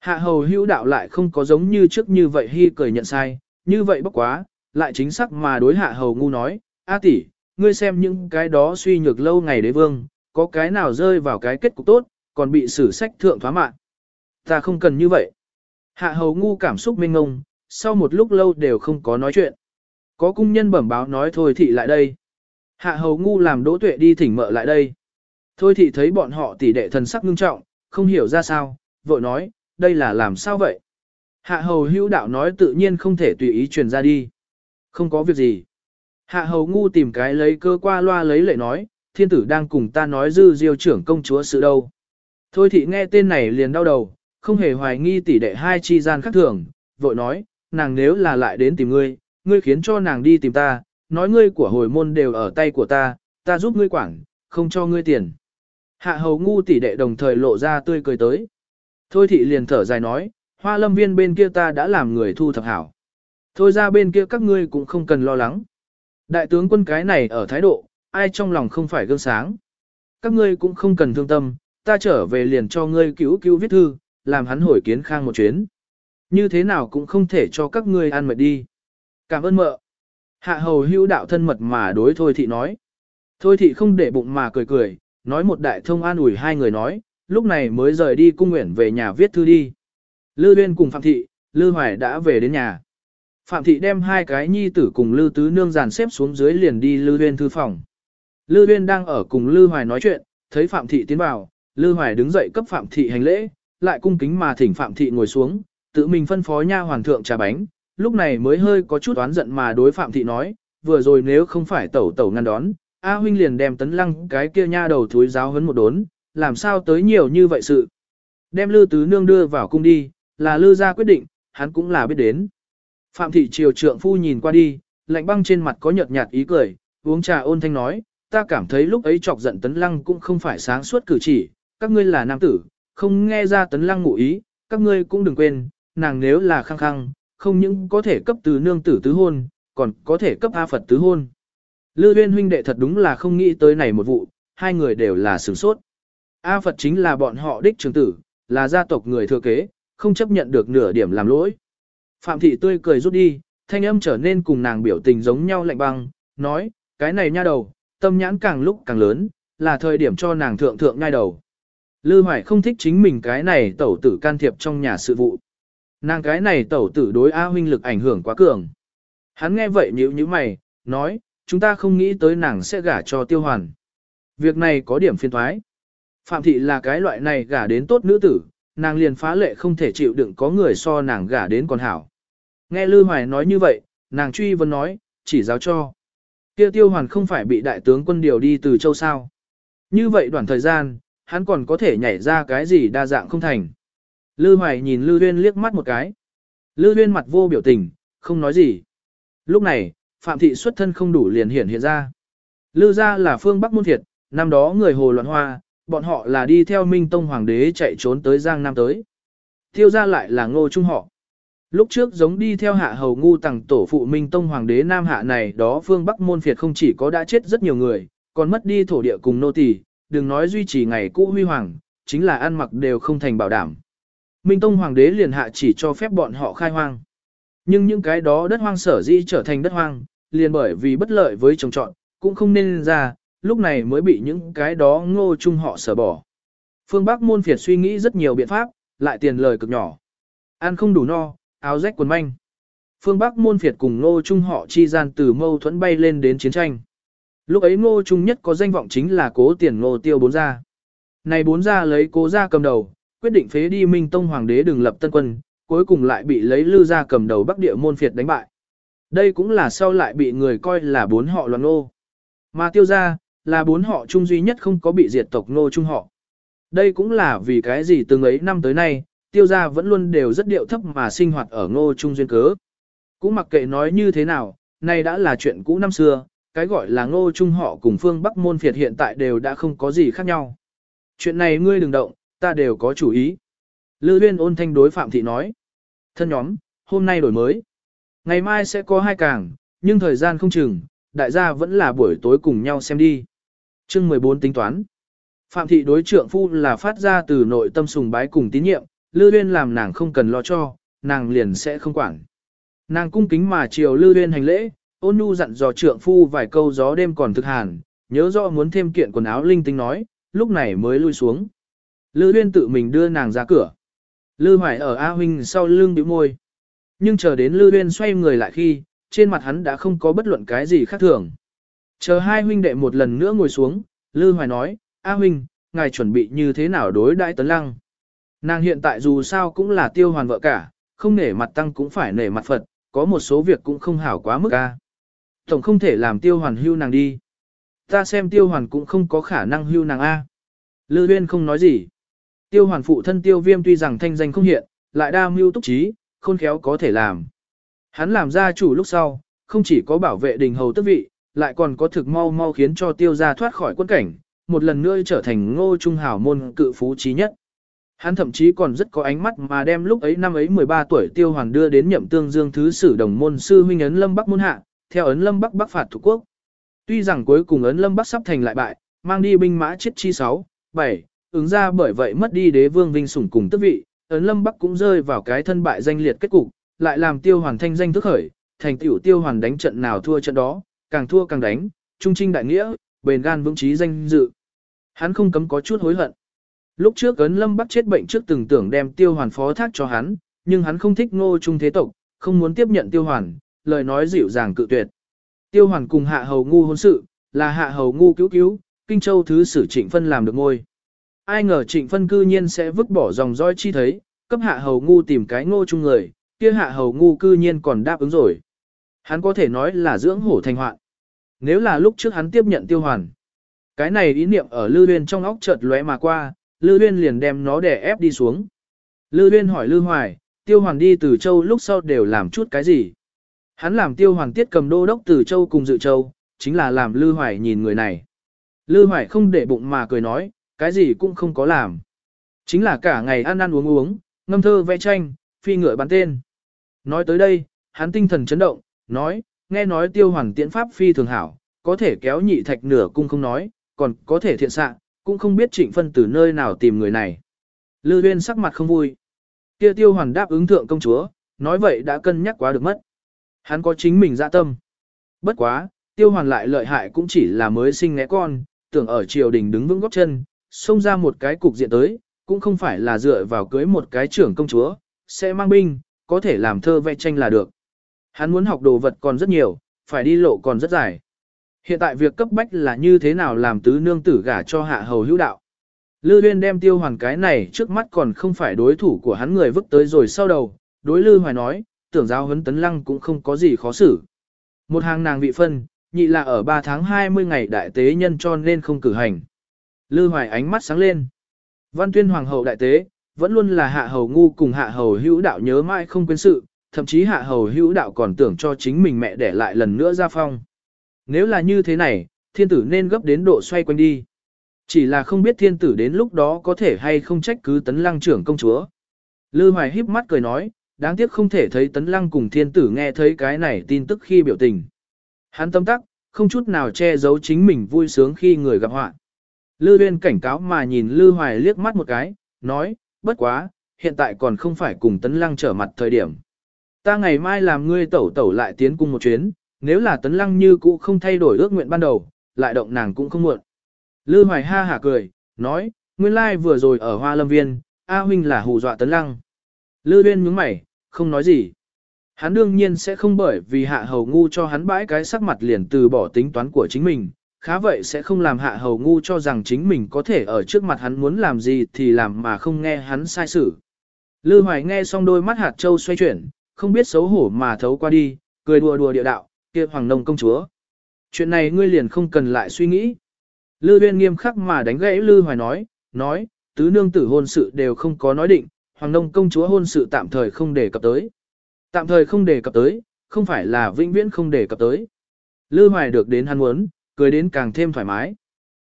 Hạ hầu hữu đạo lại không có giống như trước như vậy hy cười nhận sai, như vậy bốc quá, lại chính xác mà đối hạ hầu ngu nói, A tỷ, ngươi xem những cái đó suy nhược lâu ngày đế vương, có cái nào rơi vào cái kết cục tốt, còn bị sử sách thượng thoá mạng. Ta không cần như vậy. Hạ hầu ngu cảm xúc mênh ngông, sau một lúc lâu đều không có nói chuyện. Có cung nhân bẩm báo nói thôi thị lại đây. Hạ hầu ngu làm đỗ tuệ đi thỉnh mợ lại đây. Thôi thị thấy bọn họ tỉ đệ thần sắc ngưng trọng, không hiểu ra sao, vội nói, đây là làm sao vậy? Hạ hầu hữu đạo nói tự nhiên không thể tùy ý truyền ra đi. Không có việc gì. Hạ hầu ngu tìm cái lấy cơ qua loa lấy lệ nói, thiên tử đang cùng ta nói dư diêu trưởng công chúa sự đâu. Thôi thị nghe tên này liền đau đầu, không hề hoài nghi tỷ đệ hai chi gian khác thường, vội nói, nàng nếu là lại đến tìm ngươi, ngươi khiến cho nàng đi tìm ta, nói ngươi của hồi môn đều ở tay của ta, ta giúp ngươi quản, không cho ngươi tiền. Hạ hầu ngu tỷ đệ đồng thời lộ ra tươi cười tới. Thôi thị liền thở dài nói, hoa lâm viên bên kia ta đã làm người thu thập hảo. Thôi ra bên kia các ngươi cũng không cần lo lắng. Đại tướng quân cái này ở thái độ, ai trong lòng không phải gương sáng. Các ngươi cũng không cần thương tâm, ta trở về liền cho ngươi cứu cứu viết thư, làm hắn hồi kiến khang một chuyến. Như thế nào cũng không thể cho các ngươi ăn mệt đi. Cảm ơn mợ. Hạ hầu hưu đạo thân mật mà đối thôi thị nói. Thôi thị không để bụng mà cười cười, nói một đại thông an ủi hai người nói, lúc này mới rời đi cung nguyện về nhà viết thư đi. Lư Uyên cùng Phạm Thị, Lư Hoài đã về đến nhà. Phạm Thị đem hai cái nhi tử cùng Lư Tứ Nương dàn xếp xuống dưới liền đi Lư Uyên thư phòng. Lư Uyên đang ở cùng Lư Hoài nói chuyện, thấy Phạm Thị tiến vào, Lư Hoài đứng dậy cấp Phạm Thị hành lễ, lại cung kính mà thỉnh Phạm Thị ngồi xuống, tự mình phân phó nha hoàng thượng trà bánh, lúc này mới hơi có chút oán giận mà đối Phạm Thị nói, vừa rồi nếu không phải tẩu tẩu ngăn đón, A huynh liền đem tấn lăng cái kia nha đầu thúi giáo hấn một đốn, làm sao tới nhiều như vậy sự. Đem Lư Tứ Nương đưa vào cung đi, là Lư ra quyết định, hắn cũng là biết đến. Phạm Thị Triều trượng phu nhìn qua đi, lạnh băng trên mặt có nhợt nhạt ý cười, uống trà ôn thanh nói, ta cảm thấy lúc ấy chọc giận tấn lăng cũng không phải sáng suốt cử chỉ, các ngươi là nam tử, không nghe ra tấn lăng ngụ ý, các ngươi cũng đừng quên, nàng nếu là khăng khăng, không những có thể cấp từ nương tử tứ hôn, còn có thể cấp A Phật tứ hôn. Lư Uyên huynh đệ thật đúng là không nghĩ tới này một vụ, hai người đều là sửng sốt. A Phật chính là bọn họ đích trưởng tử, là gia tộc người thừa kế, không chấp nhận được nửa điểm làm lỗi. Phạm thị tươi cười rút đi, thanh âm trở nên cùng nàng biểu tình giống nhau lạnh băng, nói, cái này nha đầu, tâm nhãn càng lúc càng lớn, là thời điểm cho nàng thượng thượng ngay đầu. Lư Hoài không thích chính mình cái này tẩu tử can thiệp trong nhà sự vụ. Nàng cái này tẩu tử đối A huynh lực ảnh hưởng quá cường. Hắn nghe vậy nhíu nhíu mày, nói, chúng ta không nghĩ tới nàng sẽ gả cho tiêu hoàn. Việc này có điểm phiên thoái. Phạm thị là cái loại này gả đến tốt nữ tử, nàng liền phá lệ không thể chịu đựng có người so nàng gả đến còn hảo. Nghe Lư Hoài nói như vậy, nàng truy vấn nói, chỉ giáo cho. Kia tiêu hoàn không phải bị đại tướng quân điều đi từ châu sao. Như vậy đoạn thời gian, hắn còn có thể nhảy ra cái gì đa dạng không thành. Lư Hoài nhìn Lư Huyên liếc mắt một cái. Lư Huyên mặt vô biểu tình, không nói gì. Lúc này, Phạm Thị xuất thân không đủ liền hiển hiện ra. Lư gia là phương Bắc môn thiệt, năm đó người hồ loạn hoa, bọn họ là đi theo Minh Tông Hoàng đế chạy trốn tới Giang Nam tới. Thiêu gia lại là ngô trung họ. Lúc trước giống đi theo hạ hầu ngu tặng tổ phụ Minh Tông Hoàng đế Nam Hạ này đó phương Bắc môn phiệt không chỉ có đã chết rất nhiều người, còn mất đi thổ địa cùng nô tỳ, đừng nói duy trì ngày cũ huy hoàng, chính là ăn mặc đều không thành bảo đảm. Minh Tông Hoàng đế liền hạ chỉ cho phép bọn họ khai hoang. Nhưng những cái đó đất hoang sở dĩ trở thành đất hoang, liền bởi vì bất lợi với trồng trọt, cũng không nên ra, lúc này mới bị những cái đó ngô trung họ sở bỏ. Phương Bắc môn phiệt suy nghĩ rất nhiều biện pháp, lại tiền lời cực nhỏ. Ăn không đủ no, áo rách quần manh. Phương Bắc môn phiệt cùng ngô trung họ chi gian từ mâu thuẫn bay lên đến chiến tranh. Lúc ấy ngô trung nhất có danh vọng chính là cố tiền ngô tiêu bốn gia. Này bốn gia lấy cố gia cầm đầu, quyết định phế đi Minh Tông Hoàng đế đừng lập tân quân, cuối cùng lại bị lấy lư gia cầm đầu bắc địa môn phiệt đánh bại. Đây cũng là sau lại bị người coi là bốn họ loạn nô Mà tiêu gia, là bốn họ trung duy nhất không có bị diệt tộc nô trung họ. Đây cũng là vì cái gì từng ấy năm tới nay, tiêu gia vẫn luôn đều rất điệu thấp mà sinh hoạt ở ngô trung duyên cớ. Cũng mặc kệ nói như thế nào, nay đã là chuyện cũ năm xưa, cái gọi là ngô trung họ cùng phương Bắc môn phiệt hiện tại đều đã không có gì khác nhau. Chuyện này ngươi đừng động, ta đều có chủ ý. Lư Huyên ôn thanh đối Phạm Thị nói. Thân nhóm, hôm nay đổi mới. Ngày mai sẽ có hai càng, nhưng thời gian không chừng, đại gia vẫn là buổi tối cùng nhau xem đi. Chương 14 tính toán. Phạm Thị đối trượng phu là phát ra từ nội tâm sùng bái cùng tín nhiệm, Lư Huyên làm nàng không cần lo cho, nàng liền sẽ không quản. Nàng cung kính mà chiều Lư Huyên hành lễ, ôn nhu dặn dò trượng phu vài câu gió đêm còn thực hàn, nhớ rõ muốn thêm kiện quần áo linh tinh nói, lúc này mới lui xuống. Lư Huyên tự mình đưa nàng ra cửa. Lư Hoài ở A Huynh sau lưng bĩu môi. Nhưng chờ đến Lư Huyên xoay người lại khi, trên mặt hắn đã không có bất luận cái gì khác thường. Chờ hai huynh đệ một lần nữa ngồi xuống, Lư Hoài nói, A Huynh, ngài chuẩn bị như thế nào đối đãi tấn lăng. Nàng hiện tại dù sao cũng là tiêu hoàn vợ cả, không nể mặt tăng cũng phải nể mặt Phật, có một số việc cũng không hảo quá mức a. Tổng không thể làm tiêu hoàn hưu nàng đi. Ta xem tiêu hoàn cũng không có khả năng hưu nàng A. Lư Huyên không nói gì. Tiêu hoàn phụ thân tiêu viêm tuy rằng thanh danh không hiện, lại đa mưu túc trí, khôn khéo có thể làm. Hắn làm gia chủ lúc sau, không chỉ có bảo vệ đình hầu tước vị, lại còn có thực mau mau khiến cho tiêu gia thoát khỏi quân cảnh, một lần nữa trở thành ngô trung hảo môn cự phú trí nhất. Hắn thậm chí còn rất có ánh mắt mà đem lúc ấy năm ấy 13 tuổi tiêu hoàn đưa đến nhậm tương dương thứ sử đồng môn sư huynh ấn lâm bắc môn hạ, theo ấn lâm bắc bắc phạt thủ quốc. Tuy rằng cuối cùng ấn lâm bắc sắp thành lại bại, mang đi binh mã chết chi 6, 7, ứng ra bởi vậy mất đi đế vương vinh sủng cùng tước vị, ấn lâm bắc cũng rơi vào cái thân bại danh liệt kết cục, lại làm tiêu hoàn thanh danh thức khởi, thành tiểu tiêu hoàn đánh trận nào thua trận đó, càng thua càng đánh, trung trinh đại nghĩa, bền gan vững trí danh dự. Hắn không cấm có chút hối hận. Lúc trước ấn lâm bắc chết bệnh trước từng tưởng đem tiêu hoàn phó thác cho hắn, nhưng hắn không thích ngô trung thế tộc, không muốn tiếp nhận tiêu hoàn, lời nói dịu dàng cự tuyệt. Tiêu hoàn cùng hạ hầu ngu hôn sự, là hạ hầu ngu cứu cứu, kinh châu thứ sử trịnh phân làm được ngôi. Ai ngờ trịnh phân cư nhiên sẽ vứt bỏ dòng roi chi thấy, cấp hạ hầu ngu tìm cái ngô chung người, kia hạ hầu ngu cư nhiên còn đáp ứng rồi. Hắn có thể nói là dưỡng hổ thành hoạn. Nếu là lúc trước hắn tiếp nhận tiêu hoàn, cái này ý niệm ở Lư Huyên trong óc chợt lóe mà qua, Lư Huyên liền đem nó đè ép đi xuống. Lư Huyên hỏi Lư Hoài, tiêu hoàn đi từ châu lúc sau đều làm chút cái gì? Hắn làm tiêu hoàn tiết cầm đô đốc từ châu cùng dự châu, chính là làm Lư Hoài nhìn người này. Lư Hoài không để bụng mà cười nói, cái gì cũng không có làm. Chính là cả ngày ăn ăn uống uống, ngâm thơ vẽ tranh, phi ngựa bắn tên. Nói tới đây, hắn tinh thần chấn động, nói, nghe nói tiêu hoàn tiễn pháp phi thường hảo, có thể kéo nhị thạch nửa cung không nói, còn có thể thiện xạ, cũng không biết trịnh phân từ nơi nào tìm người này. Lư uyên sắc mặt không vui. Kia tiêu hoàn đáp ứng thượng công chúa, nói vậy đã cân nhắc quá được mất. Hắn có chính mình dạ tâm. Bất quá, tiêu hoàn lại lợi hại cũng chỉ là mới sinh ngẽ con, tưởng ở triều đình đứng vững góc chân, xông ra một cái cục diện tới, cũng không phải là dựa vào cưới một cái trưởng công chúa, sẽ mang binh, có thể làm thơ vẽ tranh là được. Hắn muốn học đồ vật còn rất nhiều, phải đi lộ còn rất dài. Hiện tại việc cấp bách là như thế nào làm tứ nương tử gả cho hạ hầu hữu đạo. Lư uyên đem tiêu hoàn cái này trước mắt còn không phải đối thủ của hắn người vứt tới rồi sau đầu, đối Lư Hoài nói, tưởng giáo huấn tấn lăng cũng không có gì khó xử. Một hàng nàng vị phân, nhị là ở 3 tháng 20 ngày đại tế nhân cho nên không cử hành. Lư Hoài ánh mắt sáng lên. Văn tuyên hoàng hậu đại tế, vẫn luôn là hạ hầu ngu cùng hạ hầu hữu đạo nhớ mãi không quên sự, thậm chí hạ hầu hữu đạo còn tưởng cho chính mình mẹ để lại lần nữa ra phong. Nếu là như thế này, thiên tử nên gấp đến độ xoay quanh đi. Chỉ là không biết thiên tử đến lúc đó có thể hay không trách cứ tấn lăng trưởng công chúa. Lư Hoài híp mắt cười nói, đáng tiếc không thể thấy tấn lăng cùng thiên tử nghe thấy cái này tin tức khi biểu tình. Hắn tâm tắc, không chút nào che giấu chính mình vui sướng khi người gặp họa. Lư Uyên cảnh cáo mà nhìn Lư Hoài liếc mắt một cái, nói, bất quá, hiện tại còn không phải cùng tấn lăng trở mặt thời điểm. Ta ngày mai làm ngươi tẩu tẩu lại tiến cung một chuyến, nếu là tấn lăng như cũ không thay đổi ước nguyện ban đầu, lại động nàng cũng không muộn. Lư Hoài ha hả cười, nói, nguyên lai vừa rồi ở Hoa Lâm Viên, A huynh là hù dọa tấn lăng. Lư Uyên nhướng mày, không nói gì. Hắn đương nhiên sẽ không bởi vì hạ hầu ngu cho hắn bãi cái sắc mặt liền từ bỏ tính toán của chính mình, khá vậy sẽ không làm hạ hầu ngu cho rằng chính mình có thể ở trước mặt hắn muốn làm gì thì làm mà không nghe hắn sai xử. Lư Hoài nghe xong đôi mắt hạt châu xoay chuyển, không biết xấu hổ mà thấu qua đi, cười đùa đùa địa đạo, kia hoàng nông công chúa. Chuyện này ngươi liền không cần lại suy nghĩ. Lư Viên nghiêm khắc mà đánh gãy Lư Hoài nói, nói, tứ nương tử hôn sự đều không có nói định, hoàng nông công chúa hôn sự tạm thời không đề cập tới. Tạm thời không đề cập tới, không phải là vĩnh viễn không đề cập tới. Lư Hoài được đến hắn muốn, cười đến càng thêm thoải mái.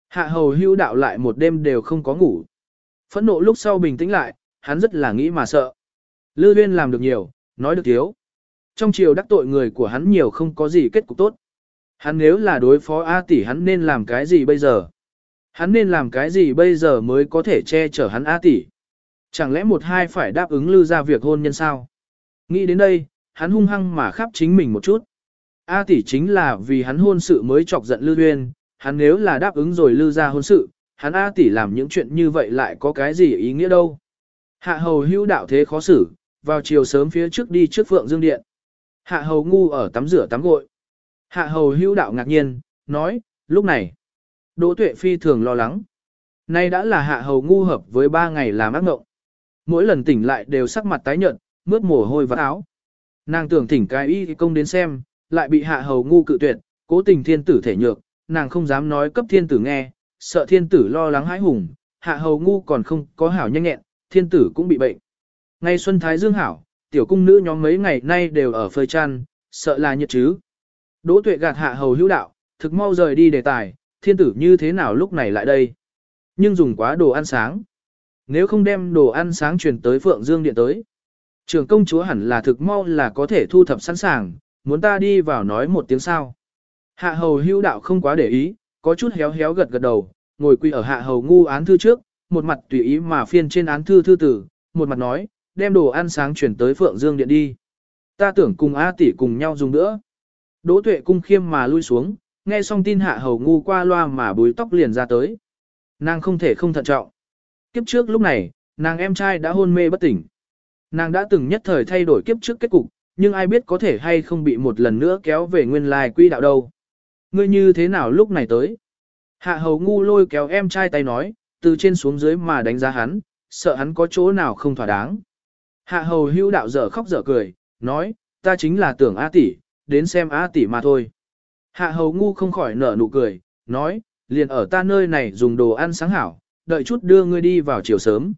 Hạ hầu hưu đạo lại một đêm đều không có ngủ. Phẫn nộ lúc sau bình tĩnh lại, hắn rất là nghĩ mà sợ. Lư uyên làm được nhiều, nói được thiếu. Trong chiều đắc tội người của hắn nhiều không có gì kết cục tốt. Hắn nếu là đối phó A tỷ hắn nên làm cái gì bây giờ? Hắn nên làm cái gì bây giờ mới có thể che chở hắn A tỷ? Chẳng lẽ một hai phải đáp ứng lư ra việc hôn nhân sao? Nghĩ đến đây, hắn hung hăng mà khắp chính mình một chút. A tỷ chính là vì hắn hôn sự mới chọc giận Lư Uyên, hắn nếu là đáp ứng rồi Lư ra hôn sự, hắn A tỷ làm những chuyện như vậy lại có cái gì ý nghĩa đâu. Hạ hầu hữu đạo thế khó xử, vào chiều sớm phía trước đi trước Phượng Dương Điện. Hạ hầu ngu ở tắm rửa tắm gội. Hạ hầu hữu đạo ngạc nhiên, nói, lúc này, Đỗ Tuệ Phi thường lo lắng. Nay đã là hạ hầu ngu hợp với ba ngày làm ác mộng. Mỗi lần tỉnh lại đều sắc mặt tái nhợt, mướt mồ hôi vắt áo. Nàng tưởng thỉnh cái y công đến xem, lại bị hạ hầu ngu cự tuyệt, cố tình thiên tử thể nhược, nàng không dám nói cấp thiên tử nghe, sợ thiên tử lo lắng hãi hùng, hạ hầu ngu còn không có hảo nhanh nhẹn, thiên tử cũng bị bệnh. Ngay xuân thái dương hảo, tiểu cung nữ nhóm mấy ngày nay đều ở phơi chăn, sợ là nhiệt chứ. Đỗ tuệ gạt hạ hầu hữu đạo, thực mau rời đi đề tài, thiên tử như thế nào lúc này lại đây. Nhưng dùng quá đồ ăn sáng. Nếu không đem đồ ăn sáng truyền tới Phượng Dương Điện tới. Trường công chúa hẳn là thực mau là có thể thu thập sẵn sàng, muốn ta đi vào nói một tiếng sao. Hạ hầu hưu đạo không quá để ý, có chút héo héo gật gật đầu, ngồi quỳ ở hạ hầu ngu án thư trước, một mặt tùy ý mà phiên trên án thư thư tử, một mặt nói, đem đồ ăn sáng chuyển tới Phượng Dương Điện đi. Ta tưởng cùng A tỷ cùng nhau dùng nữa. Đỗ tuệ cung khiêm mà lui xuống, nghe xong tin hạ hầu ngu qua loa mà búi tóc liền ra tới. Nàng không thể không thận trọng. Kiếp trước lúc này, nàng em trai đã hôn mê bất tỉnh. Nàng đã từng nhất thời thay đổi kiếp trước kết cục, nhưng ai biết có thể hay không bị một lần nữa kéo về nguyên lai quy đạo đâu. Ngươi như thế nào lúc này tới? Hạ hầu ngu lôi kéo em trai tay nói, từ trên xuống dưới mà đánh giá hắn, sợ hắn có chỗ nào không thỏa đáng. Hạ hầu hưu đạo dở khóc dở cười, nói, ta chính là tưởng A tỷ, đến xem A tỷ mà thôi. Hạ hầu ngu không khỏi nở nụ cười, nói, liền ở ta nơi này dùng đồ ăn sáng hảo, đợi chút đưa ngươi đi vào chiều sớm.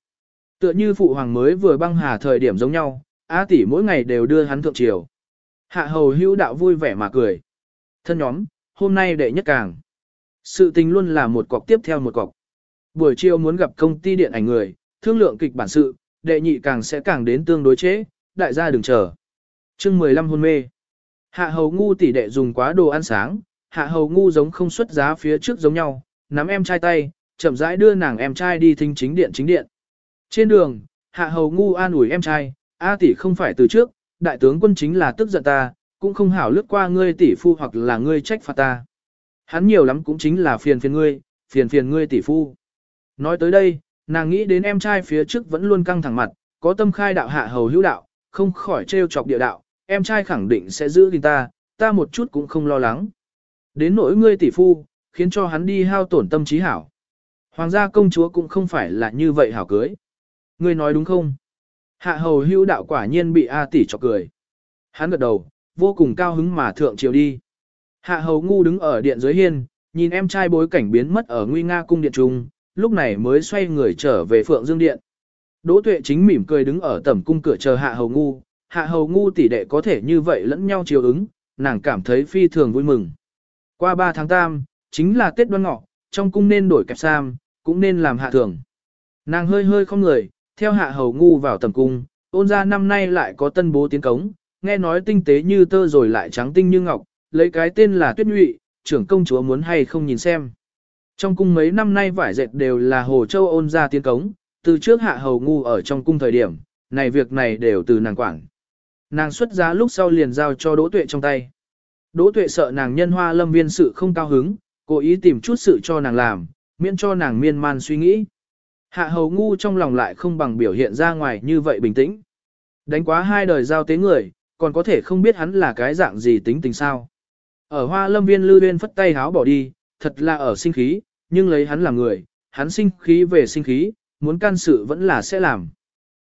Tựa như phụ hoàng mới vừa băng hà thời điểm giống nhau, A tỷ mỗi ngày đều đưa hắn thượng triều, Hạ hầu hữu đạo vui vẻ mà cười. Thân nhóm, hôm nay đệ nhất càng. Sự tình luôn là một cọc tiếp theo một cọc. Buổi chiều muốn gặp công ty điện ảnh người, thương lượng kịch bản sự, đệ nhị càng sẽ càng đến tương đối chế, đại gia đừng chờ. chương 15 hôn mê. Hạ hầu ngu tỷ đệ dùng quá đồ ăn sáng, hạ hầu ngu giống không xuất giá phía trước giống nhau, nắm em trai tay, chậm rãi đưa nàng em trai đi thinh chính điện chính điện. Trên đường, hạ hầu ngu an ủi em trai, A tỷ không phải từ trước, đại tướng quân chính là tức giận ta, cũng không hảo lướt qua ngươi tỷ phu hoặc là ngươi trách phạt ta. Hắn nhiều lắm cũng chính là phiền phiền ngươi, phiền phiền ngươi tỷ phu. Nói tới đây, nàng nghĩ đến em trai phía trước vẫn luôn căng thẳng mặt, có tâm khai đạo hạ hầu hữu đạo, không khỏi trêu chọc địa đạo, em trai khẳng định sẽ giữ gìn ta, ta một chút cũng không lo lắng. Đến nỗi ngươi tỷ phu, khiến cho hắn đi hao tổn tâm trí hảo. Hoàng gia công chúa cũng không phải là như vậy hảo cưới. Ngươi nói đúng không? Hạ hầu hữu đạo quả nhiên bị A tỷ chọc cười. Hắn gật đầu, vô cùng cao hứng mà thượng chiều đi. Hạ hầu ngu đứng ở điện dưới hiên, nhìn em trai bối cảnh biến mất ở nguy nga cung điện trung, lúc này mới xoay người trở về phượng dương điện. Đỗ tuệ chính mỉm cười đứng ở tẩm cung cửa chờ hạ hầu ngu, hạ hầu ngu tỷ đệ có thể như vậy lẫn nhau chiều ứng, nàng cảm thấy phi thường vui mừng. Qua 3 tháng tam, chính là Tết đoan ngọ, trong cung nên đổi kẹp sam, cũng nên làm hạ thường. Nàng hơi hơi không người, theo hạ hầu ngu vào tầm cung, ôn ra năm nay lại có tân bố tiến cống, nghe nói tinh tế như tơ rồi lại trắng tinh như ngọc, lấy cái tên là tuyết nhụy, trưởng công chúa muốn hay không nhìn xem. Trong cung mấy năm nay vải dệt đều là hồ châu ôn ra tiến cống, từ trước hạ hầu ngu ở trong cung thời điểm, này việc này đều từ nàng quản. Nàng xuất giá lúc sau liền giao cho Đỗ Tuệ trong tay. Đỗ Tuệ sợ nàng nhân hoa lâm viên sự không cao hứng, cố ý tìm chút sự cho nàng làm, miễn cho nàng miên man suy nghĩ. Hạ hầu ngu trong lòng lại không bằng biểu hiện ra ngoài như vậy bình tĩnh. Đánh quá hai đời giao tế người, còn có thể không biết hắn là cái dạng gì tính tình sao. Ở hoa lâm viên lưu viên phất tay háo bỏ đi, thật là ở sinh khí, nhưng lấy hắn làm người, hắn sinh khí về sinh khí, muốn can sự vẫn là sẽ làm.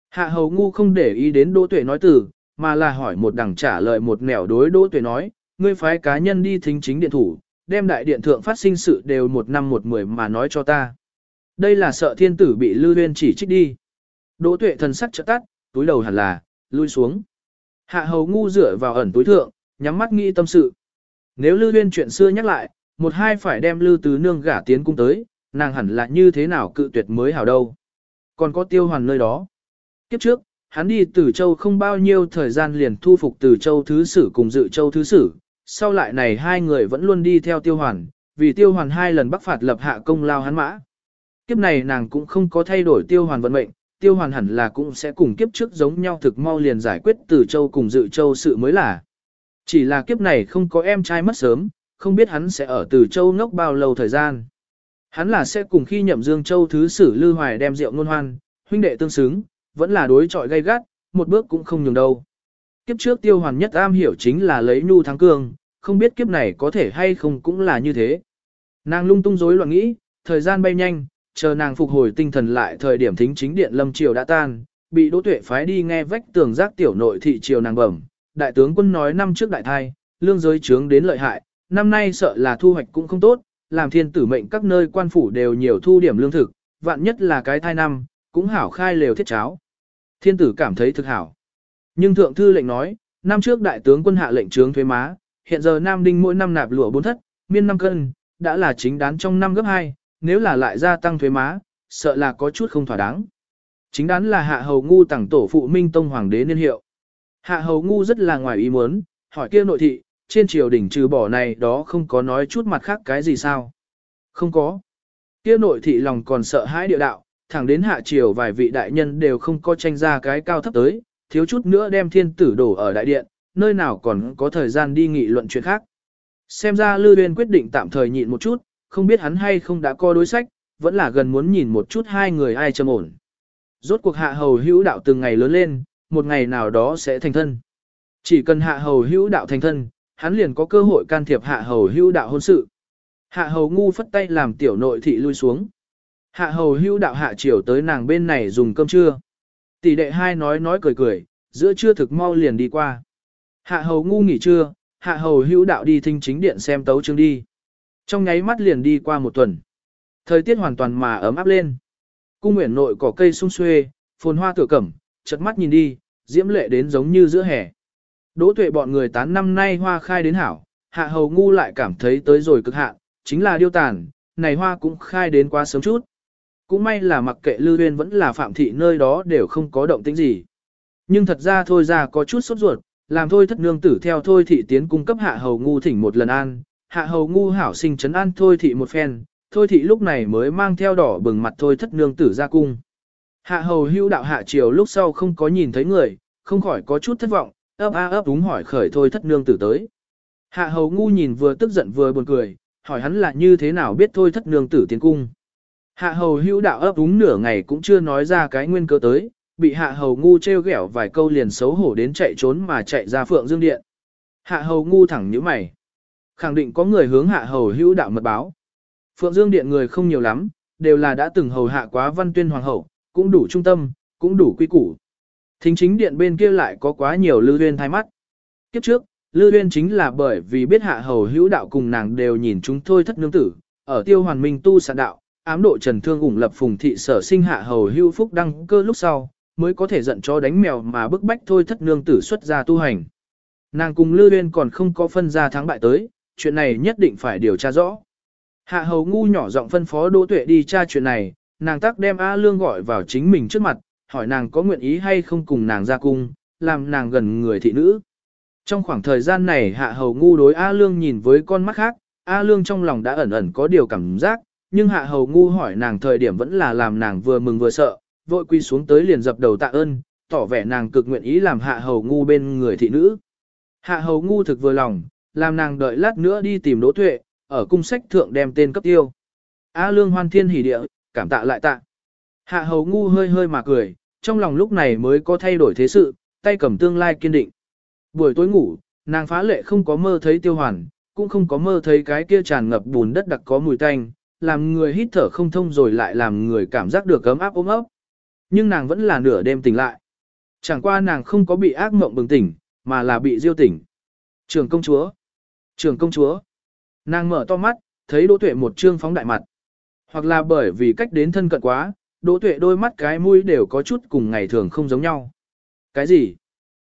Hạ hầu ngu không để ý đến đỗ tuệ nói từ, mà là hỏi một đằng trả lời một nẻo đối đỗ tuệ nói, ngươi phái cá nhân đi thính chính điện thủ, đem đại điện thượng phát sinh sự đều một năm một mười mà nói cho ta. Đây là sợ thiên tử bị lưu Huyên chỉ trích đi. Đỗ tuệ thần sắc trợ tắt, túi đầu hẳn là, lui xuống. Hạ hầu ngu dựa vào ẩn túi thượng, nhắm mắt nghĩ tâm sự. Nếu lưu Huyên chuyện xưa nhắc lại, một hai phải đem Lư Tứ Nương gả tiến cung tới, nàng hẳn là như thế nào cự tuyệt mới hảo đâu. Còn có tiêu hoàn nơi đó. Kiếp trước, hắn đi từ châu không bao nhiêu thời gian liền thu phục từ châu thứ sử cùng dự châu thứ sử, sau lại này hai người vẫn luôn đi theo tiêu hoàn, vì tiêu hoàn hai lần bắc phạt lập hạ công lao hắn mã. Kiếp này nàng cũng không có thay đổi tiêu hoàn vận mệnh, tiêu hoàn hẳn là cũng sẽ cùng kiếp trước giống nhau thực mau liền giải quyết từ châu cùng dự châu sự mới là. Chỉ là kiếp này không có em trai mất sớm, không biết hắn sẽ ở từ châu ngốc bao lâu thời gian. Hắn là sẽ cùng khi nhậm dương châu thứ sử Lư Hoài đem rượu ngôn hoan, huynh đệ tương xứng, vẫn là đối trọi gay gắt, một bước cũng không nhường đâu. Kiếp trước tiêu hoàn nhất am hiểu chính là lấy nhu thắng cương, không biết kiếp này có thể hay không cũng là như thế. Nàng lung tung rối loạn nghĩ, thời gian bay nhanh, chờ nàng phục hồi tinh thần lại thời điểm thính chính điện lâm triều đã tan, bị đỗ tuệ phái đi nghe vách tường giác tiểu nội thị triều nàng bẩm. Đại tướng quân nói năm trước đại thai, lương giới trướng đến lợi hại, năm nay sợ là thu hoạch cũng không tốt, làm thiên tử mệnh các nơi quan phủ đều nhiều thu điểm lương thực, vạn nhất là cái thai năm, cũng hảo khai lều thiết cháo. Thiên tử cảm thấy thực hảo. Nhưng thượng thư lệnh nói, năm trước đại tướng quân hạ lệnh trướng thuế má, hiện giờ Nam Đinh mỗi năm nạp lụa bốn thất, miên năm cân, đã là chính đán trong năm gấp 2, nếu là lại gia tăng thuế má, sợ là có chút không thỏa đáng. Chính đắn là hạ hầu ngu tặng tổ phụ minh tông hoàng đế niên hiệu. Hạ hầu ngu rất là ngoài ý muốn, hỏi kia nội thị, trên triều đỉnh trừ bỏ này đó không có nói chút mặt khác cái gì sao. Không có. Kia nội thị lòng còn sợ hãi địa đạo, thẳng đến hạ triều vài vị đại nhân đều không có tranh ra cái cao thấp tới, thiếu chút nữa đem thiên tử đổ ở đại điện, nơi nào còn có thời gian đi nghị luận chuyện khác. Xem ra Lư Uyên quyết định tạm thời nhịn một chút, không biết hắn hay không đã co đối sách, vẫn là gần muốn nhìn một chút hai người ai trầm ổn. Rốt cuộc hạ hầu hữu đạo từng ngày lớn lên, một ngày nào đó sẽ thành thân. Chỉ cần hạ hầu hữu đạo thành thân, hắn liền có cơ hội can thiệp hạ hầu hữu đạo hôn sự. Hạ hầu ngu phất tay làm tiểu nội thị lui xuống. Hạ hầu hữu đạo hạ chiều tới nàng bên này dùng cơm trưa. Tỷ đệ hai nói nói cười cười, giữa trưa thực mau liền đi qua. Hạ hầu ngu nghỉ trưa, hạ hầu hữu đạo đi thinh chính điện xem tấu chương đi. Trong nháy mắt liền đi qua một tuần. Thời tiết hoàn toàn mà ấm áp lên. Cung nguyện nội cỏ cây sung xuê, phồn hoa tựa cẩm, chật mắt nhìn đi, diễm lệ đến giống như giữa hè. Đỗ tuệ bọn người tán năm nay hoa khai đến hảo, hạ hầu ngu lại cảm thấy tới rồi cực hạn, chính là điêu tàn, này hoa cũng khai đến quá sớm chút. Cũng may là mặc kệ lưu Uyên vẫn là phạm thị nơi đó đều không có động tĩnh gì. Nhưng thật ra thôi ra có chút sốt ruột, làm thôi thất nương tử theo thôi thị tiến cung cấp hạ hầu ngu thỉnh một lần an, hạ hầu ngu hảo sinh chấn an thôi thị một phen, thôi thị lúc này mới mang theo đỏ bừng mặt thôi thất nương tử ra cung. Hạ hầu hưu đạo hạ triều lúc sau không có nhìn thấy người, không khỏi có chút thất vọng, ấp a ấp đúng hỏi khởi thôi thất nương tử tới. Hạ hầu ngu nhìn vừa tức giận vừa buồn cười, hỏi hắn là như thế nào biết thôi thất nương tử tiến cung. Hạ hầu hữu đạo ấp đúng nửa ngày cũng chưa nói ra cái nguyên cơ tới, bị hạ hầu ngu treo ghẻo vài câu liền xấu hổ đến chạy trốn mà chạy ra phượng dương điện. Hạ hầu ngu thẳng nhíu mày. Khẳng định có người hướng hạ hầu hữu đạo mật báo. Phượng dương điện người không nhiều lắm, đều là đã từng hầu hạ quá văn tuyên hoàng hậu, cũng đủ trung tâm, cũng đủ quy củ. Thính chính điện bên kia lại có quá nhiều lưu duyên thay mắt. Kiếp trước, lưu duyên chính là bởi vì biết hạ hầu hữu đạo cùng nàng đều nhìn chúng thôi thất nương tử, ở tiêu hoàn minh tu sản đạo, ám độ trần thương ủng lập phùng thị sở sinh hạ hầu hữu phúc đăng cơ lúc sau, mới có thể giận cho đánh mèo mà bức bách thôi thất nương tử xuất ra tu hành. Nàng cùng lưu duyên còn không có phân ra thắng bại tới, chuyện này nhất định phải điều tra rõ. Hạ hầu ngu nhỏ giọng phân phó Đỗ Tuệ đi tra chuyện này, nàng tắc đem A Lương gọi vào chính mình trước mặt, hỏi nàng có nguyện ý hay không cùng nàng ra cung, làm nàng gần người thị nữ. Trong khoảng thời gian này Hạ hầu ngu đối A Lương nhìn với con mắt khác, A Lương trong lòng đã ẩn ẩn có điều cảm giác, nhưng Hạ hầu ngu hỏi nàng thời điểm vẫn là làm nàng vừa mừng vừa sợ, vội quy xuống tới liền dập đầu tạ ơn, tỏ vẻ nàng cực nguyện ý làm Hạ hầu ngu bên người thị nữ. Hạ hầu ngu thực vừa lòng, làm nàng đợi lát nữa đi tìm Đỗ Tuệ, ở cung sách thượng đem tên cấp tiêu. A lương hoan thiên hỉ địa, cảm tạ lại tạ. Hạ hầu ngu hơi hơi mà cười, trong lòng lúc này mới có thay đổi thế sự, tay cầm tương lai kiên định. Buổi tối ngủ, nàng phá lệ không có mơ thấy tiêu hoàn, cũng không có mơ thấy cái kia tràn ngập bùn đất đặc có mùi tanh, làm người hít thở không thông rồi lại làm người cảm giác được ấm áp ôm ấp. Nhưng nàng vẫn là nửa đêm tỉnh lại. Chẳng qua nàng không có bị ác mộng bừng tỉnh, mà là bị diêu tỉnh. Trường công chúa! Trường công chúa! Nàng mở to mắt, thấy Đỗ Tuệ một trương phóng đại mặt. Hoặc là bởi vì cách đến thân cận quá, Đỗ Tuệ đôi mắt cái mũi đều có chút cùng ngày thường không giống nhau. Cái gì?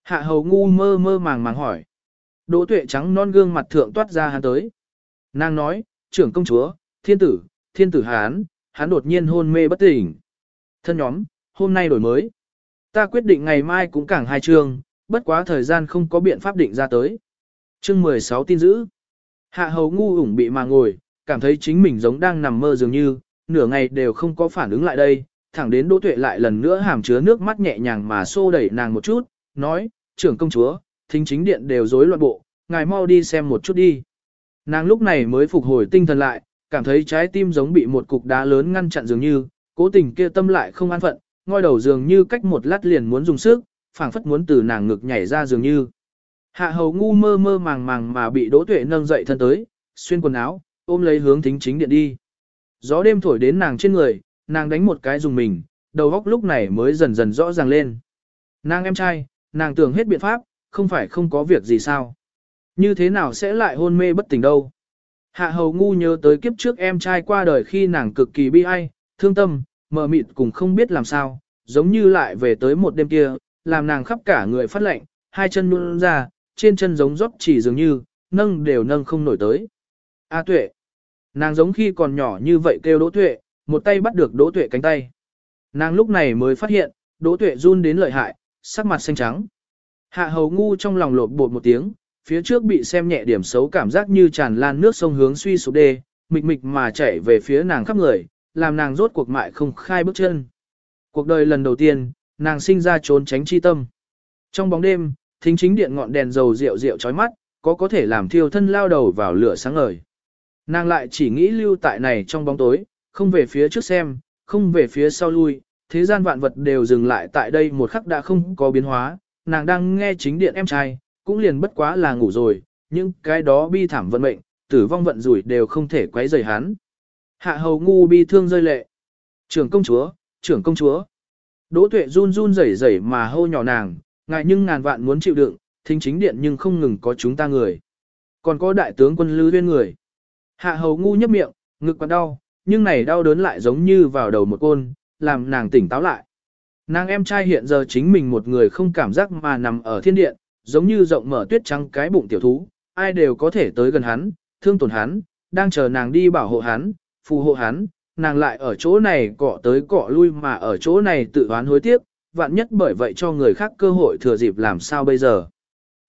Hạ hầu ngu mơ mơ màng màng hỏi. Đỗ Tuệ trắng non gương mặt thượng toát ra hắn tới. Nàng nói, trưởng công chúa, thiên tử, thiên tử hán, hắn đột nhiên hôn mê bất tỉnh. Thân nhóm, hôm nay đổi mới. Ta quyết định ngày mai cũng cảng hai trường, bất quá thời gian không có biện pháp định ra tới. Chương 16 tin giữ. Hạ hầu ngu ủng bị mà ngồi, cảm thấy chính mình giống đang nằm mơ dường như, nửa ngày đều không có phản ứng lại đây, thẳng đến Đỗ Tuệ lại lần nữa hàm chứa nước mắt nhẹ nhàng mà xô đẩy nàng một chút, nói, trưởng công chúa, thính chính điện đều rối loạn bộ, ngài mau đi xem một chút đi. Nàng lúc này mới phục hồi tinh thần lại, cảm thấy trái tim giống bị một cục đá lớn ngăn chặn dường như, cố tình kia tâm lại không an phận, ngoi đầu dường như cách một lát liền muốn dùng sức, phảng phất muốn từ nàng ngực nhảy ra dường như. Hạ hầu ngu mơ mơ màng màng mà bị đỗ tuệ nâng dậy thân tới, xuyên quần áo, ôm lấy hướng thính chính điện đi. Gió đêm thổi đến nàng trên người, nàng đánh một cái dùng mình, đầu góc lúc này mới dần dần rõ ràng lên. Nàng em trai, nàng tưởng hết biện pháp, không phải không có việc gì sao. Như thế nào sẽ lại hôn mê bất tỉnh đâu. Hạ hầu ngu nhớ tới kiếp trước em trai qua đời khi nàng cực kỳ bi ai, thương tâm, mờ mịt cùng không biết làm sao, giống như lại về tới một đêm kia, làm nàng khắp cả người phát lệnh, hai chân luôn ra, trên chân giống rót chỉ dường như, nâng đều nâng không nổi tới. A à, tuệ. Nàng giống khi còn nhỏ như vậy kêu đỗ tuệ, một tay bắt được đỗ tuệ cánh tay. Nàng lúc này mới phát hiện, đỗ tuệ run đến lợi hại, sắc mặt xanh trắng. Hạ hầu ngu trong lòng lột bột một tiếng, phía trước bị xem nhẹ điểm xấu cảm giác như tràn lan nước sông hướng suy sụp đê, mịch mịch mà chảy về phía nàng khắp người, làm nàng rốt cuộc mại không khai bước chân. Cuộc đời lần đầu tiên, nàng sinh ra trốn tránh chi tâm. Trong bóng đêm, thính chính điện ngọn đèn dầu rượu rượu chói mắt, có có thể làm thiêu thân lao đầu vào lửa sáng ngời. Nàng lại chỉ nghĩ lưu tại này trong bóng tối, không về phía trước xem, không về phía sau lui, thế gian vạn vật đều dừng lại tại đây một khắc đã không có biến hóa, nàng đang nghe chính điện em trai, cũng liền bất quá là ngủ rồi, nhưng cái đó bi thảm vận mệnh, tử vong vận rủi đều không thể quấy rầy hắn. Hạ hầu ngu bi thương rơi lệ. Trưởng công chúa, trưởng công chúa. Đỗ tuệ run run rẩy rẩy mà hô nhỏ nàng, Ngài nhưng ngàn vạn muốn chịu đựng, thính chính điện nhưng không ngừng có chúng ta người. Còn có đại tướng quân lưu viên người. Hạ hầu ngu nhấp miệng, ngực còn đau, nhưng này đau đớn lại giống như vào đầu một côn, làm nàng tỉnh táo lại. Nàng em trai hiện giờ chính mình một người không cảm giác mà nằm ở thiên điện, giống như rộng mở tuyết trắng cái bụng tiểu thú, ai đều có thể tới gần hắn, thương tổn hắn, đang chờ nàng đi bảo hộ hắn, phù hộ hắn, nàng lại ở chỗ này cọ tới cọ lui mà ở chỗ này tự oán hối tiếc, vạn nhất bởi vậy cho người khác cơ hội thừa dịp làm sao bây giờ.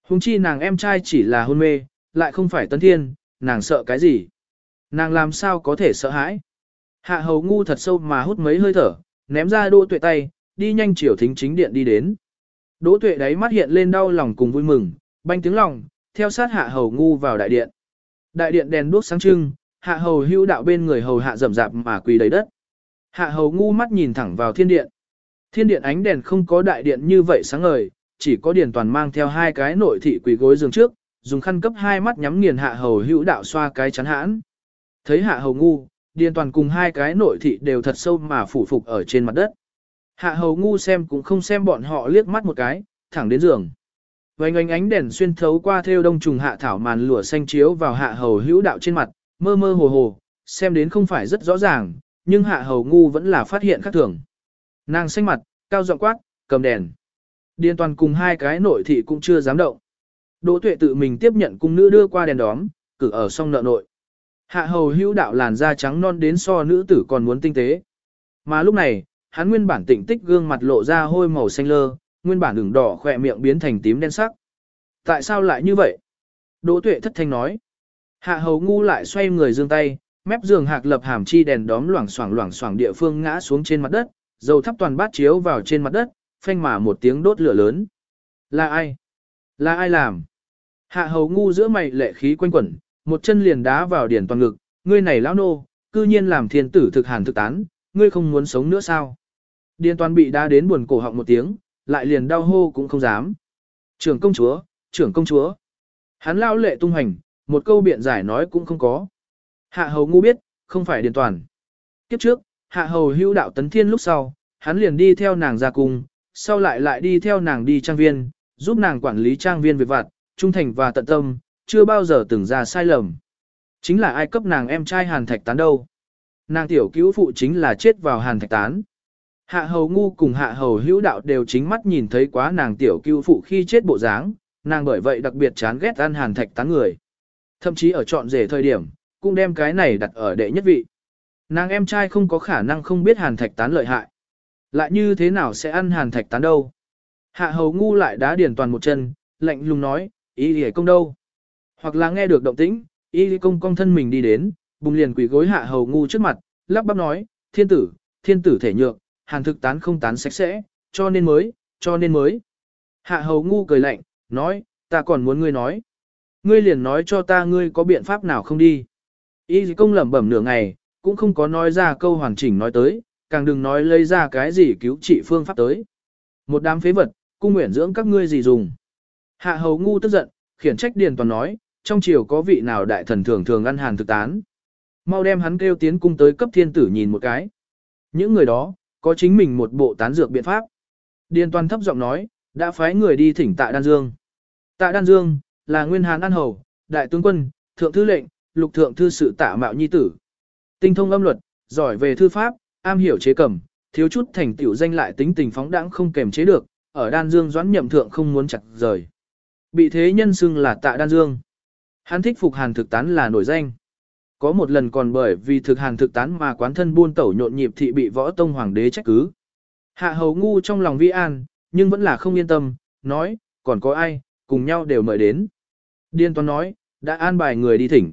Hùng chi nàng em trai chỉ là hôn mê, lại không phải tân thiên, nàng sợ cái gì. Nàng làm sao có thể sợ hãi. Hạ hầu ngu thật sâu mà hút mấy hơi thở, ném ra Đỗ tuệ tay, đi nhanh chiều thính chính điện đi đến. Đỗ tuệ đáy mắt hiện lên đau lòng cùng vui mừng, banh tiếng lòng, theo sát hạ hầu ngu vào đại điện. Đại điện đèn đuốc sáng trưng, hạ hầu hưu đạo bên người hầu hạ rầm rạp mà quỳ đầy đất. Hạ hầu ngu mắt nhìn thẳng vào thiên điện. Thiên điện ánh đèn không có đại điện như vậy sáng ngời, chỉ có điền toàn mang theo hai cái nội thị quỳ gối giường trước, dùng khăn cấp hai mắt nhắm nghiền hạ hầu hữu đạo xoa cái chắn hãn. Thấy hạ hầu ngu, điền toàn cùng hai cái nội thị đều thật sâu mà phủ phục ở trên mặt đất. Hạ hầu ngu xem cũng không xem bọn họ liếc mắt một cái, thẳng đến giường. Vành ánh ánh đèn xuyên thấu qua theo đông trùng hạ thảo màn lụa xanh chiếu vào hạ hầu hữu đạo trên mặt, mơ mơ hồ hồ, xem đến không phải rất rõ ràng, nhưng hạ hầu ngu vẫn là phát hiện khác thường. Nàng xanh mặt, cao giọng quát, cầm đèn. Điền toàn cùng hai cái nội thị cũng chưa dám động. Đỗ tuệ tự mình tiếp nhận cung nữ đưa qua đèn đóm, cử ở song nợ nội. Hạ hầu hữu đạo làn da trắng non đến so nữ tử còn muốn tinh tế. Mà lúc này, hắn nguyên bản tỉnh tích gương mặt lộ ra hôi màu xanh lơ, nguyên bản đường đỏ khỏe miệng biến thành tím đen sắc. Tại sao lại như vậy? Đỗ tuệ thất thanh nói. Hạ hầu ngu lại xoay người dương tay, mép giường hạc lập hàm chi đèn đóm loảng xoảng loảng xoảng địa phương ngã xuống trên mặt đất, dầu thắp toàn bát chiếu vào trên mặt đất, phanh mà một tiếng đốt lửa lớn. Là ai? Là ai làm? Hạ hầu ngu giữa mày lệ khí quanh quẩn, một chân liền đá vào điển toàn ngực, ngươi này lão nô, cư nhiên làm thiên tử thực hàn thực tán, ngươi không muốn sống nữa sao? Điền toàn bị đá đến buồn cổ họng một tiếng, lại liền đau hô cũng không dám. Trưởng công chúa, trưởng công chúa. Hắn lao lệ tung hành, một câu biện giải nói cũng không có. Hạ hầu ngu biết, không phải điền toàn. Kiếp trước, hạ hầu hưu đạo tấn thiên lúc sau, hắn liền đi theo nàng ra cung, sau lại lại đi theo nàng đi trang viên, giúp nàng quản lý trang viên việc vặt, trung thành và tận tâm, chưa bao giờ từng ra sai lầm. Chính là ai cấp nàng em trai hàn thạch tán đâu. Nàng tiểu cứu phụ chính là chết vào hàn thạch tán. Hạ hầu ngu cùng hạ hầu hữu đạo đều chính mắt nhìn thấy quá nàng tiểu cứu phụ khi chết bộ dáng, nàng bởi vậy đặc biệt chán ghét ăn hàn thạch tán người. Thậm chí ở trọn rể thời điểm, cũng đem cái này đặt ở đệ nhất vị. Nàng em trai không có khả năng không biết hàn thạch tán lợi hại. Lại như thế nào sẽ ăn hàn thạch tán đâu? Hạ hầu ngu lại đá điển toàn một chân, lạnh lùng nói, ý hề công đâu? Hoặc là nghe được động tĩnh, ý công công thân mình đi đến, bùng liền quỷ gối hạ hầu ngu trước mặt, lắp bắp nói, thiên tử, thiên tử thể nhược, hàn thực tán không tán sạch sẽ, cho nên mới, cho nên mới. Hạ hầu ngu cười lạnh, nói, ta còn muốn ngươi nói. Ngươi liền nói cho ta ngươi có biện pháp nào không đi. Y công lẩm bẩm nửa ngày, cũng không có nói ra câu hoàn chỉnh nói tới, càng đừng nói lấy ra cái gì cứu trị phương pháp tới. Một đám phế vật, cung nguyện dưỡng các ngươi gì dùng. Hạ hầu ngu tức giận, khiển trách điền toàn nói, trong triều có vị nào đại thần thường thường ăn hàn thực tán. Mau đem hắn kêu tiến cung tới cấp thiên tử nhìn một cái. Những người đó, có chính mình một bộ tán dược biện pháp. Điền toàn thấp giọng nói, đã phái người đi thỉnh tạ đan dương. Tạ đan dương, là nguyên hán an hầu, đại tướng quân, thượng thư lệnh, lục thượng thư sự tạ mạo nhi tử. Tinh thông âm luật, giỏi về thư pháp, am hiểu chế cầm, thiếu chút thành tiểu danh lại tính tình phóng đãng không kềm chế được, ở đan dương doãn nhậm thượng không muốn chặt rời. Bị thế nhân xưng là tạ đan dương. Hắn thích phục hàn thực tán là nổi danh. Có một lần còn bởi vì thực hàn thực tán mà quán thân buôn tẩu nhộn nhịp thị bị võ tông hoàng đế trách cứ. Hạ hầu ngu trong lòng vi an, nhưng vẫn là không yên tâm, nói, còn có ai, cùng nhau đều mời đến. Điên toán nói, đã an bài người đi thỉnh.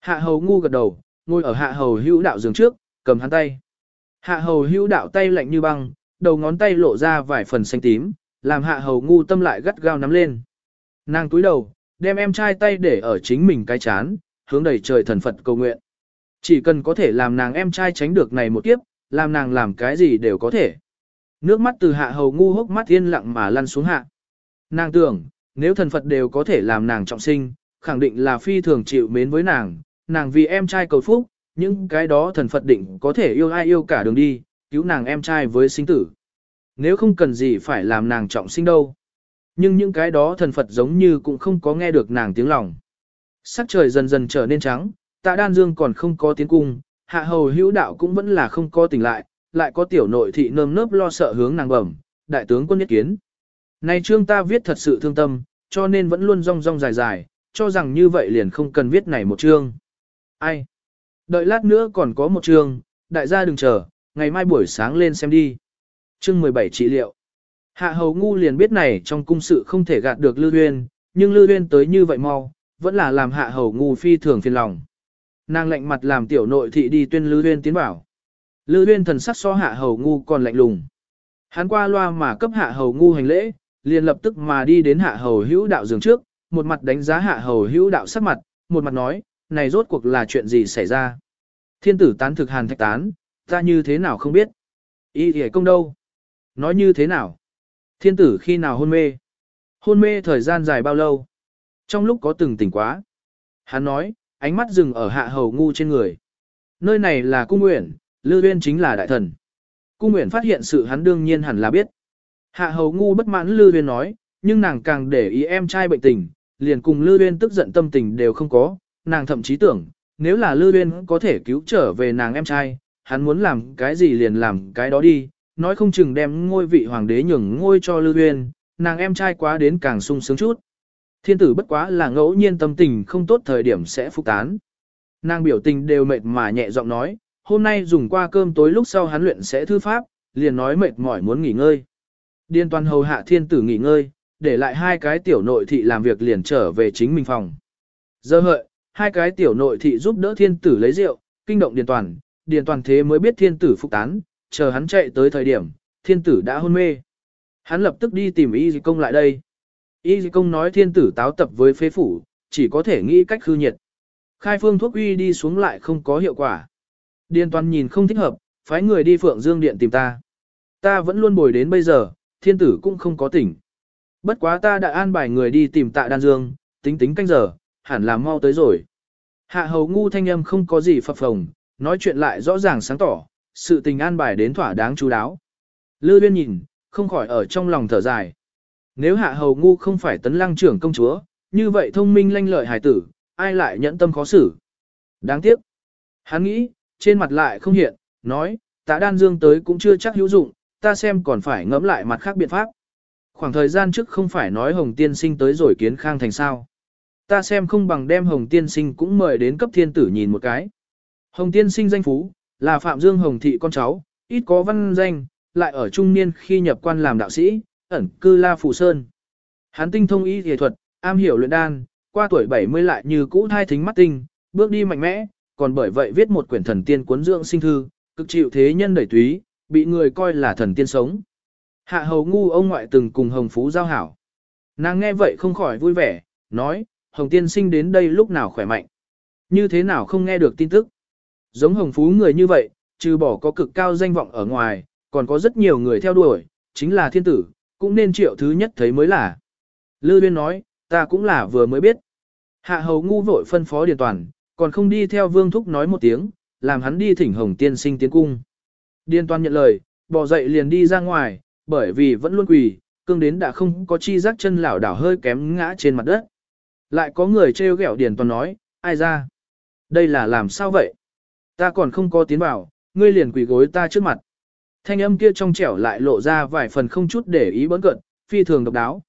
Hạ hầu ngu gật đầu, ngồi ở hạ hầu hữu đạo giường trước, cầm hắn tay. Hạ hầu hữu đạo tay lạnh như băng, đầu ngón tay lộ ra vài phần xanh tím, làm hạ hầu ngu tâm lại gắt gao nắm lên. Nàng túi đầu, đem em trai tay để ở chính mình cái chán, hướng đầy trời thần Phật cầu nguyện. Chỉ cần có thể làm nàng em trai tránh được này một kiếp, làm nàng làm cái gì đều có thể. Nước mắt từ hạ hầu ngu hốc mắt yên lặng mà lăn xuống hạ. Nàng tưởng, nếu thần Phật đều có thể làm nàng trọng sinh, khẳng định là phi thường chịu mến với nàng, nàng vì em trai cầu phúc, những cái đó thần Phật định có thể yêu ai yêu cả đường đi, cứu nàng em trai với sinh tử. Nếu không cần gì phải làm nàng trọng sinh đâu. Nhưng những cái đó thần Phật giống như cũng không có nghe được nàng tiếng lòng. Sắc trời dần dần trở nên trắng, tạ đan dương còn không có tiến cung, hạ hầu hữu đạo cũng vẫn là không có tỉnh lại, lại có tiểu nội thị nơm nớp lo sợ hướng nàng bẩm, đại tướng quân nhất kiến. Này trương ta viết thật sự thương tâm, cho nên vẫn luôn rong rong dài dài, cho rằng như vậy liền không cần viết này một chương. Ai? Đợi lát nữa còn có một trường, đại gia đừng chờ, ngày mai buổi sáng lên xem đi. Chương 17 trị liệu. Hạ hầu ngu liền biết này trong cung sự không thể gạt được Lưu Huyên, nhưng Lưu Huyên tới như vậy mau, vẫn là làm hạ hầu ngu phi thường phiền lòng. Nàng lạnh mặt làm tiểu nội thị đi tuyên Lưu Huyên tiến bảo. Lưu Huyên thần sắc so hạ hầu ngu còn lạnh lùng. Hắn qua loa mà cấp hạ hầu ngu hành lễ, liền lập tức mà đi đến hạ hầu hữu đạo giường trước, một mặt đánh giá hạ hầu hữu đạo sắc mặt, một mặt nói, này rốt cuộc là chuyện gì xảy ra. Thiên tử tán thực hàn thạch tán, ta như thế nào không biết. ý hề công đâu? Nói như thế nào? Thiên tử khi nào hôn mê? Hôn mê thời gian dài bao lâu? Trong lúc có từng tỉnh quá. Hắn nói, ánh mắt dừng ở hạ hầu ngu trên người. Nơi này là cung nguyện, Lư Uyên chính là đại thần. Cung nguyện phát hiện sự hắn đương nhiên hẳn là biết. Hạ hầu ngu bất mãn Lư Uyên nói, nhưng nàng càng để ý em trai bệnh tình, liền cùng Lư Uyên tức giận tâm tình đều không có, nàng thậm chí tưởng, nếu là Lư Uyên có thể cứu trở về nàng em trai, hắn muốn làm cái gì liền làm cái đó đi, nói không chừng đem ngôi vị hoàng đế nhường ngôi cho Lư Uyên, nàng em trai quá đến càng sung sướng chút. Thiên tử bất quá là ngẫu nhiên tâm tình không tốt thời điểm sẽ phục tán. Nàng biểu tình đều mệt mà nhẹ giọng nói, hôm nay dùng qua cơm tối lúc sau hắn luyện sẽ thư pháp, liền nói mệt mỏi muốn nghỉ ngơi. Điên toàn hầu hạ thiên tử nghỉ ngơi, để lại hai cái tiểu nội thị làm việc liền trở về chính mình phòng. Giờ hợi, hai cái tiểu nội thị giúp đỡ thiên tử lấy rượu, kinh động điền toàn, điền toàn thế mới biết thiên tử phục tán, chờ hắn chạy tới thời điểm, thiên tử đã hôn mê. Hắn lập tức đi tìm y công lại đây. Y công nói thiên tử táo tập với phế phủ, chỉ có thể nghĩ cách khư nhiệt. Khai phương thuốc uy đi xuống lại không có hiệu quả. Điền toàn nhìn không thích hợp, phái người đi Phượng Dương Điện tìm ta. Ta vẫn luôn bồi đến bây giờ, thiên tử cũng không có tỉnh. Bất quá ta đã an bài người đi tìm tạ đan dương, tính tính canh giờ, hẳn là mau tới rồi. Hạ hầu ngu thanh âm không có gì phập phồng, nói chuyện lại rõ ràng sáng tỏ, sự tình an bài đến thỏa đáng chú đáo. Lư uyên nhìn, không khỏi ở trong lòng thở dài. Nếu hạ hầu ngu không phải tấn lăng trưởng công chúa, như vậy thông minh lanh lợi hài tử, ai lại nhẫn tâm khó xử. Đáng tiếc. Hắn nghĩ, trên mặt lại không hiện, nói, tạ đan dương tới cũng chưa chắc hữu dụng, ta xem còn phải ngẫm lại mặt khác biện pháp. Khoảng thời gian trước không phải nói Hồng Tiên Sinh tới rồi kiến khang thành sao. Ta xem không bằng đem Hồng Tiên Sinh cũng mời đến cấp thiên tử nhìn một cái. Hồng Tiên Sinh danh phú, là Phạm Dương Hồng Thị con cháu, ít có văn danh, lại ở trung niên khi nhập quan làm đạo sĩ, ẩn cư La Phù Sơn. Hắn tinh thông y y thuật, am hiểu luyện đan, qua tuổi 70 lại như cũ thai thính mắt tinh, bước đi mạnh mẽ, còn bởi vậy viết một quyển thần tiên cuốn dưỡng sinh thư, cực chịu thế nhân đẩy túy, bị người coi là thần tiên sống. Hạ hầu ngu ông ngoại từng cùng Hồng Phú giao hảo. Nàng nghe vậy không khỏi vui vẻ, nói, Hồng tiên sinh đến đây lúc nào khỏe mạnh. Như thế nào không nghe được tin tức. Giống Hồng Phú người như vậy, trừ bỏ có cực cao danh vọng ở ngoài, còn có rất nhiều người theo đuổi, chính là thiên tử, cũng nên triệu thứ nhất thấy mới là. Lư Viên nói, ta cũng là vừa mới biết. Hạ hầu ngu vội phân phó điền toàn, còn không đi theo vương thúc nói một tiếng, làm hắn đi thỉnh hồng tiên sinh tiến cung. Điền toàn nhận lời, bỏ dậy liền đi ra ngoài, bởi vì vẫn luôn quỳ, cương đến đã không có chi giác chân lảo đảo hơi kém ngã trên mặt đất. Lại có người trêu ghẹo điền toàn nói, ai ra? Đây là làm sao vậy? Ta còn không có tiến vào, ngươi liền quỳ gối ta trước mặt. Thanh âm kia trong trẻo lại lộ ra vài phần không chút để ý bỡn cận, phi thường độc đáo.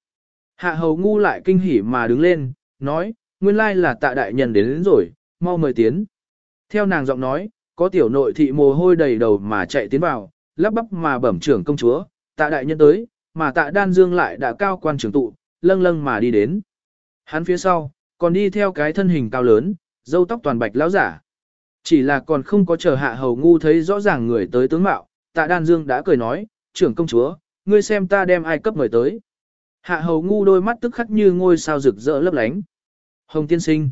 Hạ hầu ngu lại kinh hỉ mà đứng lên, nói, nguyên lai là tạ đại nhân đến, đến rồi, mau mời tiến. Theo nàng giọng nói, có tiểu nội thị mồ hôi đầy đầu mà chạy tiến vào, lắp bắp mà bẩm trưởng công chúa, tạ đại nhân tới, mà tạ đan dương lại đã cao quan trưởng tụ, lâng lâng mà đi đến. Hắn phía sau, còn đi theo cái thân hình cao lớn, dâu tóc toàn bạch lão giả. Chỉ là còn không có chờ hạ hầu ngu thấy rõ ràng người tới tướng mạo, tạ đan dương đã cười nói, trưởng công chúa, ngươi xem ta đem ai cấp người tới. Hạ hầu ngu đôi mắt tức khắc như ngôi sao rực rỡ lấp lánh. Hồng tiên sinh.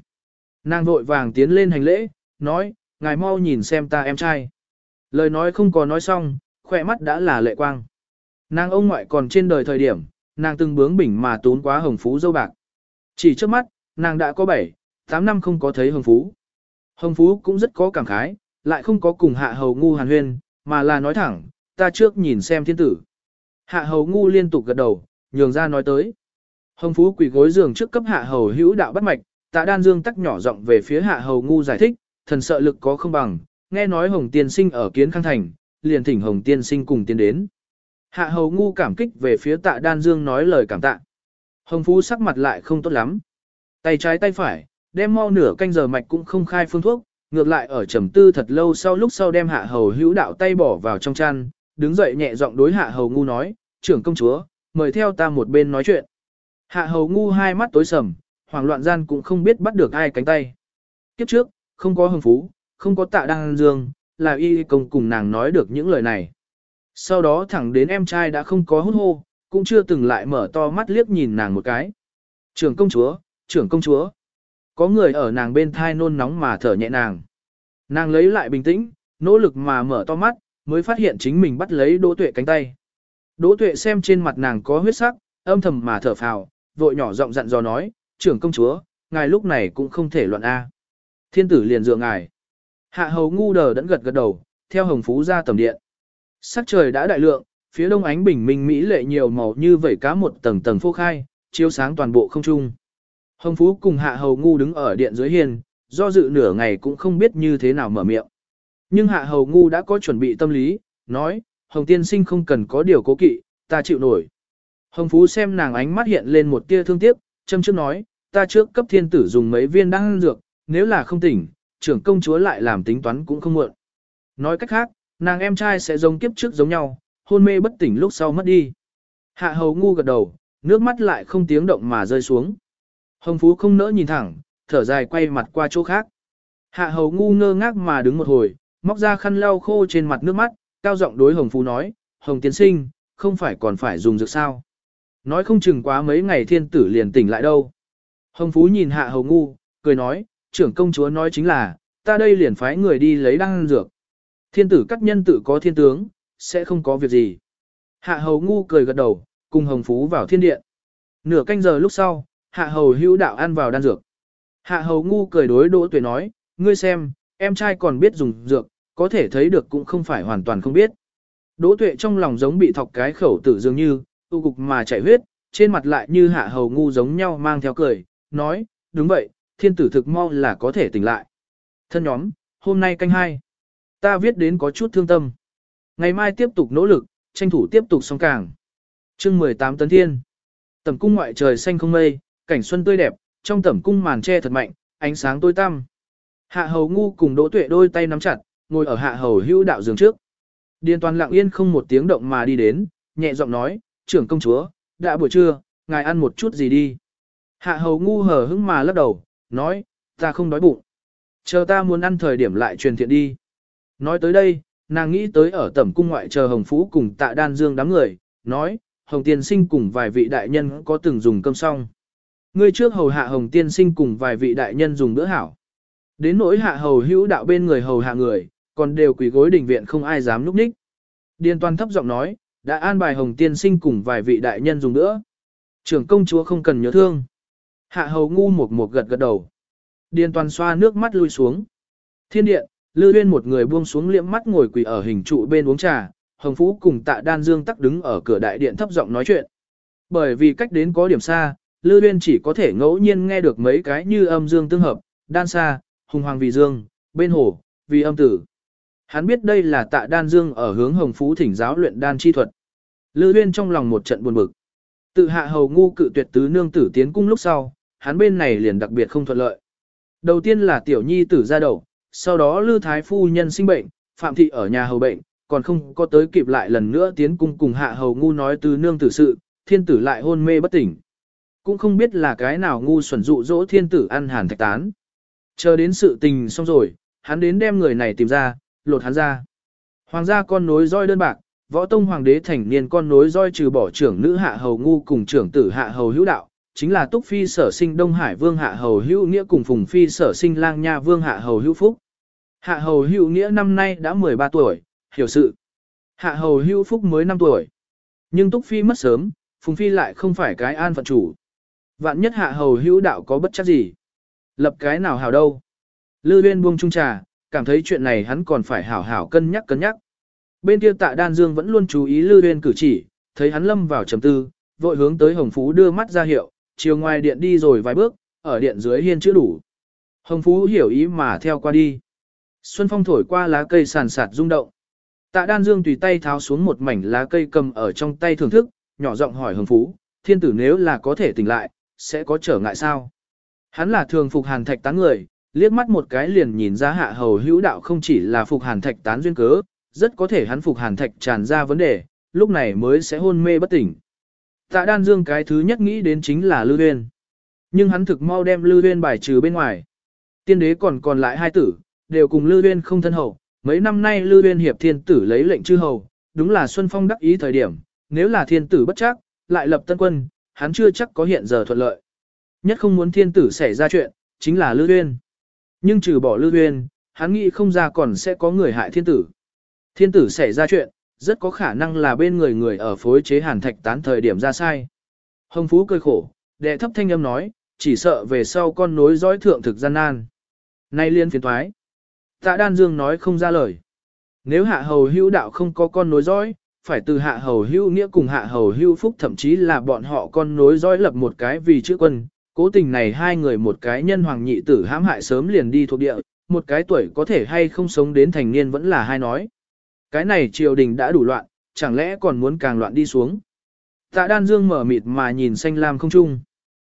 Nàng vội vàng tiến lên hành lễ, nói, ngài mau nhìn xem ta em trai. Lời nói không có nói xong, khỏe mắt đã là lệ quang. Nàng ông ngoại còn trên đời thời điểm, nàng từng bướng bỉnh mà tốn quá hồng phú dâu bạc. Chỉ trước mắt, nàng đã có 7, 8 năm không có thấy hồng phú. Hồng phú cũng rất có cảm khái, lại không có cùng hạ hầu ngu hàn huyên, mà là nói thẳng, ta trước nhìn xem thiên tử. Hạ hầu ngu liên tục gật đầu, nhường ra nói tới. Hồng phú quỳ gối giường trước cấp hạ hầu hữu đạo bắt mạch, tạ đan dương tắc nhỏ giọng về phía hạ hầu ngu giải thích, thần sợ lực có không bằng, nghe nói hồng tiên sinh ở kiến khang thành, liền thỉnh hồng tiên sinh cùng tiến đến. Hạ hầu ngu cảm kích về phía tạ đan dương nói lời cảm tạ. Hồng phú sắc mặt lại không tốt lắm. Tay trái tay phải, đem mau nửa canh giờ mạch cũng không khai phương thuốc, ngược lại ở trầm tư thật lâu sau lúc sau đem hạ hầu hữu đạo tay bỏ vào trong chăn, đứng dậy nhẹ giọng đối hạ hầu ngu nói, trưởng công chúa, mời theo ta một bên nói chuyện. Hạ hầu ngu hai mắt tối sầm, hoảng loạn gian cũng không biết bắt được ai cánh tay. Kiếp trước, không có hưng phú, không có tạ đăng dương, là y công cùng nàng nói được những lời này. Sau đó thẳng đến em trai đã không có hút hô, cũng chưa từng lại mở to mắt liếc nhìn nàng một cái. Trưởng công chúa, trưởng công chúa. Có người ở nàng bên thai nôn nóng mà thở nhẹ nàng. Nàng lấy lại bình tĩnh, nỗ lực mà mở to mắt, mới phát hiện chính mình bắt lấy Đỗ Tuệ cánh tay. Đỗ Tuệ xem trên mặt nàng có huyết sắc, âm thầm mà thở phào, vội nhỏ giọng dặn dò nói, trưởng công chúa, ngài lúc này cũng không thể loạn A. Thiên tử liền dựa ngài. Hạ hầu ngu đờ đẫn gật gật đầu, theo hồng phú ra tầm điện. Sắc trời đã đại lượng, phía đông ánh bình minh mỹ lệ nhiều màu như vẩy cá một tầng tầng phô khai, chiếu sáng toàn bộ không trung. Hồng phú cùng hạ hầu ngu đứng ở điện dưới hiên, do dự nửa ngày cũng không biết như thế nào mở miệng. Nhưng hạ hầu ngu đã có chuẩn bị tâm lý, nói, hồng tiên sinh không cần có điều cố kỵ, ta chịu nổi. Hồng phú xem nàng ánh mắt hiện lên một tia thương tiếc, châm trước nói, ta trước cấp thiên tử dùng mấy viên đan dược, nếu là không tỉnh, trưởng công chúa lại làm tính toán cũng không muộn. Nói cách khác, nàng em trai sẽ giống kiếp trước giống nhau, hôn mê bất tỉnh lúc sau mất đi. Hạ hầu ngu gật đầu, nước mắt lại không tiếng động mà rơi xuống. Hồng Phú không nỡ nhìn thẳng, thở dài quay mặt qua chỗ khác. Hạ hầu ngu ngơ ngác mà đứng một hồi, móc ra khăn lau khô trên mặt nước mắt, cao giọng đối Hồng Phú nói, Hồng tiến sinh, không phải còn phải dùng dược sao. Nói không chừng quá mấy ngày thiên tử liền tỉnh lại đâu. Hồng Phú nhìn hạ hầu ngu, cười nói, trưởng công chúa nói chính là, ta đây liền phái người đi lấy đăng dược. Thiên tử cắt nhân tự có thiên tướng, sẽ không có việc gì. Hạ hầu ngu cười gật đầu, cùng hồng phú vào thiên điện. Nửa canh giờ lúc sau, hạ hầu hữu đạo ăn vào đan dược. Hạ hầu ngu cười đối đỗ tuệ nói, ngươi xem, em trai còn biết dùng dược, có thể thấy được cũng không phải hoàn toàn không biết. Đỗ tuệ trong lòng giống bị thọc cái khẩu tử dường như, tu cục mà chảy huyết, trên mặt lại như hạ hầu ngu giống nhau mang theo cười, nói, đúng vậy, thiên tử thực mau là có thể tỉnh lại. Thân nhóm, hôm nay canh hai. Ta viết đến có chút thương tâm. Ngày mai tiếp tục nỗ lực, tranh thủ tiếp tục song càng. chương 18 tấn thiên. Tẩm cung ngoại trời xanh không mây, cảnh xuân tươi đẹp, trong tẩm cung màn che thật mạnh, ánh sáng tối tăm. Hạ hầu ngu cùng đỗ tuệ đôi tay nắm chặt, ngồi ở hạ hầu hữu đạo giường trước. Điền toàn lặng yên không một tiếng động mà đi đến, nhẹ giọng nói, trưởng công chúa, đã buổi trưa, ngài ăn một chút gì đi. Hạ hầu ngu hờ hững mà lắc đầu, nói, ta không đói bụng. Chờ ta muốn ăn thời điểm lại truyền thiện đi. Nói tới đây, nàng nghĩ tới ở tẩm cung ngoại chờ Hồng Phú cùng tạ đan dương đám người, nói, Hồng Tiên Sinh cùng vài vị đại nhân có từng dùng cơm xong. Ngươi trước hầu hạ Hồng Tiên Sinh cùng vài vị đại nhân dùng bữa hảo. Đến nỗi hạ hầu hữu đạo bên người hầu hạ người, còn đều quỳ gối đình viện không ai dám núp ních. Điền toàn thấp giọng nói, đã an bài Hồng Tiên Sinh cùng vài vị đại nhân dùng bữa. Trưởng công chúa không cần nhớ thương. Hạ hầu ngu một một gật gật đầu. Điền toàn xoa nước mắt lui xuống. Thiên điện, Lư Huyên một người buông xuống liễm mắt ngồi quỳ ở hình trụ bên uống trà, Hồng Phú cùng Tạ Đan Dương tắc đứng ở cửa đại điện thấp giọng nói chuyện. Bởi vì cách đến có điểm xa, Lư Huyên chỉ có thể ngẫu nhiên nghe được mấy cái như âm dương tương hợp, đan xa, hùng hoàng vì dương, bên hồ, vì âm tử. Hắn biết đây là Tạ Đan Dương ở hướng Hồng Phú thỉnh giáo luyện đan chi thuật. Lư Huyên trong lòng một trận buồn bực. Tự hạ hầu ngu cự tuyệt tứ nương tử tiến cung lúc sau, hắn bên này liền đặc biệt không thuận lợi. Đầu tiên là tiểu nhi tử ra đầu, sau đó Lư Thái Phu Nhân sinh bệnh, Phạm Thị ở nhà hầu bệnh, còn không có tới kịp lại lần nữa tiến cung cùng hạ hầu ngu nói từ nương tử sự, thiên tử lại hôn mê bất tỉnh. Cũng không biết là cái nào ngu xuẩn dụ dỗ thiên tử ăn hàn thạch tán. Chờ đến sự tình xong rồi, hắn đến đem người này tìm ra, lột hắn ra. Hoàng gia con nối roi đơn bạc, võ tông hoàng đế thành niên con nối roi trừ bỏ trưởng nữ hạ hầu ngu cùng trưởng tử hạ hầu hữu đạo, chính là Túc Phi sở sinh Đông Hải Vương Hạ Hầu Hữu Nghĩa cùng Phùng Phi sở sinh Lang Nha Vương Hạ Hầu Hữu Phúc. Hạ Hầu Hữu Nghĩa năm nay đã 13 tuổi, hiểu sự. Hạ Hầu Hữu Phúc mới 5 tuổi. Nhưng Túc Phi mất sớm, Phùng Phi lại không phải cái an phận chủ. Vạn nhất Hạ Hầu Hữu đạo có bất chắc gì. Lập cái nào hảo đâu. Lư Uyên buông trung trà, cảm thấy chuyện này hắn còn phải hảo hảo cân nhắc cân nhắc. Bên kia tạ đan dương vẫn luôn chú ý Lư Uyên cử chỉ, thấy hắn lâm vào trầm tư, vội hướng tới Hồng Phú đưa mắt ra hiệu, chiều ngoài điện đi rồi vài bước, ở điện dưới hiên chữ đủ. Hồng Phú hiểu ý mà theo qua đi. Xuân phong thổi qua lá cây sàn sạt rung động. Tạ Đan Dương tùy tay tháo xuống một mảnh lá cây cầm ở trong tay thưởng thức, nhỏ giọng hỏi Hồng Phú, thiên tử nếu là có thể tỉnh lại, sẽ có trở ngại sao? Hắn là thường phục hàn thạch tán người, liếc mắt một cái liền nhìn ra hạ hầu hữu đạo không chỉ là phục hàn thạch tán duyên cớ, rất có thể hắn phục hàn thạch tràn ra vấn đề, lúc này mới sẽ hôn mê bất tỉnh. Tạ đan dương cái thứ nhất nghĩ đến chính là Lư Huyên. Nhưng hắn thực mau đem Lư Huyên bài trừ bên ngoài. Tiên đế còn còn lại hai tử, đều cùng Lư Huyên không thân hậu. Mấy năm nay Lư Huyên hiệp thiên tử lấy lệnh chư hầu, đúng là Xuân Phong đắc ý thời điểm, nếu là thiên tử bất chắc, lại lập tân quân, hắn chưa chắc có hiện giờ thuận lợi. Nhất không muốn thiên tử xảy ra chuyện, chính là Lư Uyên. Nhưng trừ bỏ Lư Uyên, hắn nghĩ không ra còn sẽ có người hại thiên tử. Thiên tử xảy ra chuyện, rất có khả năng là bên người người ở phối chế hàn thạch tán thời điểm ra sai. Hồng Phú cười khổ, đệ thấp thanh âm nói, chỉ sợ về sau con nối dõi thượng thực gian nan. Nay liên phiền thoái. Tạ Đan Dương nói không ra lời. Nếu hạ hầu hữu đạo không có con nối dõi, phải từ hạ hầu hữu nghĩa cùng hạ hầu hữu phúc thậm chí là bọn họ con nối dõi lập một cái vì chữ quân. Cố tình này hai người một cái nhân hoàng nhị tử hãm hại sớm liền đi thuộc địa, một cái tuổi có thể hay không sống đến thành niên vẫn là hai nói. Cái này triều đình đã đủ loạn, chẳng lẽ còn muốn càng loạn đi xuống. Tạ đan dương mở mịt mà nhìn xanh lam không trung.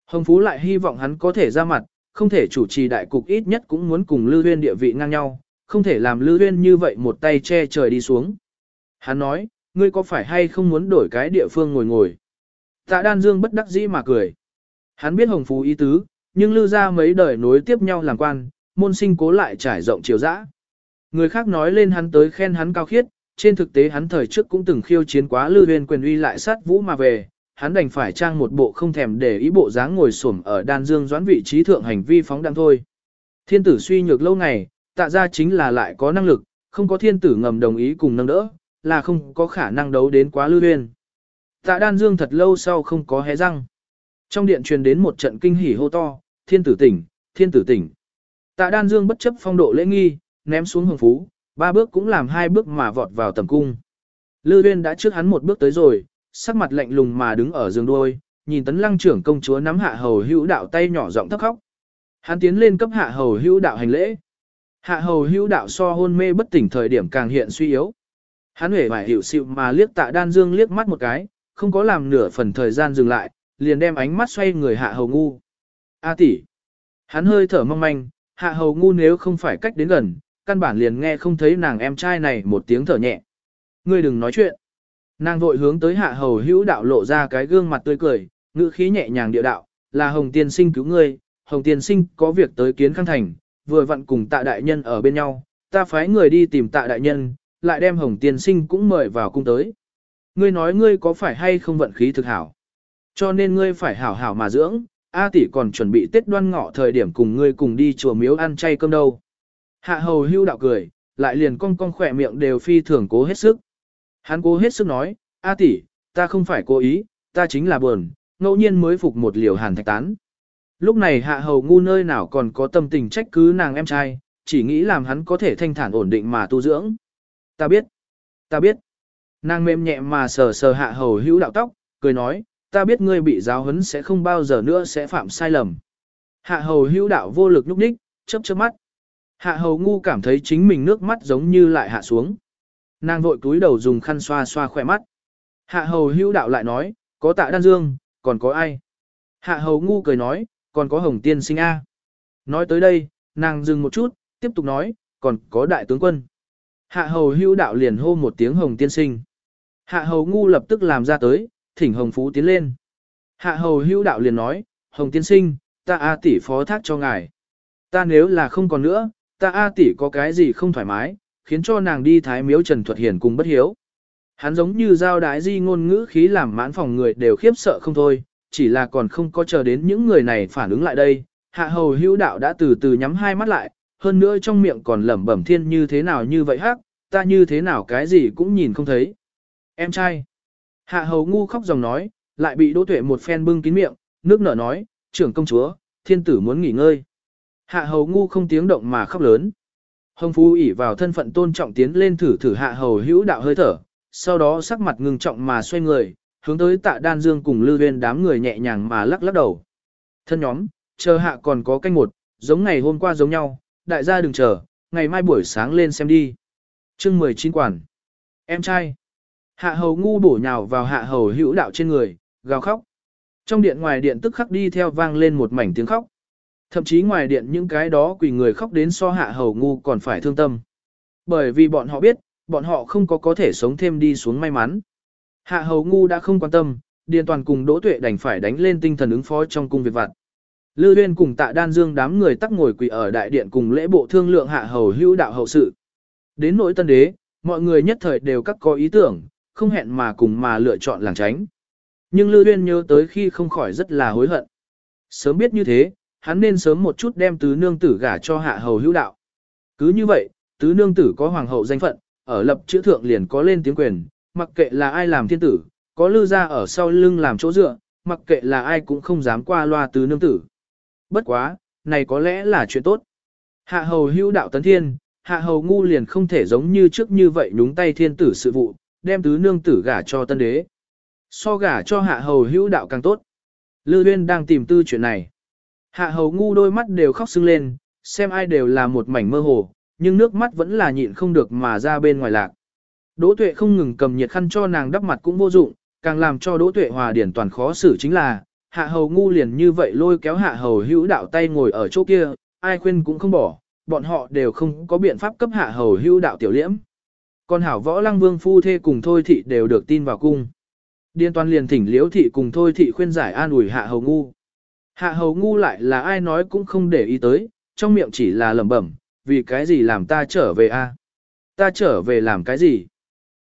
Hồng Phú lại hy vọng hắn có thể ra mặt, không thể chủ trì đại cục ít nhất cũng muốn cùng Lưu Huyên địa vị ngang nhau, không thể làm Lưu Huyên như vậy một tay che trời đi xuống. Hắn nói, ngươi có phải hay không muốn đổi cái địa phương ngồi ngồi? Tạ Đan Dương bất đắc dĩ mà cười. Hắn biết Hồng Phú ý tứ, nhưng Lưu ra mấy đời nối tiếp nhau làm quan, môn sinh cố lại trải rộng chiều dã. Người khác nói lên hắn tới khen hắn cao khiết, trên thực tế hắn thời trước cũng từng khiêu chiến quá Lư uyên quyền uy lại sát vũ mà về, hắn đành phải trang một bộ không thèm để ý bộ dáng ngồi xổm ở đan dương doãn vị trí thượng hành vi phóng đăng thôi. Thiên tử suy nhược lâu ngày, tạ ra chính là lại có năng lực, không có thiên tử ngầm đồng ý cùng nâng đỡ, là không có khả năng đấu đến quá lư uyên. Tạ đan dương thật lâu sau không có hé răng. Trong điện truyền đến một trận kinh hỉ hô to, thiên tử tỉnh, thiên tử tỉnh. Tạ đan dương bất chấp phong độ lễ nghi, ném xuống hồng phú, ba bước cũng làm hai bước mà vọt vào tầm cung. Lư Uyên đã trước hắn một bước tới rồi, sắc mặt lạnh lùng mà đứng ở giường đuôi, nhìn tấn lăng trưởng công chúa nắm hạ hầu hữu đạo tay nhỏ giọng thấp khóc. Hắn tiến lên cấp hạ hầu hữu đạo hành lễ. Hạ hầu hữu đạo so hôn mê bất tỉnh thời điểm càng hiện suy yếu. Hắn hề vải hiểu xịu mà liếc tạ đan dương liếc mắt một cái, không có làm nửa phần thời gian dừng lại, liền đem ánh mắt xoay người hạ hầu ngu. A tỷ. Hắn hơi thở mong manh, hạ hầu ngu nếu không phải cách đến gần, căn bản liền nghe không thấy nàng em trai này một tiếng thở nhẹ. Ngươi đừng nói chuyện. Nàng vội hướng tới hạ hầu hữu đạo lộ ra cái gương mặt tươi cười, ngữ khí nhẹ nhàng địa đạo, là hồng tiên sinh cứu ngươi, hồng tiên sinh có việc tới kiến khang thành, vừa vặn cùng tạ đại nhân ở bên nhau, ta phái người đi tìm tạ đại nhân, lại đem hồng tiên sinh cũng mời vào cung tới. Ngươi nói ngươi có phải hay không vận khí thực hảo, cho nên ngươi phải hảo hảo mà dưỡng, A tỷ còn chuẩn bị Tết đoan ngọ thời điểm cùng ngươi cùng đi chùa miếu ăn chay cơm đâu. Hạ hầu hưu đạo cười, lại liền cong cong khỏe miệng đều phi thường cố hết sức. Hắn cố hết sức nói, A tỷ, ta không phải cố ý, ta chính là buồn, ngẫu nhiên mới phục một liều hàn thạch tán. Lúc này hạ hầu ngu nơi nào còn có tâm tình trách cứ nàng em trai, chỉ nghĩ làm hắn có thể thanh thản ổn định mà tu dưỡng. Ta biết, ta biết. Nàng mềm nhẹ mà sờ sờ hạ hầu hữu đạo tóc, cười nói, ta biết ngươi bị giáo huấn sẽ không bao giờ nữa sẽ phạm sai lầm. Hạ hầu hữu đạo vô lực lúc đích, chớp chớp mắt. Hạ hầu ngu cảm thấy chính mình nước mắt giống như lại hạ xuống. Nàng vội túi đầu dùng khăn xoa xoa khỏe mắt. Hạ hầu hữu đạo lại nói, có tạ đan dương, còn có ai? Hạ hầu ngu cười nói, còn có hồng tiên sinh A. Nói tới đây, nàng dừng một chút, tiếp tục nói, còn có đại tướng quân. Hạ hầu hữu đạo liền hô một tiếng hồng tiên sinh. Hạ hầu ngu lập tức làm ra tới, thỉnh hồng phú tiến lên. Hạ hầu hữu đạo liền nói, hồng tiên sinh, ta A tỷ phó thác cho ngài. Ta nếu là không còn nữa, ta A tỷ có cái gì không thoải mái, khiến cho nàng đi thái miếu Trần Thuật Hiền cùng bất hiếu. Hắn giống như giao đái di ngôn ngữ khí làm mãn phòng người đều khiếp sợ không thôi, chỉ là còn không có chờ đến những người này phản ứng lại đây. Hạ hầu hữu đạo đã từ từ nhắm hai mắt lại, hơn nữa trong miệng còn lẩm bẩm thiên như thế nào như vậy hắc, ta như thế nào cái gì cũng nhìn không thấy. Em trai. Hạ hầu ngu khóc dòng nói, lại bị đỗ tuệ một phen bưng kín miệng, nước nở nói, trưởng công chúa, thiên tử muốn nghỉ ngơi. Hạ hầu ngu không tiếng động mà khóc lớn. Hồng Phú ỉ vào thân phận tôn trọng tiến lên thử thử hạ hầu hữu đạo hơi thở, sau đó sắc mặt ngưng trọng mà xoay người, hướng tới tạ đan dương cùng lưu viên đám người nhẹ nhàng mà lắc lắc đầu. Thân nhóm, chờ hạ còn có canh một, giống ngày hôm qua giống nhau, đại gia đừng chờ, ngày mai buổi sáng lên xem đi. chương 19 quản. Em trai. Hạ hầu ngu bổ nhào vào hạ hầu hữu đạo trên người, gào khóc. Trong điện ngoài điện tức khắc đi theo vang lên một mảnh tiếng khóc. Thậm chí ngoài điện những cái đó quỳ người khóc đến so hạ hầu ngu còn phải thương tâm. Bởi vì bọn họ biết, bọn họ không có có thể sống thêm đi xuống may mắn. Hạ hầu ngu đã không quan tâm, điền toàn cùng đỗ tuệ đành phải đánh lên tinh thần ứng phó trong cung việc vặt. Lư Uyên cùng Tạ Đan Dương đám người tắc ngồi quỳ ở đại điện cùng lễ bộ thương lượng hạ hầu hữu đạo hậu sự. Đến nỗi tân đế, mọi người nhất thời đều các có ý tưởng, không hẹn mà cùng mà lựa chọn làng tránh. Nhưng Lư Uyên nhớ tới khi không khỏi rất là hối hận. Sớm biết như thế, hắn nên sớm một chút đem tứ nương tử gả cho hạ hầu hữu đạo. Cứ như vậy, tứ nương tử có hoàng hậu danh phận, ở lập chữ thượng liền có lên tiếng quyền, mặc kệ là ai làm thiên tử, có lư ra ở sau lưng làm chỗ dựa, mặc kệ là ai cũng không dám qua loa tứ nương tử. Bất quá, này có lẽ là chuyện tốt. Hạ hầu hữu đạo tấn thiên, hạ hầu ngu liền không thể giống như trước như vậy nhúng tay thiên tử sự vụ, đem tứ nương tử gả cho tân đế. So gả cho hạ hầu hữu đạo càng tốt. Lư Uyên đang tìm tư chuyện này. Hạ hầu ngu đôi mắt đều khóc sưng lên, xem ai đều là một mảnh mơ hồ, nhưng nước mắt vẫn là nhịn không được mà ra bên ngoài lạc. Đỗ tuệ không ngừng cầm nhiệt khăn cho nàng đắp mặt cũng vô dụng, càng làm cho đỗ tuệ hòa điển toàn khó xử chính là, hạ hầu ngu liền như vậy lôi kéo hạ hầu hữu đạo tay ngồi ở chỗ kia, ai khuyên cũng không bỏ, bọn họ đều không có biện pháp cấp hạ hầu hữu đạo tiểu liễm. Còn hảo võ lăng vương phu thê cùng thôi thị đều được tin vào cung. Điên toàn liền thỉnh liễu thị cùng thôi thị khuyên giải an ủi hạ hầu ngu. Hạ hầu ngu lại là ai nói cũng không để ý tới, trong miệng chỉ là lẩm bẩm, vì cái gì làm ta trở về a? Ta trở về làm cái gì?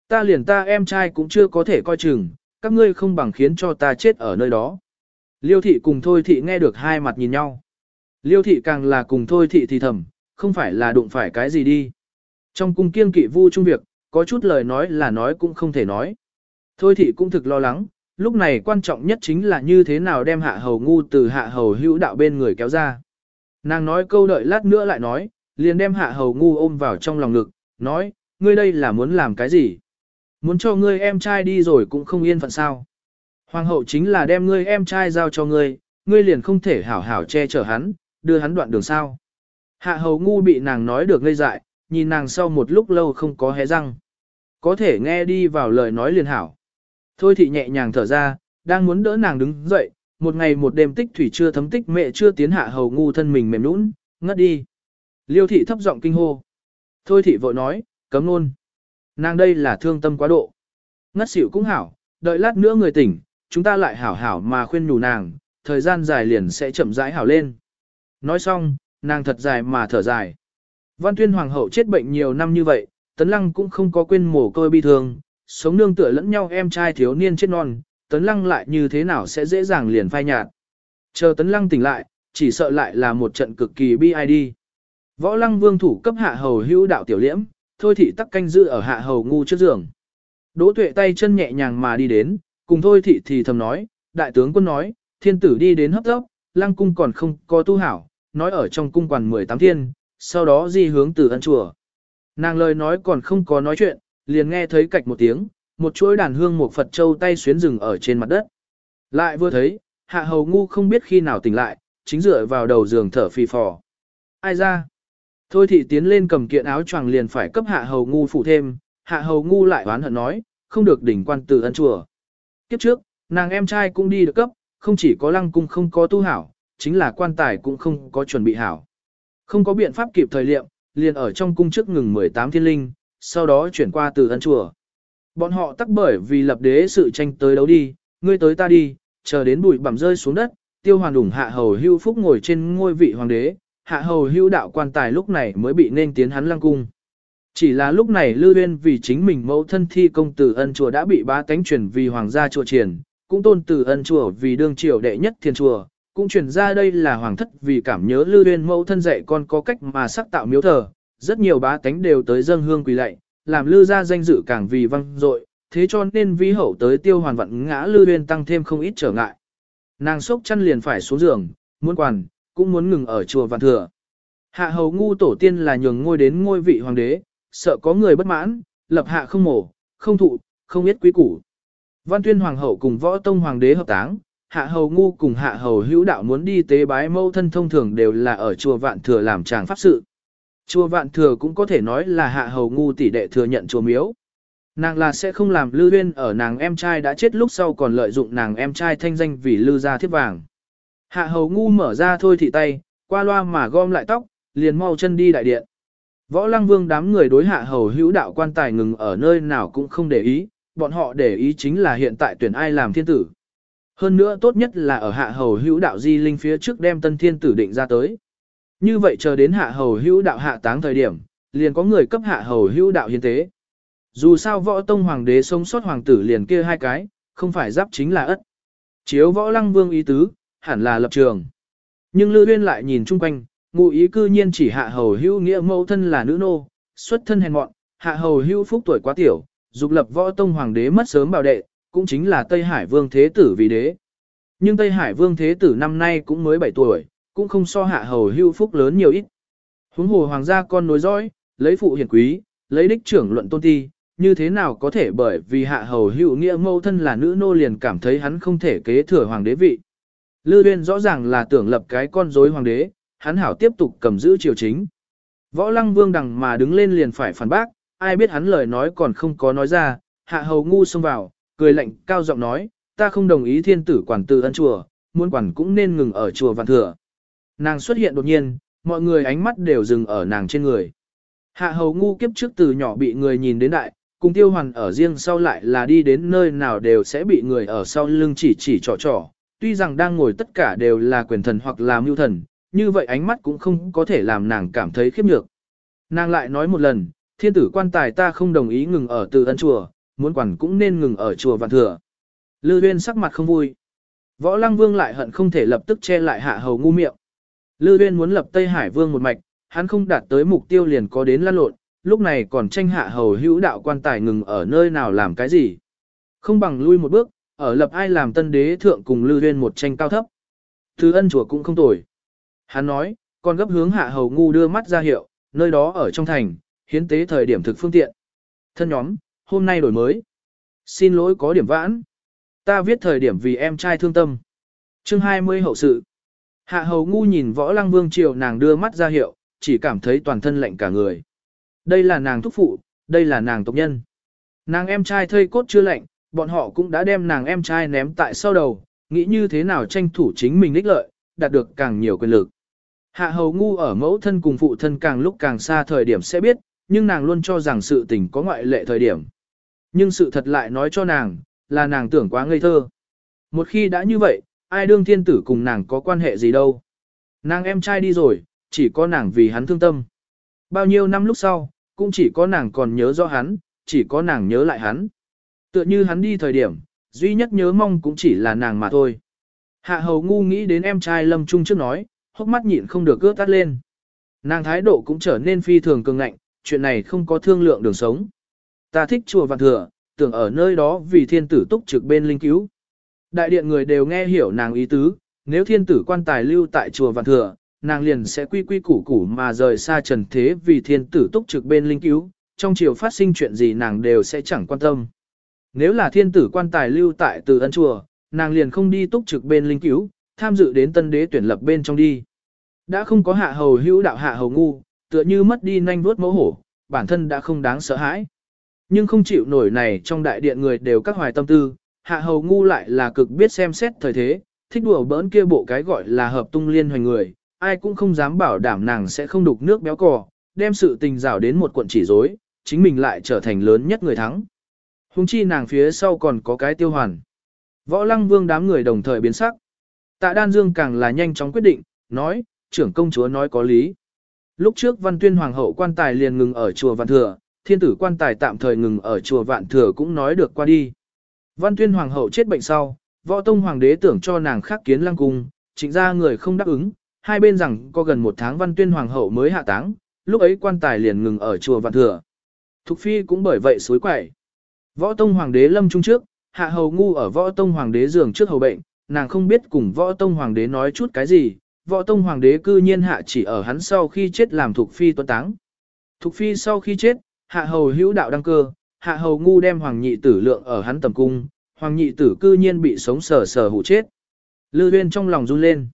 Ta liền ta em trai cũng chưa có thể coi chừng, các ngươi không bằng khiến cho ta chết ở nơi đó. Liêu thị cùng thôi thị nghe được hai mặt nhìn nhau. Liêu thị càng là cùng thôi thị thì thầm, không phải là đụng phải cái gì đi. Trong cung kiên kỵ vu trung việc, có chút lời nói là nói cũng không thể nói. Thôi thị cũng thực lo lắng, lúc này quan trọng nhất chính là như thế nào đem hạ hầu ngu từ hạ hầu hữu đạo bên người kéo ra. Nàng nói câu đợi lát nữa lại nói, liền đem hạ hầu ngu ôm vào trong lòng ngực, nói, ngươi đây là muốn làm cái gì? Muốn cho ngươi em trai đi rồi cũng không yên phận sao. Hoàng hậu chính là đem ngươi em trai giao cho ngươi, ngươi liền không thể hảo hảo che chở hắn, đưa hắn đoạn đường sao. Hạ hầu ngu bị nàng nói được ngây dại, nhìn nàng sau một lúc lâu không có hé răng. Có thể nghe đi vào lời nói liền hảo. Thôi thị nhẹ nhàng thở ra, đang muốn đỡ nàng đứng dậy, một ngày một đêm tích thủy chưa thấm tích mẹ chưa tiến hạ hầu ngu thân mình mềm nũng, ngất đi. Liêu thị thấp giọng kinh hô. Thôi thị vội nói, cấm luôn. Nàng đây là thương tâm quá độ. Ngất xỉu cũng hảo, đợi lát nữa người tỉnh, chúng ta lại hảo hảo mà khuyên nhủ nàng, thời gian dài liền sẽ chậm rãi hảo lên. Nói xong, nàng thật dài mà thở dài. Văn tuyên hoàng hậu chết bệnh nhiều năm như vậy, tấn lăng cũng không có quên mổ côi bi thương, sống nương tựa lẫn nhau em trai thiếu niên chết non, tấn lăng lại như thế nào sẽ dễ dàng liền phai nhạt. Chờ tấn lăng tỉnh lại, chỉ sợ lại là một trận cực kỳ bi ai đi. Võ lăng vương thủ cấp hạ hầu hữu đạo tiểu liễm, thôi thị tắc canh giữ ở hạ hầu ngu trước giường. Đỗ tuệ tay chân nhẹ nhàng mà đi đến, cùng thôi thị thì thầm nói, đại tướng quân nói, thiên tử đi đến hấp tốc, lăng cung còn không có tu hảo, nói ở trong cung quản 18 thiên, sau đó di hướng từ ân chùa. Nàng lời nói còn không có nói chuyện, liền nghe thấy cạch một tiếng, một chuỗi đàn hương một Phật châu tay xuyến rừng ở trên mặt đất. Lại vừa thấy, hạ hầu ngu không biết khi nào tỉnh lại, chính dựa vào đầu giường thở phì phò. Ai ra? Thôi thị tiến lên cầm kiện áo choàng liền phải cấp hạ hầu ngu phụ thêm, hạ hầu ngu lại oán hận nói, không được đỉnh quan từ ân chùa. Kiếp trước, nàng em trai cũng đi được cấp, không chỉ có lăng cung không có tu hảo, chính là quan tài cũng không có chuẩn bị hảo. Không có biện pháp kịp thời liệm, liền ở trong cung trước ngừng 18 thiên linh, sau đó chuyển qua từ ân chùa. Bọn họ tắc bởi vì lập đế sự tranh tới đấu đi, ngươi tới ta đi, chờ đến bụi bặm rơi xuống đất, tiêu hoàn đủng hạ hầu hưu phúc ngồi trên ngôi vị hoàng đế, hạ hầu hưu đạo quan tài lúc này mới bị nên tiến hắn lăng cung. Chỉ là lúc này Lư Uyên vì chính mình mẫu thân thi công tử ân chùa đã bị bá tánh truyền vì hoàng gia chùa triển, cũng tôn tử ân chùa vì đương triều đệ nhất thiên chùa, cũng truyền ra đây là hoàng thất vì cảm nhớ Lư Uyên mẫu thân dạy con có cách mà sắc tạo miếu thờ, rất nhiều bá tánh đều tới dâng hương quỳ lạy, làm Lư gia danh dự càng vì văng dội, thế cho nên vi hậu tới tiêu hoàn vận ngã Lư Uyên tăng thêm không ít trở ngại. Nàng sốc chăn liền phải xuống giường, muốn quản, cũng muốn ngừng ở chùa Vạn Thừa. Hạ hầu ngu tổ tiên là nhường ngôi đến ngôi vị hoàng đế, sợ có người bất mãn, lập hạ không mổ, không thụ, không biết quý củ. Văn tuyên hoàng hậu cùng võ tông hoàng đế hợp táng, hạ hầu ngu cùng hạ hầu hữu đạo muốn đi tế bái mâu thân thông thường đều là ở chùa vạn thừa làm tràng pháp sự. Chùa vạn thừa cũng có thể nói là hạ hầu ngu tỷ đệ thừa nhận chùa miếu. Nàng là sẽ không làm lư huyên ở nàng em trai đã chết lúc sau còn lợi dụng nàng em trai thanh danh vì lư gia thiếp vàng. Hạ hầu ngu mở ra thôi thị tay, qua loa mà gom lại tóc, liền mau chân đi đại điện. Võ lăng vương đám người đối hạ hầu hữu đạo quan tài ngừng ở nơi nào cũng không để ý, bọn họ để ý chính là hiện tại tuyển ai làm thiên tử. Hơn nữa tốt nhất là ở hạ hầu hữu đạo di linh phía trước đem tân thiên tử định ra tới. Như vậy chờ đến hạ hầu hữu đạo hạ táng thời điểm, liền có người cấp hạ hầu hữu đạo hiến tế. Dù sao võ tông hoàng đế sống sót hoàng tử liền kia hai cái, không phải giáp chính là ất. Chiếu võ lăng vương ý tứ, hẳn là lập trường. Nhưng Lư Uyên lại nhìn chung quanh, ngụ ý cư nhiên chỉ hạ hầu hữu nghĩa mẫu thân là nữ nô, xuất thân hèn mọn, hạ hầu hữu phúc tuổi quá tiểu, dục lập võ tông hoàng đế mất sớm bảo đệ, cũng chính là Tây Hải vương thế tử vì đế. Nhưng Tây Hải vương thế tử năm nay cũng mới 7 tuổi, cũng không so hạ hầu hưu phúc lớn nhiều ít. Huống hồ hoàng gia con nối dõi, lấy phụ hiển quý, lấy đích trưởng luận tôn ti, như thế nào có thể bởi vì hạ hầu hữu nghĩa mâu thân là nữ nô liền cảm thấy hắn không thể kế thừa hoàng đế vị. Lư Uyên rõ ràng là tưởng lập cái con rối hoàng đế, hắn hảo tiếp tục cầm giữ triều chính. Võ Lăng Vương đằng mà đứng lên liền phải phản bác, ai biết hắn lời nói còn không có nói ra, hạ hầu ngu xông vào, cười lạnh cao giọng nói, ta không đồng ý thiên tử quản tự ân chùa, muốn quản cũng nên ngừng ở chùa Vạn Thừa. Nàng xuất hiện đột nhiên, mọi người ánh mắt đều dừng ở nàng trên người. Hạ hầu ngu kiếp trước từ nhỏ bị người nhìn đến đại, cùng tiêu hoàn ở riêng sau lại là đi đến nơi nào đều sẽ bị người ở sau lưng chỉ chỉ trò trò, tuy rằng đang ngồi tất cả đều là quyền thần hoặc là mưu thần, như vậy ánh mắt cũng không có thể làm nàng cảm thấy khiếp nhược. Nàng lại nói một lần, thiên tử quan tài ta không đồng ý ngừng ở từ ân chùa, muốn quản cũng nên ngừng ở chùa vạn thừa. Lư Uyên sắc mặt không vui. Võ Lăng Vương lại hận không thể lập tức che lại hạ hầu ngu miệng. Lư Uyên muốn lập Tây Hải Vương một mạch, hắn không đạt tới mục tiêu liền có đến lăn lộn, lúc này còn tranh hạ hầu hữu đạo quan tài ngừng ở nơi nào làm cái gì. Không bằng lui một bước, ở lập ai làm tân đế thượng cùng Lư Uyên một tranh cao thấp. Thứ ân chùa cũng không tồi. Hắn nói, còn gấp hướng hạ hầu ngu đưa mắt ra hiệu, nơi đó ở trong thành, hiến tế thời điểm thực phương tiện. Thân nhóm, hôm nay đổi mới. Xin lỗi có điểm vãn. Ta viết thời điểm vì em trai thương tâm. chương 20 hậu sự. Hạ hầu ngu nhìn võ lăng vương triều nàng đưa mắt ra hiệu, chỉ cảm thấy toàn thân lạnh cả người. Đây là nàng thúc phụ, đây là nàng tộc nhân. Nàng em trai thây cốt chưa lạnh, bọn họ cũng đã đem nàng em trai ném tại sau đầu, nghĩ như thế nào tranh thủ chính mình ích lợi, đạt được càng nhiều quyền lực. Hạ hầu ngu ở mẫu thân cùng phụ thân càng lúc càng xa thời điểm sẽ biết, nhưng nàng luôn cho rằng sự tình có ngoại lệ thời điểm. Nhưng sự thật lại nói cho nàng, là nàng tưởng quá ngây thơ. Một khi đã như vậy, ai đương thiên tử cùng nàng có quan hệ gì đâu. Nàng em trai đi rồi, chỉ có nàng vì hắn thương tâm. Bao nhiêu năm lúc sau, cũng chỉ có nàng còn nhớ rõ hắn, chỉ có nàng nhớ lại hắn. Tựa như hắn đi thời điểm, duy nhất nhớ mong cũng chỉ là nàng mà thôi. Hạ hầu ngu nghĩ đến em trai lâm trung trước nói, hốc mắt nhịn không được cướp tắt lên. Nàng thái độ cũng trở nên phi thường cường ngạnh, chuyện này không có thương lượng đường sống. Ta thích chùa vạn thừa, tưởng ở nơi đó vì thiên tử túc trực bên linh cứu. Đại điện người đều nghe hiểu nàng ý tứ, nếu thiên tử quan tài lưu tại chùa vạn thừa, nàng liền sẽ quy quy củ củ mà rời xa trần thế vì thiên tử túc trực bên linh cứu, trong chiều phát sinh chuyện gì nàng đều sẽ chẳng quan tâm. Nếu là thiên tử quan tài lưu tại từ ân chùa, nàng liền không đi túc trực bên linh cứu, tham dự đến tân đế tuyển lập bên trong đi. Đã không có hạ hầu hữu đạo hạ hầu ngu, tựa như mất đi nhanh vuốt mẫu hổ, bản thân đã không đáng sợ hãi. Nhưng không chịu nổi này trong đại điện người đều các hoài tâm tư, hạ hầu ngu lại là cực biết xem xét thời thế, thích đùa bỡn kia bộ cái gọi là hợp tung liên hoành người, ai cũng không dám bảo đảm nàng sẽ không đục nước béo cò, đem sự tình rào đến một cuộn chỉ rối, chính mình lại trở thành lớn nhất người thắng. Hùng chi nàng phía sau còn có cái tiêu hoàn. Võ lăng vương đám người đồng thời biến sắc. Tạ đan dương càng là nhanh chóng quyết định, nói, trưởng công chúa nói có lý. Lúc trước văn tuyên hoàng hậu quan tài liền ngừng ở chùa Vạn Thừa, thiên tử quan tài tạm thời ngừng ở chùa Vạn Thừa cũng nói được qua đi. Văn tuyên hoàng hậu chết bệnh sau, võ tông hoàng đế tưởng cho nàng khắc kiến lăng cung, trịnh ra người không đáp ứng, hai bên rằng có gần một tháng văn tuyên hoàng hậu mới hạ táng, lúc ấy quan tài liền ngừng ở chùa Vạn Thừa. Thục phi cũng bởi vậy suối quẩy. Võ tông hoàng đế lâm trung trước, hạ hầu ngu ở võ tông hoàng đế giường trước hầu bệnh, nàng không biết cùng võ tông hoàng đế nói chút cái gì, võ tông hoàng đế cư nhiên hạ chỉ ở hắn sau khi chết làm thục phi tuấn táng. Thục phi sau khi chết, hạ hầu hữu đạo đăng cơ, hạ hầu ngu đem hoàng nhị tử lượng ở hắn tầm cung, hoàng nhị tử cư nhiên bị sống sờ sờ hụ chết. Lư huyên trong lòng run lên.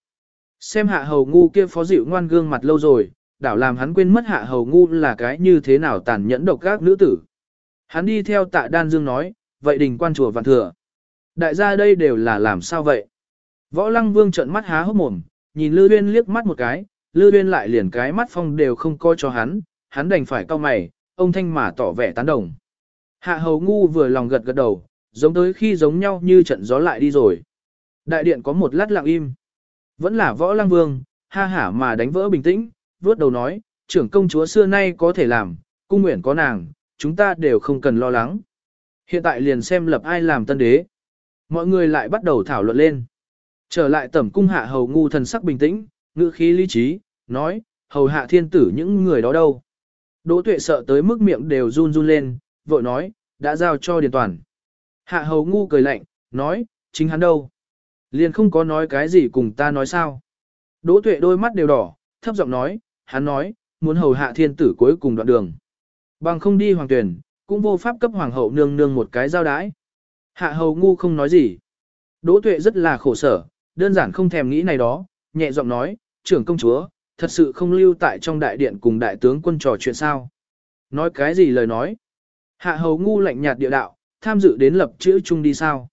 Xem hạ hầu ngu kia phó dịu ngoan gương mặt lâu rồi, đảo làm hắn quên mất hạ hầu ngu là cái như thế nào tàn nhẫn độc các nữ tử. Hắn đi theo tạ đan dương nói, vậy đình quan chùa vạn thừa. Đại gia đây đều là làm sao vậy? Võ lăng vương trợn mắt há hốc mồm, nhìn Lư Uyên liếc mắt một cái, Lư Uyên lại liền cái mắt phong đều không coi cho hắn, hắn đành phải cau mày, ông thanh mà tỏ vẻ tán đồng. Hạ hầu ngu vừa lòng gật gật đầu, giống tới khi giống nhau như trận gió lại đi rồi. Đại điện có một lát lặng im. Vẫn là võ lăng vương, ha hả mà đánh vỡ bình tĩnh, vuốt đầu nói, trưởng công chúa xưa nay có thể làm, cung nguyện có nàng, chúng ta đều không cần lo lắng. Hiện tại liền xem lập ai làm tân đế. mọi người lại bắt đầu thảo luận lên. Trở lại tẩm cung hạ hầu ngu thần sắc bình tĩnh, ngữ khí lý trí, nói, hầu hạ thiên tử những người đó đâu. Đỗ tuệ sợ tới mức miệng đều run run lên, vội nói, đã giao cho điền toàn. Hạ hầu ngu cười lạnh, nói, chính hắn đâu. Liền không có nói cái gì cùng ta nói sao. Đỗ tuệ đôi mắt đều đỏ, thấp giọng nói, hắn nói, muốn hầu hạ thiên tử cuối cùng đoạn đường. Bằng không đi hoàng tuyển, cũng vô pháp cấp hoàng hậu nương nương một cái giao đái. Hạ hầu ngu không nói gì. Đỗ tuệ rất là khổ sở, đơn giản không thèm nghĩ này đó, nhẹ giọng nói, trưởng công chúa, thật sự không lưu tại trong đại điện cùng đại tướng quân trò chuyện sao. Nói cái gì lời nói. Hạ hầu ngu lạnh nhạt địa đạo, tham dự đến lập chữ chung đi sao.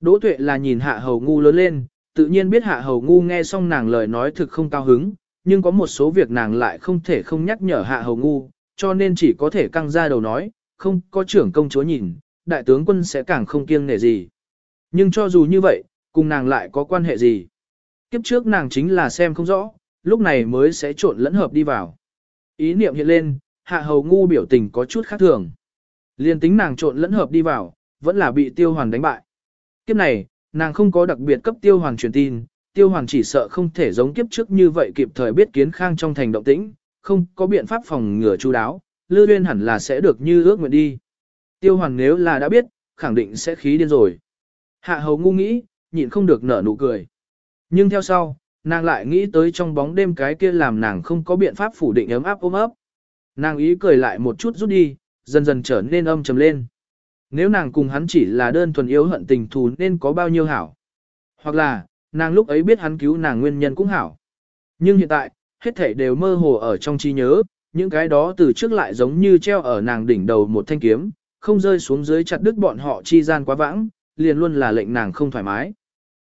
Đỗ tuệ là nhìn hạ hầu ngu lớn lên, tự nhiên biết hạ hầu ngu nghe xong nàng lời nói thực không cao hứng, nhưng có một số việc nàng lại không thể không nhắc nhở hạ hầu ngu, cho nên chỉ có thể căng ra đầu nói, không có trưởng công chúa nhìn, đại tướng quân sẽ càng không kiêng nể gì. Nhưng cho dù như vậy, cùng nàng lại có quan hệ gì? Kiếp trước nàng chính là xem không rõ, lúc này mới sẽ trộn lẫn hợp đi vào. Ý niệm hiện lên, hạ hầu ngu biểu tình có chút khác thường. Liên tính nàng trộn lẫn hợp đi vào, vẫn là bị tiêu hoàn đánh bại. Kiếp này, nàng không có đặc biệt cấp tiêu hoàn truyền tin, tiêu hoàn chỉ sợ không thể giống kiếp trước như vậy kịp thời biết kiến khang trong thành động tĩnh, không có biện pháp phòng ngừa chú đáo, lư duyên hẳn là sẽ được như ước nguyện đi. Tiêu hoàn nếu là đã biết, khẳng định sẽ khí điên rồi. Hạ hầu ngu nghĩ, nhịn không được nở nụ cười. Nhưng theo sau, nàng lại nghĩ tới trong bóng đêm cái kia làm nàng không có biện pháp phủ định ấm áp ôm ấp. Nàng ý cười lại một chút rút đi, dần dần trở nên âm trầm lên. Nếu nàng cùng hắn chỉ là đơn thuần yếu hận tình thù nên có bao nhiêu hảo. Hoặc là, nàng lúc ấy biết hắn cứu nàng nguyên nhân cũng hảo. Nhưng hiện tại, hết thảy đều mơ hồ ở trong trí nhớ, những cái đó từ trước lại giống như treo ở nàng đỉnh đầu một thanh kiếm, không rơi xuống dưới chặt đứt bọn họ chi gian quá vãng, liền luôn là lệnh nàng không thoải mái.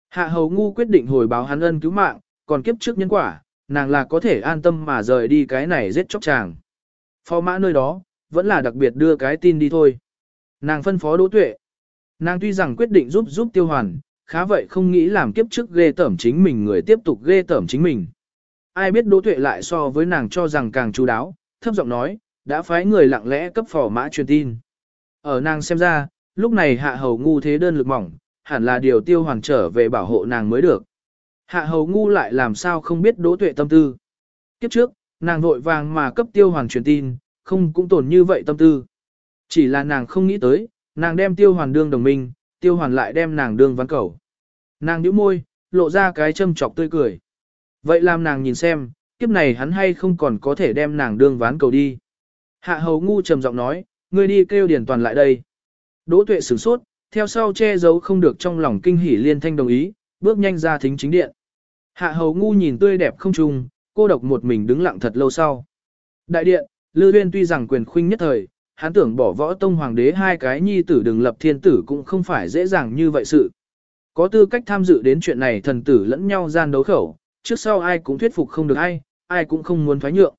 Hạ hầu ngu quyết định hồi báo hắn ân cứu mạng, còn kiếp trước nhân quả, nàng là có thể an tâm mà rời đi cái này giết chóc chàng. phò mã nơi đó, vẫn là đặc biệt đưa cái tin đi thôi. Nàng phân phó đỗ tuệ. Nàng tuy rằng quyết định giúp giúp tiêu hoàn, khá vậy không nghĩ làm kiếp trước ghê tởm chính mình người tiếp tục ghê tởm chính mình. Ai biết đỗ tuệ lại so với nàng cho rằng càng chú đáo, thấp giọng nói, đã phái người lặng lẽ cấp phò mã truyền tin. Ở nàng xem ra, lúc này hạ hầu ngu thế đơn lực mỏng, hẳn là điều tiêu hoàn trở về bảo hộ nàng mới được. Hạ hầu ngu lại làm sao không biết đỗ tuệ tâm tư. Kiếp trước, nàng vội vàng mà cấp tiêu hoàn truyền tin, không cũng tổn như vậy tâm tư. Chỉ là nàng không nghĩ tới, nàng đem tiêu hoàn đương đồng minh, tiêu hoàn lại đem nàng đương ván cầu. Nàng nhíu môi, lộ ra cái châm chọc tươi cười. Vậy làm nàng nhìn xem, kiếp này hắn hay không còn có thể đem nàng đương ván cầu đi. Hạ hầu ngu trầm giọng nói, ngươi đi kêu điển toàn lại đây. Đỗ tuệ sửng sốt, theo sau che giấu không được trong lòng kinh hỉ liên thanh đồng ý, bước nhanh ra thính chính điện. Hạ hầu ngu nhìn tươi đẹp không trùng, cô độc một mình đứng lặng thật lâu sau. Đại điện, Lư Uyên tuy rằng quyền khuynh nhất thời, hắn tưởng bỏ võ tông hoàng đế hai cái nhi tử đừng lập thiên tử cũng không phải dễ dàng như vậy sự. Có tư cách tham dự đến chuyện này thần tử lẫn nhau gian đấu khẩu, trước sau ai cũng thuyết phục không được ai, ai cũng không muốn thoái nhượng.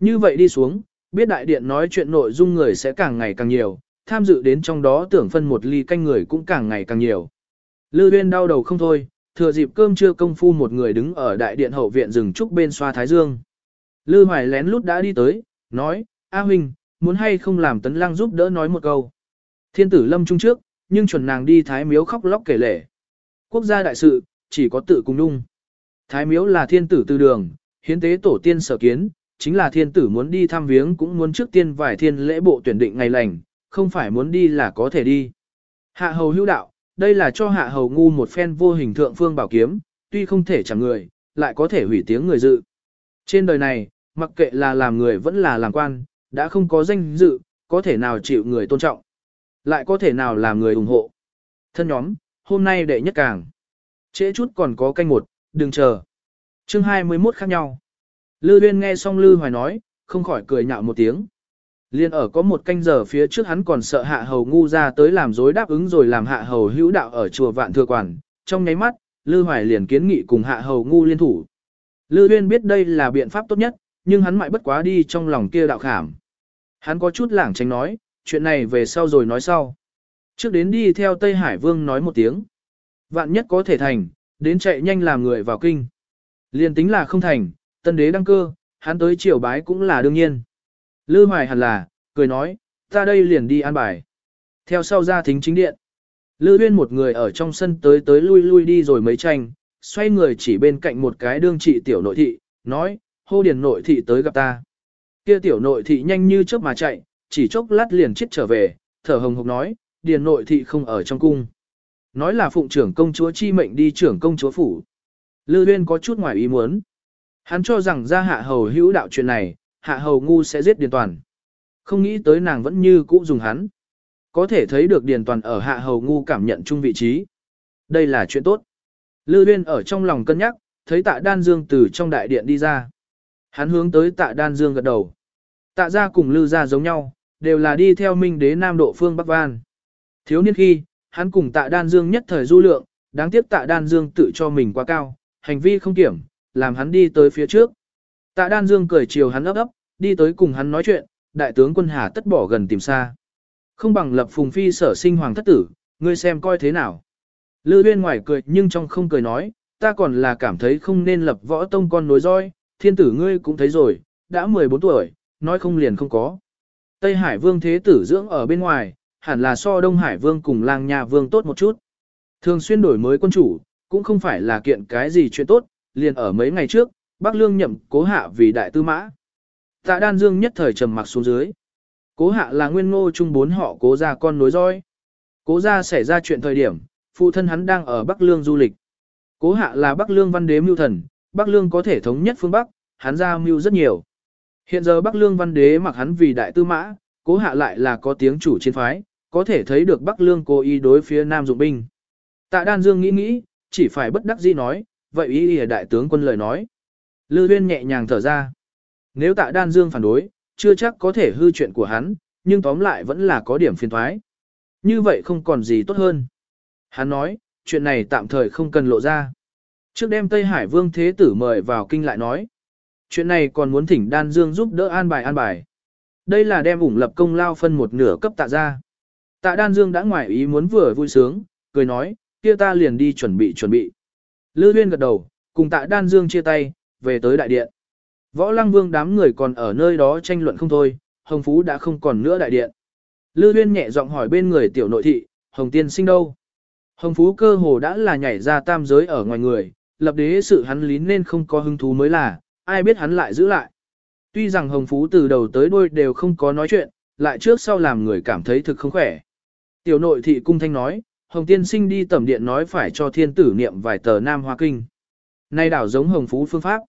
Như vậy đi xuống, biết đại điện nói chuyện nội dung người sẽ càng ngày càng nhiều, tham dự đến trong đó tưởng phân một ly canh người cũng càng ngày càng nhiều. Lư Uyên đau đầu không thôi, thừa dịp cơm trưa công phu một người đứng ở đại điện hậu viện rừng trúc bên xoa thái dương. Lư Hoài lén lút đã đi tới, nói, A huynh, muốn hay không làm tấn lăng giúp đỡ nói một câu. Thiên tử lâm trung trước, nhưng chuẩn nàng đi thái miếu khóc lóc kể lể. Quốc gia đại sự, chỉ có tự cùng nung. Thái miếu là thiên tử tư đường, hiến tế tổ tiên sở kiến, chính là thiên tử muốn đi thăm viếng cũng muốn trước tiên vài thiên lễ bộ tuyển định ngày lành, không phải muốn đi là có thể đi. Hạ hầu hữu đạo, đây là cho hạ hầu ngu một phen vô hình thượng phương bảo kiếm, tuy không thể chẳng người, lại có thể hủy tiếng người dự. Trên đời này, mặc kệ là làm người vẫn là làm quan, đã không có danh dự, có thể nào chịu người tôn trọng, lại có thể nào làm người ủng hộ. Thân nhóm, hôm nay đệ nhất càng. Trễ chút còn có canh một, đừng chờ. Chương 21 khác nhau. Lư Uyên nghe xong Lư Hoài nói, không khỏi cười nhạo một tiếng. Liên ở có một canh giờ phía trước hắn còn sợ hạ hầu ngu ra tới làm dối đáp ứng rồi làm hạ hầu hữu đạo ở chùa vạn thừa quản. Trong nháy mắt, Lư Hoài liền kiến nghị cùng hạ hầu ngu liên thủ. Lư Uyên biết đây là biện pháp tốt nhất, nhưng hắn mãi bất quá đi trong lòng kia đạo khảm. Hắn có chút lảng tránh nói, chuyện này về sau rồi nói sau. Trước đến đi theo Tây Hải Vương nói một tiếng. Vạn nhất có thể thành, đến chạy nhanh làm người vào kinh. Liên tính là không thành, tân đế đăng cơ, hắn tới triều bái cũng là đương nhiên. Lư Hoài hẳn là, cười nói, ta đây liền đi an bài. Theo sau ra thính chính điện. Lư Huyên một người ở trong sân tới tới lui lui đi rồi mấy tranh, xoay người chỉ bên cạnh một cái đương trị tiểu nội thị, nói, hô điền nội thị tới gặp ta. Kia tiểu nội thị nhanh như chớp mà chạy, chỉ chốc lát liền chết trở về, thở hồng hộc nói, điền nội thị không ở trong cung. Nói là phụng trưởng công chúa chi mệnh đi trưởng công chúa phủ. Lư Uyên có chút ngoài ý muốn. Hắn cho rằng ra hạ hầu hữu đạo chuyện này, hạ hầu ngu sẽ giết điền toàn. Không nghĩ tới nàng vẫn như cũ dùng hắn. Có thể thấy được điền toàn ở hạ hầu ngu cảm nhận chung vị trí. Đây là chuyện tốt. Lư Uyên ở trong lòng cân nhắc, thấy tạ đan dương từ trong đại điện đi ra. Hắn hướng tới tạ đan dương gật đầu. Tạ gia cùng lư gia giống nhau, đều là đi theo minh đế nam độ phương Bắc Van. Thiếu niên khi, hắn cùng tạ đan dương nhất thời du lượng, đáng tiếc tạ đan dương tự cho mình quá cao, hành vi không kiểm, làm hắn đi tới phía trước. Tạ đan dương cười chiều hắn ấp ấp, đi tới cùng hắn nói chuyện, đại tướng quân hà tất bỏ gần tìm xa. Không bằng lập phùng phi sở sinh hoàng thất tử, ngươi xem coi thế nào. Lư Uyên ngoài cười nhưng trong không cười nói, ta còn là cảm thấy không nên lập võ tông con nối roi, thiên tử ngươi cũng thấy rồi, đã 14 tuổi, nói không liền không có. Tây Hải Vương Thế Tử dưỡng ở bên ngoài, hẳn là so Đông Hải Vương cùng Lang Nha Vương tốt một chút. Thường xuyên đổi mới quân chủ, cũng không phải là kiện cái gì chuyện tốt, liền ở mấy ngày trước, Bắc Lương nhậm cố hạ vì đại tư mã. Tạ Đan Dương nhất thời trầm mặc xuống dưới. Cố hạ là nguyên ngô chung bốn họ cố gia con nối dõi, Cố gia xảy ra chuyện thời điểm, phụ thân hắn đang ở Bắc Lương du lịch. Cố hạ là Bắc Lương văn đế mưu thần, Bắc Lương có thể thống nhất phương Bắc, hắn ra mưu rất nhiều. Hiện giờ Bắc Lương văn đế mặc hắn vì đại tư mã, cố hạ lại là có tiếng chủ chiến phái, có thể thấy được Bắc Lương cố ý đối phía Nam dụng binh. Tạ Đan Dương nghĩ nghĩ, chỉ phải bất đắc dĩ nói, vậy ý ý đại tướng quân lời nói. Lư Viên nhẹ nhàng thở ra. Nếu Tạ Đan Dương phản đối, chưa chắc có thể hư chuyện của hắn, nhưng tóm lại vẫn là có điểm phiền thoái. Như vậy không còn gì tốt hơn. Hắn nói, chuyện này tạm thời không cần lộ ra. Trước đêm Tây Hải Vương Thế Tử mời vào kinh lại nói. Chuyện này còn muốn thỉnh Đan Dương giúp đỡ an bài an bài. Đây là đem ủng lập công lao phân một nửa cấp tạ ra. Tạ Đan Dương đã ngoài ý muốn vừa vui sướng, cười nói, kia ta liền đi chuẩn bị chuẩn bị. Lư Huyên gật đầu, cùng tạ Đan Dương chia tay, về tới đại điện. Võ Lăng Vương đám người còn ở nơi đó tranh luận không thôi, Hồng Phú đã không còn nữa đại điện. Lư Huyên nhẹ giọng hỏi bên người tiểu nội thị, Hồng Tiên sinh đâu? Hồng Phú cơ hồ đã là nhảy ra tam giới ở ngoài người, lập đế sự hắn lý nên không có hứng thú mới là, ai biết hắn lại giữ lại. Tuy rằng Hồng Phú từ đầu tới đuôi đều không có nói chuyện, lại trước sau làm người cảm thấy thực không khỏe. Tiểu nội thị cung thanh nói, Hồng Tiên sinh đi tẩm điện nói phải cho thiên tử niệm vài tờ Nam Hoa Kinh. Nay đảo giống Hồng Phú phương pháp.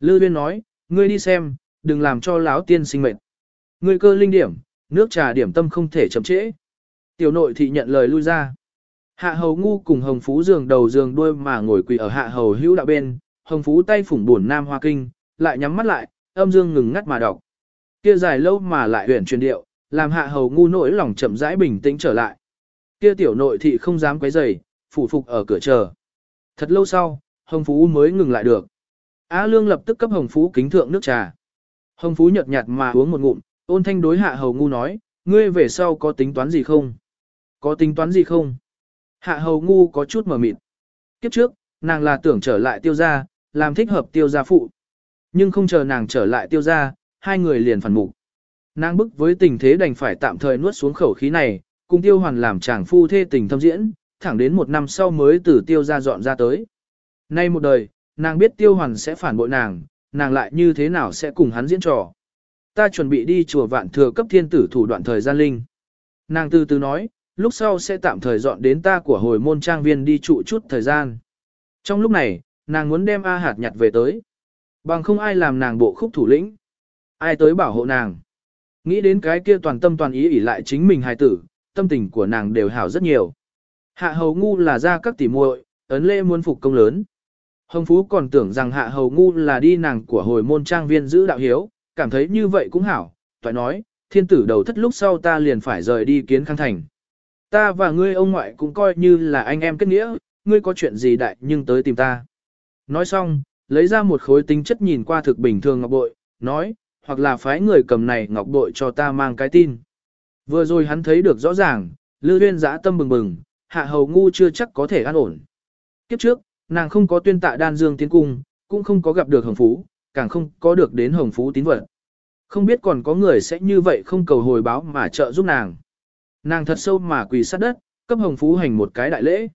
Lư Viên nói, ngươi đi xem, đừng làm cho lão tiên sinh mệt. Ngươi cơ linh điểm, nước trà điểm tâm không thể chậm trễ. Tiểu nội thị nhận lời lui ra. Hạ hầu ngu cùng hồng phú giường đầu giường đuôi mà ngồi quỳ ở hạ hầu hữu đạo bên, hồng phú tay phủng buồn nam hoa kinh, lại nhắm mắt lại, âm dương ngừng ngắt mà đọc. Kia dài lâu mà lại huyền truyền điệu, làm hạ hầu ngu nỗi lòng chậm rãi bình tĩnh trở lại. Kia tiểu nội thị không dám quấy rầy, phủ phục ở cửa chờ. Thật lâu sau, hồng phú mới ngừng lại được. Á lương lập tức cấp hồng phú kính thượng nước trà. Hồng phú nhợt nhạt mà uống một ngụm, ôn thanh đối hạ hầu ngu nói, ngươi về sau có tính toán gì không? Có tính toán gì không? Hạ hầu ngu có chút mở mịt. Kiếp trước, nàng là tưởng trở lại tiêu gia, làm thích hợp tiêu gia phụ. Nhưng không chờ nàng trở lại tiêu gia, hai người liền phản mục. Nàng bức với tình thế đành phải tạm thời nuốt xuống khẩu khí này, cùng tiêu hoàn làm chàng phu thê tình thâm diễn, thẳng đến một năm sau mới từ tiêu gia dọn ra tới. Nay một đời, nàng biết tiêu hoàn sẽ phản bội nàng, nàng lại như thế nào sẽ cùng hắn diễn trò. Ta chuẩn bị đi chùa vạn thừa cấp thiên tử thủ đoạn thời gian linh. Nàng từ từ nói, lúc sau sẽ tạm thời dọn đến ta của hồi môn trang viên đi trụ chút thời gian. Trong lúc này, nàng muốn đem A hạt nhặt về tới. Bằng không ai làm nàng bộ khúc thủ lĩnh. Ai tới bảo hộ nàng. Nghĩ đến cái kia toàn tâm toàn ý ỉ lại chính mình hài tử, tâm tình của nàng đều hảo rất nhiều. Hạ hầu ngu là ra các tỉ muội, ấn lễ muốn phục công lớn. Hồng Phú còn tưởng rằng hạ hầu ngu là đi nàng của hồi môn trang viên giữ đạo hiếu, cảm thấy như vậy cũng hảo. Toại nói, thiên tử đầu thất lúc sau ta liền phải rời đi kiến khang thành. Ta và ngươi ông ngoại cũng coi như là anh em kết nghĩa, ngươi có chuyện gì đại nhưng tới tìm ta. Nói xong, lấy ra một khối tính chất nhìn qua thực bình thường ngọc bội, nói, hoặc là phái người cầm này ngọc bội cho ta mang cái tin. Vừa rồi hắn thấy được rõ ràng, Lư Huyên giã tâm bừng bừng, hạ hầu ngu chưa chắc có thể an ổn. Kiếp trước, nàng không có tuyên tạ đan dương tiến cung, cũng không có gặp được hồng phú, càng không có được đến hồng phú tín vật. Không biết còn có người sẽ như vậy không cầu hồi báo mà trợ giúp nàng. Nàng thật sâu mà quỳ sát đất, cấp Hồng Phú hành một cái đại lễ.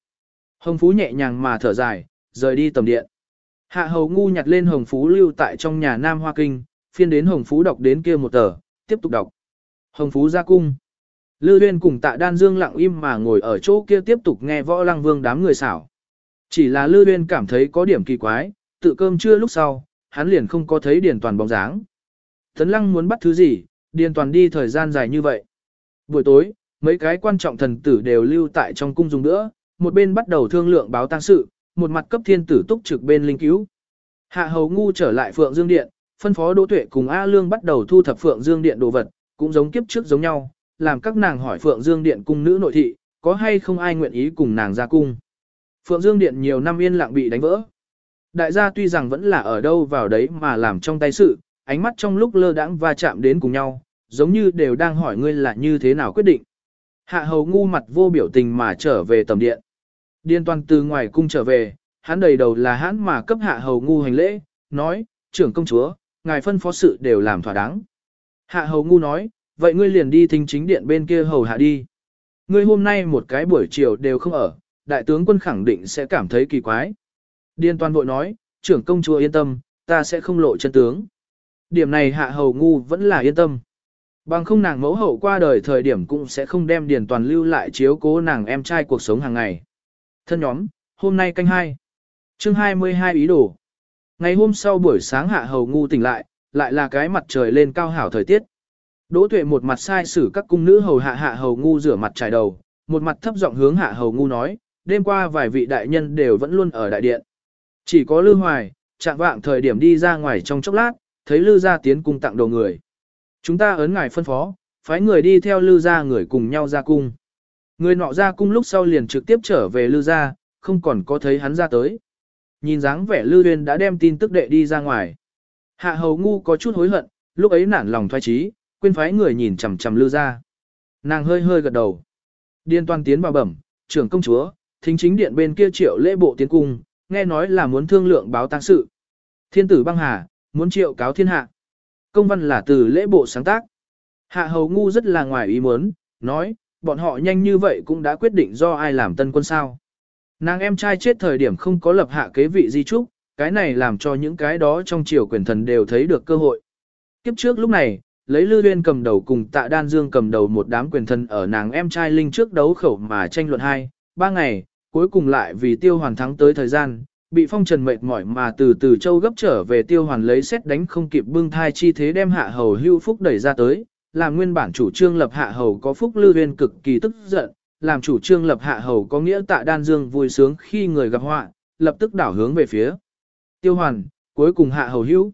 Hồng Phú nhẹ nhàng mà thở dài, rời đi tầm điện. Hạ hầu ngu nhặt lên Hồng Phú lưu tại trong nhà Nam Hoa Kinh, phiên đến Hồng Phú đọc đến kia một tờ, tiếp tục đọc. Hồng Phú ra cung. Lư Uyên cùng tạ đan dương lặng im mà ngồi ở chỗ kia tiếp tục nghe võ lăng vương đám người xảo. Chỉ là Lư Uyên cảm thấy có điểm kỳ quái, tự cơm trưa lúc sau, hắn liền không có thấy Điền Toàn bóng dáng. Tấn Lăng muốn bắt thứ gì, Điền Toàn đi thời gian dài như vậy. Buổi tối, mấy cái quan trọng thần tử đều lưu tại trong cung dùng nữa, một bên bắt đầu thương lượng báo tang sự, một mặt cấp thiên tử túc trực bên linh cứu. Hạ hầu ngu trở lại Phượng Dương Điện, phân phó Đỗ Tuệ cùng A Lương bắt đầu thu thập Phượng Dương Điện đồ vật, cũng giống kiếp trước giống nhau, làm các nàng hỏi Phượng Dương Điện cung nữ nội thị, có hay không ai nguyện ý cùng nàng ra cung. Phượng Dương Điện nhiều năm yên lặng bị đánh vỡ. Đại gia tuy rằng vẫn là ở đâu vào đấy mà làm trong tay sự, ánh mắt trong lúc lơ đãng va chạm đến cùng nhau, giống như đều đang hỏi ngươi là như thế nào quyết định. Hạ hầu ngu mặt vô biểu tình mà trở về tầm điện. Điên toàn từ ngoài cung trở về, hắn đầy đầu là hắn mà cấp hạ hầu ngu hành lễ, nói, trưởng công chúa, ngài phân phó sự đều làm thỏa đáng. Hạ hầu ngu nói, vậy ngươi liền đi thính chính điện bên kia hầu hạ đi. Ngươi hôm nay một cái buổi chiều đều không ở, đại tướng quân khẳng định sẽ cảm thấy kỳ quái. Điên toàn vội nói, trưởng công chúa yên tâm, ta sẽ không lộ chân tướng. Điểm này hạ hầu ngu vẫn là yên tâm. Bằng không nàng mẫu hậu qua đời thời điểm cũng sẽ không đem điền toàn lưu lại chiếu cố nàng em trai cuộc sống hàng ngày. Thân nhóm, hôm nay canh hai chương 22 ý đồ. Ngày hôm sau buổi sáng hạ hầu ngu tỉnh lại, lại là cái mặt trời lên cao hảo thời tiết. Đỗ tuệ một mặt sai xử các cung nữ hầu hạ hạ hầu ngu rửa mặt trải đầu, một mặt thấp giọng hướng hạ hầu ngu nói, đêm qua vài vị đại nhân đều vẫn luôn ở đại điện. Chỉ có Lư Hoài, chạm vạng thời điểm đi ra ngoài trong chốc lát, thấy Lư gia tiến cung tặng đồ người. Chúng ta ấn ngài phân phó, phái người đi theo Lư gia người cùng nhau ra cung. Người nọ ra cung lúc sau liền trực tiếp trở về Lư gia, không còn có thấy hắn ra tới. Nhìn dáng vẻ Lư Uyên đã đem tin tức đệ đi ra ngoài. Hạ hầu ngu có chút hối hận, lúc ấy nản lòng thoái trí, quên phái người nhìn chằm chằm Lư gia. Nàng hơi hơi gật đầu. Điên toàn tiến vào bẩm, trưởng công chúa, thính chính điện bên kia triệu lễ bộ tiến cung, nghe nói là muốn thương lượng báo tăng sự. Thiên tử băng hà, muốn triệu cáo thiên hạ. Công văn là từ lễ bộ sáng tác. Hạ hầu ngu rất là ngoài ý muốn, nói, bọn họ nhanh như vậy cũng đã quyết định do ai làm tân quân sao. Nàng em trai chết thời điểm không có lập hạ kế vị di trúc, cái này làm cho những cái đó trong triều quyền thần đều thấy được cơ hội. Kiếp trước lúc này, lấy Lư Uyên cầm đầu cùng Tạ Đan Dương cầm đầu một đám quyền thần ở nàng em trai linh trước đấu khẩu mà tranh luận hai, ba ngày, cuối cùng lại vì tiêu hoàn thắng tới thời gian, bị phong trần mệt mỏi mà từ từ châu gấp trở về tiêu hoàn lấy xét đánh không kịp bưng thai chi thế đem hạ hầu hưu phúc đẩy ra tới, làm nguyên bản chủ trương lập hạ hầu có phúc lưu viên cực kỳ tức giận, làm chủ trương lập hạ hầu có nghĩa tạ đan dương vui sướng khi người gặp họa, lập tức đảo hướng về phía tiêu hoàn, cuối cùng hạ hầu hưu.